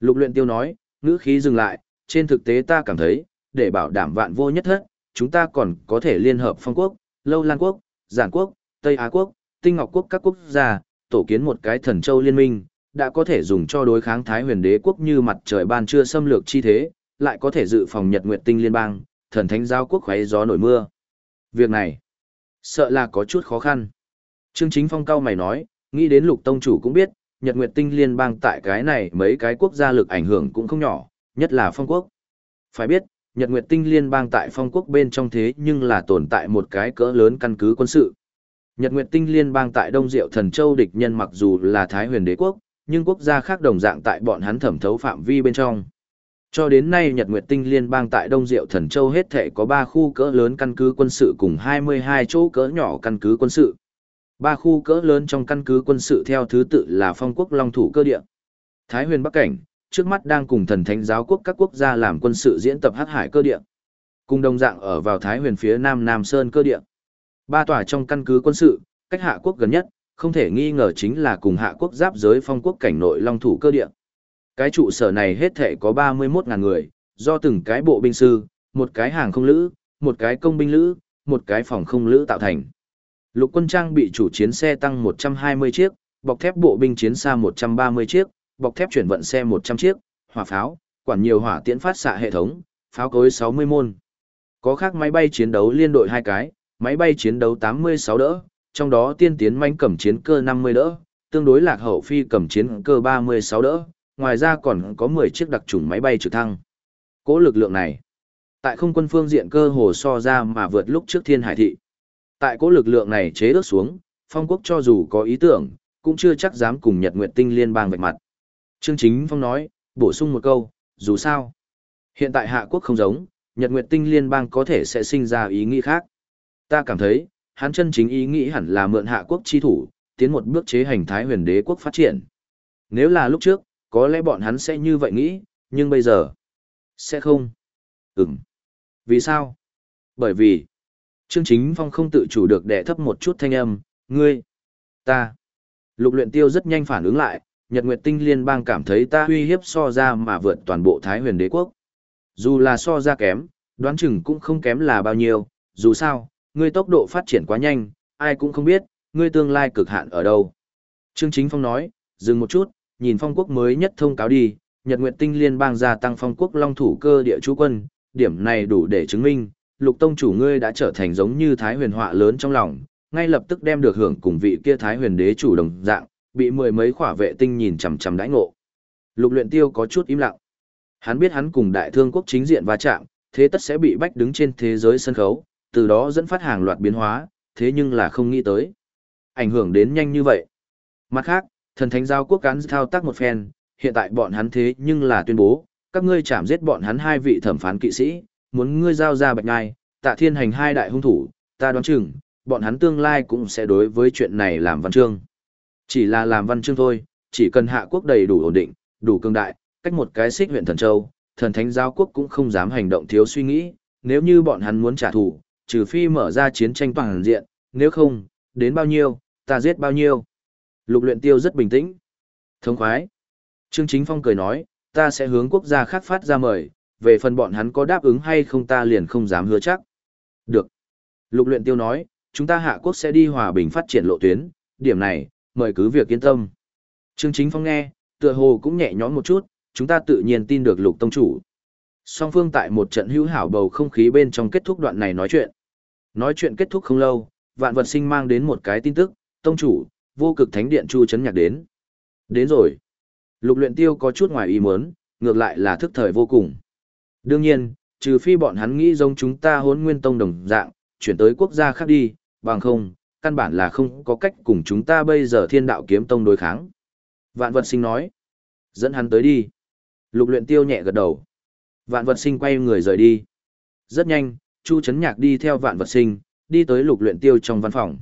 Lục luyện tiêu nói, ngữ khí dừng lại, trên thực tế ta cảm thấy, để bảo đảm vạn vô nhất hết, chúng ta còn có thể liên hợp phong quốc, lâu lan quốc, giản quốc, Tây Á quốc, Tinh Ngọc quốc các quốc gia, tổ kiến một cái thần châu liên minh, đã có thể dùng cho đối kháng Thái huyền đế quốc như mặt trời ban trưa xâm lược chi thế, lại có thể dự phòng Nhật Nguyệt Tinh liên bang, thần thánh giao quốc khoé gió nổi mưa. Việc này, sợ là có chút khó khăn. Trương Chính Phong cao mày nói, nghĩ đến lục tông chủ cũng biết, Nhật Nguyệt Tinh liên bang tại cái này mấy cái quốc gia lực ảnh hưởng cũng không nhỏ, nhất là phong quốc. Phải biết, Nhật Nguyệt Tinh liên bang tại phong quốc bên trong thế nhưng là tồn tại một cái cỡ lớn căn cứ quân sự. Nhật Nguyệt Tinh liên bang tại Đông Diệu Thần Châu địch nhân mặc dù là Thái huyền đế quốc, nhưng quốc gia khác đồng dạng tại bọn hắn thẩm thấu phạm vi bên trong. Cho đến nay Nhật Nguyệt Tinh liên bang tại Đông Diệu Thần Châu hết thể có 3 khu cỡ lớn căn cứ quân sự cùng 22 chỗ cỡ nhỏ căn cứ quân sự. Ba khu cỡ lớn trong căn cứ quân sự theo thứ tự là Phong quốc Long thủ cơ địa, Thái Huyền Bắc cảnh, trước mắt đang cùng thần thánh giáo quốc các quốc gia làm quân sự diễn tập Hắc Hải cơ địa. Cùng đồng dạng ở vào Thái Huyền phía Nam Nam Sơn cơ địa. Ba tòa trong căn cứ quân sự, cách hạ quốc gần nhất, không thể nghi ngờ chính là cùng hạ quốc giáp giới phong quốc cảnh nội long thủ cơ địa. Cái trụ sở này hết thể có 31.000 người, do từng cái bộ binh sư, một cái hàng không lữ, một cái công binh lữ, một cái phòng không lữ tạo thành. Lục quân trang bị chủ chiến xe tăng 120 chiếc, bọc thép bộ binh chiến xa 130 chiếc, bọc thép chuyển vận xe 100 chiếc, hỏa pháo, quản nhiều hỏa tiễn phát xạ hệ thống, pháo cối 60 môn. Có khác máy bay chiến đấu liên đội hai cái, máy bay chiến đấu 86 đỡ, trong đó tiên tiến manh cầm chiến cơ 50 đỡ, tương đối lạc hậu phi cầm chiến cơ 36 đỡ, ngoài ra còn có 10 chiếc đặc trùng máy bay trực thăng. Cố lực lượng này, tại không quân phương diện cơ hồ so ra mà vượt lúc trước thiên hải thị. Tại cố lực lượng này chế ước xuống, phong quốc cho dù có ý tưởng, cũng chưa chắc dám cùng Nhật Nguyệt Tinh liên bang vạch mặt. Trương Chính Phong nói, bổ sung một câu, dù sao. Hiện tại Hạ Quốc không giống, Nhật Nguyệt Tinh liên bang có thể sẽ sinh ra ý nghĩ khác. Ta cảm thấy, hắn chân chính ý nghĩ hẳn là mượn Hạ Quốc chi thủ, tiến một bước chế hành Thái huyền đế quốc phát triển. Nếu là lúc trước, có lẽ bọn hắn sẽ như vậy nghĩ, nhưng bây giờ, sẽ không. Ừm. Vì sao? Bởi vì, Trương Chính Phong không tự chủ được đẻ thấp một chút thanh âm, ngươi, ta. Lục luyện tiêu rất nhanh phản ứng lại, Nhật Nguyệt Tinh Liên bang cảm thấy ta uy hiếp so ra mà vượt toàn bộ Thái huyền đế quốc. Dù là so ra kém, đoán chừng cũng không kém là bao nhiêu, dù sao, ngươi tốc độ phát triển quá nhanh, ai cũng không biết, ngươi tương lai cực hạn ở đâu. Trương Chính Phong nói, dừng một chút, nhìn phong quốc mới nhất thông cáo đi, Nhật Nguyệt Tinh Liên bang gia tăng phong quốc long thủ cơ địa chú quân, điểm này đủ để chứng minh, lục tông chủ ngươi đã trở thành giống như thái huyền họa lớn trong lòng, ngay lập tức đem được hưởng cùng vị kia thái huyền đế chủ đồng dạng, bị mười mấy khỏa vệ tinh nhìn chằm chằm đãi ngộ. Lục luyện tiêu có chút im lặng. Hắn biết hắn cùng đại thương quốc chính diện va chạm, thế tất sẽ bị bách đứng trên thế giới sân khấu, từ đó dẫn phát hàng loạt biến hóa, thế nhưng là không nghĩ tới. Ảnh hưởng đến nhanh như vậy. Mặt khác, thần thánh giao quốc cán thao tác một phen, hiện tại bọn hắn thế nhưng là tuyên bố, các ngươi chạm giết bọn hắn hai vị thẩm phán kỵ sĩ, muốn ngươi giao ra bạch ngai, tạ thiên hành hai đại hung thủ, ta đoán chừng, bọn hắn tương lai cũng sẽ đối với chuyện này làm văn chương. Chỉ là làm văn chương thôi, chỉ cần hạ quốc đầy đủ ổn định, đủ cường đại, cách một cái xích huyện thần châu, thần thánh giao quốc cũng không dám hành động thiếu suy nghĩ, nếu như bọn hắn muốn trả thù, trừ phi mở ra chiến tranh toàn diện, nếu không, đến bao nhiêu, ta giết bao nhiêu? Lục luyện tiêu rất bình tĩnh. Thống khoái. Trương Chính Phong cười nói, ta sẽ hướng quốc gia khác phát ra mời, về phần bọn hắn có đáp ứng hay không ta liền không dám hứa chắc. Được. Lục luyện tiêu nói, chúng ta hạ quốc sẽ đi hòa bình phát triển lộ tuyến, điểm này, mời cứ việc yên tâm. Trương Chính Phong nghe, tựa hồ cũng nhẹ nhõm một chút, chúng ta tự nhiên tin được lục tông chủ. Song phương tại một trận hữu hảo bầu không khí bên trong kết thúc đoạn này nói chuyện. Nói chuyện kết thúc không lâu, vạn vật sinh mang đến một cái tin tức, tông chủ, vô cực thánh điện chu chấn nhạc đến. Đến rồi. Lục luyện tiêu có chút ngoài ý muốn, ngược lại là thức thời vô cùng. Đương nhiên, trừ phi bọn hắn nghĩ giống chúng ta hốn nguyên tông đồng dạng, chuyển tới quốc gia khác đi, bằng không, căn bản là không có cách cùng chúng ta bây giờ thiên đạo kiếm tông đối kháng. Vạn vật sinh nói. Dẫn hắn tới đi. Lục luyện tiêu nhẹ gật đầu. Vạn vật sinh quay người rời đi. Rất nhanh, Chu Trấn Nhạc đi theo vạn vật sinh, đi tới lục luyện tiêu trong văn phòng.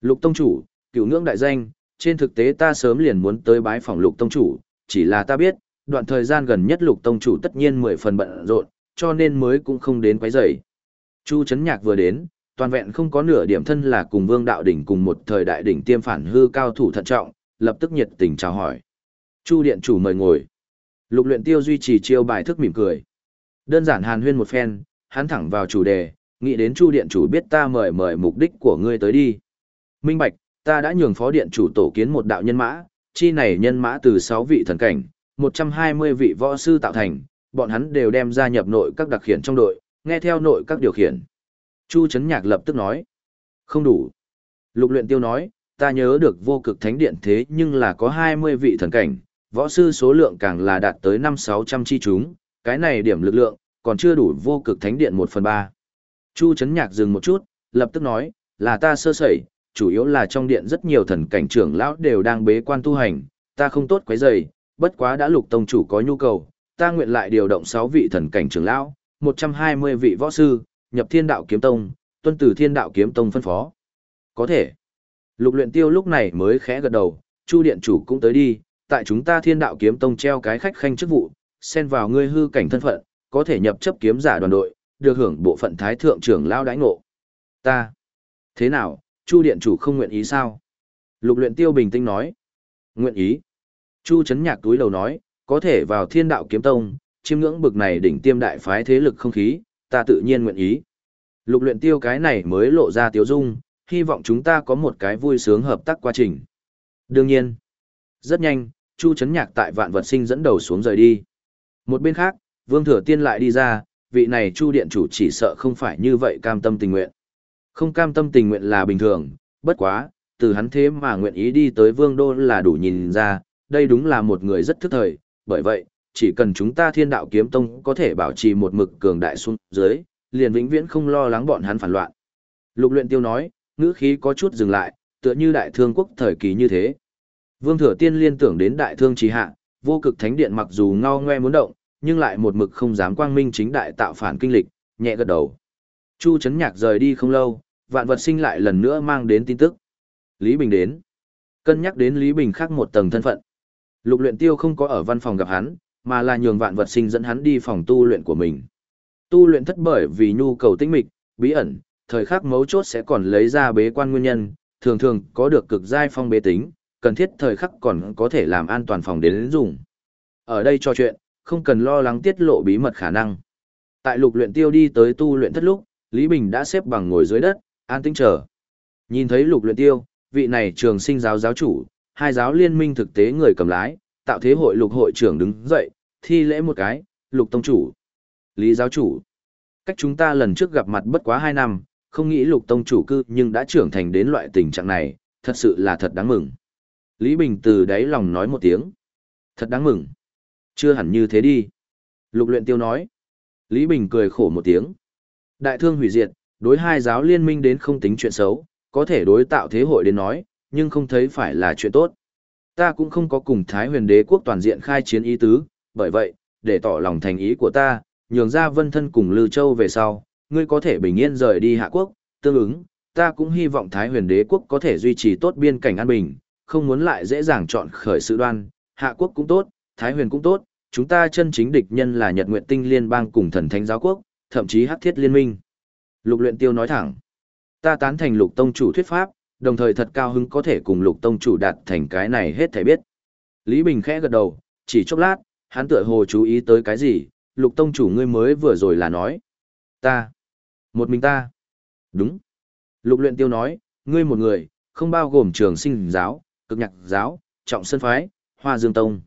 Lục tông chủ, cựu ngưỡng đại danh, trên thực tế ta sớm liền muốn tới bái phòng lục tông chủ, chỉ là ta biết, đoạn thời gian gần nhất lục tông chủ tất nhiên mười phần bận rộn, cho nên mới cũng không đến quấy rầy. Chu Trấn Nhạc vừa đến, toàn vẹn không có nửa điểm thân là cùng Vương Đạo Đỉnh cùng một thời đại đỉnh tiêm phản hư cao thủ thận trọng, lập tức nhiệt tình chào hỏi. Chu điện chủ mời ngồi. Lục luyện tiêu duy trì chiêu bài thức mỉm cười. Đơn giản hàn huyên một phen, hắn thẳng vào chủ đề, nghĩ đến Chu điện chủ biết ta mời mời mục đích của ngươi tới đi. Minh Bạch, ta đã nhường phó điện chủ tổ kiến một đạo nhân mã, chi này nhân mã từ 6 vị thần cảnh, 120 vị võ sư tạo thành, bọn hắn đều đem gia nhập nội các đặc khiển trong đội, nghe theo nội các điều khiển. Chu Trấn Nhạc lập tức nói, không đủ. Lục luyện tiêu nói, ta nhớ được vô cực thánh điện thế nhưng là có 20 vị thần cảnh, võ sư số lượng càng là đạt tới 5-600 chi chúng, cái này điểm lực lượng, còn chưa đủ vô cực thánh điện một phần ba Chu Trấn Nhạc dừng một chút, lập tức nói, là ta sơ sẩy, chủ yếu là trong điện rất nhiều thần cảnh trưởng lão đều đang bế quan tu hành, ta không tốt quấy rầy, bất quá đã lục tông chủ có nhu cầu, ta nguyện lại điều động 6 vị thần cảnh trưởng lão, 120 vị võ sư, nhập thiên đạo kiếm tông, tuân từ thiên đạo kiếm tông phân phó. Có thể. Lục luyện tiêu lúc này mới khẽ gật đầu, chu điện chủ cũng tới đi, tại chúng ta thiên đạo kiếm tông treo cái khách khanh chức vụ, xen vào ngươi hư cảnh thân phận, có thể nhập chấp kiếm giả đoàn đội, được hưởng bộ phận thái thượng trưởng lao đãi ngộ. Ta. Thế nào, chu điện chủ không nguyện ý sao? Lục luyện tiêu bình tĩnh nói. Nguyện ý. Chu chấn nhạc túi đầu nói, có thể vào thiên đạo kiếm tông, chiêm ngưỡng bực này đỉnh tiêm đại phái thế lực không khí, ta tự nhiên nguyện ý. Lục luyện tiêu cái này mới lộ ra tiếu dung, hy vọng chúng ta có một cái vui sướng hợp tác quá trình. Đương nhiên, rất nhanh, Chu Chấn Nhạc tại vạn vật sinh dẫn đầu xuống rời đi. Một bên khác, Vương Thừa Tiên lại đi ra, vị này Chu Điện chủ chỉ sợ không phải như vậy cam tâm tình nguyện. Không cam tâm tình nguyện là bình thường, bất quá, từ hắn thế mà nguyện ý đi tới Vương Đô là đủ nhìn ra, đây đúng là một người rất thức thời, bởi vậy, chỉ cần chúng ta thiên đạo kiếm tông có thể bảo trì một mực cường đại xuống dưới, liền vĩnh viễn không lo lắng bọn hắn phản loạn. Lục luyện tiêu nói, ngữ khí có chút dừng lại, tựa như đại thương quốc thời kỳ như thế. Vương Thừa Tiên liên tưởng đến đại thương trì hạ, vô cực thánh điện mặc dù ngao ngoe muốn động, nhưng lại một mực không dám quang minh chính đại tạo phản kinh lịch, nhẹ gật đầu. Chu Trấn Nhạc rời đi không lâu, vạn vật sinh lại lần nữa mang đến tin tức. Lý Bình đến. Cân nhắc đến Lý Bình khác một tầng thân phận. Lục luyện tiêu không có ở văn phòng gặp hắn, mà là nhường vạn vật sinh dẫn hắn đi phòng tu luyện của mình. Tu luyện thất bởi vì nhu cầu tinh mịch, bí ẩn, thời khắc mấu chốt sẽ còn lấy ra bế quan nguyên nhân, thường thường có được cực giai phong bế tính, cần thiết thời khắc còn có thể làm an toàn phòng đến dùng. Ở đây trò chuyện, không cần lo lắng tiết lộ bí mật khả năng. Tại lục luyện tiêu đi tới tu luyện thất lúc, Lý Bình đã xếp bằng ngồi dưới đất, an tĩnh chờ. Nhìn thấy lục luyện tiêu, vị này trường sinh giáo giáo chủ, hai giáo liên minh thực tế người cầm lái, tạo thế hội lục hội trưởng đứng dậy, thi lễ một cái, lục tông chủ. Lý giáo chủ. Cách chúng ta lần trước gặp mặt bất quá hai năm, không nghĩ lục tông chủ cư nhưng đã trưởng thành đến loại tình trạng này, thật sự là thật đáng mừng. Lý Bình từ đáy lòng nói một tiếng. Thật đáng mừng. Chưa hẳn như thế đi. Lục luyện tiêu nói. Lý Bình cười khổ một tiếng. Đại thương hủy diệt, đối hai giáo liên minh đến không tính chuyện xấu, có thể đối tạo thế hội đến nói, nhưng không thấy phải là chuyện tốt. Ta cũng không có cùng Thái huyền đế quốc toàn diện khai chiến ý tứ, bởi vậy, để tỏ lòng thành ý của ta, nhường ra vân thân cùng Lư Châu về sau, ngươi có thể bình yên rời đi hạ quốc, tương ứng, ta cũng hy vọng Thái huyền đế quốc có thể duy trì tốt biên cảnh an bình, không muốn lại dễ dàng chọn khởi sự đoan, hạ quốc cũng tốt, Thái huyền cũng tốt, chúng ta chân chính địch nhân là Nhật Nguyệt Tinh Liên bang cùng thần thánh giáo quốc, thậm chí hắc thiết liên minh. Lục luyện tiêu nói thẳng, ta tán thành lục tông chủ thuyết pháp, đồng thời thật cao hứng có thể cùng lục tông chủ đạt thành cái này hết thể biết. Lý Bình khẽ gật đầu, chỉ chốc lát, hắn tựa hồ chú ý tới cái gì, lục tông chủ ngươi mới vừa rồi là nói. Ta. Một mình ta. Đúng. Lục luyện tiêu nói, ngươi một người, không bao gồm trường sinh giáo, cực nhạc giáo, trọng sơn phái, hoa dương tông.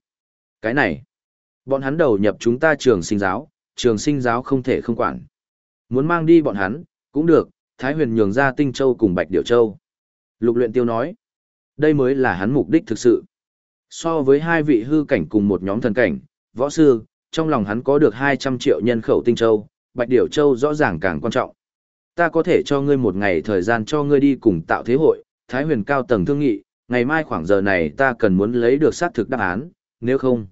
Cái này. Bọn hắn đầu nhập chúng ta trường sinh giáo, trường sinh giáo không thể không quản. Muốn mang đi bọn hắn, cũng được, Thái huyền nhường ra Tinh Châu cùng Bạch Điểu Châu. Lục luyện tiêu nói, đây mới là hắn mục đích thực sự. So với hai vị hư cảnh cùng một nhóm thần cảnh, võ sư, trong lòng hắn có được 200 triệu nhân khẩu Tinh Châu, Bạch Điểu Châu rõ ràng càng quan trọng. Ta có thể cho ngươi một ngày thời gian cho ngươi đi cùng tạo thế hội, Thái huyền cao tầng thương nghị, ngày mai khoảng giờ này ta cần muốn lấy được xác thực đáp án, nếu không.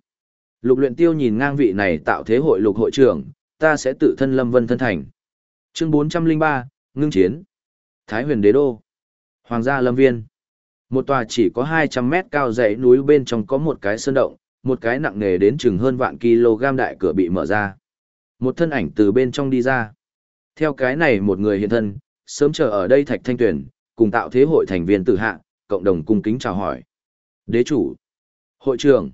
Lục luyện tiêu nhìn ngang vị này tạo thế hội lục hội trưởng, ta sẽ tự thân lâm vân thân thành. Chương 403, ngưng chiến. Thái huyền đế đô. Hoàng gia lâm viên. Một tòa chỉ có 200 mét cao dãy núi bên trong có một cái sơn động, một cái nặng nề đến chừng hơn vạn kg đại cửa bị mở ra. Một thân ảnh từ bên trong đi ra. Theo cái này một người hiện thân, sớm chờ ở đây thạch thanh tuyển, cùng tạo thế hội thành viên tử hạ, cộng đồng cung kính chào hỏi. Đế chủ. Hội trưởng.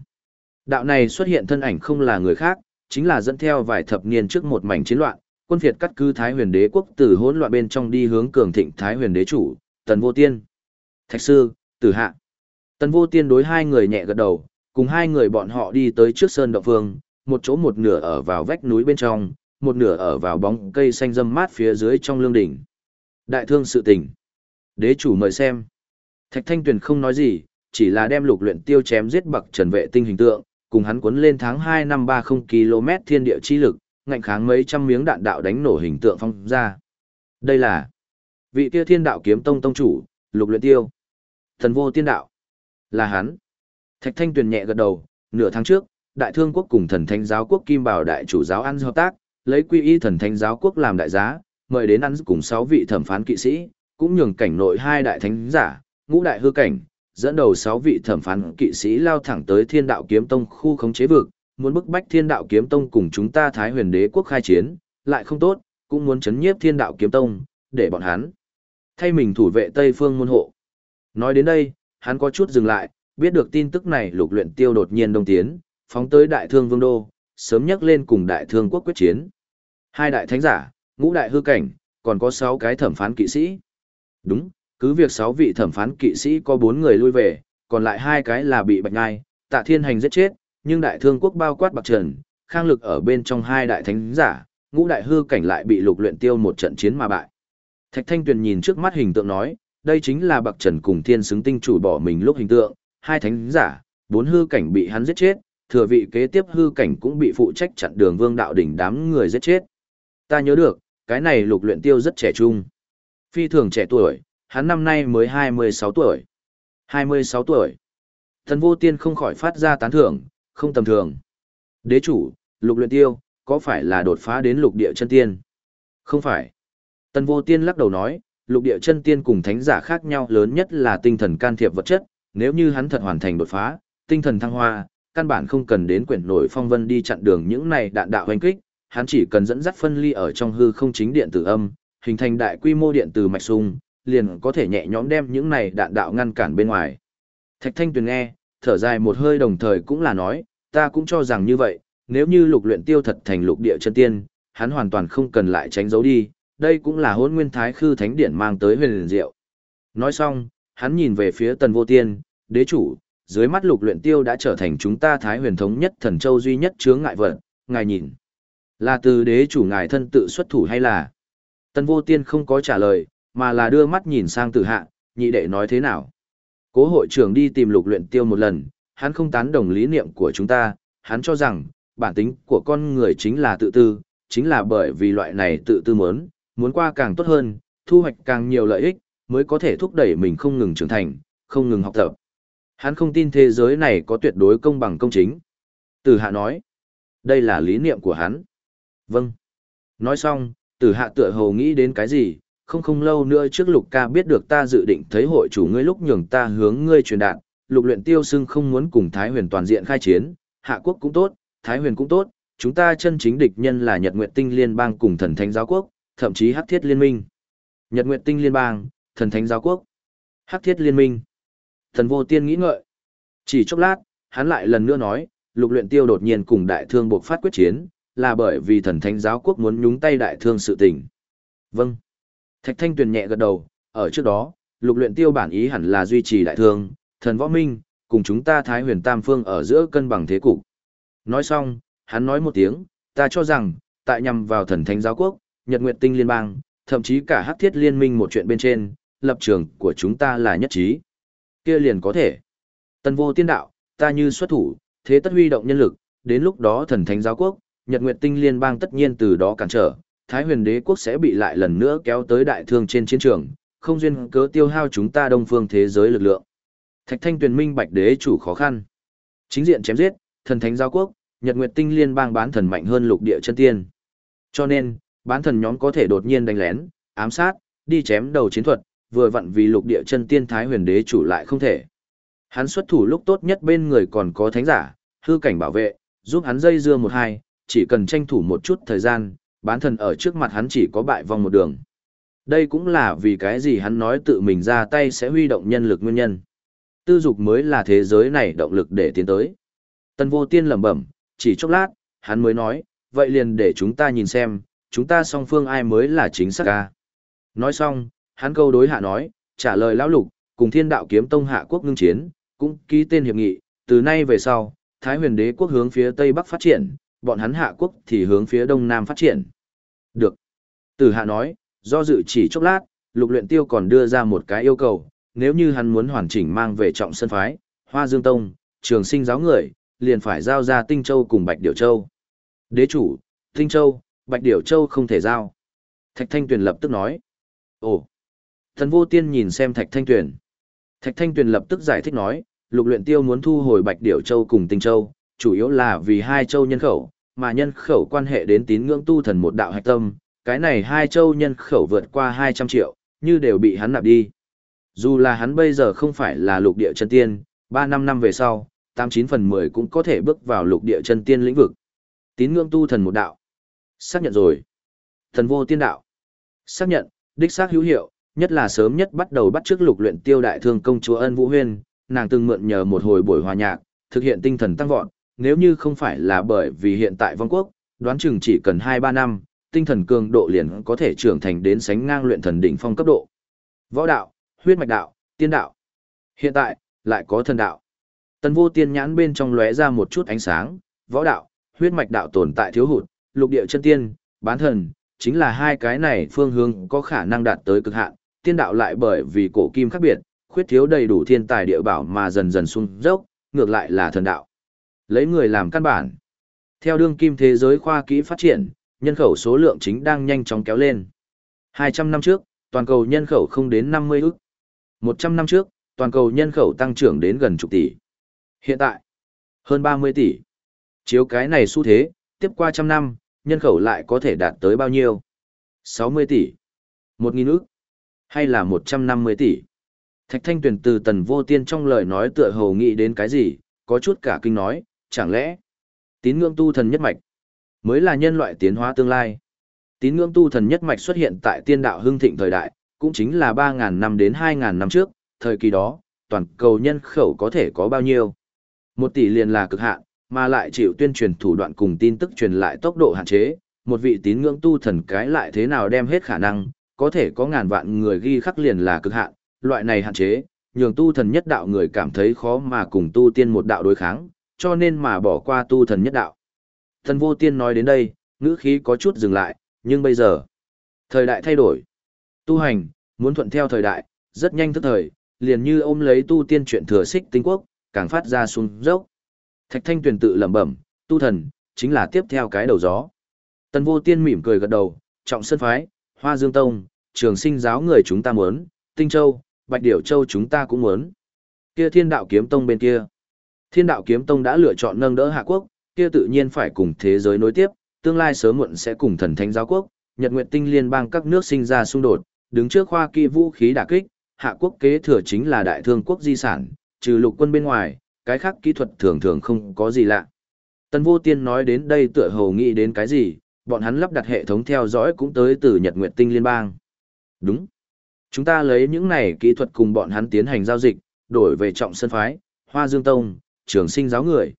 Đạo này xuất hiện thân ảnh không là người khác, chính là dẫn theo vài thập niên trước một mảnh chiến loạn, quân phiệt cắt cứ Thái huyền đế quốc từ hỗn loạn bên trong đi hướng cường thịnh Thái huyền đế chủ, Tần Vô Tiên. Thạch sư, tử hạ. Tần Vô Tiên đối hai người nhẹ gật đầu, cùng hai người bọn họ đi tới trước sơn động phương, một chỗ một nửa ở vào vách núi bên trong, một nửa ở vào bóng cây xanh râm mát phía dưới trong lương đỉnh. Đại thương sự tình. Đế chủ mời xem. Thạch Thanh Tuyền không nói gì, chỉ là đem lục luyện tiêu chém giết bậc trần vệ tinh hình tượng, cùng hắn cuốn lên tháng 2 năm 30 km thiên địa chi lực, ngạnh kháng mấy trăm miếng đạn đạo đánh nổ hình tượng phong ra. Đây là vị kia thiên đạo kiếm tông tông chủ, lục luyện tiêu. Thần vô tiên đạo. Là hắn. Thạch thanh tuyền nhẹ gật đầu, nửa tháng trước, đại thương quốc cùng thần thánh giáo quốc kim bảo đại chủ giáo ăn hợp tác, lấy quy y thần thánh giáo quốc làm đại giá, mời đến ăn cùng 6 vị thẩm phán kỵ sĩ, cũng nhường cảnh nội hai đại thánh giả, ngũ đại hư cảnh, dẫn đầu 6 vị thẩm phán kỵ sĩ lao thẳng tới thiên đạo kiếm tông khu khống chế vực, muốn bức bách thiên đạo kiếm tông cùng chúng ta thái huyền đế quốc khai chiến, lại không tốt, cũng muốn chấn nhiếp thiên đạo kiếm tông, để bọn hắn thay mình thủ vệ Tây phương môn hộ. Nói đến đây, hắn có chút dừng lại, biết được tin tức này lục luyện tiêu đột nhiên đông tiến, phóng tới đại thương vương đô, sớm nhắc lên cùng đại thương quốc quyết chiến. Hai đại thánh giả, ngũ đại hư cảnh, còn có 6 cái thẩm phán kỵ sĩ. Đúng, cứ việc sáu vị thẩm phán kỵ sĩ có bốn người lui về, còn lại hai cái là bị bạch ngai, tạ thiên hành giết chết, nhưng đại thương quốc bao quát bạc trần, khang lực ở bên trong hai đại thánh giả, ngũ đại hư cảnh lại bị lục luyện tiêu một trận chiến mà bại. Thạch Thanh Tuyền nhìn trước mắt hình tượng nói, đây chính là bạc trần cùng thiên xứng tinh chủ bỏ mình lúc hình tượng, hai thánh giả, bốn hư cảnh bị hắn giết chết, thừa vị kế tiếp hư cảnh cũng bị phụ trách chặn đường vương đạo đỉnh đám người giết chết. Ta nhớ được, cái này lục luyện tiêu rất trẻ trung. Phi thường trẻ tuổi, hắn năm nay mới 26 tuổi. 26 tuổi. Thần vô tiên không khỏi phát ra tán thưởng, không tầm thường. Đế chủ, lục luyện tiêu, có phải là đột phá đến lục địa chân tiên? Không phải. Tần vô tiên lắc đầu nói, lục địa chân tiên cùng thánh giả khác nhau lớn nhất là tinh thần can thiệp vật chất, nếu như hắn thật hoàn thành đột phá, tinh thần thăng hoa, căn bản không cần đến quyển nổi phong vân đi chặn đường những này đạn đạo hoành kích, hắn chỉ cần dẫn dắt phân ly ở trong hư không chính điện tử âm, hình thành đại quy mô điện từ mạch sung, liền có thể nhẹ nhõm đem những này đạn đạo ngăn cản bên ngoài. Thạch Thanh Tuyền nghe, thở dài một hơi đồng thời cũng là nói, ta cũng cho rằng như vậy, nếu như lục luyện tiêu thật thành lục địa chân tiên, hắn hoàn toàn không cần lại tránh giấu đi, đây cũng là hôn nguyên thái khư thánh điển mang tới huyền liền diệu. Nói xong, hắn nhìn về phía tần vô tiên, đế chủ, dưới mắt lục luyện tiêu đã trở thành chúng ta thái huyền thống nhất thần châu duy nhất chướng ngại vật, ngài nhìn. Là từ đế chủ ngài thân tự xuất thủ hay là? Tần vô tiên không có trả lời, mà là đưa mắt nhìn sang tử hạ, nhị đệ nói thế nào? Cố hội trưởng đi tìm lục luyện tiêu một lần, hắn không tán đồng lý niệm của chúng ta, hắn cho rằng, bản tính của con người chính là tự tư, chính là bởi vì loại này tự tư muốn, muốn qua càng tốt hơn, thu hoạch càng nhiều lợi ích, mới có thể thúc đẩy mình không ngừng trưởng thành, không ngừng học tập. Hắn không tin thế giới này có tuyệt đối công bằng công chính. Tử hạ nói, đây là lý niệm của hắn. Vâng. Nói xong, tử hạ tựa hồ nghĩ đến cái gì, không không lâu nữa trước lục ca biết được ta dự định thấy hội chủ ngươi lúc nhường ta hướng ngươi truyền đạt, lục luyện tiêu sưng không muốn cùng Thái huyền toàn diện khai chiến, hạ quốc cũng tốt, Thái huyền cũng tốt, chúng ta chân chính địch nhân là Nhật Nguyệt Tinh Liên bang cùng thần thánh giáo quốc, thậm chí hắc thiết liên minh. Nhật Nguyệt Tinh Liên bang, thần thánh giáo quốc. Hắc thiết liên minh. Thần vô tiên nghĩ ngợi. Chỉ chốc lát, hắn lại lần nữa nói, lục luyện tiêu đột nhiên cùng đại thương buộc phát quyết chiến, là bởi vì thần thánh giáo quốc muốn nhúng tay đại thương sự tình. Vâng. Thạch thanh tuyền nhẹ gật đầu, ở trước đó, lục luyện tiêu bản ý hẳn là duy trì đại thương, thần võ minh, cùng chúng ta thái huyền tam phương ở giữa cân bằng thế cục. Nói xong, hắn nói một tiếng, ta cho rằng, tại nhằm vào thần thánh giáo quốc, nhật nguyệt tinh liên bang, thậm chí cả hắc thiết liên minh một chuyện bên trên, lập trường của chúng ta là nhất trí. Kia liền có thể. tân vô tiên đạo, ta như xuất thủ, thế tất huy động nhân lực, đến lúc đó thần thánh giáo quốc, nhật nguyệt tinh liên bang tất nhiên từ đó cản trở, thái huyền đế quốc sẽ bị lại lần nữa kéo tới đại thương trên chiến trường, không duyên cớ tiêu hao chúng ta đông phương thế giới lực lượng. Thạch thanh tuyền minh bạch đế chủ khó khăn. Chính diện chém giết, thần thánh giao quốc, nhật nguyệt tinh liên bang bán thần mạnh hơn lục địa chân tiên. Cho nên, bán thần nhóm có thể đột nhiên đánh lén, ám sát, đi chém đầu chiến thuật, vừa vặn vì lục địa chân tiên thái huyền đế chủ lại không thể. Hắn xuất thủ lúc tốt nhất bên người còn có thánh giả, hư cảnh bảo vệ, giúp hắn dây dưa một hai, chỉ cần tranh thủ một chút thời gian, bán thần ở trước mặt hắn chỉ có bại vong một đường. Đây cũng là vì cái gì hắn nói tự mình ra tay sẽ huy động nhân lực nguyên nhân. Tư dục mới là thế giới này động lực để tiến tới. Tân vô tiên lẩm bẩm, chỉ chốc lát, hắn mới nói, vậy liền để chúng ta nhìn xem, chúng ta song phương ai mới là chính xác ca. Nói xong, hắn câu đối hạ nói, trả lời lão lục, cùng thiên đạo kiếm tông hạ quốc ngưng chiến, cũng ký tên hiệp nghị, từ nay về sau, Thái huyền đế quốc hướng phía tây bắc phát triển, bọn hắn hạ quốc thì hướng phía đông nam phát triển. Được. Tử hạ nói, do dự chỉ chốc lát, lục luyện tiêu còn đưa ra một cái yêu cầu, nếu như hắn muốn hoàn chỉnh mang về trọng sân phái, hoa dương tông, trường sinh giáo người, liền phải giao ra tinh châu cùng bạch điểu châu. Đế chủ, tinh châu, bạch điểu châu không thể giao. Thạch thanh tuyền lập tức nói. Ồ. Thần vô tiên nhìn xem thạch thanh tuyền. Thạch thanh tuyền lập tức giải thích nói, lục luyện tiêu muốn thu hồi bạch điểu châu cùng tinh châu, chủ yếu là vì hai châu nhân khẩu, mà nhân khẩu quan hệ đến tín ngưỡng tu thần một đạo hạch tâm, cái này hai châu nhân khẩu vượt qua 200 triệu, như đều bị hắn nạp đi. Dù là hắn bây giờ không phải là lục địa chân tiên, 3 năm năm về sau, 89 phần 10 cũng có thể bước vào lục địa chân tiên lĩnh vực. Tín ngưỡng tu thần một đạo. Xác nhận rồi. Thần vô tiên đạo. Xác nhận, đích xác hữu hiệu, nhất là sớm nhất bắt đầu bắt trước lục luyện tiêu đại thương công chúa ân vũ huyên, nàng từng mượn nhờ một hồi buổi hòa nhạc, thực hiện tinh thần tăng vọt, nếu như không phải là bởi vì hiện tại vong quốc, đoán chừng chỉ cần 2-3 năm, tinh thần cường độ liền có thể trưởng thành đến sánh ngang luyện thần đỉnh phong cấp độ. Võ đạo, huyết mạch đạo, tiên đạo. Hiện tại, lại có thần đạo. Tần vô tiên nhãn bên trong lóe ra một chút ánh sáng, võ đạo, huyết mạch đạo tồn tại thiếu hụt, lục địa chân tiên, bán thần, chính là hai cái này phương hướng có khả năng đạt tới cực hạn, tiên đạo lại bởi vì cổ kim khác biệt, khuyết thiếu đầy đủ thiên tài địa bảo mà dần dần xuống dốc, ngược lại là thần đạo. Lấy người làm căn bản. Theo đương kim thế giới khoa kỹ phát triển, nhân khẩu số lượng chính đang nhanh chóng kéo lên. 200 năm trước, toàn cầu nhân khẩu không đến 50 ức. 100 năm trước, toàn cầu nhân khẩu tăng trưởng đến gần chục tỷ. Hiện tại, hơn 30 tỷ. Chiếu cái này xu thế, tiếp qua trăm năm, nhân khẩu lại có thể đạt tới bao nhiêu? 60 tỷ. 1.000 ức. Hay là 150 tỷ. Thạch Thanh Tuyền từ tần vô tiên trong lời nói tựa hồ nghĩ đến cái gì, có chút cả kinh nói, chẳng lẽ tín ngưỡng tu thần nhất mạch mới là nhân loại tiến hóa tương lai. Tín ngưỡng tu thần nhất mạch xuất hiện tại tiên đạo hưng thịnh thời đại, cũng chính là 3.000 năm đến 2.000 năm trước, thời kỳ đó, toàn cầu nhân khẩu có thể có bao nhiêu. Một tỷ liền là cực hạn, mà lại chịu tuyên truyền thủ đoạn cùng tin tức truyền lại tốc độ hạn chế, một vị tín ngưỡng tu thần cái lại thế nào đem hết khả năng, có thể có ngàn vạn người ghi khắc liền là cực hạn, loại này hạn chế, nhường tu thần nhất đạo người cảm thấy khó mà cùng tu tiên một đạo đối kháng, cho nên mà bỏ qua tu thần nhất đạo. Thần vô tiên nói đến đây, ngữ khí có chút dừng lại, nhưng bây giờ, thời đại thay đổi. Tu hành, muốn thuận theo thời đại, rất nhanh thức thời, liền như ôm lấy tu tiên chuyện thừa xích tinh quốc, càng phát ra xuống dốc. Thạch thanh tuyển tự lẩm bẩm, tu thần, chính là tiếp theo cái đầu gió. Tần vô tiên mỉm cười gật đầu, trọng sân phái, hoa dương tông, trường sinh giáo người chúng ta muốn, tinh châu, bạch điểu châu chúng ta cũng muốn. Kia thiên đạo kiếm tông bên kia. Thiên đạo kiếm tông đã lựa chọn nâng đỡ hạ quốc, kia tự nhiên phải cùng thế giới nối tiếp, tương lai sớm muộn sẽ cùng thần thánh giáo quốc, nhật nguyệt tinh liên bang các nước sinh ra xung đột, đứng trước khoa kỳ vũ khí đả kích, hạ quốc kế thừa chính là đại thương quốc di sản, trừ lục quân bên ngoài, cái khác kỹ thuật thường thường không có gì lạ. Tần vô tiên nói đến đây tựa hồ nghĩ đến cái gì, bọn hắn lắp đặt hệ thống theo dõi cũng tới từ Nhật Nguyệt Tinh Liên bang. Đúng. Chúng ta lấy những này kỹ thuật cùng bọn hắn tiến hành giao dịch, đổi về trọng sân phái, hoa dương tông, trường sinh giáo người.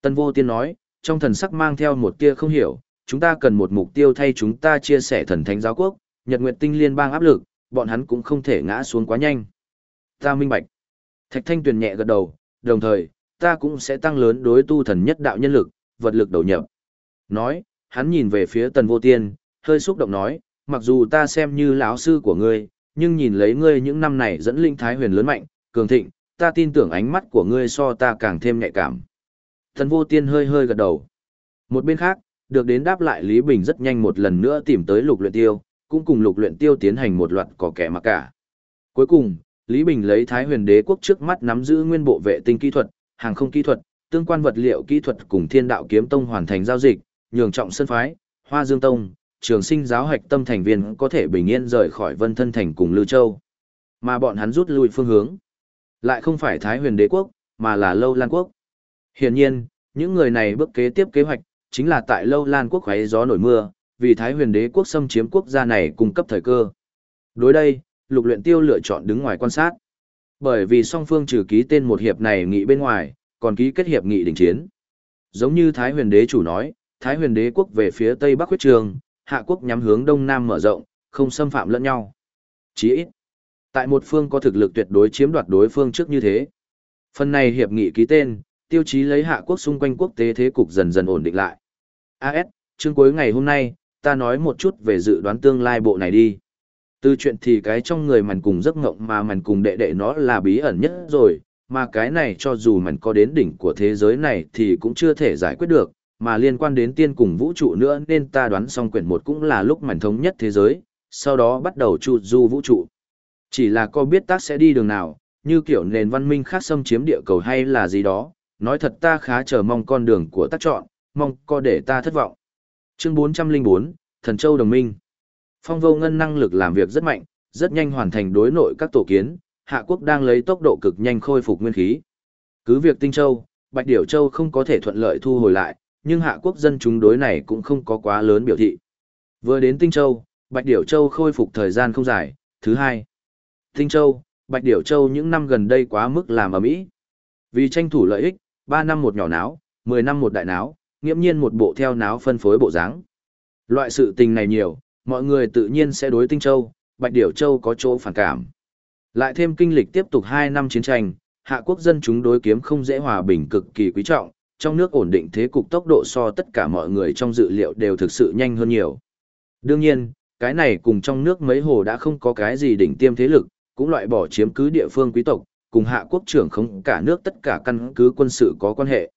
Tân vô tiên nói, trong thần sắc mang theo một tia không hiểu, chúng ta cần một mục tiêu thay chúng ta chia sẻ thần thánh giáo quốc, nhật nguyệt tinh liên bang áp lực, bọn hắn cũng không thể ngã xuống quá nhanh. Ta minh bạch. Thạch thanh tuyền nhẹ gật đầu, đồng thời, ta cũng sẽ tăng lớn đối tu thần nhất đạo nhân lực, vật lực đầu nhập. Nói, hắn nhìn về phía tần vô tiên, hơi xúc động nói, mặc dù ta xem như lão sư của ngươi, nhưng nhìn lấy ngươi những năm này dẫn linh thái huyền lớn mạnh, cường thịnh, ta tin tưởng ánh mắt của ngươi so ta càng thêm nhạy cảm. Thần vô tiên hơi hơi gật đầu. Một bên khác, được đến đáp lại Lý Bình rất nhanh một lần nữa tìm tới lục luyện tiêu, cũng cùng lục luyện tiêu tiến hành một loạt có kẻ mà cả. Cuối cùng, Lý Bình lấy Thái huyền đế quốc trước mắt nắm giữ nguyên bộ vệ tinh kỹ thuật, hàng không kỹ thuật, tương quan vật liệu kỹ thuật cùng thiên đạo kiếm tông hoàn thành giao dịch, nhường trọng sân phái, hoa dương tông, trường sinh giáo hạch tâm thành viên có thể bình yên rời khỏi vân thân thành cùng Lưu Châu. Mà bọn hắn rút lui phương hướng. Lại không phải Thái huyền đế quốc, mà là Lâu Lan quốc. Hiển nhiên, những người này bước kế tiếp kế hoạch, chính là tại Lâu Lan quốc khoáy gió nổi mưa, vì Thái huyền đế quốc xâm chiếm quốc gia này cung cấp thời cơ. Đối đây, lục luyện tiêu lựa chọn đứng ngoài quan sát. Bởi vì song phương trừ ký tên một hiệp này nghị bên ngoài, còn ký kết hiệp nghị đình chiến. Giống như Thái huyền đế chủ nói, Thái huyền đế quốc về phía Tây Bắc huyết trường, hạ quốc nhắm hướng Đông Nam mở rộng, không xâm phạm lẫn nhau. Chỉ ít, tại một phương có thực lực tuyệt đối chiếm đoạt đối phương trước như thế. Phần này hiệp nghị ký tên, tiêu chí lấy hạ quốc xung quanh quốc tế thế cục dần dần ổn định lại. AS, chương cuối ngày hôm nay, ta nói một chút về dự đoán tương lai bộ này đi. Từ chuyện thì cái trong người màn cùng giấc ngộng mà màn cùng đệ đệ nó là bí ẩn nhất rồi, mà cái này cho dù màn có đến đỉnh của thế giới này thì cũng chưa thể giải quyết được, mà liên quan đến tiên cùng vũ trụ nữa nên ta đoán xong quyển một cũng là lúc màn thống nhất thế giới, sau đó bắt đầu chu du vũ trụ. Chỉ là có biết tác sẽ đi đường nào, như kiểu nền văn minh khác xâm chiếm địa cầu hay là gì đó, nói thật ta khá chờ mong con đường của tác chọn, mong có để ta thất vọng. Chương 404, Thần Châu Đồng Minh Phong vô ngân năng lực làm việc rất mạnh, rất nhanh hoàn thành đối nội các tổ kiến, Hạ Quốc đang lấy tốc độ cực nhanh khôi phục nguyên khí. Cứ việc Tinh Châu, Bạch Điểu Châu không có thể thuận lợi thu hồi lại, nhưng Hạ Quốc dân chúng đối này cũng không có quá lớn biểu thị. Vừa đến Tinh Châu, Bạch Điểu Châu khôi phục thời gian không dài, thứ hai. Tinh Châu, Bạch Điểu Châu những năm gần đây quá mức làm ở mỹ. Vì tranh thủ lợi ích, 3 năm một nhỏ náo, 10 năm một đại náo, nghiễm nhiên một bộ theo náo phân phối bộ dáng. Loại sự tình này nhiều, mọi người tự nhiên sẽ đối Tinh Châu, Bạch Điểu Châu có chỗ phản cảm. Lại thêm kinh lịch tiếp tục 2 năm chiến tranh, hạ quốc dân chúng đối kiếm không dễ hòa bình cực kỳ quý trọng, trong nước ổn định thế cục tốc độ so tất cả mọi người trong dự liệu đều thực sự nhanh hơn nhiều. Đương nhiên, cái này cùng trong nước mấy hồ đã không có cái gì đỉnh tiêm thế lực, cũng loại bỏ chiếm cứ địa phương quý tộc, cùng hạ quốc trưởng không cả nước tất cả căn cứ quân sự có quan hệ.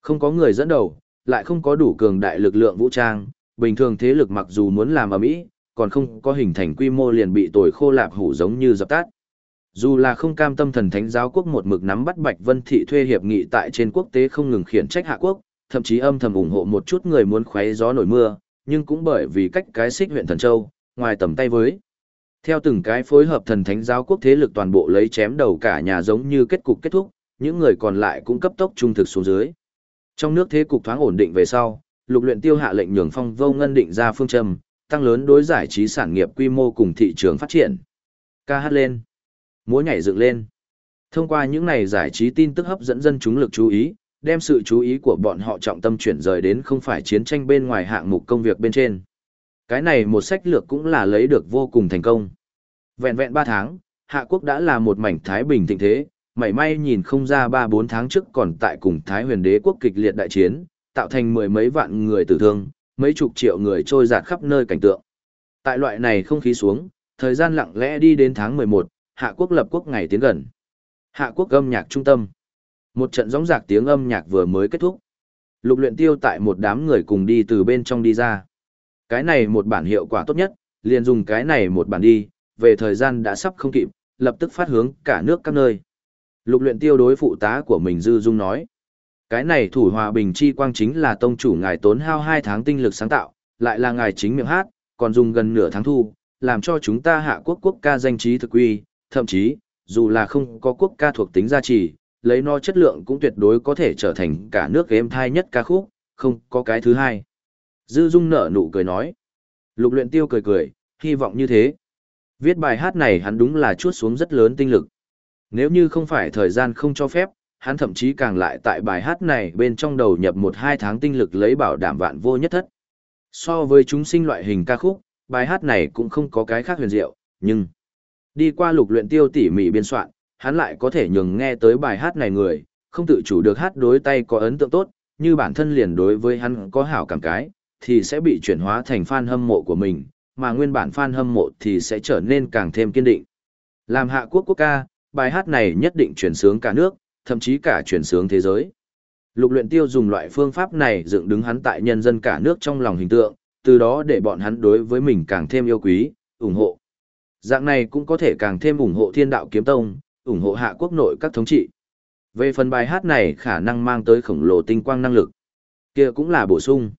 Không có người dẫn đầu, lại không có đủ cường đại lực lượng vũ trang, bình thường thế lực mặc dù muốn làm ở Mỹ, còn không có hình thành quy mô liền bị tồi khô lạp hủ giống như dập tắt. Dù là không cam tâm thần thánh giáo quốc một mực nắm bắt Bạch Vân Thị thuê hiệp nghị tại trên quốc tế không ngừng khiển trách hạ quốc, thậm chí âm thầm ủng hộ một chút người muốn khoé gió nổi mưa, nhưng cũng bởi vì cách cái xích huyện Thần Châu, ngoài tầm tay với. Theo từng cái phối hợp thần thánh giáo quốc thế lực toàn bộ lấy chém đầu cả nhà giống như kết cục kết thúc, những người còn lại cũng cấp tốc trung thực xuống dưới. Trong nước thế cục thoáng ổn định về sau, lục luyện tiêu hạ lệnh nhường phong vô ngân định ra phương châm, tăng lớn đối giải trí sản nghiệp quy mô cùng thị trường phát triển. Ca hát lên, múa nhảy dựng lên. Thông qua những này giải trí tin tức hấp dẫn dân chúng lực chú ý, đem sự chú ý của bọn họ trọng tâm chuyển rời đến không phải chiến tranh bên ngoài hạng mục công việc bên trên. Cái này một sách lược cũng là lấy được vô cùng thành công. Vẹn vẹn 3 tháng, Hạ Quốc đã là một mảnh Thái Bình thịnh thế, mảy may nhìn không ra 3-4 tháng trước còn tại cùng Thái huyền đế quốc kịch liệt đại chiến, tạo thành mười mấy vạn người tử thương, mấy chục triệu người trôi giạt khắp nơi cảnh tượng. Tại loại này không khí xuống, thời gian lặng lẽ đi đến tháng 11, Hạ Quốc lập quốc ngày tiến gần. Hạ Quốc âm nhạc trung tâm. Một trận gióng giạc tiếng âm nhạc vừa mới kết thúc. Lục luyện tiêu tại một đám người cùng đi từ bên trong đi ra. Cái này một bản hiệu quả tốt nhất, liền dùng cái này một bản đi, về thời gian đã sắp không kịp, lập tức phát hướng cả nước các nơi. Lục luyện tiêu đối phụ tá của mình Dư Dung nói. Cái này thủ hòa bình chi quang chính là tông chủ ngài tốn hao 2 tháng tinh lực sáng tạo, lại là ngài chính miệng hát, còn dùng gần nửa tháng thu, làm cho chúng ta hạ quốc quốc ca danh trí thực uy, thậm chí, dù là không có quốc ca thuộc tính gia trì, lấy nó chất lượng cũng tuyệt đối có thể trở thành cả nước êm thai nhất ca khúc, không có cái thứ hai. Dư Dung nở nụ cười nói. Lục luyện tiêu cười cười, hy vọng như thế. Viết bài hát này hắn đúng là chuốt xuống rất lớn tinh lực. Nếu như không phải thời gian không cho phép, hắn thậm chí càng lại tại bài hát này bên trong đầu nhập một hai tháng tinh lực lấy bảo đảm vạn vô nhất thất. So với chúng sinh loại hình ca khúc, bài hát này cũng không có cái khác huyền diệu, nhưng đi qua lục luyện tiêu tỉ mỉ biên soạn, hắn lại có thể nhường nghe tới bài hát này người, không tự chủ được hát đối tay có ấn tượng tốt, như bản thân liền đối với hắn có hảo cảm cái, thì sẽ bị chuyển hóa thành fan hâm mộ của mình, mà nguyên bản fan hâm mộ thì sẽ trở nên càng thêm kiên định. Làm hạ quốc quốc ca, bài hát này nhất định chuyển sướng cả nước, thậm chí cả chuyển sướng thế giới. Lục luyện tiêu dùng loại phương pháp này dựng đứng hắn tại nhân dân cả nước trong lòng hình tượng, từ đó để bọn hắn đối với mình càng thêm yêu quý, ủng hộ. Dạng này cũng có thể càng thêm ủng hộ thiên đạo kiếm tông, ủng hộ hạ quốc nội các thống trị. Về phần bài hát này khả năng mang tới khổng lồ tinh quang năng lực. kia cũng là bổ sung.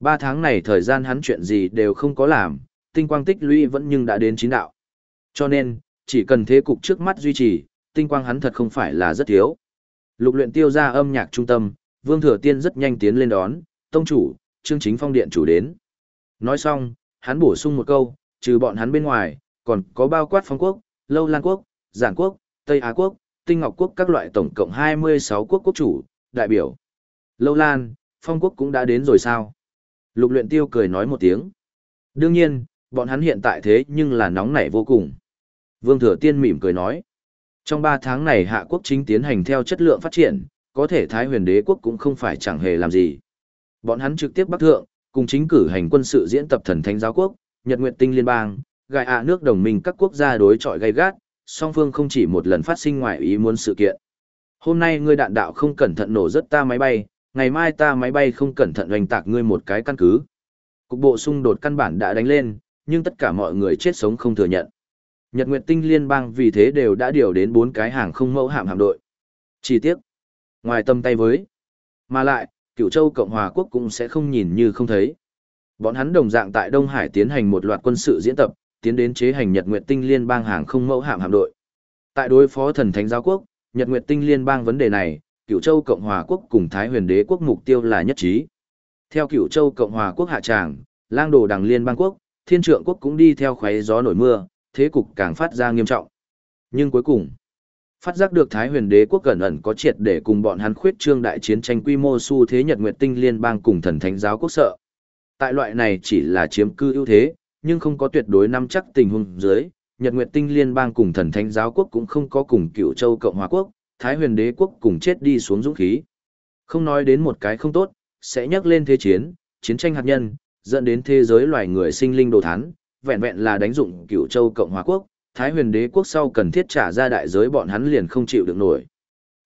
Ba tháng này thời gian hắn chuyện gì đều không có làm, tinh quang tích lũy vẫn nhưng đã đến chín đạo. Cho nên, chỉ cần thế cục trước mắt duy trì, tinh quang hắn thật không phải là rất thiếu. Lục luyện tiêu ra âm nhạc trung tâm, Vương Thừa Tiên rất nhanh tiến lên đón, tông chủ, Trương Chính Phong điện chủ đến. Nói xong, hắn bổ sung một câu, trừ bọn hắn bên ngoài, còn có bao quát phong quốc, lâu lan quốc, giản quốc, Tây Á quốc, tinh ngọc quốc các loại tổng cộng 26 quốc quốc chủ, đại biểu. Lâu lan, phong quốc cũng đã đến rồi sao? Lục luyện tiêu cười nói một tiếng. Đương nhiên, bọn hắn hiện tại thế nhưng là nóng nảy vô cùng. Vương Thừa Tiên mỉm cười nói. Trong 3 tháng này hạ quốc chính tiến hành theo chất lượng phát triển, có thể Thái huyền đế quốc cũng không phải chẳng hề làm gì. Bọn hắn trực tiếp bắc thượng, cùng chính cử hành quân sự diễn tập thần thánh giáo quốc, Nhật Nguyệt Tinh Liên bang, gài ạ nước đồng minh các quốc gia đối chọi gay gắt, song phương không chỉ một lần phát sinh ngoài ý muốn sự kiện. Hôm nay ngươi đạn đạo không cẩn thận nổ rất ta máy bay, ngày mai ta máy bay không cẩn thận oanh tạc ngươi một cái căn cứ. Cục bộ xung đột căn bản đã đánh lên, nhưng tất cả mọi người chết sống không thừa nhận. Nhật Nguyệt Tinh Liên bang vì thế đều đã điều đến bốn cái hàng không mẫu hạm hạm đội. Chỉ tiếc, ngoài tâm tay với, mà lại, cựu châu Cộng Hòa Quốc cũng sẽ không nhìn như không thấy. Bọn hắn đồng dạng tại Đông Hải tiến hành một loạt quân sự diễn tập, tiến đến chế hành Nhật Nguyệt Tinh Liên bang hàng không mẫu hạm hạm đội. Tại đối phó thần thánh giáo quốc, Nhật Nguyệt Tinh Liên bang vấn đề này, Cửu Châu Cộng hòa quốc cùng Thái Huyền Đế quốc mục tiêu là nhất trí. Theo Cửu Châu Cộng hòa quốc hạ tràng, Lang Đồ Đằng Liên bang quốc, Thiên Trượng quốc cũng đi theo khoé gió nổi mưa, thế cục càng phát ra nghiêm trọng. Nhưng cuối cùng, phát giác được Thái Huyền Đế quốc gần ẩn có triệt để cùng bọn hắn khuyết trương đại chiến tranh quy mô xu thế Nhật Nguyệt Tinh Liên bang cùng thần thánh giáo quốc sợ. Tại loại này chỉ là chiếm cư ưu thế, nhưng không có tuyệt đối nắm chắc tình huống dưới, Nhật Nguyệt Tinh Liên bang cùng Thần Thánh giáo quốc cũng không có cùng Cửu Châu Cộng hòa quốc, Thái Huyền Đế quốc cùng chết đi xuống dũng khí. Không nói đến một cái không tốt, sẽ nhắc lên thế chiến, chiến tranh hạt nhân, dẫn đến thế giới loài người sinh linh đồ thán, vẹn vẹn là đánh dụng Cựu Châu Cộng hòa quốc, Thái Huyền Đế quốc sau cần thiết trả ra đại giới bọn hắn liền không chịu được nổi.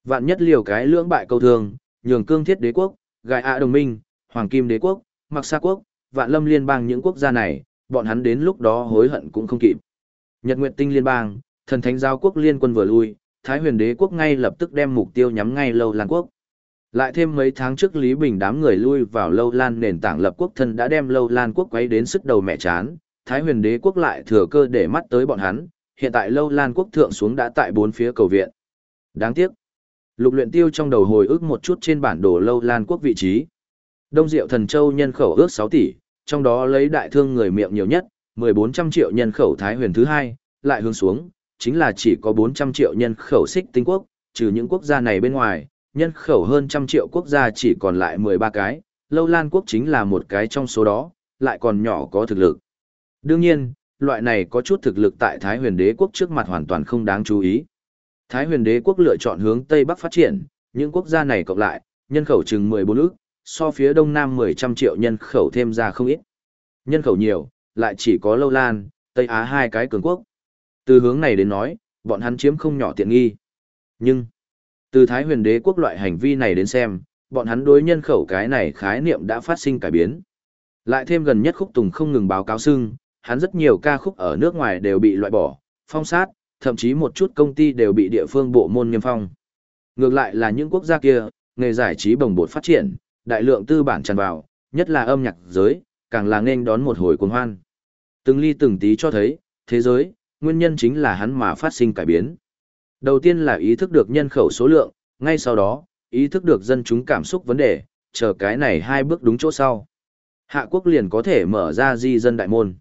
Vạn nhất liều cái lưỡng bại câu thương, nhường cương thiết đế quốc, gai ạ đồng minh, hoàng kim đế quốc, mặc sa quốc, vạn lâm liên bang những quốc gia này, bọn hắn đến lúc đó hối hận cũng không kịp. Nhật Nguyệt Tinh Liên bang, thần thánh giao quốc liên quân vừa lui, Thái Huyền Đế quốc ngay lập tức đem mục tiêu nhắm ngay Lâu Lan quốc. Lại thêm mấy tháng trước Lý Bình đám người lui vào Lâu Lan nền tảng lập quốc thân đã đem Lâu Lan quốc quấy đến sức đầu mẹ chán, Thái Huyền Đế quốc lại thừa cơ để mắt tới bọn hắn, hiện tại Lâu Lan quốc thượng xuống đã tại bốn phía cầu viện. Đáng tiếc, Lục Luyện Tiêu trong đầu hồi ức một chút trên bản đồ Lâu Lan quốc vị trí. Đông Diệu Thần Châu nhân khẩu ước 6 tỷ, trong đó lấy đại thương người miệng nhiều nhất, 1400 triệu nhân khẩu Thái huyền thứ hai, lại hướng xuống, chính là chỉ có 400 triệu nhân khẩu xích tinh quốc, trừ những quốc gia này bên ngoài, nhân khẩu hơn trăm triệu quốc gia chỉ còn lại 13 cái, Lâu Lan quốc chính là một cái trong số đó, lại còn nhỏ có thực lực. Đương nhiên, loại này có chút thực lực tại Thái huyền đế quốc trước mặt hoàn toàn không đáng chú ý. Thái huyền đế quốc lựa chọn hướng Tây Bắc phát triển, những quốc gia này cộng lại, nhân khẩu chừng 14 ức, so phía đông nam 10 trăm triệu nhân khẩu thêm ra không ít. Nhân khẩu nhiều, lại chỉ có Lâu Lan, Tây Á hai cái cường quốc. Từ hướng này đến nói, bọn hắn chiếm không nhỏ tiện nghi. Nhưng, từ Thái huyền đế quốc loại hành vi này đến xem, bọn hắn đối nhân khẩu cái này khái niệm đã phát sinh cải biến. Lại thêm gần nhất khúc tùng không ngừng báo cáo xưng, hắn rất nhiều ca khúc ở nước ngoài đều bị loại bỏ, phong sát, thậm chí một chút công ty đều bị địa phương bộ môn nghiêm phong. Ngược lại là những quốc gia kia, nghề giải trí bồng bột phát triển, đại lượng tư bản tràn vào, nhất là âm nhạc giới, càng là nên đón một hồi cuồng hoan. Từng ly từng tí cho thấy, thế giới, nguyên nhân chính là hắn mà phát sinh cải biến. Đầu tiên là ý thức được nhân khẩu số lượng, ngay sau đó, ý thức được dân chúng cảm xúc vấn đề, chờ cái này hai bước đúng chỗ sau. Hạ quốc liền có thể mở ra di dân đại môn.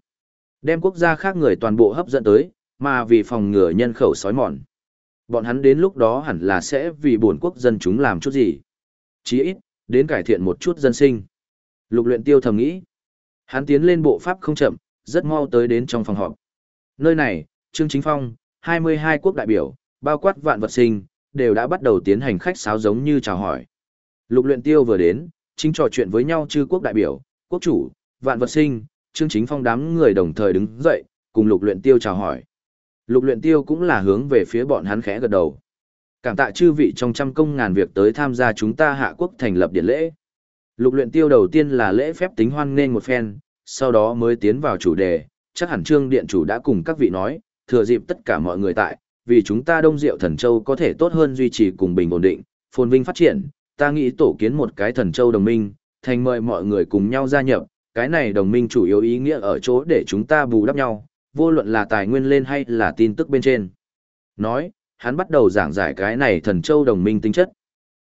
Đem quốc gia khác người toàn bộ hấp dẫn tới, mà vì phòng ngừa nhân khẩu sói mòn. Bọn hắn đến lúc đó hẳn là sẽ vì bổn quốc dân chúng làm chút gì. Chí ít, đến cải thiện một chút dân sinh. Lục luyện tiêu thầm nghĩ. Hắn tiến lên bộ pháp không chậm, rất mau tới đến trong phòng họp. Nơi này, Trương Chính Phong, 22 quốc đại biểu, bao quát vạn vật sinh, đều đã bắt đầu tiến hành khách sáo giống như chào hỏi. Lục luyện tiêu vừa đến, chính trò chuyện với nhau chư quốc đại biểu, quốc chủ, vạn vật sinh, Trương Chính Phong đám người đồng thời đứng dậy, cùng lục luyện tiêu chào hỏi. Lục luyện tiêu cũng là hướng về phía bọn hắn khẽ gật đầu. Cảm tạ chư vị trong trăm công ngàn việc tới tham gia chúng ta hạ quốc thành lập điện lễ. Lục luyện tiêu đầu tiên là lễ phép tính hoan nghênh một phen, sau đó mới tiến vào chủ đề, chắc hẳn trương điện chủ đã cùng các vị nói, thừa dịp tất cả mọi người tại, vì chúng ta Đông Diệu Thần Châu có thể tốt hơn duy trì cùng bình ổn định, phồn vinh phát triển, ta nghĩ tổ kiến một cái Thần Châu đồng minh, thành mời mọi người cùng nhau gia nhập, cái này đồng minh chủ yếu ý nghĩa ở chỗ để chúng ta bù đắp nhau, vô luận là tài nguyên lên hay là tin tức bên trên. Nói, hắn bắt đầu giảng giải cái này Thần Châu đồng minh tính chất.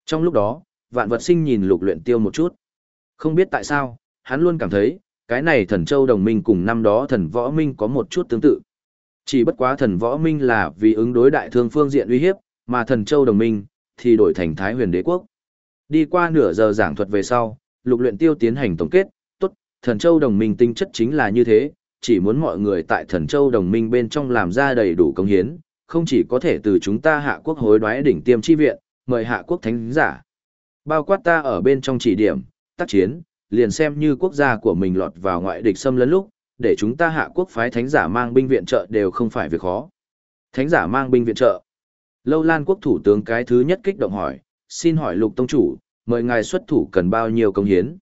Trong lúc đó, vạn vật sinh nhìn lục luyện tiêu một chút. Không biết tại sao, hắn luôn cảm thấy, cái này thần châu đồng minh cùng năm đó thần võ minh có một chút tương tự. Chỉ bất quá thần võ minh là vì ứng đối đại thương phương diện uy hiếp, mà thần châu đồng minh thì đổi thành thái huyền đế quốc. Đi qua nửa giờ giảng thuật về sau, lục luyện tiêu tiến hành tổng kết, tốt, thần châu đồng minh tinh chất chính là như thế, chỉ muốn mọi người tại thần châu đồng minh bên trong làm ra đầy đủ công hiến, không chỉ có thể từ chúng ta hạ quốc hối đoái đỉnh tiêm chi viện, mời hạ quốc thánh giả. Bao quát ta ở bên trong chỉ điểm, tác chiến, liền xem như quốc gia của mình lọt vào ngoại địch xâm lấn lúc, để chúng ta hạ quốc phái thánh giả mang binh viện trợ đều không phải việc khó. Thánh giả mang binh viện trợ. Lâu Lan quốc thủ tướng cái thứ nhất kích động hỏi, xin hỏi lục tông chủ, mời ngài xuất thủ cần bao nhiêu công hiến.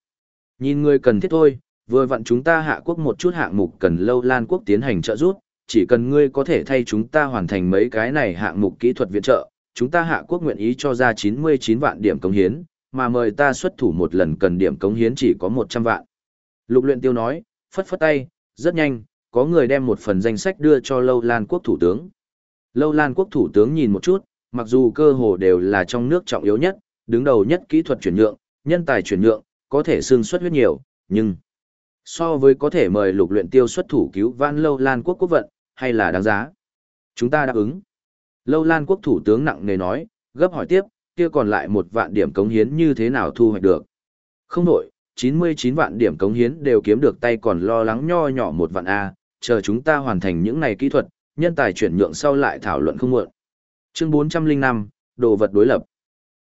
Nhìn người cần thiết thôi, vừa vặn chúng ta hạ quốc một chút hạng mục cần Lâu Lan quốc tiến hành trợ giúp, chỉ cần ngươi có thể thay chúng ta hoàn thành mấy cái này hạng mục kỹ thuật viện trợ, chúng ta hạ quốc nguyện ý cho ra 99 vạn điểm công hiến, mà mời ta xuất thủ một lần cần điểm cống hiến chỉ có 100 vạn. Lục luyện tiêu nói, phất phất tay, rất nhanh, có người đem một phần danh sách đưa cho Lâu Lan quốc thủ tướng. Lâu Lan quốc thủ tướng nhìn một chút, mặc dù cơ hồ đều là trong nước trọng yếu nhất, đứng đầu nhất kỹ thuật chuyển nhượng, nhân tài chuyển nhượng, có thể xương xuất huyết nhiều, nhưng so với có thể mời lục luyện tiêu xuất thủ cứu vãn Lâu Lan quốc quốc vận, hay là đáng giá. Chúng ta đáp ứng. Lâu Lan quốc thủ tướng nặng nề nói, gấp hỏi tiếp, kia còn lại một vạn điểm cống hiến như thế nào thu hoạch được. Không đổi, 99 vạn điểm cống hiến đều kiếm được tay còn lo lắng nho nhỏ một vạn A, chờ chúng ta hoàn thành những này kỹ thuật, nhân tài chuyển nhượng sau lại thảo luận không muộn. Chương 405, đồ vật đối lập.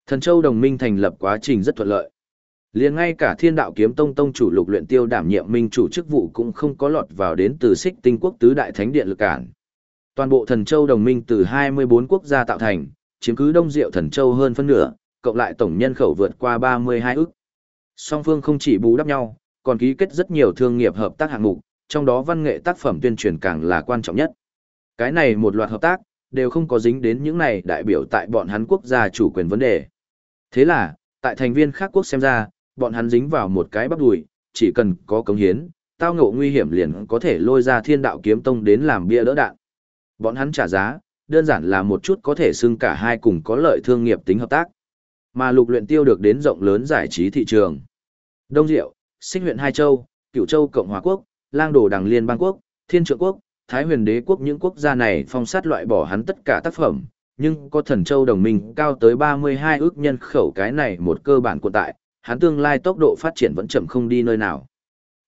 Thần Châu đồng minh thành lập quá trình rất thuận lợi. Liền ngay cả Thiên Đạo Kiếm Tông tông chủ Lục Luyện Tiêu đảm nhiệm minh chủ chức vụ cũng không có lọt vào đến từ Xích Tinh Quốc tứ đại thánh điện lực cản. Toàn bộ Thần Châu đồng minh từ 24 quốc gia tạo thành, chiếm cứ Đông Diệu Thần Châu hơn phân nửa, cộng lại tổng nhân khẩu vượt qua 32 ức. Song phương không chỉ bù đắp nhau, còn ký kết rất nhiều thương nghiệp hợp tác hạng mục, trong đó văn nghệ tác phẩm tuyên truyền càng là quan trọng nhất. Cái này một loạt hợp tác, đều không có dính đến những này đại biểu tại bọn hắn quốc gia chủ quyền vấn đề. Thế là, tại thành viên khác quốc xem ra, bọn hắn dính vào một cái bắp đùi, chỉ cần có cống hiến, tao ngộ nguy hiểm liền có thể lôi ra thiên đạo kiếm tông đến làm bia đỡ đạn. Bọn hắn trả giá, đơn giản là một chút có thể xưng cả hai cùng có lợi thương nghiệp tính hợp tác. Mà lục luyện tiêu được đến rộng lớn giải trí thị trường. Đông Diệu, sinh huyện Hai Châu, Cửu Châu Cộng hòa Quốc, Lang Đồ Đằng Liên bang Quốc, Thiên Trượng Quốc, Thái Huyền Đế Quốc những quốc gia này phong sát loại bỏ hắn tất cả tác phẩm, nhưng có thần châu đồng minh cao tới 32 ước nhân khẩu cái này một cơ bản của tại, hắn tương lai tốc độ phát triển vẫn chậm không đi nơi nào.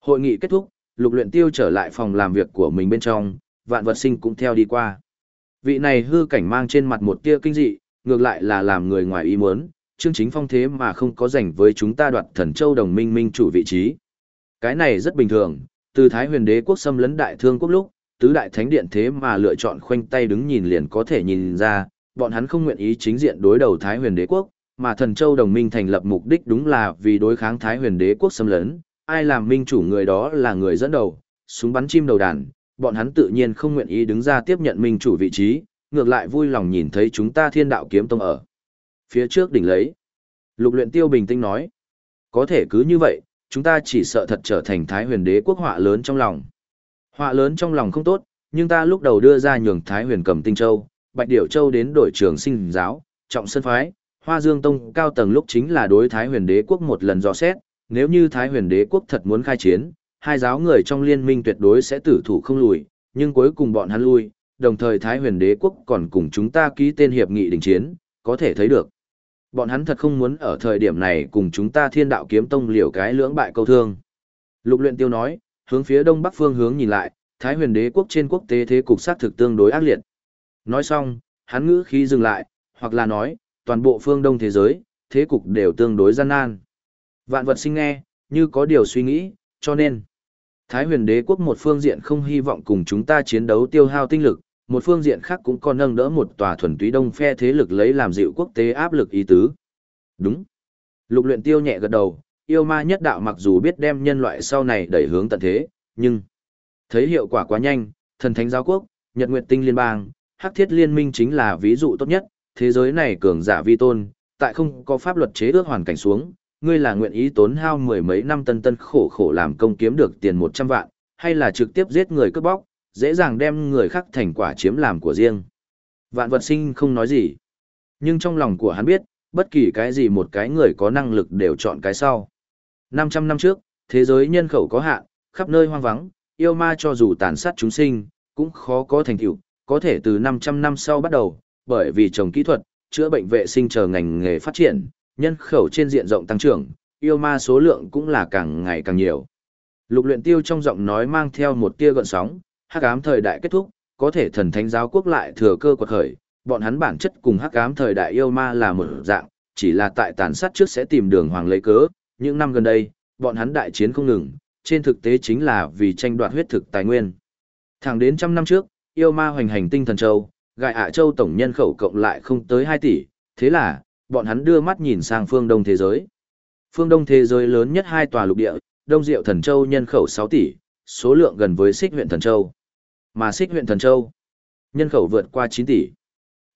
Hội nghị kết thúc, lục luyện tiêu trở lại phòng làm việc của mình bên trong, vạn vật sinh cũng theo đi qua. Vị này hư cảnh mang trên mặt một tia kinh dị, ngược lại là làm người ngoài ý muốn, Trương Chính Phong thế mà không có rảnh với chúng ta đoạt thần châu đồng minh minh chủ vị trí. Cái này rất bình thường, từ Thái huyền đế quốc xâm lấn đại thương quốc lúc, tứ đại thánh điện thế mà lựa chọn khoanh tay đứng nhìn liền có thể nhìn ra, bọn hắn không nguyện ý chính diện đối đầu Thái huyền đế quốc, mà thần châu đồng minh thành lập mục đích đúng là vì đối kháng Thái huyền đế quốc xâm lấn, ai làm minh chủ người đó là người dẫn đầu, súng bắn chim đầu đàn, bọn hắn tự nhiên không nguyện ý đứng ra tiếp nhận minh chủ vị trí, ngược lại vui lòng nhìn thấy chúng ta thiên đạo kiếm tông ở. Phía trước đỉnh lấy. Lục luyện tiêu bình tĩnh nói. Có thể cứ như vậy, chúng ta chỉ sợ thật trở thành thái huyền đế quốc họa lớn trong lòng. Họa lớn trong lòng không tốt, nhưng ta lúc đầu đưa ra nhường thái huyền cầm tinh châu, bạch điểu châu đến đổi trường sinh giáo, trọng sân phái, hoa dương tông cao tầng lúc chính là đối thái huyền đế quốc một lần dò xét, nếu như thái huyền đế quốc thật muốn khai chiến, hai giáo người trong liên minh tuyệt đối sẽ tử thủ không lùi, nhưng cuối cùng bọn hắn lui, đồng thời Thái huyền đế quốc còn cùng chúng ta ký tên hiệp nghị đình chiến, có thể thấy được. Bọn hắn thật không muốn ở thời điểm này cùng chúng ta thiên đạo kiếm tông liều cái lưỡng bại câu thương. Lục luyện tiêu nói, hướng phía đông bắc phương hướng nhìn lại, Thái huyền đế quốc trên quốc tế thế cục sát thực tương đối ác liệt. Nói xong, hắn ngữ khí dừng lại, hoặc là nói, toàn bộ phương đông thế giới, thế cục đều tương đối gian nan. Vạn vật sinh nghe, như có điều suy nghĩ, cho nên, Thái huyền đế quốc một phương diện không hy vọng cùng chúng ta chiến đấu tiêu hao tinh lực, một phương diện khác cũng còn nâng đỡ một tòa thuần túy đông phe thế lực lấy làm dịu quốc tế áp lực ý tứ. Đúng. Lục luyện tiêu nhẹ gật đầu, yêu ma nhất đạo mặc dù biết đem nhân loại sau này đẩy hướng tận thế, nhưng thấy hiệu quả quá nhanh, thần thánh giáo quốc, nhật nguyệt tinh liên bang, hắc thiết liên minh chính là ví dụ tốt nhất, thế giới này cường giả vi tôn, tại không có pháp luật chế ước hoàn cảnh xuống, ngươi là nguyện ý tốn hao mười mấy năm tân tân khổ khổ làm công kiếm được tiền 100 vạn, hay là trực tiếp giết người cướp bóc, dễ dàng đem người khác thành quả chiếm làm của riêng. Vạn vật sinh không nói gì. Nhưng trong lòng của hắn biết, bất kỳ cái gì một cái người có năng lực đều chọn cái sau. 500 năm trước, thế giới nhân khẩu có hạn, khắp nơi hoang vắng, yêu ma cho dù tàn sát chúng sinh, cũng khó có thành tựu, có thể từ 500 năm sau bắt đầu, bởi vì trồng kỹ thuật, chữa bệnh vệ sinh chờ ngành nghề phát triển, nhân khẩu trên diện rộng tăng trưởng, yêu ma số lượng cũng là càng ngày càng nhiều. Lục luyện tiêu trong giọng nói mang theo một tia gợn sóng, hắc ám thời đại kết thúc, có thể thần thánh giáo quốc lại thừa cơ quật khởi, bọn hắn bản chất cùng hắc ám thời đại yêu ma là một dạng, chỉ là tại tàn sát trước sẽ tìm đường hoàng lấy cớ, những năm gần đây, bọn hắn đại chiến không ngừng, trên thực tế chính là vì tranh đoạt huyết thực tài nguyên. Thẳng đến trăm năm trước, yêu ma hoành hành tinh thần châu, gài ạ châu tổng nhân khẩu cộng lại không tới 2 tỷ, thế là, bọn hắn đưa mắt nhìn sang phương đông thế giới. Phương đông thế giới lớn nhất hai tòa lục địa, Đông Diệu Thần Châu nhân khẩu 6 tỷ, số lượng gần với Xích huyện Thần Châu. Mà Xích huyện Thần Châu, nhân khẩu vượt qua 9 tỷ.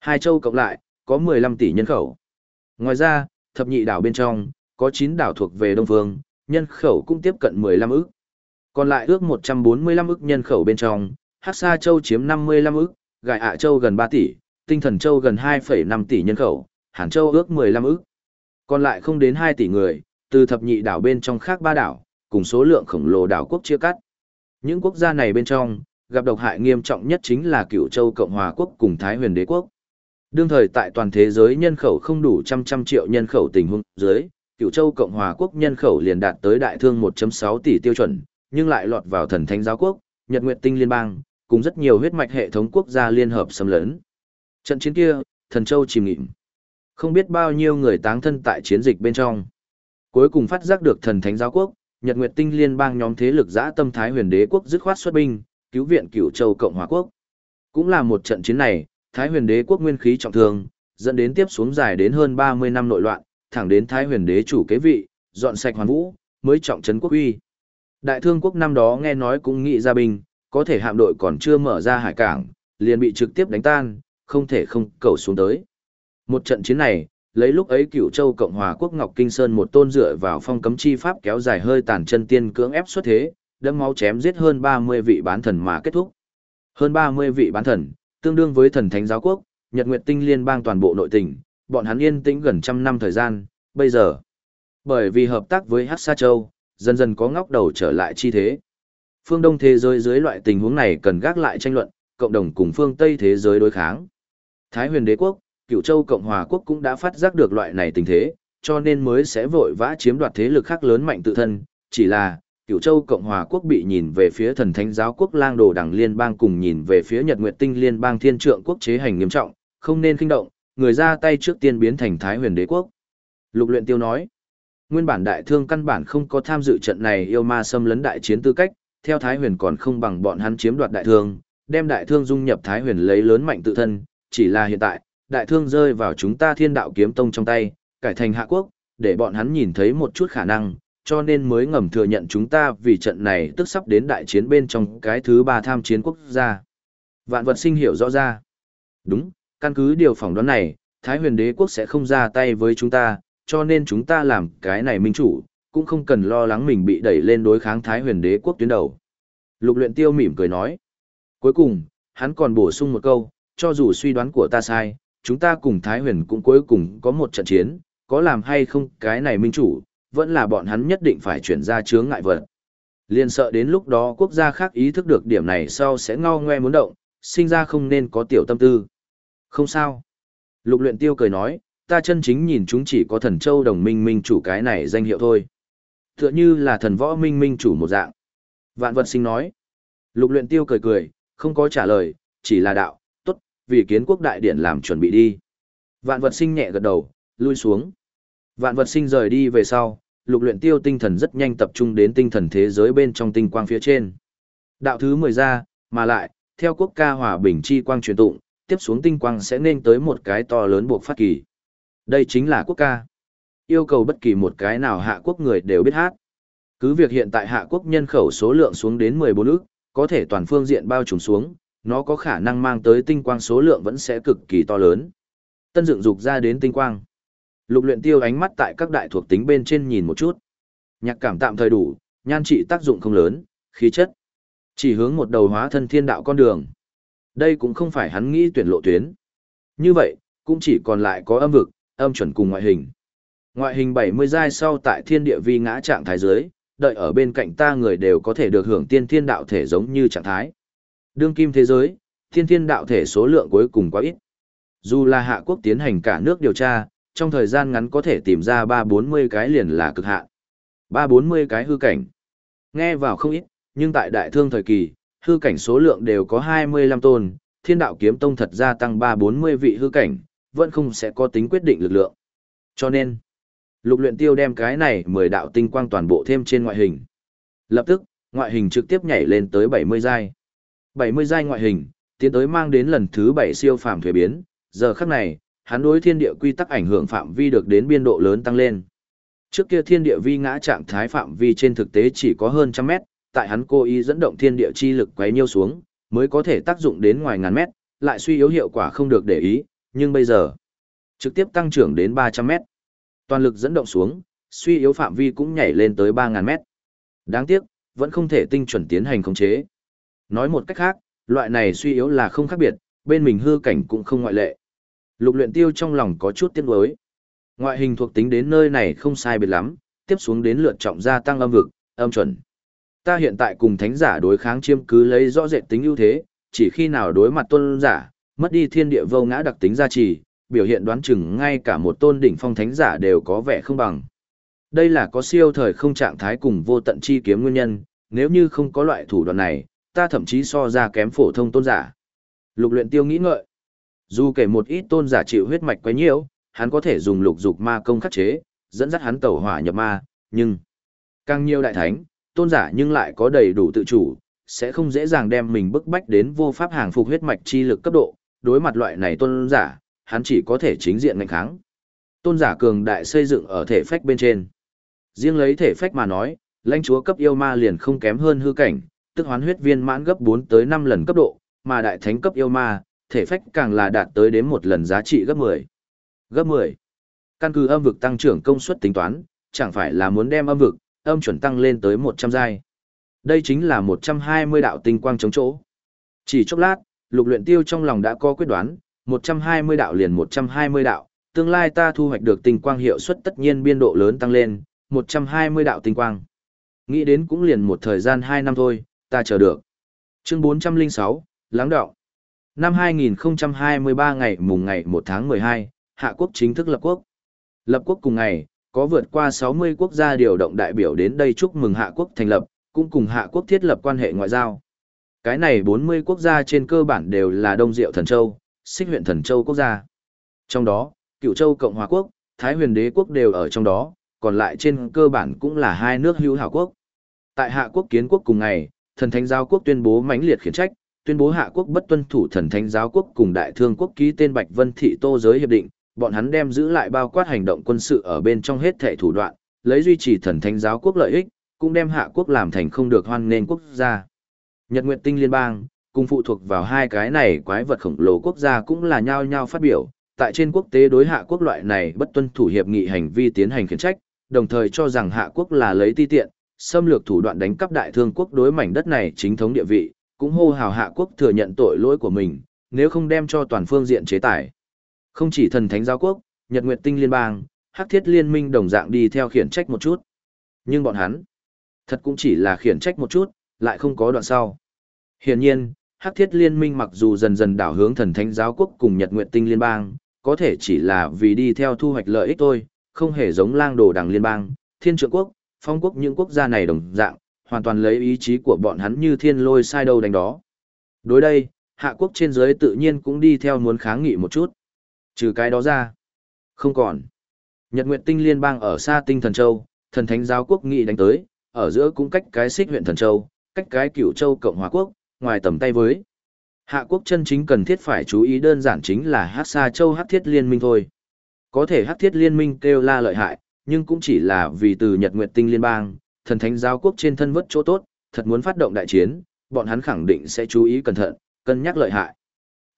Hai châu cộng lại, có 15 tỷ nhân khẩu. Ngoài ra, thập nhị đảo bên trong, có 9 đảo thuộc về Đông Phương, nhân khẩu cũng tiếp cận 15 ức. Còn lại ước 145 ức nhân khẩu bên trong, Hắc Sa Châu chiếm 55 ức, Gài Ạ Châu gần 3 tỷ, Tinh Thần Châu gần 2,5 tỷ nhân khẩu, Hàn Châu ước 15 ức. Còn lại không đến 2 tỷ người, từ thập nhị đảo bên trong khác ba đảo, cùng số lượng khổng lồ đảo quốc chia cắt. Những quốc gia này bên trong, gặp độc hại nghiêm trọng nhất chính là Cựu Châu Cộng hòa quốc cùng Thái Huyền Đế quốc. Đương thời tại toàn thế giới nhân khẩu không đủ trăm trăm triệu nhân khẩu tình huống dưới, Cựu Châu Cộng hòa quốc nhân khẩu liền đạt tới đại thương 1.6 tỷ tiêu chuẩn, nhưng lại lọt vào thần thánh giáo quốc, Nhật Nguyệt Tinh liên bang, cùng rất nhiều huyết mạch hệ thống quốc gia liên hợp xâm lấn. Trận chiến kia, thần châu chìm nghỉm. Không biết bao nhiêu người táng thân tại chiến dịch bên trong. Cuối cùng phát giác được thần thánh giáo quốc, Nhật Nguyệt Tinh liên bang nhóm thế lực giã tâm thái huyền đế quốc dứt khoát xuất binh, cứu viện Cửu Châu Cộng hòa quốc. Cũng là một trận chiến này, Thái Huyền Đế quốc nguyên khí trọng thương, dẫn đến tiếp xuống dài đến hơn 30 năm nội loạn, thẳng đến Thái Huyền Đế chủ kế vị, dọn sạch hoàn vũ, mới trọng trấn quốc uy. Đại Thương quốc năm đó nghe nói cũng nghĩ ra binh, có thể hạm đội còn chưa mở ra hải cảng, liền bị trực tiếp đánh tan, không thể không cầu xuống tới. Một trận chiến này, lấy lúc ấy cựu châu Cộng hòa quốc Ngọc Kinh Sơn một tôn dựa vào phong cấm chi pháp kéo dài hơi tàn chân tiên cưỡng ép xuất thế, đâm máu chém giết hơn 30 vị bán thần mà kết thúc. Hơn 30 vị bán thần, tương đương với thần thánh giáo quốc, Nhật Nguyệt Tinh liên bang toàn bộ nội tình, bọn hắn yên tĩnh gần trăm năm thời gian, bây giờ. Bởi vì hợp tác với Hắc Sa Châu, dần dần có ngóc đầu trở lại chi thế. Phương Đông thế giới dưới loại tình huống này cần gác lại tranh luận, cộng đồng cùng phương Tây thế giới đối kháng. Thái huyền đế quốc, cựu châu Cộng hòa quốc cũng đã phát giác được loại này tình thế, cho nên mới sẽ vội vã chiếm đoạt thế lực khác lớn mạnh tự thân, chỉ là, cựu châu Cộng hòa quốc bị nhìn về phía thần thánh giáo quốc lang đồ đảng liên bang cùng nhìn về phía Nhật Nguyệt Tinh liên bang thiên trượng quốc chế hành nghiêm trọng, không nên kinh động, người ra tay trước tiên biến thành Thái huyền đế quốc. Lục luyện tiêu nói, nguyên bản đại thương căn bản không có tham dự trận này yêu ma xâm lấn đại chiến tư cách, theo Thái huyền còn không bằng bọn hắn chiếm đoạt đại thương, đem đại thương dung nhập Thái huyền lấy lớn mạnh tự thân, chỉ là hiện tại, đại thương rơi vào chúng ta thiên đạo kiếm tông trong tay, cải thành hạ quốc, để bọn hắn nhìn thấy một chút khả năng, cho nên mới ngầm thừa nhận chúng ta vì trận này tức sắp đến đại chiến bên trong cái thứ ba tham chiến quốc gia. Vạn vật sinh hiểu rõ ra. Đúng, căn cứ điều phỏng đoán này, Thái huyền đế quốc sẽ không ra tay với chúng ta, cho nên chúng ta làm cái này minh chủ, cũng không cần lo lắng mình bị đẩy lên đối kháng Thái huyền đế quốc tuyến đầu. Lục luyện tiêu mỉm cười nói. Cuối cùng, hắn còn bổ sung một câu, cho dù suy đoán của ta sai, chúng ta cùng Thái huyền cũng cuối cùng có một trận chiến, có làm hay không cái này minh chủ, vẫn là bọn hắn nhất định phải chuyển ra chướng ngại vật. Liên sợ đến lúc đó quốc gia khác ý thức được điểm này sau sẽ ngao ngoe muốn động, sinh ra không nên có tiểu tâm tư. Không sao. Lục luyện tiêu cười nói, ta chân chính nhìn chúng chỉ có thần châu đồng minh minh chủ cái này danh hiệu thôi. Tựa như là thần võ minh minh chủ một dạng. Vạn vật sinh nói. Lục luyện tiêu cười cười, không có trả lời, chỉ là đạo, vì kiến quốc đại điển làm chuẩn bị đi. Vạn vật sinh nhẹ gật đầu, lui xuống. Vạn vật sinh rời đi về sau, lục luyện tiêu tinh thần rất nhanh tập trung đến tinh thần thế giới bên trong tinh quang phía trên. Đạo thứ 10 ra, mà lại, theo quốc ca hòa bình chi quang truyền tụng, tiếp xuống tinh quang sẽ nên tới một cái to lớn buộc phát kỳ. Đây chính là quốc ca. Yêu cầu bất kỳ một cái nào hạ quốc người đều biết hát. Cứ việc hiện tại hạ quốc nhân khẩu số lượng xuống đến 14 ức, có thể toàn phương diện bao trùm xuống, nó có khả năng mang tới tinh quang số lượng vẫn sẽ cực kỳ to lớn. Tân dựng dục ra đến tinh quang. Lục luyện tiêu ánh mắt tại các đại thuộc tính bên trên nhìn một chút. Nhạc cảm tạm thời đủ, nhan trị tác dụng không lớn, khí chất. Chỉ hướng một đầu hóa thân thiên đạo con đường. Đây cũng không phải hắn nghĩ tuyển lộ tuyến. Như vậy, cũng chỉ còn lại có âm vực, âm chuẩn cùng ngoại hình. Ngoại hình 70 giai sau tại thiên địa vi ngã trạng thái dưới, đợi ở bên cạnh ta người đều có thể được hưởng tiên thiên đạo thể giống như trạng thái. Đương kim thế giới, thiên thiên đạo thể số lượng cuối cùng quá ít. Dù là hạ quốc tiến hành cả nước điều tra, trong thời gian ngắn có thể tìm ra 3-40 cái liền là cực hạn. 3-40 cái hư cảnh. Nghe vào không ít, nhưng tại đại thương thời kỳ, hư cảnh số lượng đều có 25 tôn, thiên đạo kiếm tông thật ra tăng 3-40 vị hư cảnh, vẫn không sẽ có tính quyết định lực lượng. Cho nên, lục luyện tiêu đem cái này 10 đạo tinh quang toàn bộ thêm trên ngoại hình. Lập tức, ngoại hình trực tiếp nhảy lên tới 70 giai. 70 giai ngoại hình, tiến tới mang đến lần thứ 7 siêu phàm thuế biến, giờ khắc này, hắn đối thiên địa quy tắc ảnh hưởng phạm vi được đến biên độ lớn tăng lên. Trước kia thiên địa vi ngã trạng thái phạm vi trên thực tế chỉ có hơn trăm mét, tại hắn cố ý dẫn động thiên địa chi lực quấy nhiêu xuống, mới có thể tác dụng đến ngoài ngàn mét, lại suy yếu hiệu quả không được để ý, nhưng bây giờ, trực tiếp tăng trưởng đến 300 mét. Toàn lực dẫn động xuống, suy yếu phạm vi cũng nhảy lên tới 3.000 mét. Đáng tiếc, vẫn không thể tinh chuẩn tiến hành khống chế. Nói một cách khác, loại này suy yếu là không khác biệt, bên mình hư cảnh cũng không ngoại lệ. Lục luyện tiêu trong lòng có chút tiếc nuối. Ngoại hình thuộc tính đến nơi này không sai biệt lắm, tiếp xuống đến lượt trọng gia tăng âm vực, âm chuẩn. Ta hiện tại cùng thánh giả đối kháng chiêm cứ lấy rõ rệt tính ưu thế, chỉ khi nào đối mặt tôn giả, mất đi thiên địa vô ngã đặc tính gia trì, biểu hiện đoán chừng ngay cả một tôn đỉnh phong thánh giả đều có vẻ không bằng. Đây là có siêu thời không trạng thái cùng vô tận chi kiếm nguyên nhân, nếu như không có loại thủ đoạn này, ta thậm chí so ra kém phổ thông tôn giả. Lục luyện tiêu nghĩ ngợi. Dù kể một ít tôn giả chịu huyết mạch quá nhiều, hắn có thể dùng lục dục ma công khắc chế, dẫn dắt hắn tẩu hỏa nhập ma, nhưng càng nhiều đại thánh, tôn giả nhưng lại có đầy đủ tự chủ, sẽ không dễ dàng đem mình bức bách đến vô pháp hàng phục huyết mạch chi lực cấp độ, đối mặt loại này tôn giả, hắn chỉ có thể chính diện ngạnh kháng. Tôn giả cường đại xây dựng ở thể phách bên trên. Riêng lấy thể phách mà nói, lãnh chúa cấp yêu ma liền không kém hơn hư cảnh, tức hoán huyết viên mãn gấp 4 tới 5 lần cấp độ, mà đại thánh cấp yêu ma, thể phách càng là đạt tới đến một lần giá trị gấp 10. Gấp 10. Căn cứ âm vực tăng trưởng công suất tính toán, chẳng phải là muốn đem âm vực, âm chuẩn tăng lên tới 100 giai. Đây chính là 120 đạo tinh quang chống chỗ. Chỉ chốc lát, lục luyện tiêu trong lòng đã có quyết đoán, 120 đạo liền 120 đạo, tương lai ta thu hoạch được tinh quang hiệu suất tất nhiên biên độ lớn tăng lên, 120 đạo tinh quang. Nghĩ đến cũng liền một thời gian 2 năm thôi, ta chờ được. Chương 406, lắng đọng. Năm 2023 ngày mùng ngày 1 tháng 12, Hạ quốc chính thức lập quốc. Lập quốc cùng ngày, có vượt qua 60 quốc gia điều động đại biểu đến đây chúc mừng Hạ quốc thành lập, cũng cùng Hạ quốc thiết lập quan hệ ngoại giao. Cái này 40 quốc gia trên cơ bản đều là Đông Diệu Thần Châu, Xích huyện Thần Châu quốc gia. Trong đó, Cựu Châu Cộng hòa quốc, Thái huyền đế quốc đều ở trong đó, còn lại trên cơ bản cũng là hai nước hữu hảo quốc. Tại Hạ quốc kiến quốc cùng ngày, thần thánh giáo quốc tuyên bố mãnh liệt khiển trách, tuyên bố Hạ quốc bất tuân thủ thần thánh giáo quốc cùng đại thương quốc ký tên Bạch Vân Thị Tô giới hiệp định, bọn hắn đem giữ lại bao quát hành động quân sự ở bên trong hết thể thủ đoạn, lấy duy trì thần thánh giáo quốc lợi ích, cũng đem hạ quốc làm thành không được hoan nên quốc gia. Nhật Nguyệt Tinh Liên bang, cùng phụ thuộc vào hai cái này quái vật khổng lồ quốc gia cũng là nhao nhao phát biểu, tại trên quốc tế đối hạ quốc loại này bất tuân thủ hiệp nghị hành vi tiến hành khiển trách, đồng thời cho rằng hạ quốc là lấy ti tiện, xâm lược thủ đoạn đánh cắp đại thương quốc đối mảnh đất này chính thống địa vị, cũng hô hào hạ quốc thừa nhận tội lỗi của mình, nếu không đem cho toàn phương diện chế tài. Không chỉ thần thánh giáo quốc, Nhật Nguyệt Tinh Liên bang, Hắc Thiết Liên minh đồng dạng đi theo khiển trách một chút. Nhưng bọn hắn Thật cũng chỉ là khiển trách một chút, lại không có đoạn sau. Hiển nhiên, Hắc Thiết Liên minh mặc dù dần dần đảo hướng thần thánh giáo quốc cùng Nhật Nguyệt Tinh Liên bang, có thể chỉ là vì đi theo thu hoạch lợi ích thôi, không hề giống lang đồ đảng liên bang, thiên trượng quốc, phong quốc những quốc gia này đồng dạng, hoàn toàn lấy ý chí của bọn hắn như thiên lôi sai đâu đánh đó. Đối đây, hạ quốc trên dưới tự nhiên cũng đi theo muốn kháng nghị một chút. Trừ cái đó ra, không còn. Nhật Nguyệt Tinh Liên bang ở xa Tinh Thần Châu, thần thánh giáo quốc nghị đánh tới, ở giữa cũng cách cái xích huyện Thần Châu, cách cái cửu châu Cộng hòa quốc, ngoài tầm tay với. Hạ quốc chân chính cần thiết phải chú ý đơn giản chính là Hắc Sa Châu Hắc Thiết Liên minh thôi. Có thể Hắc Thiết Liên minh kêu la lợi hại, nhưng cũng chỉ là vì từ Nhật Nguyệt Tinh Liên bang, thần thánh giáo quốc trên thân vất chỗ tốt, thật muốn phát động đại chiến, bọn hắn khẳng định sẽ chú ý cẩn thận, cân nhắc lợi hại.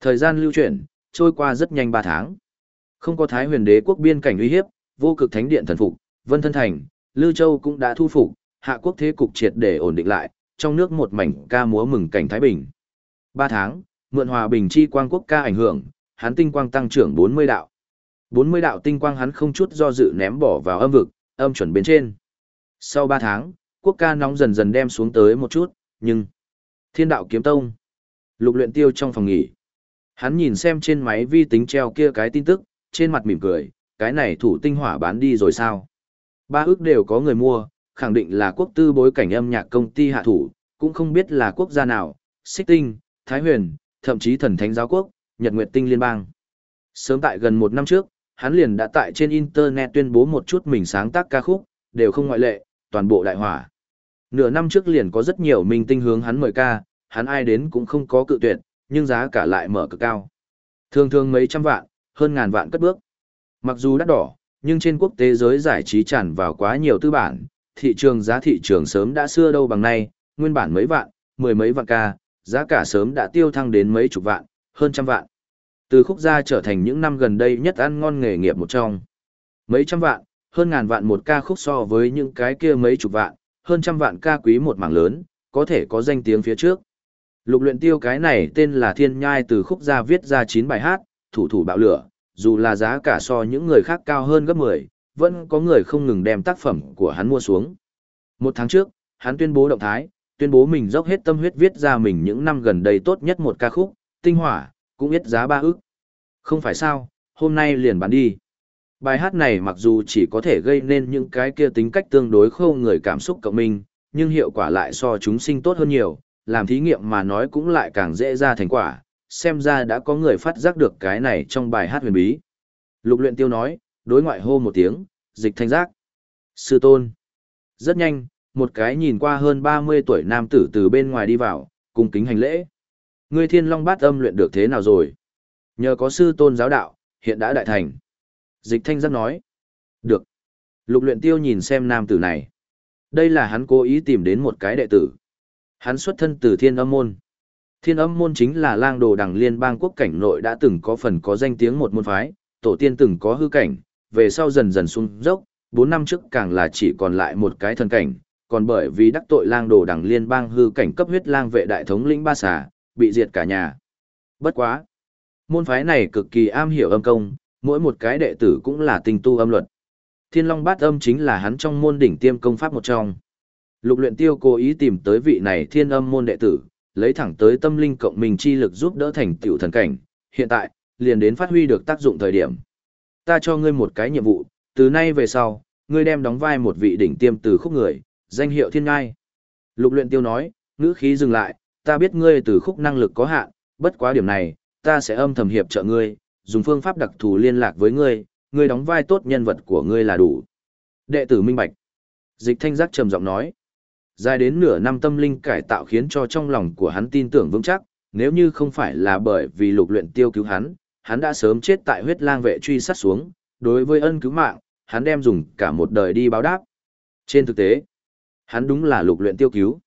Thời gian lưu chuyển, trôi qua rất nhanh 3 tháng. Không có Thái Huyền Đế quốc biên cảnh uy hiếp, vô cực thánh điện thần phục, Vân Thân Thành, lưu Châu cũng đã thu phục, hạ quốc thế cục triệt để ổn định lại, trong nước một mảnh ca múa mừng cảnh Thái Bình. 3 tháng, mượn hòa bình chi quang quốc ca ảnh hưởng, hắn tinh quang tăng trưởng 40 đạo. 40 đạo tinh quang hắn không chút do dự ném bỏ vào âm vực, âm chuẩn bên trên. Sau 3 tháng, quốc ca nóng dần dần đem xuống tới một chút, nhưng... Thiên đạo kiếm tông. Lục luyện tiêu trong phòng nghỉ. Hắn nhìn xem trên máy vi tính treo kia cái tin tức, trên mặt mỉm cười, cái này thủ tinh hỏa bán đi rồi sao? Ba ước đều có người mua, khẳng định là quốc tư bối cảnh âm nhạc công ty hạ thủ, cũng không biết là quốc gia nào, xích tinh, thái huyền, thậm chí thần thánh giáo quốc, nhật nguyệt tinh liên bang. Sớm tại gần một năm trước, hắn liền đã tại trên internet tuyên bố một chút mình sáng tác ca khúc, đều không ngoại lệ, toàn bộ đại hỏa. Nửa năm trước liền có rất nhiều minh tinh hướng hắn mời ca, hắn ai đến cũng không có cự tuyệt, nhưng giá cả lại mở cực cao. Thường thường mấy trăm vạn, hơn ngàn vạn cất bước. Mặc dù đắt đỏ, nhưng trên quốc tế giới giải trí tràn vào quá nhiều tư bản, thị trường giá thị trường sớm đã xưa đâu bằng nay, nguyên bản mấy vạn, mười mấy vạn ca, giá cả sớm đã tiêu thăng đến mấy chục vạn, hơn trăm vạn. Từ khúc gia trở thành những năm gần đây nhất ăn ngon nghề nghiệp một trong. Mấy trăm vạn, hơn ngàn vạn một ca khúc so với những cái kia mấy chục vạn, hơn trăm vạn ca quý một mảng lớn, có thể có danh tiếng phía trước. Lục luyện tiêu cái này tên là Thiên Nhai từ khúc gia viết ra 9 bài hát, thủ thủ bạo lửa, dù là giá cả so những người khác cao hơn gấp 10, vẫn có người không ngừng đem tác phẩm của hắn mua xuống. Một tháng trước, hắn tuyên bố động thái, tuyên bố mình dốc hết tâm huyết viết ra mình những năm gần đây tốt nhất một ca khúc, tinh hỏa, cũng ít giá ba ức. Không phải sao, hôm nay liền bán đi. Bài hát này mặc dù chỉ có thể gây nên những cái kia tính cách tương đối khô người cảm xúc cộng minh, nhưng hiệu quả lại so chúng sinh tốt hơn nhiều, làm thí nghiệm mà nói cũng lại càng dễ ra thành quả, xem ra đã có người phát giác được cái này trong bài hát huyền bí. Lục luyện tiêu nói, đối ngoại hô một tiếng, dịch thanh giác. Sư tôn. Rất nhanh, một cái nhìn qua hơn 30 tuổi nam tử từ bên ngoài đi vào, cung kính hành lễ. Ngươi thiên long bát âm luyện được thế nào rồi? Nhờ có sư tôn giáo đạo, hiện đã đại thành. Dịch thanh giác nói. Được. Lục luyện tiêu nhìn xem nam tử này. Đây là hắn cố ý tìm đến một cái đệ tử. Hắn xuất thân từ thiên âm môn. Thiên âm môn chính là lang đồ đằng liên bang quốc cảnh nội đã từng có phần có danh tiếng một môn phái, tổ tiên từng có hư cảnh, về sau dần dần xuống dốc, 4 năm trước càng là chỉ còn lại một cái thần cảnh, còn bởi vì đắc tội lang đồ đằng liên bang hư cảnh cấp huyết lang vệ đại thống lĩnh ba xà, bị diệt cả nhà. Bất quá. Môn phái này cực kỳ am hiểu âm công, mỗi một cái đệ tử cũng là tinh tu âm luật. Thiên Long Bát Âm chính là hắn trong môn đỉnh tiêm công pháp một trong. Lục luyện tiêu cố ý tìm tới vị này thiên âm môn đệ tử, lấy thẳng tới tâm linh cộng mình chi lực giúp đỡ thành tiểu thần cảnh, hiện tại, liền đến phát huy được tác dụng thời điểm. Ta cho ngươi một cái nhiệm vụ, từ nay về sau, ngươi đem đóng vai một vị đỉnh tiêm từ khúc người, danh hiệu thiên ngai. Lục luyện tiêu nói, ngữ khí dừng lại, ta biết ngươi từ khúc năng lực có hạn, bất quá điểm này, ta sẽ âm thầm hiệp trợ ngươi, dùng phương pháp đặc thù liên lạc với ngươi, ngươi đóng vai tốt nhân vật của ngươi là đủ. Đệ tử minh bạch. Dịch thanh giác trầm giọng nói. Dài đến nửa năm tâm linh cải tạo khiến cho trong lòng của hắn tin tưởng vững chắc, nếu như không phải là bởi vì lục luyện tiêu cứu hắn, hắn đã sớm chết tại huyết lang vệ truy sát xuống, đối với ân cứu mạng, hắn đem dùng cả một đời đi báo đáp. Trên thực tế, hắn đúng là lục luyện tiêu cứu.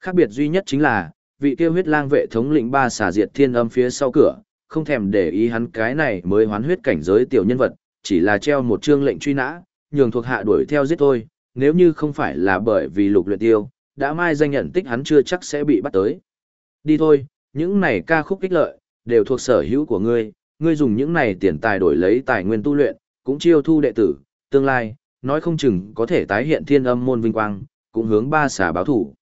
Khác biệt duy nhất chính là, vị kia huyết lang vệ thống lĩnh ba xà diệt thiên âm phía sau cửa, không thèm để ý hắn cái này mới hoán huyết cảnh giới tiểu nhân vật, chỉ là treo một chương lệnh truy nã, nhường thuộc hạ đuổi theo giết thôi, nếu như không phải là bởi vì lục luyện tiêu, đã mai danh nhận tích hắn chưa chắc sẽ bị bắt tới. Đi thôi, những này ca khúc kích lợi, đều thuộc sở hữu của ngươi, ngươi dùng những này tiền tài đổi lấy tài nguyên tu luyện, cũng chiêu thu đệ tử, tương lai, nói không chừng có thể tái hiện thiên âm môn vinh quang, cũng hướng ba xà báo thủ.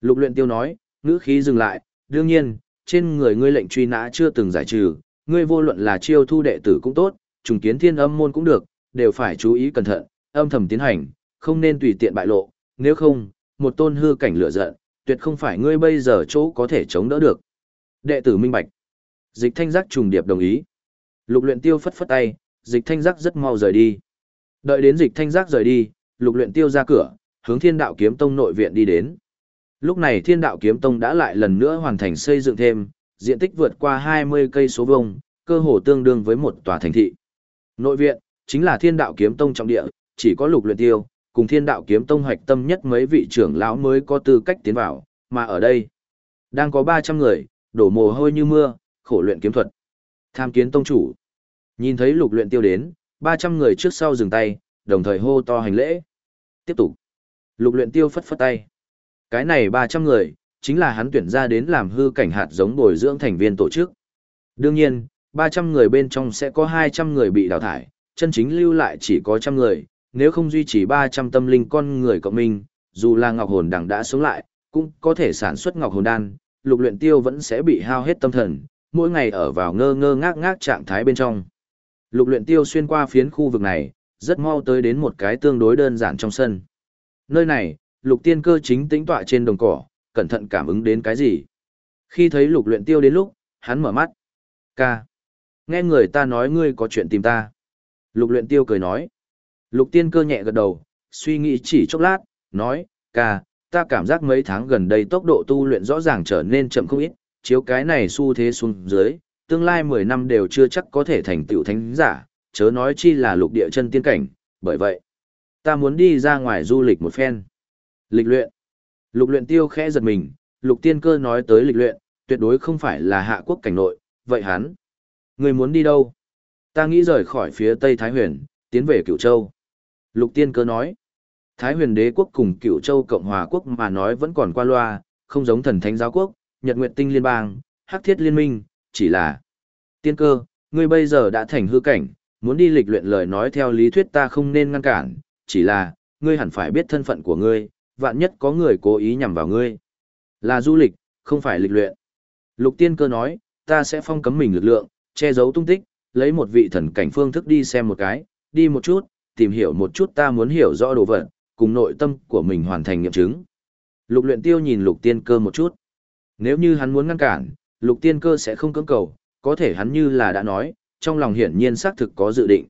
Lục luyện tiêu nói, ngữ khí dừng lại, đương nhiên, trên người ngươi lệnh truy nã chưa từng giải trừ, ngươi vô luận là chiêu thu đệ tử cũng tốt, trùng kiến thiên âm môn cũng được, đều phải chú ý cẩn thận, âm thầm tiến hành, không nên tùy tiện bại lộ, nếu không, một tôn hư cảnh lửa giận, tuyệt không phải ngươi bây giờ chỗ có thể chống đỡ được. Đệ tử minh bạch. Dịch thanh giác trùng điệp đồng ý. Lục luyện tiêu phất phất tay, dịch thanh giác rất mau rời đi. Đợi đến dịch thanh giác rời đi, lục luyện tiêu ra cửa, hướng thiên đạo kiếm tông nội viện đi đến. Lúc này thiên đạo kiếm tông đã lại lần nữa hoàn thành xây dựng thêm, diện tích vượt qua 20 cây số vuông, cơ hồ tương đương với một tòa thành thị. Nội viện, chính là thiên đạo kiếm tông trọng địa, chỉ có lục luyện tiêu, cùng thiên đạo kiếm tông hoạch tâm nhất mấy vị trưởng lão mới có tư cách tiến vào, mà ở đây, đang có 300 người, đổ mồ hôi như mưa, khổ luyện kiếm thuật. Tham kiến tông chủ. Nhìn thấy lục luyện tiêu đến, 300 người trước sau dừng tay, đồng thời hô to hành lễ. Tiếp tục. Lục luyện tiêu phất phất tay. Cái này 300 người, chính là hắn tuyển ra đến làm hư cảnh hạt giống bồi dưỡng thành viên tổ chức. Đương nhiên, 300 người bên trong sẽ có 200 người bị đào thải, chân chính lưu lại chỉ có trăm người, nếu không duy trì 300 tâm linh con người cộng minh, dù là ngọc hồn đằng đã sống lại, cũng có thể sản xuất ngọc hồn đan, lục luyện tiêu vẫn sẽ bị hao hết tâm thần, mỗi ngày ở vào ngơ ngơ ngác ngác trạng thái bên trong. Lục luyện tiêu xuyên qua phiến khu vực này, rất mau tới đến một cái tương đối đơn giản trong sân. Nơi này, lục tiên cơ chính tĩnh tọa trên đồng cỏ, cẩn thận cảm ứng đến cái gì. Khi thấy lục luyện tiêu đến lúc, hắn mở mắt. Ca. Nghe người ta nói ngươi có chuyện tìm ta. Lục luyện tiêu cười nói. Lục tiên cơ nhẹ gật đầu, suy nghĩ chỉ chốc lát, nói, ca, ta cảm giác mấy tháng gần đây tốc độ tu luyện rõ ràng trở nên chậm không ít, chiếu cái này xu thế xuống dưới, tương lai 10 năm đều chưa chắc có thể thành tựu thánh giả, chớ nói chi là lục địa chân tiên cảnh, bởi vậy, ta muốn đi ra ngoài du lịch một phen. Lịch luyện. Lục luyện tiêu khẽ giật mình, lục tiên cơ nói tới lịch luyện, tuyệt đối không phải là hạ quốc cảnh nội, vậy hắn, người muốn đi đâu? Ta nghĩ rời khỏi phía Tây Thái Huyền, tiến về Cửu Châu. Lục tiên cơ nói, Thái huyền đế quốc cùng Cửu Châu Cộng hòa quốc mà nói vẫn còn qua loa, không giống thần thánh giáo quốc, Nhật Nguyệt Tinh Liên bang, Hắc Thiết Liên minh, chỉ là tiên cơ, ngươi bây giờ đã thành hư cảnh, muốn đi lịch luyện lời nói theo lý thuyết ta không nên ngăn cản, chỉ là, ngươi hẳn phải biết thân phận của ngươi, vạn nhất có người cố ý nhằm vào ngươi. Là du lịch, không phải lịch luyện. Lục tiên cơ nói, ta sẽ phong cấm mình lực lượng, che giấu tung tích, lấy một vị thần cảnh phương thức đi xem một cái, đi một chút, tìm hiểu một chút ta muốn hiểu rõ đồ vật, cùng nội tâm của mình hoàn thành nghiệm chứng. Lục luyện tiêu nhìn lục tiên cơ một chút. Nếu như hắn muốn ngăn cản, lục tiên cơ sẽ không cưỡng cầu, có thể hắn như là đã nói, trong lòng hiển nhiên xác thực có dự định.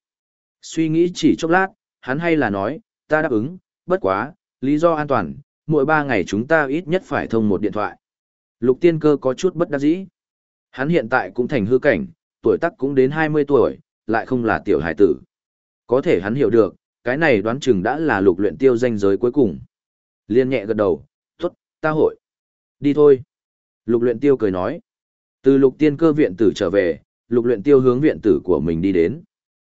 Suy nghĩ chỉ chốc lát, hắn hay là nói, ta đáp ứng, bất quá, lý do an toàn, mỗi ba ngày chúng ta ít nhất phải thông một điện thoại. Lục tiên cơ có chút bất đắc dĩ. Hắn hiện tại cũng thành hư cảnh, tuổi tác cũng đến 20 tuổi, lại không là tiểu hải tử. Có thể hắn hiểu được, cái này đoán chừng đã là lục luyện tiêu danh giới cuối cùng. Liên nhẹ gật đầu, tốt, ta hội. Đi thôi. Lục luyện tiêu cười nói. Từ lục tiên cơ viện tử trở về, lục luyện tiêu hướng viện tử của mình đi đến.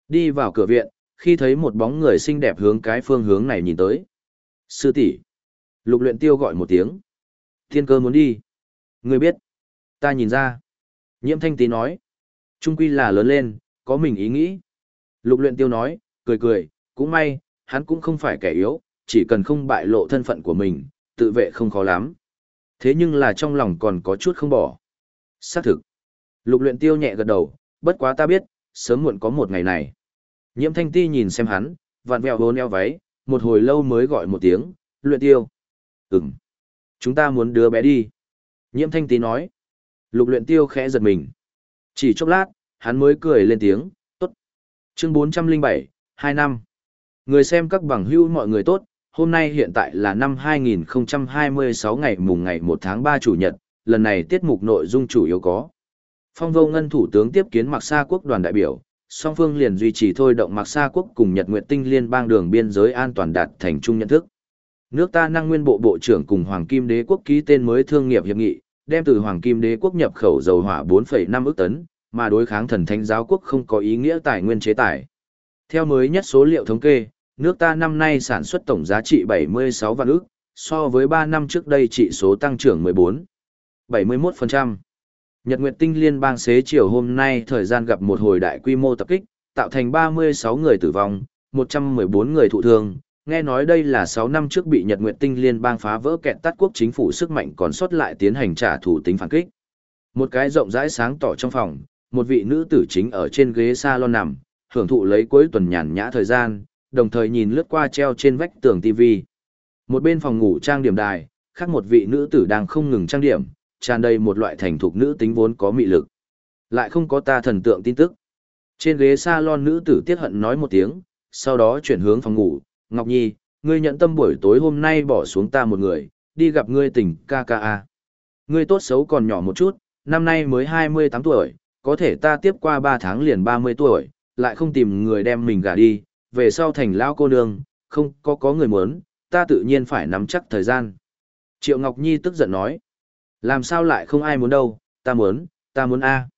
Đi vào cửa viện, khi thấy một bóng người xinh đẹp hướng cái phương hướng này nhìn tới. Sư tỷ. Lục luyện tiêu gọi một tiếng. Thiên cơ muốn đi. Ngươi biết. Ta nhìn ra. Nhiễm thanh tí nói. Trung quy là lớn lên, có mình ý nghĩ. Lục luyện tiêu nói, cười cười, cũng may, hắn cũng không phải kẻ yếu, chỉ cần không bại lộ thân phận của mình, tự vệ không khó lắm. Thế nhưng là trong lòng còn có chút không bỏ. Xác thực. Lục luyện tiêu nhẹ gật đầu, bất quá ta biết, sớm muộn có một ngày này. Nhiễm thanh ti nhìn xem hắn, vặn vẹo hôn eo váy, một hồi lâu mới gọi một tiếng, luyện tiêu. Ừm. Chúng ta muốn đưa bé đi. Nhiễm thanh tí nói. Lục luyện tiêu khẽ giật mình. Chỉ chốc lát, hắn mới cười lên tiếng, tốt. Chương 407, 2 năm. Người xem các bằng hữu mọi người tốt, hôm nay hiện tại là năm 2026 ngày mùng ngày 1 tháng 3 chủ nhật, lần này tiết mục nội dung chủ yếu có. Phong vô ngân thủ tướng tiếp kiến mặc Sa quốc đoàn đại biểu, song phương liền duy trì thôi động Mạc xa quốc cùng Nhật Nguyệt Tinh liên bang đường biên giới an toàn đạt thành chung nhận thức. Nước ta năng nguyên bộ bộ trưởng cùng Hoàng Kim Đế quốc ký tên mới thương nghiệp hiệp nghị, đem từ Hoàng Kim Đế quốc nhập khẩu dầu hỏa 4,5 ức tấn, mà đối kháng thần thánh giáo quốc không có ý nghĩa tài nguyên chế tải. Theo mới nhất số liệu thống kê, nước ta năm nay sản xuất tổng giá trị 76 vạn ức, so với 3 năm trước đây trị số tăng trưởng 14, 71%. Nhật Nguyệt Tinh Liên bang xế chiều hôm nay thời gian gặp một hồi đại quy mô tập kích, tạo thành 36 người tử vong, 114 người thụ thương, Nghe nói đây là 6 năm trước bị Nhật Nguyệt Tinh Liên bang phá vỡ kẹt tắt quốc chính phủ sức mạnh còn sót lại tiến hành trả thù tính phản kích. Một cái rộng rãi sáng tỏ trong phòng, một vị nữ tử chính ở trên ghế salon nằm, hưởng thụ lấy cuối tuần nhàn nhã thời gian, đồng thời nhìn lướt qua treo trên vách tường TV. Một bên phòng ngủ trang điểm đài, khác một vị nữ tử đang không ngừng trang điểm, tràn đầy một loại thành thục nữ tính vốn có mị lực. Lại không có ta thần tượng tin tức. Trên ghế salon nữ tử tiết hận nói một tiếng, sau đó chuyển hướng phòng ngủ, Ngọc Nhi, ngươi nhận tâm buổi tối hôm nay bỏ xuống ta một người, đi gặp ngươi tỉnh KKA. Ngươi tốt xấu còn nhỏ một chút, năm nay mới 28 tuổi, có thể ta tiếp qua 3 tháng liền 30 tuổi, lại không tìm người đem mình gả đi, về sau thành lao cô nương, không có có người muốn, ta tự nhiên phải nắm chắc thời gian. Triệu Ngọc Nhi tức giận nói, làm sao lại không ai muốn đâu, ta muốn, ta muốn A.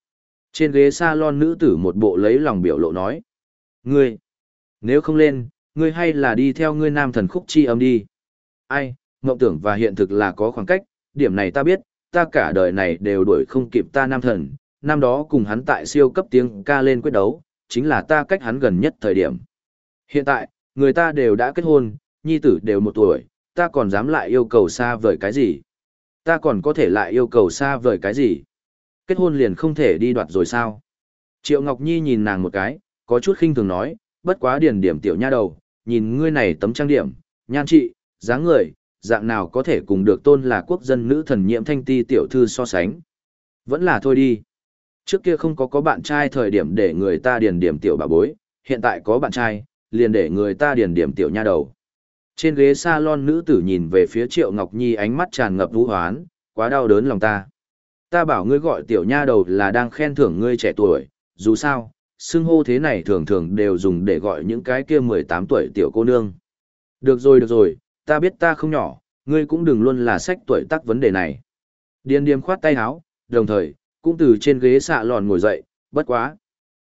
Trên ghế salon nữ tử một bộ lấy lòng biểu lộ nói, ngươi, nếu không lên, ngươi hay là đi theo ngươi nam thần khúc chi âm đi. Ai, mộng tưởng và hiện thực là có khoảng cách, điểm này ta biết, ta cả đời này đều đuổi không kịp ta nam thần, năm đó cùng hắn tại siêu cấp tiếng ca lên quyết đấu, chính là ta cách hắn gần nhất thời điểm. Hiện tại, người ta đều đã kết hôn, nhi tử đều một tuổi, ta còn dám lại yêu cầu xa vời cái gì? Ta còn có thể lại yêu cầu xa vời cái gì? Kết hôn liền không thể đi đoạt rồi sao? Triệu Ngọc Nhi nhìn nàng một cái, có chút khinh thường nói, bất quá điển điểm tiểu nha đầu, nhìn ngươi này tấm trang điểm, nhan trị, dáng người, dạng nào có thể cùng được tôn là quốc dân nữ thần nhiễm thanh ti tiểu thư so sánh. Vẫn là thôi đi. Trước kia không có có bạn trai thời điểm để người ta điền điểm tiểu bà bối, hiện tại có bạn trai, liền để người ta điền điểm tiểu nha đầu. Trên ghế salon nữ tử nhìn về phía Triệu Ngọc Nhi ánh mắt tràn ngập vũ hoán, quá đau đớn lòng ta. Ta bảo ngươi gọi tiểu nha đầu là đang khen thưởng ngươi trẻ tuổi, dù sao, xưng hô thế này thường thường đều dùng để gọi những cái kia 18 tuổi tiểu cô nương. Được rồi được rồi, ta biết ta không nhỏ, ngươi cũng đừng luôn là sách tuổi tác vấn đề này. Điên điềm khoát tay áo, đồng thời, cũng từ trên ghế xạ lòn ngồi dậy, bất quá.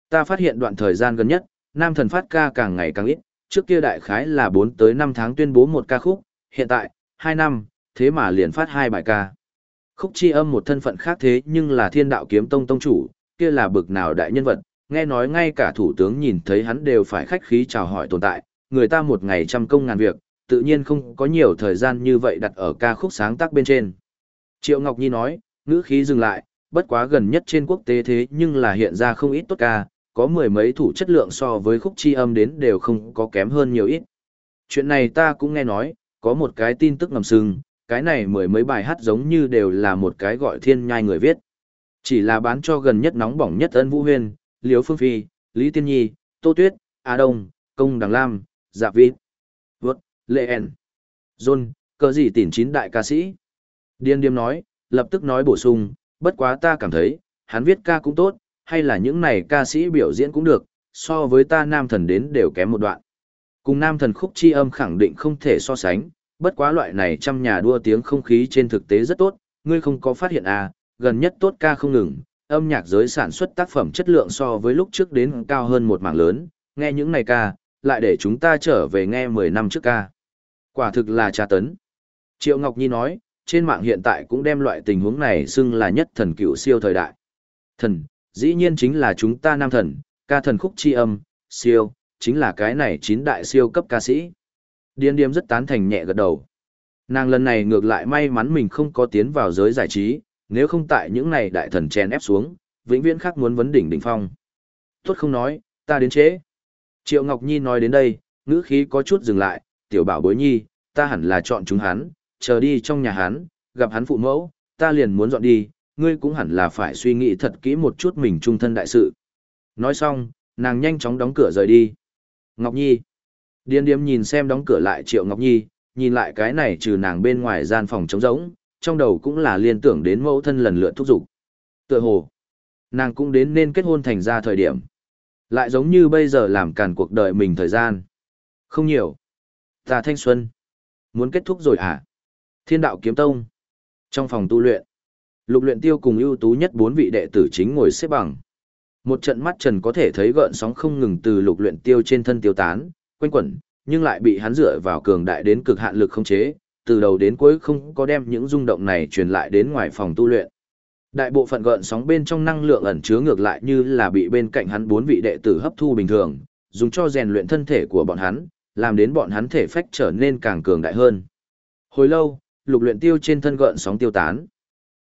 Ta phát hiện đoạn thời gian gần nhất, nam thần phát ca càng ngày càng ít, trước kia đại khái là 4 tới 5 tháng tuyên bố một ca khúc, hiện tại, 2 năm, thế mà liền phát hai bài ca. Khúc chi âm một thân phận khác thế nhưng là thiên đạo kiếm tông tông chủ, kia là bực nào đại nhân vật, nghe nói ngay cả thủ tướng nhìn thấy hắn đều phải khách khí chào hỏi tồn tại, người ta một ngày trăm công ngàn việc, tự nhiên không có nhiều thời gian như vậy đặt ở ca khúc sáng tác bên trên. Triệu Ngọc Nhi nói, ngữ khí dừng lại, bất quá gần nhất trên quốc tế thế nhưng là hiện ra không ít tốt ca, có mười mấy thủ chất lượng so với khúc chi âm đến đều không có kém hơn nhiều ít. Chuyện này ta cũng nghe nói, có một cái tin tức ngầm sừng, cái này mười mấy bài hát giống như đều là một cái gọi thiên nhai người viết. Chỉ là bán cho gần nhất nóng bỏng nhất ân vũ huyên, liếu phương phi, lý tiên nhi, tô tuyết, a đông, công đằng lam, dạ vi vượt, lệ ẻn, john, cờ gì tỉn chín đại ca sĩ. Điên điềm nói, lập tức nói bổ sung, bất quá ta cảm thấy, hắn viết ca cũng tốt, hay là những này ca sĩ biểu diễn cũng được, so với ta nam thần đến đều kém một đoạn. Cùng nam thần khúc chi âm khẳng định không thể so sánh, bất quá loại này trăm nhà đua tiếng không khí trên thực tế rất tốt, ngươi không có phát hiện à, gần nhất tốt ca không ngừng, âm nhạc giới sản xuất tác phẩm chất lượng so với lúc trước đến cao hơn một mảng lớn, nghe những này ca, lại để chúng ta trở về nghe 10 năm trước ca. Quả thực là trà tấn. Triệu Ngọc Nhi nói, trên mạng hiện tại cũng đem loại tình huống này xưng là nhất thần cựu siêu thời đại. Thần, dĩ nhiên chính là chúng ta nam thần, ca thần khúc chi âm, siêu, chính là cái này chín đại siêu cấp ca sĩ. Điên điếm rất tán thành nhẹ gật đầu. Nàng lần này ngược lại may mắn mình không có tiến vào giới giải trí, nếu không tại những này đại thần chen ép xuống, vĩnh viễn khác muốn vấn đỉnh đỉnh phong. Tốt không nói, ta đến chế. Triệu Ngọc Nhi nói đến đây, ngữ khí có chút dừng lại, tiểu bảo bối nhi, ta hẳn là chọn chúng hắn, chờ đi trong nhà hắn, gặp hắn phụ mẫu, ta liền muốn dọn đi, ngươi cũng hẳn là phải suy nghĩ thật kỹ một chút mình trung thân đại sự. Nói xong, nàng nhanh chóng đóng cửa rời đi. Ngọc Nhi. Điên điếm nhìn xem đóng cửa lại Triệu Ngọc Nhi, nhìn lại cái này trừ nàng bên ngoài gian phòng trống rỗng, trong đầu cũng là liên tưởng đến mẫu thân lần lượt thúc giục. Tựa hồ, nàng cũng đến nên kết hôn thành ra thời điểm. Lại giống như bây giờ làm càn cuộc đời mình thời gian. Không nhiều. Ta thanh xuân. Muốn kết thúc rồi à? Thiên đạo kiếm tông. Trong phòng tu luyện, lục luyện tiêu cùng ưu tú nhất bốn vị đệ tử chính ngồi xếp bằng. Một trận mắt trần có thể thấy gợn sóng không ngừng từ lục luyện tiêu trên thân tiêu tán, quanh quẩn, nhưng lại bị hắn dựa vào cường đại đến cực hạn lực không chế, từ đầu đến cuối không có đem những rung động này truyền lại đến ngoài phòng tu luyện. Đại bộ phận gợn sóng bên trong năng lượng ẩn chứa ngược lại như là bị bên cạnh hắn bốn vị đệ tử hấp thu bình thường, dùng cho rèn luyện thân thể của bọn hắn, làm đến bọn hắn thể phách trở nên càng cường đại hơn. Hồi lâu, lục luyện tiêu trên thân gợn sóng tiêu tán.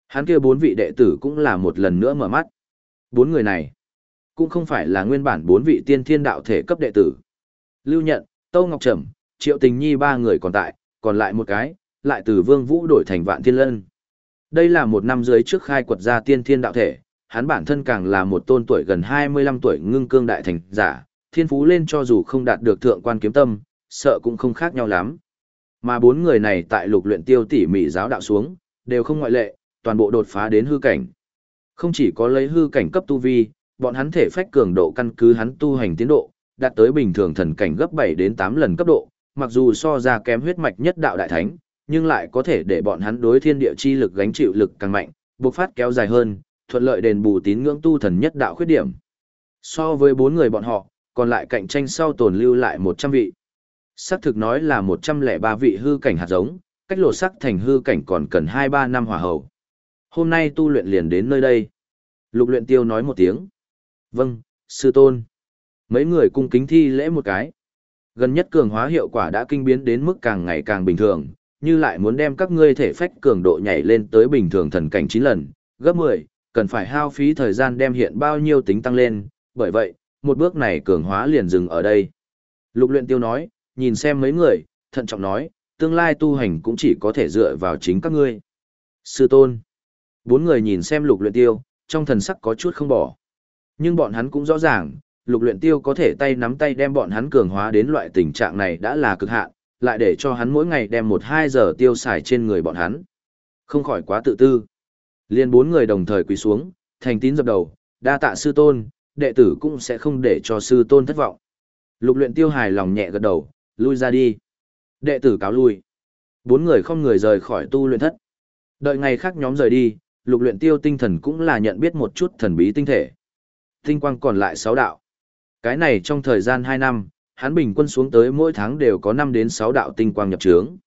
Hắn kia bốn vị đệ tử cũng là một lần nữa mở mắt. Bốn người này, cũng không phải là nguyên bản bốn vị tiên thiên đạo thể cấp đệ tử. Lưu Nhận, Tâu Ngọc Trầm, Triệu Tình Nhi ba người còn tại, còn lại một cái, lại từ Vương Vũ đổi thành Vạn Thiên Lân. Đây là một năm dưới trước khai quật ra tiên thiên đạo thể, hắn bản thân càng là một tôn tuổi gần 25 tuổi ngưng cương đại thành giả, thiên phú lên cho dù không đạt được thượng quan kiếm tâm, sợ cũng không khác nhau lắm. Mà bốn người này tại lục luyện tiêu tỉ mỉ giáo đạo xuống, đều không ngoại lệ, toàn bộ đột phá đến hư cảnh. Không chỉ có lấy hư cảnh cấp tu vi, bọn hắn thể phách cường độ căn cứ hắn tu hành tiến độ, đạt tới bình thường thần cảnh gấp 7 đến 8 lần cấp độ, mặc dù so ra kém huyết mạch nhất đạo đại thánh, nhưng lại có thể để bọn hắn đối thiên địa chi lực gánh chịu lực càng mạnh, bộc phát kéo dài hơn, thuận lợi đền bù tín ngưỡng tu thần nhất đạo khuyết điểm. So với bốn người bọn họ, còn lại cạnh tranh sau tồn lưu lại 100 vị. Sắc thực nói là 103 vị hư cảnh hạt giống, cách lột sắc thành hư cảnh còn cần 2-3 năm hòa hậu. Hôm nay tu luyện liền đến nơi đây. Lục luyện tiêu nói một tiếng. Vâng, sư tôn. Mấy người cung kính thi lễ một cái. Gần nhất cường hóa hiệu quả đã kinh biến đến mức càng ngày càng bình thường, như lại muốn đem các ngươi thể phách cường độ nhảy lên tới bình thường thần cảnh 9 lần, gấp 10, cần phải hao phí thời gian đem hiện bao nhiêu tính tăng lên, bởi vậy, một bước này cường hóa liền dừng ở đây. Lục luyện tiêu nói, nhìn xem mấy người, thận trọng nói, tương lai tu hành cũng chỉ có thể dựa vào chính các ngươi. Sư tôn. Bốn người nhìn xem lục luyện tiêu, trong thần sắc có chút không bỏ. Nhưng bọn hắn cũng rõ ràng, lục luyện tiêu có thể tay nắm tay đem bọn hắn cường hóa đến loại tình trạng này đã là cực hạn, lại để cho hắn mỗi ngày đem một hai giờ tiêu xài trên người bọn hắn. Không khỏi quá tự tư. Liên bốn người đồng thời quỳ xuống, thành tín dập đầu, đa tạ sư tôn, đệ tử cũng sẽ không để cho sư tôn thất vọng. Lục luyện tiêu hài lòng nhẹ gật đầu, lui ra đi. Đệ tử cáo lui. Bốn người không người rời khỏi tu luyện thất. Đợi ngày khác nhóm rời đi, lục luyện tiêu tinh thần cũng là nhận biết một chút thần bí tinh thể. Tinh quang còn lại 6 đạo. Cái này trong thời gian 2 năm, hắn bình quân xuống tới mỗi tháng đều có 5 đến 6 đạo tinh quang nhập trướng.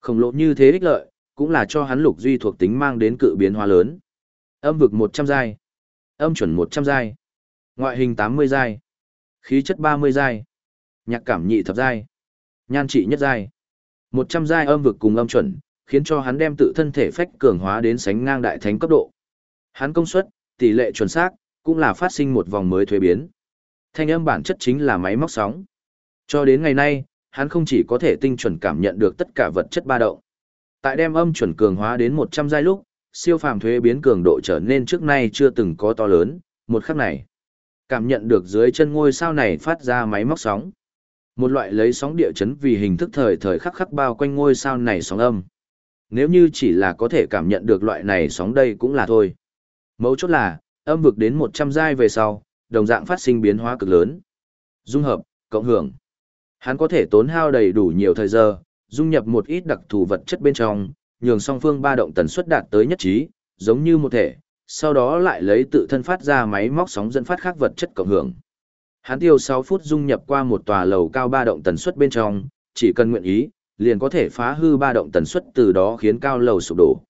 Khổng lộ như thế ích lợi, cũng là cho hắn lục duy thuộc tính mang đến cự biến hóa lớn. Âm vực 100 giai, âm chuẩn 100 giai, ngoại hình 80 giai, khí chất 30 giai, nhạc cảm nhị thập giai, nhan trị nhất giai. 100 giai âm vực cùng âm chuẩn, khiến cho hắn đem tự thân thể phách cường hóa đến sánh ngang đại thánh cấp độ. Hắn công suất, tỷ lệ chuẩn xác, cũng là phát sinh một vòng mới thuế biến. Thanh âm bản chất chính là máy móc sóng. Cho đến ngày nay, hắn không chỉ có thể tinh chuẩn cảm nhận được tất cả vật chất ba động. Tại đem âm chuẩn cường hóa đến 100 giai lúc, siêu phàm thuế biến cường độ trở nên trước nay chưa từng có to lớn, một khắc này. Cảm nhận được dưới chân ngôi sao này phát ra máy móc sóng. Một loại lấy sóng địa chấn vì hình thức thời thời khắc khắc bao quanh ngôi sao này sóng âm. Nếu như chỉ là có thể cảm nhận được loại này sóng đây cũng là thôi. Mấu chốt là, âm vực đến 100 giai về sau, đồng dạng phát sinh biến hóa cực lớn. Dung hợp, cộng hưởng. Hắn có thể tốn hao đầy đủ nhiều thời giờ, dung nhập một ít đặc thù vật chất bên trong, nhường song phương ba động tần suất đạt tới nhất trí, giống như một thể, sau đó lại lấy tự thân phát ra máy móc sóng dẫn phát khác vật chất cộng hưởng. Hắn tiêu 6 phút dung nhập qua một tòa lầu cao ba động tần suất bên trong, chỉ cần nguyện ý, liền có thể phá hư ba động tần suất từ đó khiến cao lầu sụp đổ.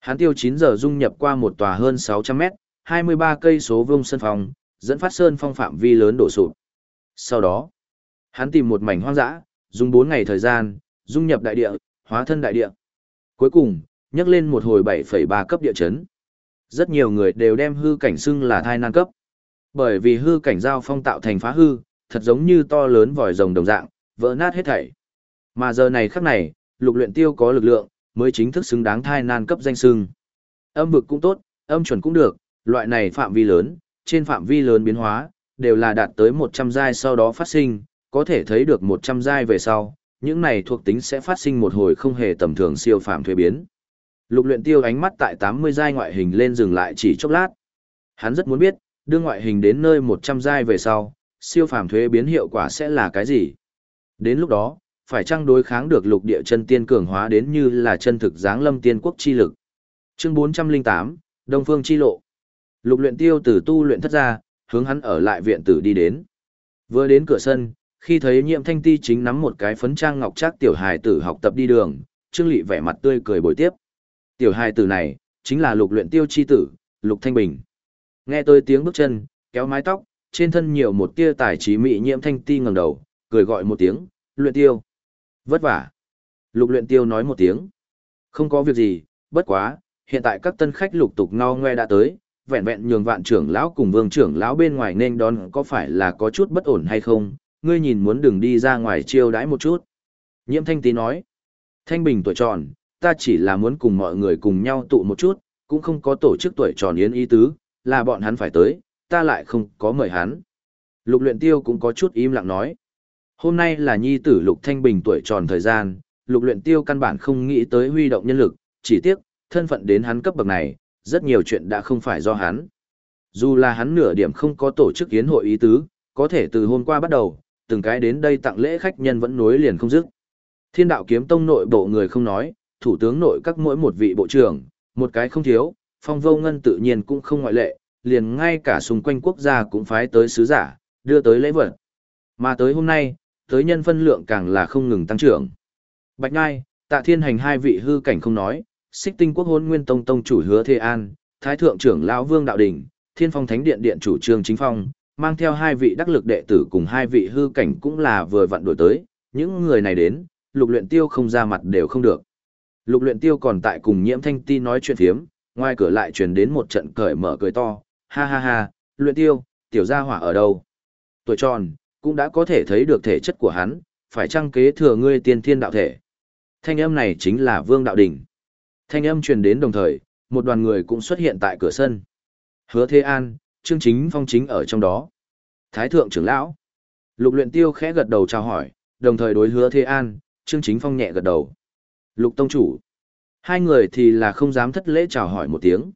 Hắn tiêu 9 giờ dung nhập qua một tòa hơn 600 mét, 23 cây số vuông sân phòng, dẫn phát sơn phong phạm vi lớn đổ sụp. Sau đó, hắn tìm một mảnh hoang dã, dùng 4 ngày thời gian, dung nhập đại địa, hóa thân đại địa. Cuối cùng, nhắc lên một hồi 7,3 cấp địa chấn. Rất nhiều người đều đem hư cảnh xưng là thai nan cấp. Bởi vì hư cảnh giao phong tạo thành phá hư, thật giống như to lớn vòi rồng đồng dạng, vỡ nát hết thảy. Mà giờ này khắc này, lục luyện tiêu có lực lượng, mới chính thức xứng đáng thai nan cấp danh sưng. Âm vực cũng tốt, âm chuẩn cũng được, loại này phạm vi lớn, trên phạm vi lớn biến hóa, đều là đạt tới 100 giai sau đó phát sinh, có thể thấy được 100 giai về sau, những này thuộc tính sẽ phát sinh một hồi không hề tầm thường siêu phạm thuế biến. Lục luyện tiêu ánh mắt tại 80 giai ngoại hình lên dừng lại chỉ chốc lát. Hắn rất muốn biết, đưa ngoại hình đến nơi 100 giai về sau, siêu phàm thuế biến hiệu quả sẽ là cái gì? Đến lúc đó, phải chăng đối kháng được lục địa chân tiên cường hóa đến như là chân thực dáng lâm tiên quốc chi lực? Chương 408, Đông Phương chi lộ. Lục luyện tiêu từ tu luyện thất ra, hướng hắn ở lại viện tử đi đến. Vừa đến cửa sân, khi thấy nhiệm thanh ti chính nắm một cái phấn trang ngọc trác tiểu hài tử học tập đi đường, Trương Lị vẻ mặt tươi cười bồi tiếp. Tiểu hài tử này, chính là lục luyện tiêu chi tử, lục thanh bình. Nghe tôi tiếng bước chân, kéo mái tóc, trên thân nhiều một tia tài trí mị nhiễm thanh ti ngẩng đầu, cười gọi một tiếng, luyện tiêu. Vất vả. Lục luyện tiêu nói một tiếng. Không có việc gì, bất quá, hiện tại các tân khách lục tục no ngoe đã tới, vẹn vẹn nhường vạn trưởng lão cùng vương trưởng lão bên ngoài nên đón có phải là có chút bất ổn hay không, ngươi nhìn muốn đừng đi ra ngoài chiêu đãi một chút. Nhiễm thanh tí nói, thanh bình tuổi tròn, ta chỉ là muốn cùng mọi người cùng nhau tụ một chút, cũng không có tổ chức tuổi tròn yến ý tứ, là bọn hắn phải tới, ta lại không có mời hắn. Lục luyện tiêu cũng có chút im lặng nói. Hôm nay là nhi tử lục thanh bình tuổi tròn thời gian, lục luyện tiêu căn bản không nghĩ tới huy động nhân lực, chỉ tiếc, thân phận đến hắn cấp bậc này, rất nhiều chuyện đã không phải do hắn. Dù là hắn nửa điểm không có tổ chức yến hội ý tứ, có thể từ hôm qua bắt đầu, từng cái đến đây tặng lễ khách nhân vẫn nối liền không dứt. Thiên đạo kiếm tông nội bộ người không nói, thủ tướng nội các mỗi một vị bộ trưởng, một cái không thiếu, phong vô ngân tự nhiên cũng không ngoại lệ, liền ngay cả xung quanh quốc gia cũng phái tới sứ giả, đưa tới lễ vật. Mà tới hôm nay, tới nhân phân lượng càng là không ngừng tăng trưởng. Bạch Ngai, Tạ Thiên Hành hai vị hư cảnh không nói, Xích Tinh Quốc Hỗn Nguyên Tông tông chủ Hứa Thế An, Thái thượng trưởng lão Vương Đạo Đình, Thiên Phong Thánh Điện điện chủ Trương Chính Phong, mang theo hai vị đắc lực đệ tử cùng hai vị hư cảnh cũng là vừa vặn đổi tới, những người này đến, Lục Luyện Tiêu không ra mặt đều không được. Lục Luyện Tiêu còn tại cùng Nhiễm Thanh Ti nói chuyện phiếm, ngoài cửa lại truyền đến một trận cởi mở cười to, ha ha ha, Luyện Tiêu, tiểu gia hỏa ở đâu? Tuổi tròn, cũng đã có thể thấy được thể chất của hắn, phải chăng kế thừa ngươi tiên thiên đạo thể. Thanh âm này chính là Vương Đạo Đình. Thanh âm truyền đến đồng thời, một đoàn người cũng xuất hiện tại cửa sân. Hứa Thế An, Trương Chính Phong chính ở trong đó. Thái thượng trưởng lão. Lục Luyện Tiêu khẽ gật đầu chào hỏi, đồng thời đối Hứa Thế An, Trương Chính Phong nhẹ gật đầu. Lục tông chủ. Hai người thì là không dám thất lễ chào hỏi một tiếng.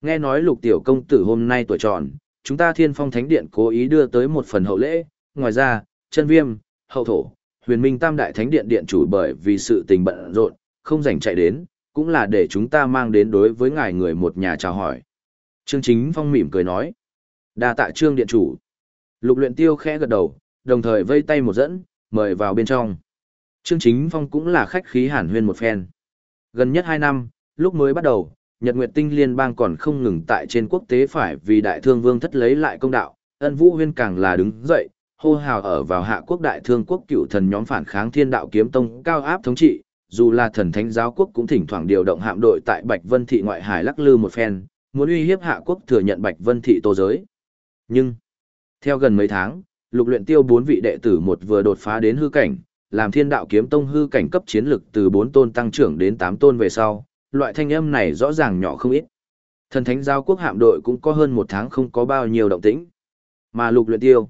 Nghe nói Lục tiểu công tử hôm nay tuổi tròn, chúng ta Thiên Phong Thánh Điện cố ý đưa tới một phần hậu lễ, ngoài ra, chân viêm, hậu thổ, huyền minh tam đại thánh điện điện chủ bởi vì sự tình bận rộn, không rảnh chạy đến, cũng là để chúng ta mang đến đối với ngài người một nhà chào hỏi. Trương Chính Phong mỉm cười nói. đa tạ trương điện chủ. Lục luyện tiêu khẽ gật đầu, đồng thời vây tay một dẫn, mời vào bên trong. Trương Chính Phong cũng là khách khí hàn huyên một phen. Gần nhất hai năm, lúc mới bắt đầu, Nhật Nguyệt Tinh Liên bang còn không ngừng tại trên quốc tế phải vì đại thương vương thất lấy lại công đạo, ân vũ huyên càng là đứng dậy, hô hào ở vào hạ quốc đại thương quốc cựu thần nhóm phản kháng thiên đạo kiếm tông cao áp thống trị, dù là thần thánh giáo quốc cũng thỉnh thoảng điều động hạm đội tại Bạch Vân Thị ngoại hải lắc lư một phen, muốn uy hiếp hạ quốc thừa nhận Bạch Vân Thị tô giới. Nhưng, theo gần mấy tháng, lục luyện tiêu bốn vị đệ tử một vừa đột phá đến hư cảnh, làm thiên đạo kiếm tông hư cảnh cấp chiến lực từ bốn tôn tăng trưởng đến tám tôn về sau, loại thanh âm này rõ ràng nhỏ không ít. Thần thánh giáo quốc hạm đội cũng có hơn một tháng không có bao nhiêu động tĩnh. Mà lục luyện tiêu,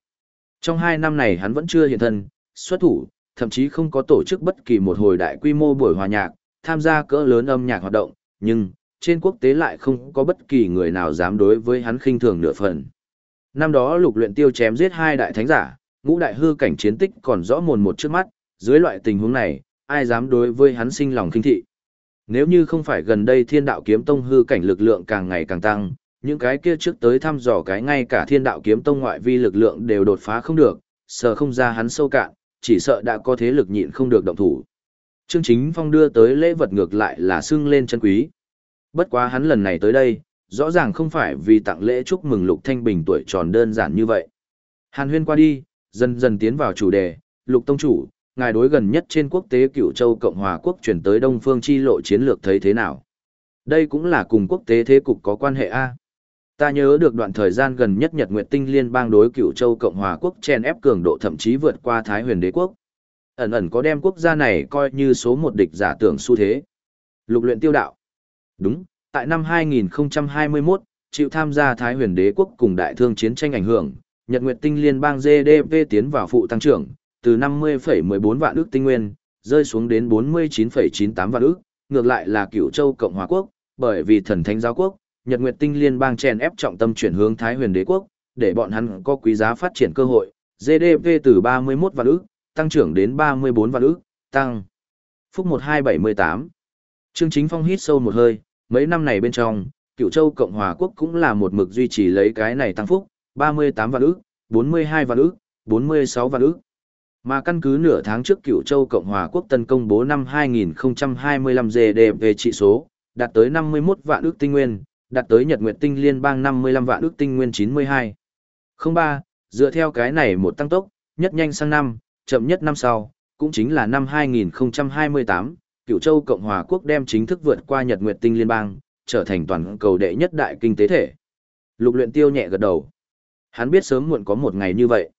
trong hai năm này hắn vẫn chưa hiện thân, xuất thủ, thậm chí không có tổ chức bất kỳ một hồi đại quy mô buổi hòa nhạc, tham gia cỡ lớn âm nhạc hoạt động, nhưng, trên quốc tế lại không có bất kỳ người nào dám đối với hắn khinh thường nửa phần. Năm đó lục luyện tiêu chém giết hai đại thánh giả, ngũ đại hư cảnh chiến tích còn rõ mồn một trước mắt, dưới loại tình huống này, ai dám đối với hắn sinh lòng kinh thị. Nếu như không phải gần đây thiên đạo kiếm tông hư cảnh lực lượng càng ngày càng tăng, những cái kia trước tới thăm dò cái ngay cả thiên đạo kiếm tông ngoại vi lực lượng đều đột phá không được, sợ không ra hắn sâu cạn, chỉ sợ đã có thế lực nhịn không được động thủ. Trương Chính Phong đưa tới lễ vật ngược lại là xưng lên chân quý. Bất quá hắn lần này tới đây, rõ ràng không phải vì tặng lễ chúc mừng Lục Thanh Bình tuổi tròn đơn giản như vậy. Hàn huyên qua đi, dần dần tiến vào chủ đề, Lục Tông Chủ, ngài đối gần nhất trên quốc tế cựu châu Cộng Hòa Quốc chuyển tới Đông Phương chi lộ chiến lược thấy thế nào? Đây cũng là cùng quốc tế thế cục có quan hệ A. Ta nhớ được đoạn thời gian gần nhất Nhật Nguyệt Tinh Liên bang đối cựu châu Cộng Hòa Quốc chen ép cường độ thậm chí vượt qua Thái huyền đế quốc. Ẩn ẩn có đem quốc gia này coi như số một địch giả tưởng xu thế. Lục luyện tiêu đạo. Đúng, tại năm 2021, chịu tham gia Thái huyền đế quốc cùng đại thương chiến tranh ảnh hưởng, Nhật Nguyệt Tinh Liên bang GDP tiến vào phụ tăng trưởng, từ 50,14 vạn ước tinh nguyên, rơi xuống đến 49,98 vạn ước, ngược lại là cựu châu Cộng Hòa Quốc, bởi vì thần thánh giáo quốc, Nhật Nguyệt Tinh Liên bang chèn ép trọng tâm chuyển hướng Thái Huyền Đế quốc, để bọn hắn có quý giá phát triển cơ hội, GDP từ 31 vạn ức, tăng trưởng đến 34 vạn ức, tăng. Phúc 1278. Trương Chính Phong hít sâu một hơi, mấy năm này bên trong, Cựu Châu Cộng Hòa Quốc cũng là một mực duy trì lấy cái này tăng phúc, 38 vạn ức, 42 vạn ức, 46 vạn ức. Mà căn cứ nửa tháng trước Cựu Châu Cộng Hòa Quốc tân công bố năm 2025 GDP trị số, đạt tới 51 vạn ức tinh nguyên, đạt tới Nhật Nguyệt Tinh Liên bang 55 vạn ước tinh nguyên 92. 03, dựa theo cái này một tăng tốc, nhất nhanh sang năm, chậm nhất năm sau, cũng chính là năm 2028, Cựu Châu Cộng hòa quốc đem chính thức vượt qua Nhật Nguyệt Tinh Liên bang, trở thành toàn cầu đệ nhất đại kinh tế thể. Lục luyện tiêu nhẹ gật đầu. Hắn biết sớm muộn có một ngày như vậy.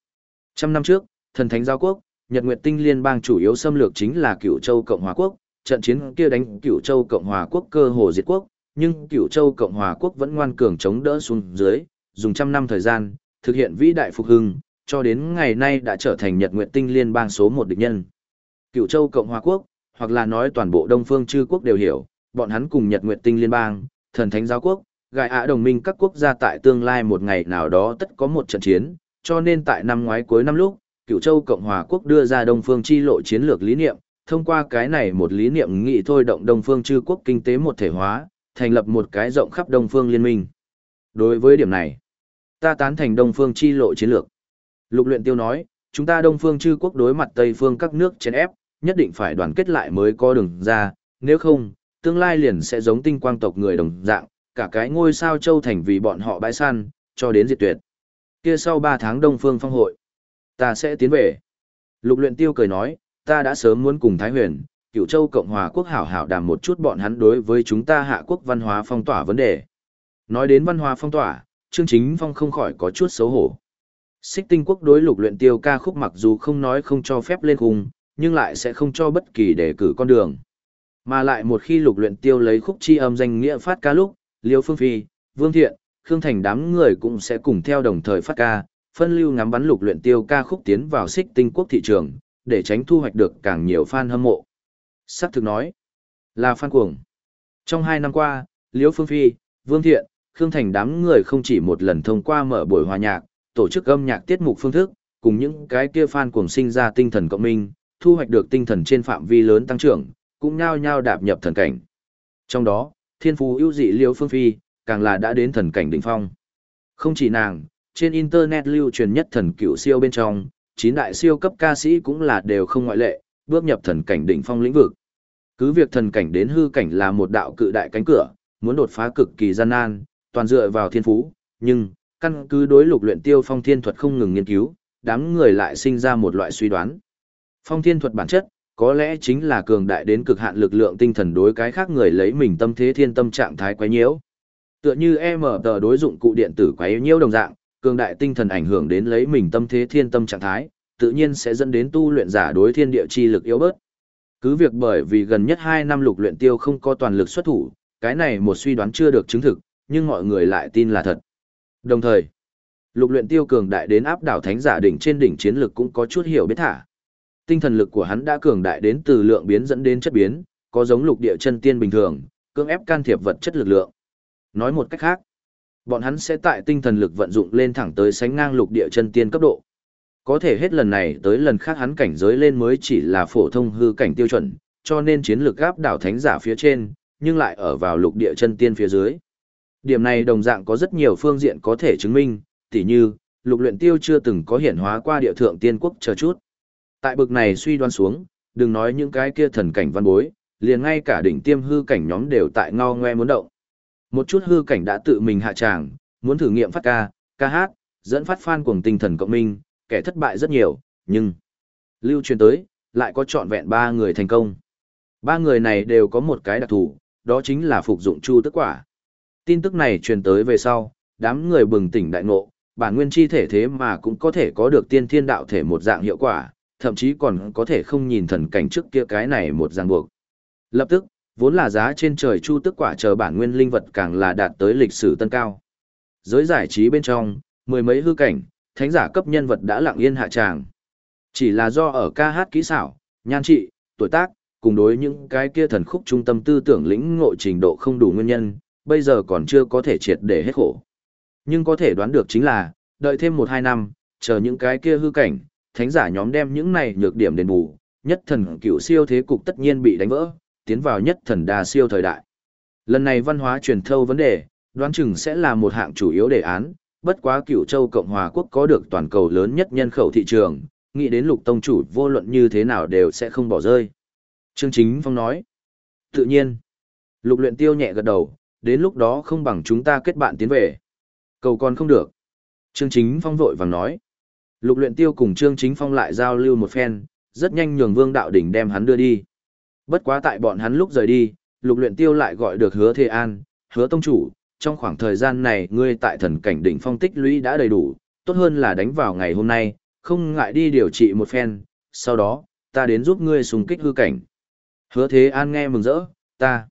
Trăm năm trước, thần thánh giao quốc, Nhật Nguyệt Tinh Liên bang chủ yếu xâm lược chính là Cựu Châu Cộng hòa quốc, trận chiến kia đánh Cựu Châu Cộng hòa quốc cơ hồ diệt quốc, nhưng Cựu Châu Cộng hòa quốc vẫn ngoan cường chống đỡ xuống dưới, dùng trăm năm thời gian, thực hiện vĩ đại phục hưng, cho đến ngày nay đã trở thành Nhật Nguyệt Tinh Liên bang số một địch nhân. Cựu Châu Cộng hòa quốc, hoặc là nói toàn bộ Đông Phương chư quốc đều hiểu, bọn hắn cùng Nhật Nguyệt Tinh Liên bang, thần thánh giáo quốc, gài ạ đồng minh các quốc gia tại tương lai một ngày nào đó tất có một trận chiến, cho nên tại năm ngoái cuối năm lúc, Cựu Châu Cộng hòa quốc đưa ra Đông Phương chi lộ chiến lược lý niệm, thông qua cái này một lý niệm nghị thôi động Đông Phương chư quốc kinh tế một thể hóa, thành lập một cái rộng khắp Đông Phương liên minh. Đối với điểm này, ta tán thành Đông Phương chi lộ chiến lược. Lục luyện tiêu nói, chúng ta Đông Phương chư quốc đối mặt Tây Phương các nước chèn ép, nhất định phải đoàn kết lại mới có đường ra, nếu không, tương lai liền sẽ giống tinh quang tộc người đồng dạng, cả cái ngôi sao châu thành vì bọn họ bãi săn, cho đến diệt tuyệt. Kia sau 3 tháng Đông Phương Phong hội, ta sẽ tiến về. Lục luyện tiêu cười nói, ta đã sớm muốn cùng Thái Huyền, cựu Châu Cộng hòa quốc hảo hảo đàm một chút bọn hắn đối với chúng ta hạ quốc văn hóa phong tỏa vấn đề. Nói đến văn hóa phong tỏa, Trương Chính Phong không khỏi có chút xấu hổ. Xích tinh quốc đối lục luyện tiêu ca khúc mặc dù không nói không cho phép lên khung, nhưng lại sẽ không cho bất kỳ đề cử con đường. Mà lại một khi lục luyện tiêu lấy khúc chi âm danh nghĩa phát ca lúc, Liêu Phương Phi, Vương Thiện, Khương Thành đám người cũng sẽ cùng theo đồng thời phát ca, phân lưu ngắm bắn lục luyện tiêu ca khúc tiến vào xích tinh quốc thị trường, để tránh thu hoạch được càng nhiều fan hâm mộ. Sắc thực nói, là phan cuồng. Trong hai năm qua, liễu Phương Phi, Vương Thiện, Khương Thành đám người không chỉ một lần thông qua mở buổi hòa nhạc, tổ chức âm nhạc tiết mục phương thức, cùng những cái kia phan cuồng sinh ra tinh thần cộng minh, thu hoạch được tinh thần trên phạm vi lớn tăng trưởng, cũng nhao nhao đạp nhập thần cảnh. Trong đó, thiên phú ưu dị liễu Phương Phi, càng là đã đến thần cảnh đỉnh phong. Không chỉ nàng, trên internet lưu truyền nhất thần cựu siêu bên trong, chín đại siêu cấp ca sĩ cũng là đều không ngoại lệ, bước nhập thần cảnh đỉnh phong lĩnh vực. Cứ việc thần cảnh đến hư cảnh là một đạo cự đại cánh cửa, muốn đột phá cực kỳ gian nan, toàn dựa vào thiên phú, nhưng căn cứ đối lục luyện tiêu phong thiên thuật không ngừng nghiên cứu, đám người lại sinh ra một loại suy đoán. Phong thiên thuật bản chất, có lẽ chính là cường đại đến cực hạn lực lượng tinh thần đối cái khác người lấy mình tâm thế thiên tâm trạng thái quấy nhiễu. Tựa như em ở tờ đối dụng cụ điện tử quấy nhiễu đồng dạng, cường đại tinh thần ảnh hưởng đến lấy mình tâm thế thiên tâm trạng thái, tự nhiên sẽ dẫn đến tu luyện giả đối thiên địa chi lực yếu bớt. Cứ việc bởi vì gần nhất 2 năm lục luyện tiêu không có toàn lực xuất thủ, cái này một suy đoán chưa được chứng thực, nhưng mọi người lại tin là thật. Đồng thời, lục luyện tiêu cường đại đến áp đảo thánh giả đỉnh trên đỉnh chiến lực cũng có chút hiểu biết thả. Tinh thần lực của hắn đã cường đại đến từ lượng biến dẫn đến chất biến, có giống lục địa chân tiên bình thường, cưỡng ép can thiệp vật chất lực lượng. Nói một cách khác, bọn hắn sẽ tại tinh thần lực vận dụng lên thẳng tới sánh ngang lục địa chân tiên cấp độ. Có thể hết lần này tới lần khác hắn cảnh giới lên mới chỉ là phổ thông hư cảnh tiêu chuẩn, cho nên chiến lược áp đảo thánh giả phía trên, nhưng lại ở vào lục địa chân tiên phía dưới. Điểm này đồng dạng có rất nhiều phương diện có thể chứng minh, tỉ như, lục luyện tiêu chưa từng có hiển hóa qua địa thượng tiên quốc chờ chút. Tại bực này suy đoán xuống, đừng nói những cái kia thần cảnh văn bối, liền ngay cả đỉnh tiêm hư cảnh nhóm đều tại ngao ngoe muốn động. Một chút hư cảnh đã tự mình hạ tràng, muốn thử nghiệm phát ca, ca hát, dẫn phát fan cuồng tinh thần cộng minh, kẻ thất bại rất nhiều, nhưng lưu truyền tới, lại có trọn vẹn ba người thành công. Ba người này đều có một cái đặc thù, đó chính là phục dụng chu tức quả. Tin tức này truyền tới về sau, đám người bừng tỉnh đại ngộ, bản nguyên chi thể thế mà cũng có thể có được tiên thiên đạo thể một dạng hiệu quả, thậm chí còn có thể không nhìn thần cảnh trước kia cái này một dạng buộc. Lập tức, vốn là giá trên trời chu tức quả chờ bản nguyên linh vật càng là đạt tới lịch sử tân cao. Giới giải trí bên trong, mười mấy hư cảnh, thánh giả cấp nhân vật đã lặng yên hạ tràng. Chỉ là do ở ca hát kỹ xảo, nhan trị, tuổi tác, cùng đối những cái kia thần khúc trung tâm tư tưởng lĩnh ngộ trình độ không đủ nguyên nhân, bây giờ còn chưa có thể triệt để hết khổ. Nhưng có thể đoán được chính là, đợi thêm 1-2 năm, chờ những cái kia hư cảnh, thánh giả nhóm đem những này nhược điểm đền bù, nhất thần cựu siêu thế cục tất nhiên bị đánh vỡ, tiến vào nhất thần đa siêu thời đại. Lần này văn hóa truyền thâu vấn đề, đoán chừng sẽ là một hạng chủ yếu đề án, bất quá cựu châu Cộng hòa quốc có được toàn cầu lớn nhất nhân khẩu thị trường, nghĩ đến lục tông chủ vô luận như thế nào đều sẽ không bỏ rơi. Trương Chính Phong nói, tự nhiên, lục luyện tiêu nhẹ gật đầu, đến lúc đó không bằng chúng ta kết bạn tiến về. Cầu còn không được. Trương Chính Phong vội vàng nói, Lục luyện tiêu cùng Trương Chính Phong lại giao lưu một phen, rất nhanh nhường Vương Đạo Đỉnh đem hắn đưa đi. Bất quá tại bọn hắn lúc rời đi, Lục Luyện Tiêu lại gọi được Hứa Thế An, "Hứa tông chủ, trong khoảng thời gian này ngươi tại thần cảnh đỉnh phong tích lũy đã đầy đủ, tốt hơn là đánh vào ngày hôm nay, không ngại đi điều trị một phen, sau đó, ta đến giúp ngươi xung kích hư cảnh." Hứa Thế An nghe mừng rỡ, "Ta,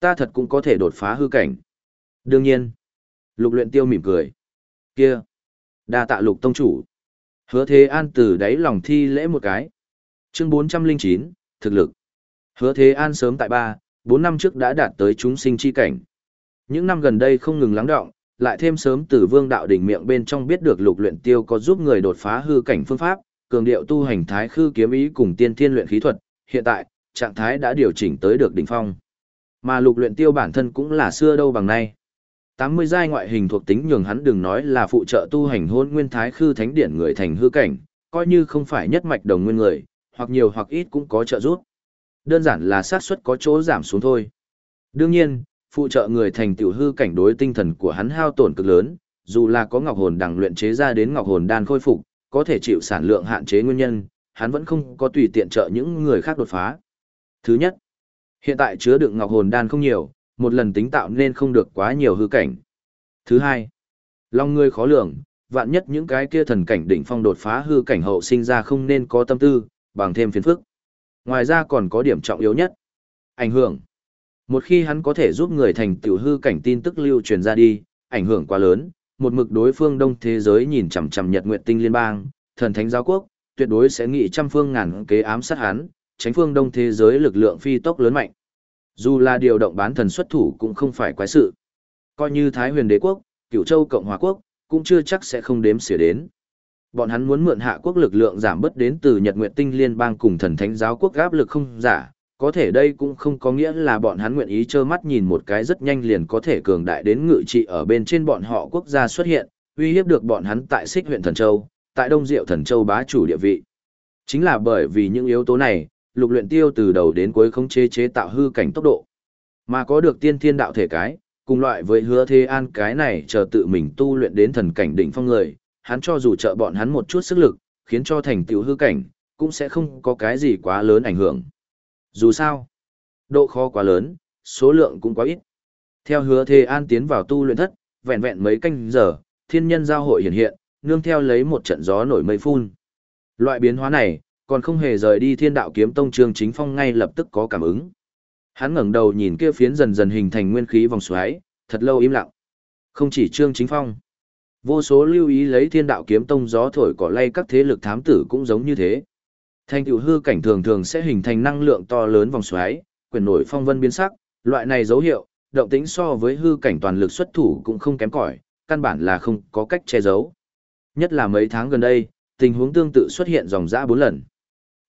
ta thật cũng có thể đột phá hư cảnh." Đương nhiên. Lục Luyện Tiêu mỉm cười. "Kia, đa tạ Lục tông chủ." Hứa Thế An từ đáy lòng thi lễ một cái. Chương 409, thực lực. Hứa Thế An sớm tại 3, 4 năm trước đã đạt tới chúng sinh chi cảnh. Những năm gần đây không ngừng lắng động, lại thêm sớm từ Vương đạo đỉnh miệng bên trong biết được Lục Luyện Tiêu có giúp người đột phá hư cảnh phương pháp, cường điệu tu hành thái khư kiếm ý cùng tiên thiên luyện khí thuật, hiện tại, trạng thái đã điều chỉnh tới được đỉnh phong. Mà Lục Luyện Tiêu bản thân cũng là xưa đâu bằng nay. 80 giai ngoại hình thuộc tính nhường hắn đừng nói là phụ trợ tu hành hôn nguyên thái khư thánh điển người thành hư cảnh, coi như không phải nhất mạch đồng nguyên người, hoặc nhiều hoặc ít cũng có trợ giúp. Đơn giản là xác suất có chỗ giảm xuống thôi. Đương nhiên, phụ trợ người thành tiểu hư cảnh đối tinh thần của hắn hao tổn cực lớn, dù là có ngọc hồn đằng luyện chế ra đến ngọc hồn đan khôi phục, có thể chịu sản lượng hạn chế nguyên nhân, hắn vẫn không có tùy tiện trợ những người khác đột phá. Thứ nhất, hiện tại chứa đựng ngọc hồn đan không nhiều, một lần tính tạo nên không được quá nhiều hư cảnh. Thứ hai, lòng người khó lường, vạn nhất những cái kia thần cảnh đỉnh phong đột phá hư cảnh hậu sinh ra không nên có tâm tư, bằng thêm phiền phức. Ngoài ra còn có điểm trọng yếu nhất. Ảnh hưởng. Một khi hắn có thể giúp người thành tiểu hư cảnh tin tức lưu truyền ra đi, ảnh hưởng quá lớn, một mực đối phương đông thế giới nhìn chằm chằm Nhật Nguyệt Tinh Liên bang, thần thánh giáo quốc, tuyệt đối sẽ nghị trăm phương ngàn kế ám sát hắn, tránh phương đông thế giới lực lượng phi tốc lớn mạnh. Dù là điều động bán thần xuất thủ cũng không phải quái sự. Coi như Thái huyền đế quốc, cửu châu Cộng hòa quốc, cũng chưa chắc sẽ không đếm xỉa đến. Bọn hắn muốn mượn hạ quốc lực lượng giảm bớt đến từ Nhật Nguyệt Tinh Liên bang cùng thần thánh giáo quốc áp lực không giả, có thể đây cũng không có nghĩa là bọn hắn nguyện ý trơ mắt nhìn một cái rất nhanh liền có thể cường đại đến ngự trị ở bên trên bọn họ quốc gia xuất hiện, uy hiếp được bọn hắn tại xích huyện Thần Châu, tại Đông Diệu Thần Châu bá chủ địa vị. Chính là bởi vì những yếu tố này, lục luyện tiêu từ đầu đến cuối không chế chế tạo hư cảnh tốc độ. Mà có được tiên thiên đạo thể cái, cùng loại với hứa thế an cái này chờ tự mình tu luyện đến thần cảnh đỉnh phong người, hắn cho dù trợ bọn hắn một chút sức lực, khiến cho thành tựu hư cảnh, cũng sẽ không có cái gì quá lớn ảnh hưởng. Dù sao, độ khó quá lớn, số lượng cũng quá ít. Theo hứa Thế An tiến vào tu luyện thất, vẹn vẹn mấy canh giờ, thiên nhân giao hội hiện hiện, nương theo lấy một trận gió nổi mây phun. Loại biến hóa này, còn không hề rời đi thiên đạo kiếm tông trương chính phong ngay lập tức có cảm ứng. Hắn ngẩng đầu nhìn kia phiến dần dần hình thành nguyên khí vòng xoáy, thật lâu im lặng. Không chỉ trương chính phong, vô số lưu ý lấy thiên đạo kiếm tông gió thổi cỏ lay các thế lực thám tử cũng giống như thế. Thành tựu hư cảnh thường thường sẽ hình thành năng lượng to lớn vòng xoáy, quyền nổi phong vân biến sắc, loại này dấu hiệu, động tính so với hư cảnh toàn lực xuất thủ cũng không kém cỏi, căn bản là không có cách che giấu. Nhất là mấy tháng gần đây, tình huống tương tự xuất hiện dòng dã bốn lần.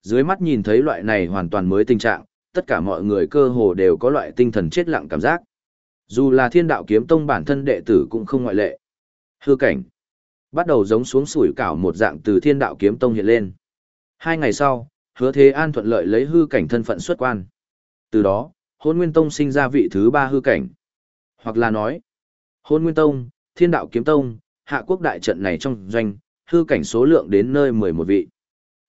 Dưới mắt nhìn thấy loại này hoàn toàn mới tình trạng, tất cả mọi người cơ hồ đều có loại tinh thần chết lặng cảm giác. Dù là thiên đạo kiếm tông bản thân đệ tử cũng không ngoại lệ. Hư cảnh. Bắt đầu giống xuống sủi cảo một dạng từ thiên đạo kiếm tông hiện lên. Hai ngày sau, hứa thế an thuận lợi lấy hư cảnh thân phận xuất quan. Từ đó, hôn nguyên tông sinh ra vị thứ ba hư cảnh. Hoặc là nói, hôn nguyên tông, thiên đạo kiếm tông, hạ quốc đại trận này trong doanh, hư cảnh số lượng đến nơi mười một vị.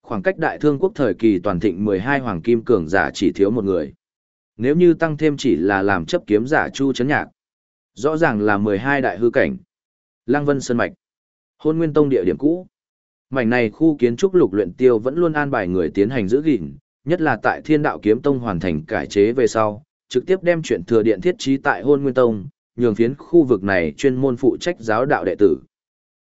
Khoảng cách đại thương quốc thời kỳ toàn thịnh mười hai hoàng kim cường giả chỉ thiếu một người. Nếu như tăng thêm chỉ là làm chấp kiếm giả chu chấn nhạc, rõ ràng là mười hai đại hư cảnh. Lăng Vân Sơn Mạch, hôn nguyên tông địa điểm cũ, mảnh này khu kiến trúc lục luyện tiêu vẫn luôn an bài người tiến hành giữ gìn, nhất là tại Thiên Đạo Kiếm Tông hoàn thành cải chế về sau, trực tiếp đem chuyện thừa điện thiết trí tại Hôn Nguyên Tông, nhường phiến khu vực này chuyên môn phụ trách giáo đạo đệ tử.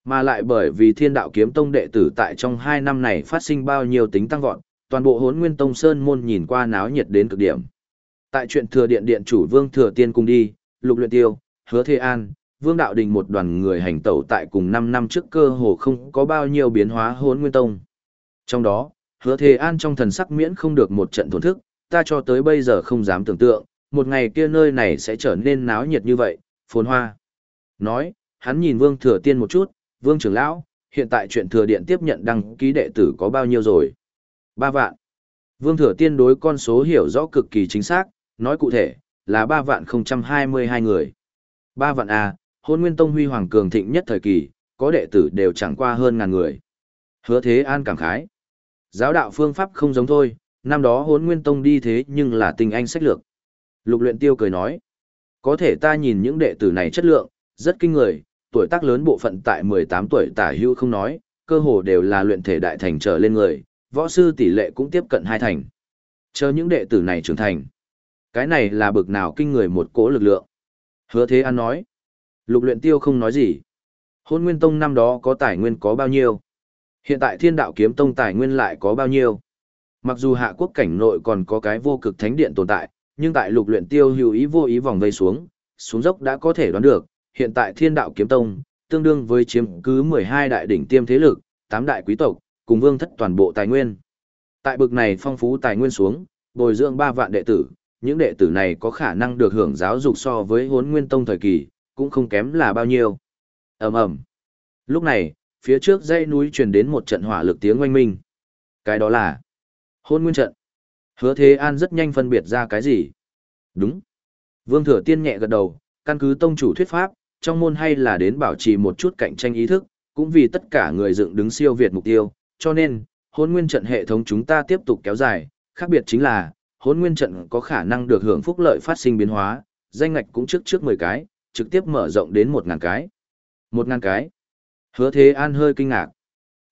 Mà lại bởi vì Thiên Đạo Kiếm Tông đệ tử tại trong 2 năm này phát sinh bao nhiêu tính tăng vọt, toàn bộ Hôn Nguyên Tông sơn môn nhìn qua náo nhiệt đến cực điểm. Tại chuyện thừa điện điện chủ Vương Thừa Tiên cùng đi, Lục Luyện Tiêu, Hứa Thế An, Vương Đạo Đình một đoàn người hành tẩu tại cùng 5 năm trước cơ hồ không có bao nhiêu biến hóa hốn nguyên tông. Trong đó, hứa thề an trong thần sắc miễn không được một trận thổn thức, ta cho tới bây giờ không dám tưởng tượng, một ngày kia nơi này sẽ trở nên náo nhiệt như vậy, phồn hoa. Nói, hắn nhìn Vương Thừa Tiên một chút, Vương trưởng lão, hiện tại chuyện thừa điện tiếp nhận đăng ký đệ tử có bao nhiêu rồi? Ba vạn. Vương Thừa Tiên đối con số hiểu rõ cực kỳ chính xác, nói cụ thể, là ba vạn không trăm hai mươi hai người. Ba vạn à? Hôn nguyên tông huy hoàng cường thịnh nhất thời kỳ, có đệ tử đều chẳng qua hơn ngàn người. Hứa thế an cảm khái. Giáo đạo phương pháp không giống thôi, năm đó Hôn nguyên tông đi thế nhưng là tình anh sách lược. Lục luyện tiêu cười nói, có thể ta nhìn những đệ tử này chất lượng, rất kinh người, tuổi tác lớn bộ phận tại 18 tuổi tả hưu không nói, cơ hồ đều là luyện thể đại thành trở lên người, võ sư tỷ lệ cũng tiếp cận hai thành. Chờ những đệ tử này trưởng thành. Cái này là bực nào kinh người một cỗ lực lượng. Hứa thế an nói. Lục luyện tiêu không nói gì. Hôn nguyên tông năm đó có tài nguyên có bao nhiêu? Hiện tại thiên đạo kiếm tông tài nguyên lại có bao nhiêu? Mặc dù hạ quốc cảnh nội còn có cái vô cực thánh điện tồn tại, nhưng tại lục luyện tiêu hữu ý vô ý vòng vây xuống, xuống dốc đã có thể đoán được, hiện tại thiên đạo kiếm tông, tương đương với chiếm cứ 12 đại đỉnh tiêm thế lực, 8 đại quý tộc, cùng vương thất toàn bộ tài nguyên. Tại bực này phong phú tài nguyên xuống, bồi dưỡng 3 vạn đệ tử, những đệ tử này có khả năng được hưởng giáo dục so với hốn nguyên tông thời kỳ, cũng không kém là bao nhiêu. ầm ầm Lúc này, phía trước dãy núi truyền đến một trận hỏa lực tiếng oanh minh. Cái đó là hôn nguyên trận. Hứa Thế An rất nhanh phân biệt ra cái gì. Đúng. Vương Thừa Tiên nhẹ gật đầu, căn cứ tông chủ thuyết pháp, trong môn hay là đến bảo trì một chút cạnh tranh ý thức, cũng vì tất cả người dựng đứng siêu việt mục tiêu, cho nên, hôn nguyên trận hệ thống chúng ta tiếp tục kéo dài, khác biệt chính là, hôn nguyên trận có khả năng được hưởng phúc lợi phát sinh biến hóa, danh ngạch cũng trước trước 10 cái, trực tiếp mở rộng đến một ngàn cái. một ngàn cái. Hứa Thế An hơi kinh ngạc.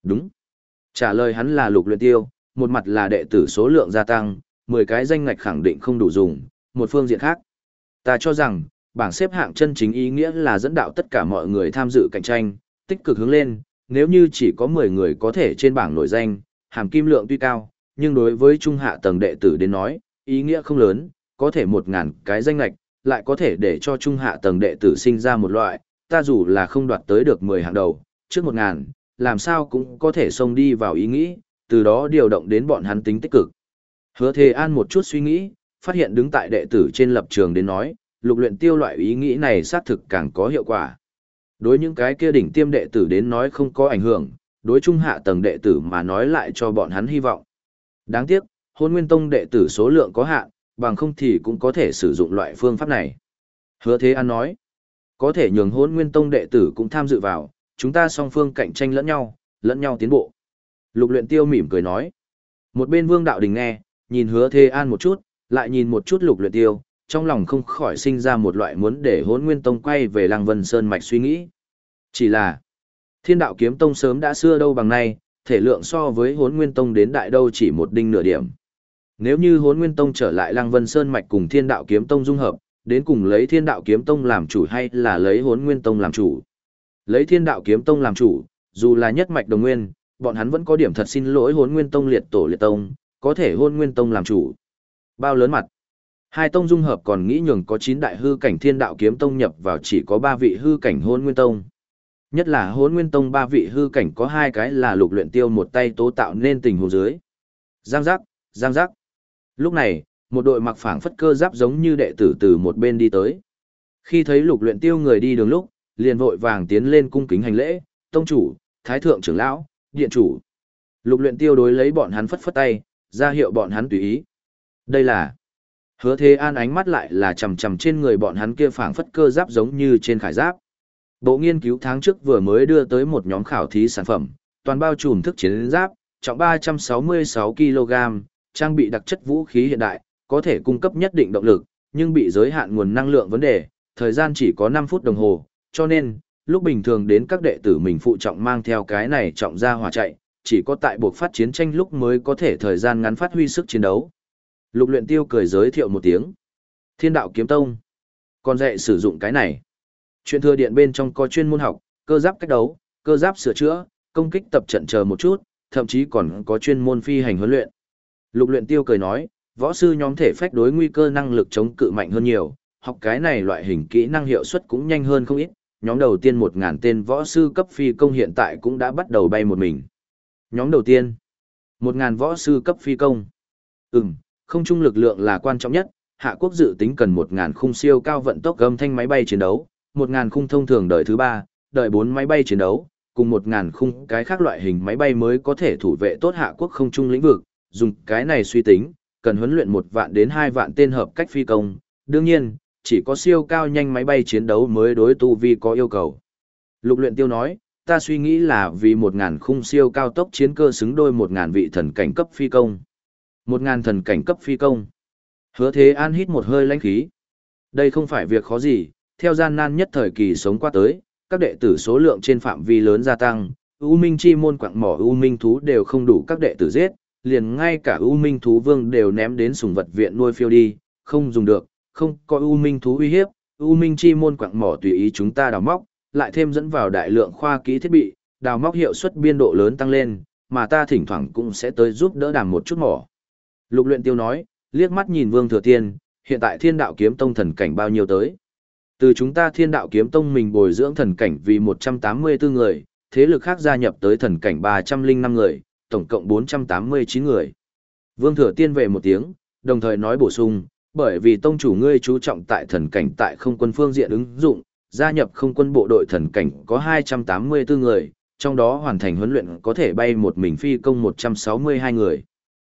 Đúng. Trả lời hắn là lục luyện tiêu, một mặt là đệ tử số lượng gia tăng, 10 cái danh ngạch khẳng định không đủ dùng, một phương diện khác. Ta cho rằng, bảng xếp hạng chân chính ý nghĩa là dẫn đạo tất cả mọi người tham dự cạnh tranh, tích cực hướng lên, nếu như chỉ có 10 người có thể trên bảng nổi danh, hàm kim lượng tuy cao, nhưng đối với trung hạ tầng đệ tử đến nói, ý nghĩa không lớn, có thể 1.000 cái danh ngạch, lại có thể để cho trung hạ tầng đệ tử sinh ra một loại, ta dù là không đoạt tới được 10 hàng đầu, trước 1 ngàn, làm sao cũng có thể xông đi vào ý nghĩ, từ đó điều động đến bọn hắn tính tích cực. Hứa Thề An một chút suy nghĩ, phát hiện đứng tại đệ tử trên lập trường đến nói, lục luyện tiêu loại ý nghĩ này xác thực càng có hiệu quả. Đối những cái kia đỉnh tiêm đệ tử đến nói không có ảnh hưởng, đối trung hạ tầng đệ tử mà nói lại cho bọn hắn hy vọng. Đáng tiếc, hôn nguyên tông đệ tử số lượng có hạn, bằng không thì cũng có thể sử dụng loại phương pháp này. Hứa Thế An nói, có thể nhường hôn nguyên tông đệ tử cũng tham dự vào, chúng ta song phương cạnh tranh lẫn nhau, lẫn nhau tiến bộ. Lục luyện tiêu mỉm cười nói. Một bên vương đạo đình nghe, nhìn hứa Thế An một chút, lại nhìn một chút lục luyện tiêu, trong lòng không khỏi sinh ra một loại muốn để hôn nguyên tông quay về lăng vân sơn mạch suy nghĩ. Chỉ là, thiên đạo kiếm tông sớm đã xưa đâu bằng nay, thể lượng so với hốn nguyên tông đến đại đâu chỉ một đinh nửa điểm. Nếu như Hỗn nguyên tông trở lại lăng vân sơn mạch cùng thiên đạo kiếm tông dung hợp, đến cùng lấy thiên đạo kiếm tông làm chủ hay là lấy Hỗn nguyên tông làm chủ. Lấy thiên đạo kiếm tông làm chủ, dù là nhất mạch đồng nguyên, bọn hắn vẫn có điểm thật xin lỗi Hỗn nguyên tông liệt tổ liệt tông, có thể Hỗn nguyên tông làm chủ. Bao lớn mặt. Hai tông dung hợp còn nghĩ nhường có 9 đại hư cảnh thiên đạo kiếm tông nhập vào chỉ có 3 vị hư cảnh Hỗn nguyên tông. Nhất là Hỗn nguyên tông 3 vị hư cảnh có hai cái là lục luyện tiêu một tay tố tạo nên tình huống dưới. Giang giác, giang giác. Lúc này, một đội mặc phảng phất cơ giáp giống như đệ tử từ một bên đi tới. Khi thấy lục luyện tiêu người đi đường lúc, liền vội vàng tiến lên cung kính hành lễ, tông chủ, thái thượng trưởng lão, điện chủ. Lục luyện tiêu đối lấy bọn hắn phất phất tay, ra hiệu bọn hắn tùy ý. Đây là Hứa Thế An ánh mắt lại là chầm chầm trên người bọn hắn kia phảng phất cơ giáp giống như trên khải giáp. Bộ nghiên cứu tháng trước vừa mới đưa tới một nhóm khảo thí sản phẩm, toàn bao trùm thức chiến giáp, trọng 366 kg, trang bị đặc chất vũ khí hiện đại, có thể cung cấp nhất định động lực, nhưng bị giới hạn nguồn năng lượng vấn đề, thời gian chỉ có 5 phút đồng hồ, cho nên, lúc bình thường đến các đệ tử mình phụ trọng mang theo cái này trọng ra hỏa chạy, chỉ có tại buộc phát chiến tranh lúc mới có thể thời gian ngắn phát huy sức chiến đấu. Lục luyện tiêu cười giới thiệu một tiếng. Thiên đạo kiếm tông. Còn dạy sử dụng cái này. Chuyện thừa điện bên trong có chuyên môn học, cơ giáp cách đấu, cơ giáp sửa chữa, công kích tập trận chờ một chút, thậm chí còn có chuyên môn phi hành huấn luyện. Lục luyện tiêu cười nói, võ sư nhóm thể phách đối nguy cơ năng lực chống cự mạnh hơn nhiều, học cái này loại hình kỹ năng hiệu suất cũng nhanh hơn không ít. Nhóm đầu tiên 1.000 tên võ sư cấp phi công hiện tại cũng đã bắt đầu bay một mình. Nhóm đầu tiên, 1.000 võ sư cấp phi công. Ừm, không trung lực lượng là quan trọng nhất, Hạ quốc dự tính cần 1.000 khung siêu cao vận tốc gầm thanh máy bay chiến đấu, 1.000 khung thông thường đời thứ 3, đời 4 máy bay chiến đấu, cùng 1.000 khung cái khác loại hình máy bay mới có thể thủ vệ tốt Hạ quốc không trung lĩnh vực, dùng cái này suy tính, cần huấn luyện một vạn đến 2 vạn tên hợp cách phi công, đương nhiên, chỉ có siêu cao nhanh máy bay chiến đấu mới đối tu vi có yêu cầu. Lục luyện tiêu nói, ta suy nghĩ là vì một ngàn khung siêu cao tốc chiến cơ xứng đôi một ngàn vị thần cảnh cấp phi công. Một ngàn thần cảnh cấp phi công. Hứa thế an hít một hơi lãnh khí. Đây không phải việc khó gì, theo gian nan nhất thời kỳ sống qua tới, các đệ tử số lượng trên phạm vi lớn gia tăng, U Minh chi môn quặng mỏ U Minh thú đều không đủ các đệ tử giết, liền ngay cả U Minh thú vương đều ném đến sùng vật viện nuôi phiêu đi, không dùng được, không có U Minh thú uy hiếp, U Minh chi môn quặng mỏ tùy ý chúng ta đào móc, lại thêm dẫn vào đại lượng khoa kỹ thiết bị, đào móc hiệu suất biên độ lớn tăng lên, mà ta thỉnh thoảng cũng sẽ tới giúp đỡ đàm một chút mỏ. Lục luyện tiêu nói, liếc mắt nhìn Vương Thừa Tiên, hiện tại thiên đạo kiếm tông thần cảnh bao nhiêu tới. Từ chúng ta thiên đạo kiếm tông mình bồi dưỡng thần cảnh vì 184 người, thế lực khác gia nhập tới thần cảnh 305 người, tổng cộng 489 người. Vương Thừa Tiên về một tiếng, đồng thời nói bổ sung, bởi vì tông chủ ngươi chú trọng tại thần cảnh tại không quân phương diện ứng dụng, gia nhập không quân bộ đội thần cảnh có 284 người, trong đó hoàn thành huấn luyện có thể bay một mình phi công 162 người.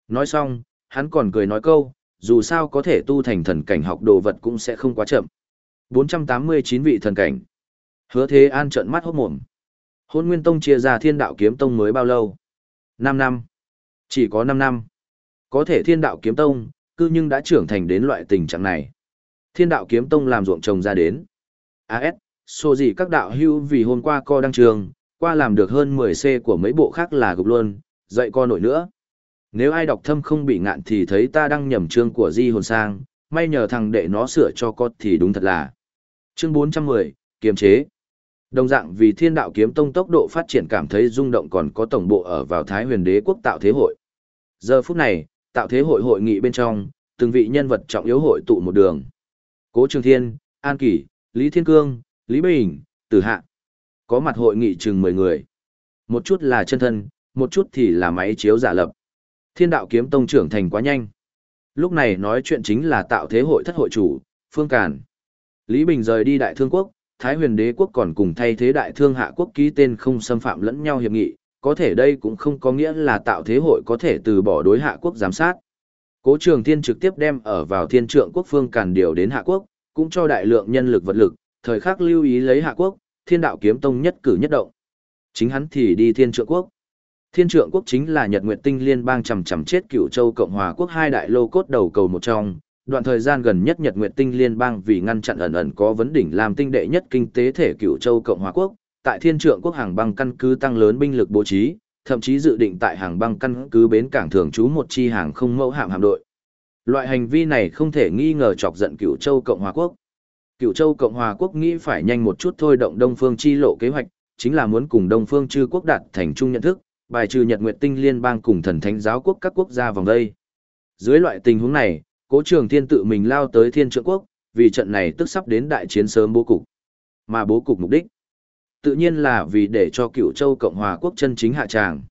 Nói xong, hắn còn cười nói câu, dù sao có thể tu thành thần cảnh học đồ vật cũng sẽ không quá chậm. 489 vị thần cảnh. Hứa Thế An trợn mắt hốt mồm. Hôn Nguyên Tông chia ra Thiên Đạo Kiếm Tông mới bao lâu? 5 năm. Chỉ có 5 năm. Có thể Thiên Đạo Kiếm Tông, cư nhưng đã trưởng thành đến loại tình trạng này. Thiên Đạo Kiếm Tông làm ruộng trồng ra đến. AS, số gì các đạo hưu vì hôm qua co đăng trường, qua làm được hơn 10C của mấy bộ khác là gục luôn, dạy co nổi nữa. Nếu ai đọc thâm không bị ngạn thì thấy ta đăng nhầm chương của Di Hồn Sang, may nhờ thằng đệ nó sửa cho con thì đúng thật là. Chương 410, kiềm chế. Đồng dạng vì thiên đạo kiếm tông tốc độ phát triển cảm thấy rung động còn có tổng bộ ở vào Thái huyền đế quốc tạo thế hội. Giờ phút này, tạo thế hội hội nghị bên trong, từng vị nhân vật trọng yếu hội tụ một đường. Cố Trường Thiên, An Kỷ, Lý Thiên Cương, Lý Bình, Tử Hạ. Có mặt hội nghị chừng 10 người. Một chút là chân thân, một chút thì là máy chiếu giả lập. Thiên đạo kiếm tông trưởng thành quá nhanh. Lúc này nói chuyện chính là tạo thế hội thất hội chủ, Phương Càn. Lý Bình rời đi Đại Thương Quốc, Thái huyền đế quốc còn cùng thay thế Đại Thương Hạ Quốc ký tên không xâm phạm lẫn nhau hiệp nghị, có thể đây cũng không có nghĩa là tạo thế hội có thể từ bỏ đối Hạ Quốc giám sát. Cố Trường Thiên trực tiếp đem ở vào thiên trượng quốc phương Càn điều đến Hạ Quốc, cũng cho đại lượng nhân lực vật lực, thời khắc lưu ý lấy Hạ Quốc, thiên đạo kiếm tông nhất cử nhất động. Chính hắn thì đi thiên trượng quốc. Thiên trượng quốc chính là Nhật Nguyệt Tinh liên bang chầm chầm chết Cửu châu Cộng hòa quốc hai đại lô cốt đầu cầu một trong. Đoạn thời gian gần nhất Nhật Nguyệt Tinh liên bang vì ngăn chặn ẩn ẩn có vấn đỉnh làm tinh đệ nhất kinh tế thể cựu châu Cộng hòa quốc, tại Thiên trượng quốc hàng băng căn cứ tăng lớn binh lực bố trí, thậm chí dự định tại hàng băng căn cứ bến cảng thường trú một chi hàng không mẫu hạm hạm đội. Loại hành vi này không thể nghi ngờ chọc giận cựu châu Cộng hòa quốc. Cựu châu Cộng hòa quốc nghĩ phải nhanh một chút thôi động Đông Phương chi lộ kế hoạch, chính là muốn cùng Đông Phương chư quốc đạt thành chung nhận thức, bài trừ Nhật Nguyệt Tinh liên bang cùng thần thánh giáo quốc các quốc gia vòng đây. Dưới loại tình huống này, Cố Trường Thiên tự mình lao tới Thiên Trượng quốc, vì trận này tức sắp đến đại chiến sớm bố cục. Mà bố cục mục đích, tự nhiên là vì để cho Cựu Châu Cộng hòa quốc chân chính hạ tràng.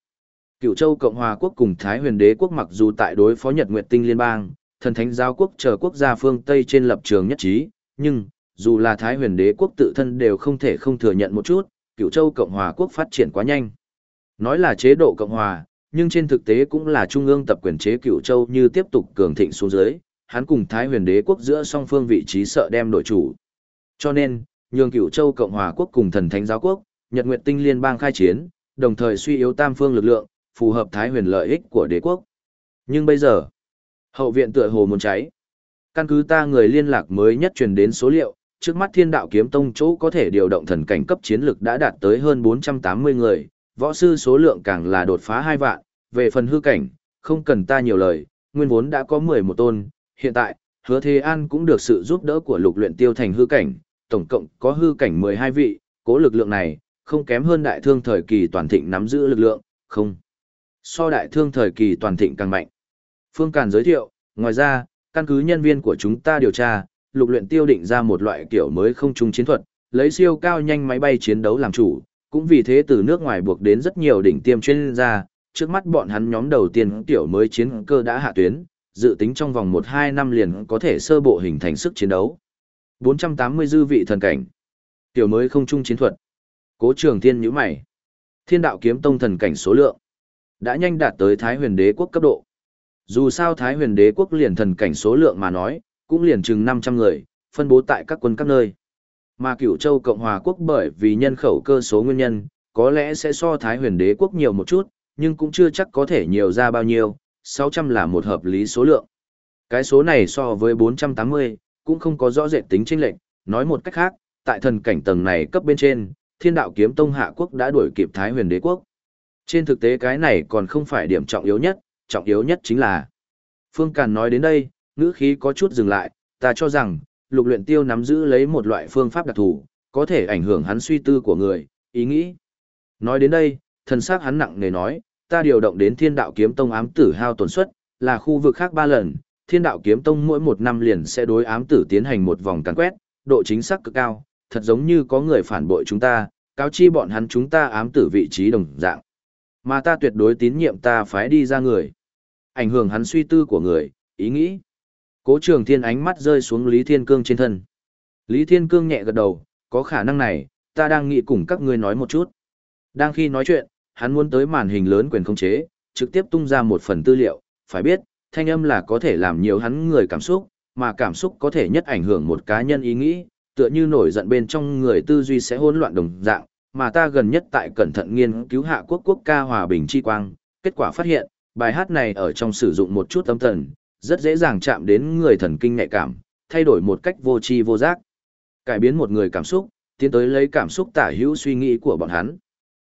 Cựu Châu Cộng hòa quốc cùng Thái Huyền Đế quốc mặc dù tại đối phó Nhật Nguyệt Tinh liên bang, thần thánh giáo quốc chờ quốc gia phương Tây trên lập trường nhất trí, nhưng dù là Thái Huyền Đế quốc tự thân đều không thể không thừa nhận một chút, Cựu Châu Cộng hòa quốc phát triển quá nhanh. Nói là chế độ Cộng hòa, nhưng trên thực tế cũng là trung ương tập quyền chế Cựu Châu như tiếp tục cường thịnh xuống dưới, hắn cùng Thái Huyền Đế quốc giữa song phương vị trí sợ đem đổi chủ. Cho nên, nhường Cựu Châu Cộng hòa quốc cùng thần thánh giáo quốc, Nhật Nguyệt Tinh liên bang khai chiến, đồng thời suy yếu tam phương lực lượng, phù hợp Thái Huyền lợi ích của đế quốc. Nhưng bây giờ, hậu viện tựa hồ muốn cháy. Căn cứ ta người liên lạc mới nhất truyền đến số liệu, trước mắt thiên đạo kiếm tông chỗ có thể điều động thần cảnh cấp chiến lực đã đạt tới hơn 480 người, võ sư số lượng càng là đột phá hai vạn, về phần hư cảnh, không cần ta nhiều lời, nguyên vốn đã có 11 tôn, hiện tại, hứa thế an cũng được sự giúp đỡ của lục luyện tiêu thành hư cảnh, tổng cộng có hư cảnh 12 vị, cố lực lượng này, không kém hơn đại thương thời kỳ toàn thịnh nắm giữ lực lượng, không. So đại thương thời kỳ toàn thịnh càng mạnh. Phương Càn giới thiệu, ngoài ra, căn cứ nhân viên của chúng ta điều tra, lục luyện tiêu định ra một loại kiểu mới không trung chiến thuật, lấy siêu cao nhanh máy bay chiến đấu làm chủ, cũng vì thế từ nước ngoài buộc đến rất nhiều đỉnh tiêm chuyên gia, trước mắt bọn hắn nhóm đầu tiên tiểu mới chiến cơ đã hạ tuyến, dự tính trong vòng 1-2 năm liền có thể sơ bộ hình thành sức chiến đấu. 480 dư vị thần cảnh. Tiểu mới không trung chiến thuật. Cố trường thiên nhíu mày. Thiên đạo kiếm tông thần cảnh số lượng. Đã nhanh đạt tới Thái huyền đế quốc cấp độ. Dù sao Thái huyền đế quốc liền thần cảnh số lượng mà nói, cũng liền chừng 500 người, phân bố tại các quân các nơi. Mà cửu châu Cộng hòa quốc bởi vì nhân khẩu cơ số nguyên nhân, có lẽ sẽ so Thái huyền đế quốc nhiều một chút, nhưng cũng chưa chắc có thể nhiều ra bao nhiêu, 600 là một hợp lý số lượng. Cái số này so với 480, cũng không có rõ rệt tính chênh lệch, nói một cách khác, tại thần cảnh tầng này cấp bên trên, Thiên đạo kiếm tông hạ quốc đã đuổi kịp Thái Huyền đế quốc. Trên thực tế cái này còn không phải điểm trọng yếu nhất, trọng yếu nhất chính là Phương Càn nói đến đây, ngữ khí có chút dừng lại, ta cho rằng, lục luyện tiêu nắm giữ lấy một loại phương pháp đặc thù, có thể ảnh hưởng hắn suy tư của người, ý nghĩ. Nói đến đây, thần sắc hắn nặng nề nói, ta điều động đến thiên đạo kiếm tông ám tử hao tổn suất, là khu vực khác ba lần, thiên đạo kiếm tông mỗi một năm liền sẽ đối ám tử tiến hành một vòng càn quét, độ chính xác cực cao, thật giống như có người phản bội chúng ta, cáo chi bọn hắn chúng ta ám tử vị trí đồng dạng. Mà ta tuyệt đối tín nhiệm ta phái đi ra người. Ảnh hưởng hắn suy tư của người, ý nghĩ. Cố trường thiên ánh mắt rơi xuống Lý Thiên Cương trên thân. Lý Thiên Cương nhẹ gật đầu, có khả năng này, ta đang nghĩ cùng các ngươi nói một chút. Đang khi nói chuyện, hắn muốn tới màn hình lớn quyền khống chế, trực tiếp tung ra một phần tư liệu, phải biết, thanh âm là có thể làm nhiều hắn người cảm xúc, mà cảm xúc có thể nhất ảnh hưởng một cá nhân ý nghĩ, tựa như nổi giận bên trong người tư duy sẽ hỗn loạn đồng dạng, mà ta gần nhất tại cẩn thận nghiên cứu hạ quốc quốc ca hòa bình chi quang, kết quả phát hiện, bài hát này ở trong sử dụng một chút âm thần, rất dễ dàng chạm đến người thần kinh nhạy cảm, thay đổi một cách vô tri vô giác, cải biến một người cảm xúc, tiến tới lấy cảm xúc tả hữu suy nghĩ của bọn hắn.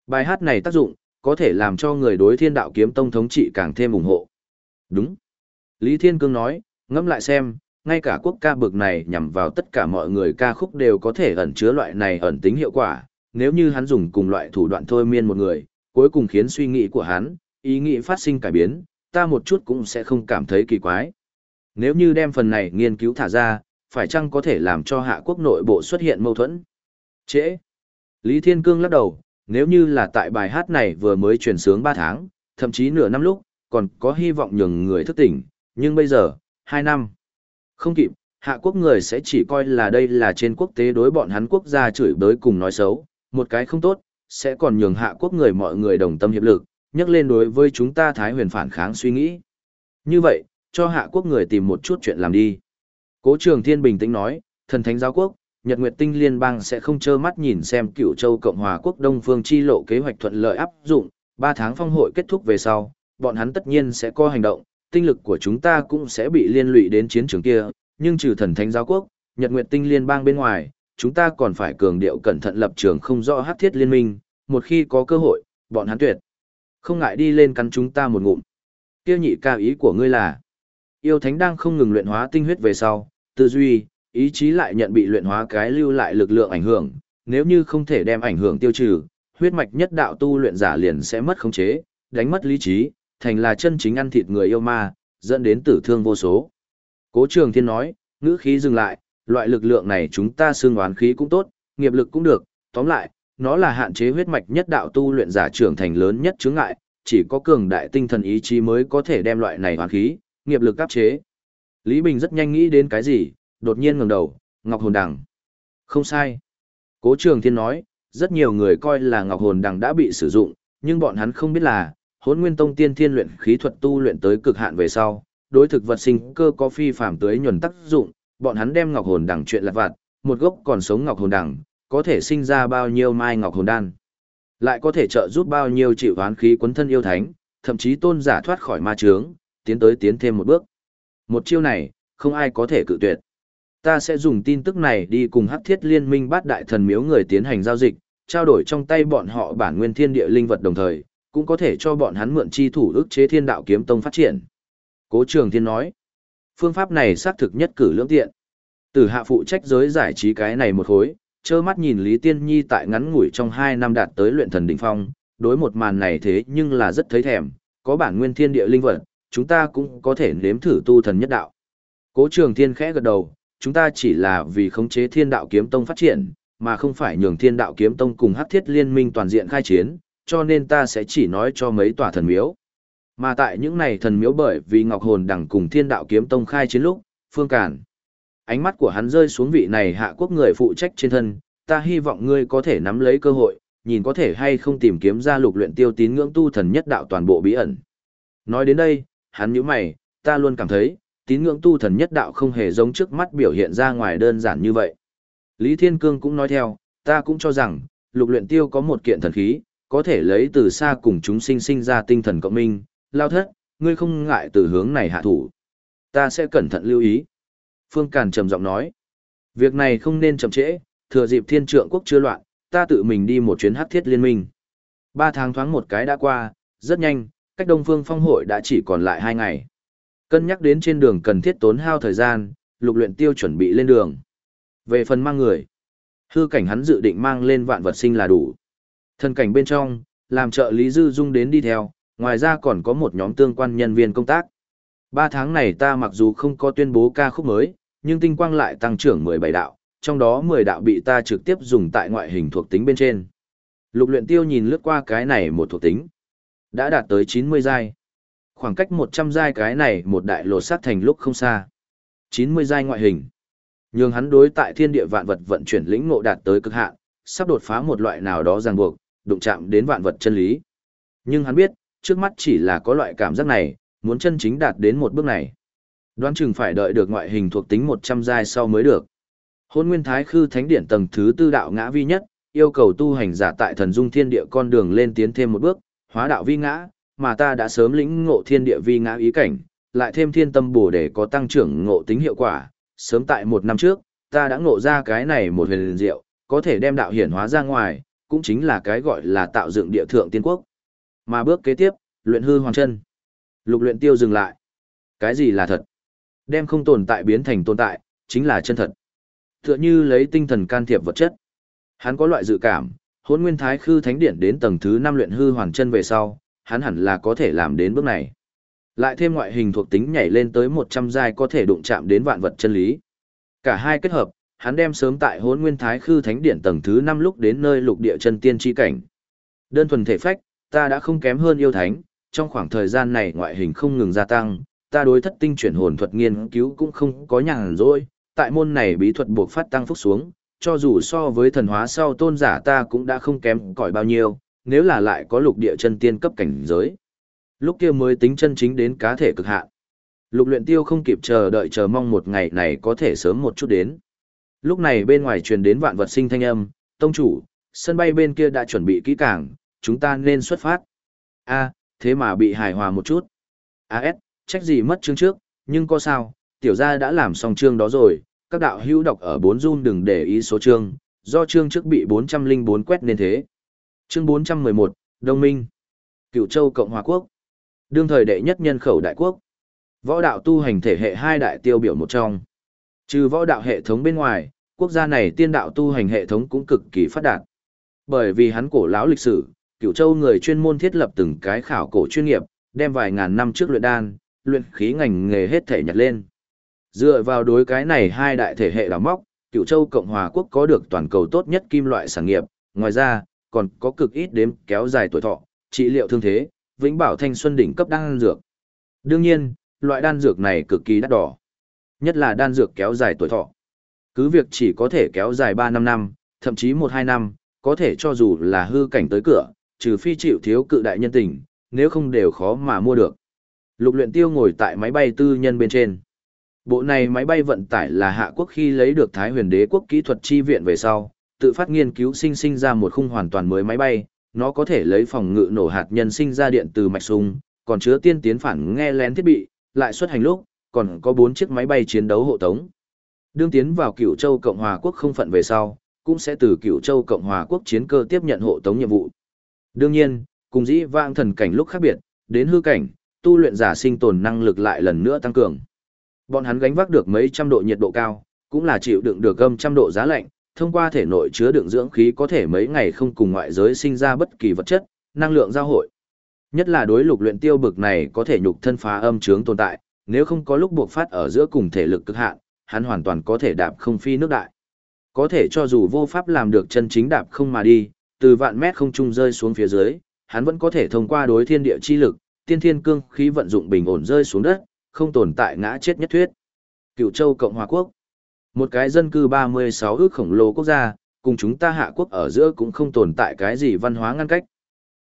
Bài hát này tác dụng, có thể làm cho người đối thiên đạo kiếm tông thống trị càng thêm ủng hộ. Đúng. Lý Thiên Cương nói, ngẫm lại xem, ngay cả quốc ca bực này nhằm vào tất cả mọi người ca khúc đều có thể ẩn chứa loại này ẩn tính hiệu quả, nếu như hắn dùng cùng loại thủ đoạn thôi miên một người, cuối cùng khiến suy nghĩ của hắn, ý nghĩ phát sinh cải biến, ta một chút cũng sẽ không cảm thấy kỳ quái. Nếu như đem phần này nghiên cứu thả ra, phải chăng có thể làm cho hạ quốc nội bộ xuất hiện mâu thuẫn? Trễ. Lý Thiên Cương lắc đầu, nếu như là tại bài hát này vừa mới truyền sướng 3 tháng, thậm chí nửa năm lúc, còn có hy vọng nhường người thức tỉnh, nhưng bây giờ, 2 năm. Không kịp, hạ quốc người sẽ chỉ coi là đây là trên quốc tế đối bọn hắn quốc gia chửi bới cùng nói xấu, một cái không tốt, sẽ còn nhường hạ quốc người mọi người đồng tâm hiệp lực, nhắc lên đối với chúng ta Thái huyền phản kháng suy nghĩ. Như vậy, cho hạ quốc người tìm một chút chuyện làm đi. Cố trường thiên bình tĩnh nói, thần thánh giáo quốc, Nhật Nguyệt Tinh Liên bang sẽ không trơ mắt nhìn xem Cửu châu Cộng hòa quốc Đông Phương chi lộ kế hoạch thuận lợi áp dụng, 3 tháng phong hội kết thúc về sau, bọn hắn tất nhiên sẽ có hành động, tinh lực của chúng ta cũng sẽ bị liên lụy đến chiến trường kia, nhưng trừ thần thánh giáo quốc, Nhật Nguyệt Tinh Liên bang bên ngoài, chúng ta còn phải cường điệu cẩn thận lập trường không rõ hắc thiết liên minh, một khi có cơ hội, bọn hắn tuyệt. Không ngại đi lên cắn chúng ta một ngụm. Tiêu nhị ca ý của ngươi là, yêu thánh đang không ngừng luyện hóa tinh huyết về sau, tư duy, ý chí lại nhận bị luyện hóa cái lưu lại lực lượng ảnh hưởng, nếu như không thể đem ảnh hưởng tiêu trừ, huyết mạch nhất đạo tu luyện giả liền sẽ mất khống chế, đánh mất lý trí, thành là chân chính ăn thịt người yêu ma, dẫn đến tử thương vô số. Cố Trường Thiên nói, ngữ khí dừng lại, loại lực lượng này chúng ta xương oán khí cũng tốt, nghiệp lực cũng được, tóm lại, nó là hạn chế huyết mạch nhất đạo tu luyện giả trưởng thành lớn nhất chướng ngại, chỉ có cường đại tinh thần ý chí mới có thể đem loại này oán khí, nghiệp lực áp chế. Lý Bình rất nhanh nghĩ đến cái gì, đột nhiên ngẩng đầu, Ngọc Hồn Đằng. Không sai. Cố Trường Thiên nói, rất nhiều người coi là Ngọc Hồn Đằng đã bị sử dụng, nhưng bọn hắn không biết là, Hỗn Nguyên Tông tiên thiên luyện khí thuật tu luyện tới cực hạn về sau, đối thực vật sinh cơ có phi phàm tới nhuần tác dụng, bọn hắn đem Ngọc Hồn Đằng chuyện lặt vặt, một gốc còn sống Ngọc Hồn Đằng, có thể sinh ra bao nhiêu mai Ngọc Hồn Đan, lại có thể trợ giúp bao nhiêu chịu oán khí quấn thân yêu thánh, thậm chí tôn giả thoát khỏi ma chướng, tiến tới tiến thêm một bước. Một chiêu này, không ai có thể cự tuyệt. Ta sẽ dùng tin tức này đi cùng Hắc Thiết Liên Minh bát đại thần miếu người tiến hành giao dịch, trao đổi trong tay bọn họ bản nguyên thiên địa linh vật đồng thời, cũng có thể cho bọn hắn mượn chi thủ ức chế thiên đạo kiếm tông phát triển. Cố Trường Thiên nói, phương pháp này xác thực nhất cử lưỡng tiện. Tử hạ phụ trách giới giải trí cái này một khối, trơ mắt nhìn Lý Tiên Nhi tại ngắn ngủi trong 2 năm đạt tới luyện thần đỉnh phong, đối một màn này thế nhưng là rất thấy thèm, có bản nguyên thiên địa linh vật, chúng ta cũng có thể nếm thử tu thần nhất đạo. Cố Trường Thiên khẽ gật đầu, chúng ta chỉ là vì khống chế thiên đạo kiếm tông phát triển, mà không phải nhường thiên đạo kiếm tông cùng hắc thiết liên minh toàn diện khai chiến, cho nên ta sẽ chỉ nói cho mấy tòa thần miếu. Mà tại những này thần miếu bởi vì Ngọc Hồn đẳng cùng thiên đạo kiếm tông khai chiến lúc, phương cản. Ánh mắt của hắn rơi xuống vị này hạ quốc người phụ trách trên thân, ta hy vọng ngươi có thể nắm lấy cơ hội, nhìn có thể hay không tìm kiếm ra lục luyện tiêu tín ngưỡng tu thần nhất đạo toàn bộ bí ẩn. Nói đến đây, hắn nhíu mày, ta luôn cảm thấy, tín ngưỡng tu thần nhất đạo không hề giống trước mắt biểu hiện ra ngoài đơn giản như vậy. Lý Thiên Cương cũng nói theo, ta cũng cho rằng, lục luyện tiêu có một kiện thần khí, có thể lấy từ xa cùng chúng sinh sinh ra tinh thần cộng minh, lao thất, ngươi không ngại từ hướng này hạ thủ. Ta sẽ cẩn thận lưu ý. Phương Càn trầm giọng nói, việc này không nên chậm trễ, thừa dịp thiên trượng quốc chưa loạn, ta tự mình đi một chuyến hắc thiết liên minh. Ba tháng thoáng một cái đã qua, rất nhanh, cách Đông Phương Phong hội đã chỉ còn lại hai ngày. Cân nhắc đến trên đường cần thiết tốn hao thời gian, lục luyện tiêu chuẩn bị lên đường. Về phần mang người, hư cảnh hắn dự định mang lên vạn vật sinh là đủ. Thân cảnh bên trong, làm trợ lý dư dung đến đi theo, ngoài ra còn có một nhóm tương quan nhân viên công tác. Ba tháng này ta mặc dù không có tuyên bố ca khúc mới, nhưng tinh quang lại tăng trưởng 17 đạo, trong đó 10 đạo bị ta trực tiếp dùng tại ngoại hình thuộc tính bên trên. Lục luyện tiêu nhìn lướt qua cái này một thuộc tính. Đã đạt tới 90 giai. Khoảng cách 100 giai cái này một đại lột sát thành lúc không xa. 90 giai ngoại hình. Nhưng hắn đối tại thiên địa vạn vật vận chuyển lĩnh ngộ đạt tới cực hạn, sắp đột phá một loại nào đó ràng buộc, đụng chạm đến vạn vật chân lý. Nhưng hắn biết, trước mắt chỉ là có loại cảm giác này, muốn chân chính đạt đến một bước này. Đoán chừng phải đợi được ngoại hình thuộc tính 100 giai sau mới được. Hôn Nguyên Thái Khư Thánh Điển tầng thứ tư đạo ngã vi nhất, yêu cầu tu hành giả tại thần dung thiên địa con đường lên tiến thêm một bước, hóa đạo vi ngã, mà ta đã sớm lĩnh ngộ thiên địa vi ngã ý cảnh, lại thêm thiên tâm bổ để có tăng trưởng ngộ tính hiệu quả, sớm tại một năm trước, ta đã ngộ ra cái này một huyền diệu, có thể đem đạo hiển hóa ra ngoài, cũng chính là cái gọi là tạo dựng địa thượng tiên quốc. Mà bước kế tiếp, luyện hư hoàn chân. Lục luyện tiêu dừng lại. Cái gì là thật? Đem không tồn tại biến thành tồn tại, chính là chân thật. Tựa như lấy tinh thần can thiệp vật chất. Hắn có loại dự cảm, hôn nguyên thái khư thánh điển đến tầng thứ 5 luyện hư hoàn chân về sau, hắn hẳn là có thể làm đến bước này. Lại thêm ngoại hình thuộc tính nhảy lên tới 100 giai có thể đụng chạm đến vạn vật chân lý. Cả hai kết hợp, hắn đem sớm tại Hỗn nguyên thái khư thánh Điện tầng thứ 5 lúc đến nơi lục địa chân tiên chi cảnh. Đơn thuần thể phách, ta đã không kém hơn yêu thánh, trong khoảng thời gian này ngoại hình không ngừng gia tăng, ta đối thất tinh chuyển hồn thuật nghiên cứu cũng không có nhàn rỗi, tại môn này bí thuật buộc phát tăng phúc xuống, cho dù so với thần hóa sau tôn giả ta cũng đã không kém cỏi bao nhiêu, nếu là lại có lục địa chân tiên cấp cảnh giới. Lúc kia mới tính chân chính đến cá thể cực hạn. Lục luyện tiêu không kịp chờ đợi chờ mong một ngày này có thể sớm một chút đến. Lúc này bên ngoài truyền đến vạn vật sinh thanh âm, tông chủ, sân bay bên kia đã chuẩn bị kỹ càng, chúng ta nên xuất phát. A, thế mà bị hài hòa một chút. AS, trách gì mất chương trước, nhưng có sao, tiểu gia đã làm xong chương đó rồi, các đạo hữu đọc ở 4 run đừng để ý số chương, do chương trước bị 404 quét nên thế. Chương 411, Đông Minh, Cựu Châu Cộng Hòa Quốc, đương thời đệ nhất nhân khẩu đại quốc. Võ đạo tu hành thể hệ hai đại tiêu biểu một trong. Trừ võ đạo hệ thống bên ngoài, quốc gia này tiên đạo tu hành hệ thống cũng cực kỳ phát đạt. Bởi vì hắn cổ lão lịch sử, Cựu Châu người chuyên môn thiết lập từng cái khảo cổ chuyên nghiệp, đem vài ngàn năm trước luyện đan, luyện khí ngành nghề hết thể nhặt lên. Dựa vào đối cái này hai đại thể hệ đào móc, Cựu Châu Cộng hòa quốc có được toàn cầu tốt nhất kim loại sản nghiệp, ngoài ra, còn có cực ít đếm kéo dài tuổi thọ, trị liệu thương thế, vĩnh bảo thanh xuân đỉnh cấp đan dược. Đương nhiên, loại đan dược này cực kỳ đắt đỏ. Nhất là đan dược kéo dài tuổi thọ. Cứ việc chỉ có thể kéo dài 3 năm năm, thậm chí 1-2 năm, có thể cho dù là hư cảnh tới cửa, trừ phi chịu thiếu cự đại nhân tình, nếu không đều khó mà mua được. Lục luyện tiêu ngồi tại máy bay tư nhân bên trên. Bộ này máy bay vận tải là hạ quốc khi lấy được Thái huyền đế quốc kỹ thuật chi viện về sau, tự phát nghiên cứu sinh sinh ra một khung hoàn toàn mới máy bay, nó có thể lấy phòng ngự nổ hạt nhân sinh ra điện từ mạch sung, còn chứa tiên tiến phản nghe lén thiết bị, lại xuất hành lúc, còn có 4 chiếc máy bay chiến đấu hộ tống. Đương tiến vào Cửu Châu Cộng hòa quốc không phận về sau, cũng sẽ từ Cửu Châu Cộng hòa quốc chiến cơ tiếp nhận hộ tống nhiệm vụ. Đương nhiên, cùng dĩ vãng thần cảnh lúc khác biệt, đến hư cảnh, tu luyện giả sinh tồn năng lực lại lần nữa tăng cường. Bọn hắn gánh vác được mấy trăm độ nhiệt độ cao, cũng là chịu đựng được gầm trăm độ giá lạnh, thông qua thể nội chứa đựng dưỡng khí có thể mấy ngày không cùng ngoại giới sinh ra bất kỳ vật chất, năng lượng giao hội. Nhất là đối lục luyện tiêu bực này có thể nhục thân phá âm chướng tồn tại, nếu không có lúc buộc phát ở giữa cùng thể lực cực hạn, hắn hoàn toàn có thể đạp không phi nước đại. Có thể cho dù vô pháp làm được chân chính đạp không mà đi, từ vạn mét không trung rơi xuống phía dưới, hắn vẫn có thể thông qua đối thiên địa chi lực, tiên thiên cương khí vận dụng bình ổn rơi xuống đất, không tồn tại ngã chết nhất thuyết. Cựu Châu Cộng hòa quốc, một cái dân cư 36 ước khổng lồ quốc gia, cùng chúng ta hạ quốc ở giữa cũng không tồn tại cái gì văn hóa ngăn cách.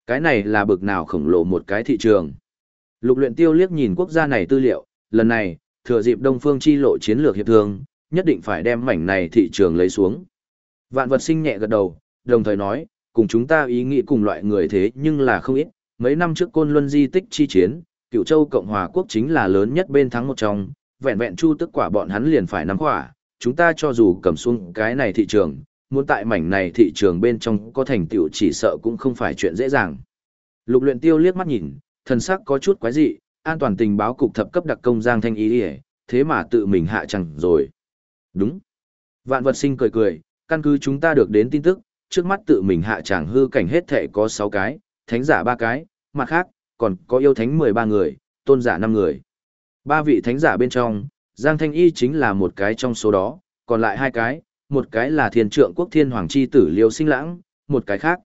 Cái này là bực nào khổng lồ một cái thị trường. Lục luyện tiêu liếc nhìn quốc gia này tư liệu, lần này, thừa dịp Đông Phương chi lộ chiến lược hiệp thương, nhất định phải đem mảnh này thị trường lấy xuống. Vạn vật sinh nhẹ gật đầu, đồng thời nói, cùng chúng ta ý nghĩ cùng loại người thế nhưng là không ít, mấy năm trước côn luân di tích chi chiến, cựu châu Cộng hòa quốc chính là lớn nhất bên thắng một trong, vẹn vẹn chu tức quả bọn hắn liền phải nắm quả, chúng ta cho dù cầm xuống cái này thị trường, muốn tại mảnh này thị trường bên trong có thành tựu chỉ sợ cũng không phải chuyện dễ dàng. Lục luyện tiêu liếc mắt nhìn, thần sắc có chút quái dị, an toàn tình báo cục thập cấp đặc công Giang Thanh Ý đi thế mà tự mình hạ chẳng rồi. Đúng. Vạn vật sinh cười cười, căn cứ chúng ta được đến tin tức, trước mắt tự mình hạ chẳng hư cảnh hết thể có 6 cái, thánh giả 3 cái, mặt khác, còn có yêu thánh 13 người, tôn giả 5 người. Ba vị thánh giả bên trong, Giang Thanh Y chính là một cái trong số đó, còn lại hai cái, một cái là thiên trượng quốc thiên hoàng chi tử liêu sinh lãng, một cái khác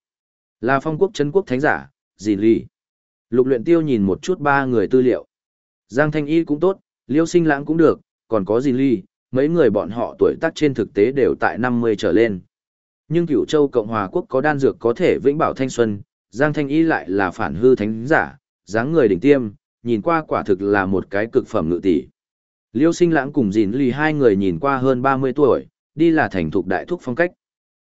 là phong quốc chân quốc thánh giả, dì Lì. Lục luyện tiêu nhìn một chút ba người tư liệu. Giang Thanh Y cũng tốt, liêu sinh lãng cũng được, còn có dì Lì, mấy người bọn họ tuổi tác trên thực tế đều tại 50 trở lên. Nhưng cửu châu Cộng Hòa Quốc có đan dược có thể vĩnh bảo thanh xuân, Giang Thanh Y lại là phản hư thánh giả, dáng người đỉnh tiêm, nhìn qua quả thực là một cái cực phẩm ngự tỷ. Liêu sinh lãng cùng dìn lì hai người nhìn qua hơn 30 tuổi, đi là thành thục đại thúc phong cách.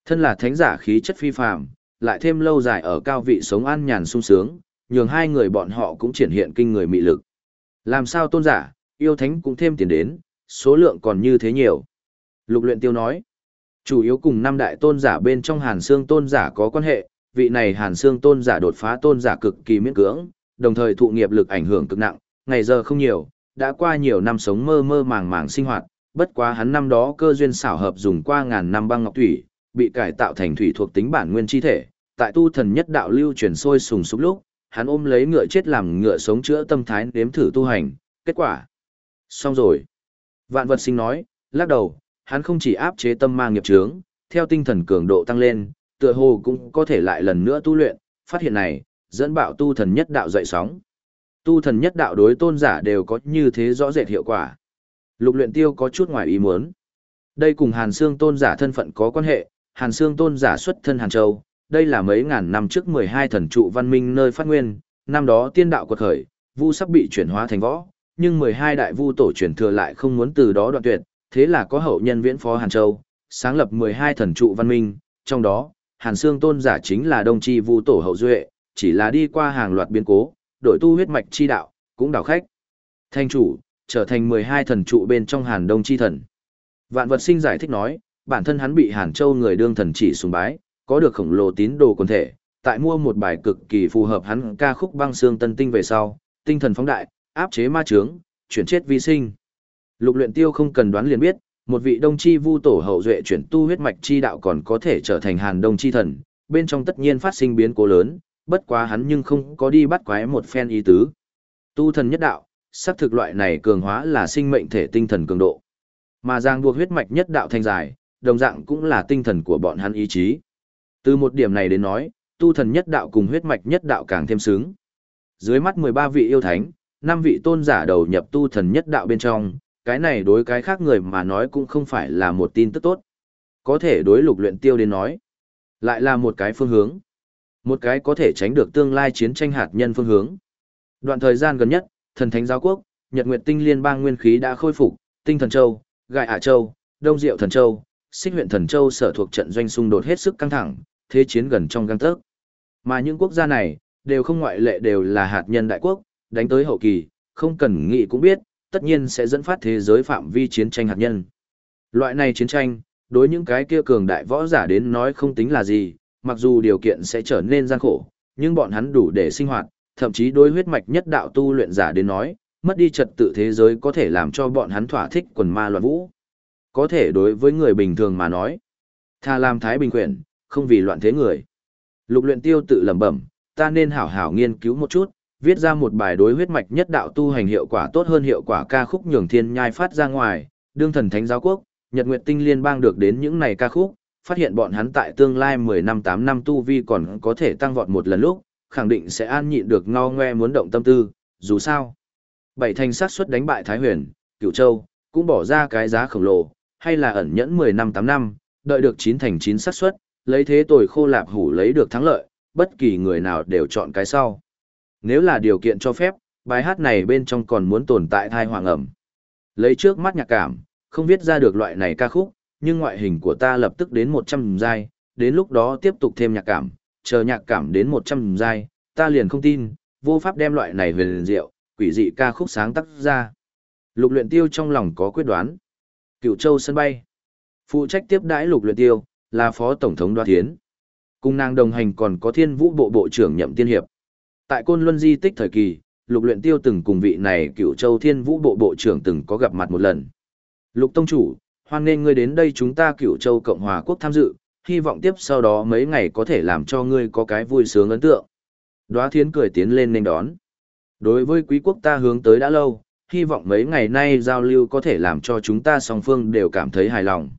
Thân là thánh giả khí chất phi phàm, lại thêm lâu dài ở cao vị sống an nhàn sung sướng, nhường hai người bọn họ cũng triển hiện kinh người mị lực. Làm sao tôn giả, yêu thánh cũng thêm tiền đến, số lượng còn như thế nhiều. Lục luyện tiêu nói, chủ yếu cùng năm đại tôn giả bên trong hàn xương tôn giả có quan hệ, vị này hàn xương tôn giả đột phá tôn giả cực kỳ miễn cưỡng, đồng thời thụ nghiệp lực ảnh hưởng cực nặng, ngày giờ không nhiều, đã qua nhiều năm sống mơ mơ màng màng sinh hoạt, bất quá hắn năm đó cơ duyên xảo hợp dùng qua ngàn năm băng ngọc thủy, bị cải tạo thành thủy thuộc tính bản nguyên chi thể, tại tu thần nhất đạo lưu truyền sôi sùng sục lúc, hắn ôm lấy ngựa chết làm ngựa sống chữa tâm thái nếm thử tu hành, kết quả. Xong rồi. Vạn vật sinh nói, lắc đầu, hắn không chỉ áp chế tâm ma nghiệp chướng, theo tinh thần cường độ tăng lên, tựa hồ cũng có thể lại lần nữa tu luyện, phát hiện này, dẫn bạo tu thần nhất đạo dậy sóng. Tu thần nhất đạo đối tôn giả đều có như thế rõ rệt hiệu quả. Lục luyện tiêu có chút ngoài ý muốn. Đây cùng Hàn Sương tôn giả thân phận có quan hệ, Hàn Sương tôn giả xuất thân Hàn Châu, đây là mấy ngàn năm trước 12 thần trụ văn minh nơi phát nguyên, năm đó tiên đạo quật khởi, vu sắp bị chuyển hóa thành võ, nhưng 12 đại vu tổ truyền thừa lại không muốn từ đó đoạn tuyệt, thế là có hậu nhân viễn phó Hàn Châu, sáng lập 12 thần trụ văn minh, trong đó, Hàn Sương tôn giả chính là đồng Chi vu tổ hậu duệ, chỉ là đi qua hàng loạt biến cố, đổi tu huyết mạch chi đạo, cũng đảo khách. Thanh chủ, trở thành 12 thần trụ bên trong Hàn Đông chi thần. Vạn vật sinh giải thích nói, bản thân hắn bị Hàn Châu người đương thần chỉ sùng bái, có được khổng lồ tín đồ quần thể, tại mua một bài cực kỳ phù hợp hắn ca khúc băng xương tân tinh về sau, tinh thần phóng đại, áp chế ma chướng, chuyển chết vi sinh. Lục luyện tiêu không cần đoán liền biết, một vị đông chi vu tổ hậu duệ chuyển tu huyết mạch chi đạo còn có thể trở thành hàn đông chi thần, bên trong tất nhiên phát sinh biến cố lớn, bất quá hắn nhưng không có đi bắt quái một phen ý tứ. Tu thần nhất đạo, sắc thực loại này cường hóa là sinh mệnh thể tinh thần cường độ. Mà giang buộc huyết mạch nhất đạo thanh dài, đồng dạng cũng là tinh thần của bọn hắn ý chí. Từ một điểm này đến nói, tu thần nhất đạo cùng huyết mạch nhất đạo càng thêm sướng. Dưới mắt 13 vị yêu thánh, 5 vị tôn giả đầu nhập tu thần nhất đạo bên trong, cái này đối cái khác người mà nói cũng không phải là một tin tức tốt. Có thể đối lục luyện tiêu đến nói, lại là một cái phương hướng. Một cái có thể tránh được tương lai chiến tranh hạt nhân phương hướng. Đoạn thời gian gần nhất, thần thánh giáo quốc, Nhật Nguyệt Tinh Liên bang nguyên khí đã khôi phục, Tinh Thần Châu, Gai ả Châu, Đông Diệu Thần Châu, Xích huyện Thần Châu sở thuộc trận doanh xung đột hết sức căng thẳng, thế chiến gần trong gang tấc. Mà những quốc gia này, đều không ngoại lệ đều là hạt nhân đại quốc, đánh tới hậu kỳ, không cần nghĩ cũng biết, tất nhiên sẽ dẫn phát thế giới phạm vi chiến tranh hạt nhân. Loại này chiến tranh, đối những cái kia cường đại võ giả đến nói không tính là gì, mặc dù điều kiện sẽ trở nên gian khổ, nhưng bọn hắn đủ để sinh hoạt, thậm chí đối huyết mạch nhất đạo tu luyện giả đến nói, mất đi trật tự thế giới có thể làm cho bọn hắn thỏa thích quần ma loạn vũ. Có thể đối với người bình thường mà nói, tha làm thái bình quyển, không vì loạn thế người. Lục luyện tiêu tự lẩm bẩm, ta nên hảo hảo nghiên cứu một chút, viết ra một bài đối huyết mạch nhất đạo tu hành hiệu quả tốt hơn hiệu quả ca khúc nhường thiên nhai phát ra ngoài, đương thần thánh giáo quốc, Nhật Nguyệt Tinh Liên bang được đến những này ca khúc, phát hiện bọn hắn tại tương lai 10 năm 8 năm tu vi còn có thể tăng vọt một lần lúc, khẳng định sẽ an nhịn được ngo ngoe muốn động tâm tư, dù sao. Bảy thành sát suất đánh bại Thái Huyền, Cửu Châu, cũng bỏ ra cái giá khổng lồ, hay là ẩn nhẫn 10 năm 8 năm, đợi được 9 thành 9 sát suất, lấy thế tồi khô lạp hủ lấy được thắng lợi, bất kỳ người nào đều chọn cái sau. Nếu là điều kiện cho phép, bài hát này bên trong còn muốn tồn tại thai hoàng ẩm. Lấy trước mắt nhạc cảm, không viết ra được loại này ca khúc, nhưng ngoại hình của ta lập tức đến 100 giai, đến lúc đó tiếp tục thêm nhạc cảm, chờ nhạc cảm đến 100 giai, ta liền không tin, vô pháp đem loại này về liền diệu, quỷ dị ca khúc sáng tác ra. Lục luyện tiêu trong lòng có quyết đoán. Cựu châu sân bay. Phụ trách tiếp đãi lục luyện tiêu, là phó tổng thống đoan thiến. Cùng nàng đồng hành còn có thiên vũ bộ bộ trưởng nhậm tiên hiệp. Tại côn luân di tích thời kỳ, lục luyện tiêu từng cùng vị này cựu châu thiên vũ bộ bộ trưởng từng có gặp mặt một lần. Lục tông chủ, hoan nghênh ngươi đến đây chúng ta cựu châu Cộng hòa quốc tham dự, hy vọng tiếp sau đó mấy ngày có thể làm cho ngươi có cái vui sướng ấn tượng. Đóa thiến cười tiến lên nên đón. Đối với quý quốc ta hướng tới đã lâu, hy vọng mấy ngày nay giao lưu có thể làm cho chúng ta song phương đều cảm thấy hài lòng.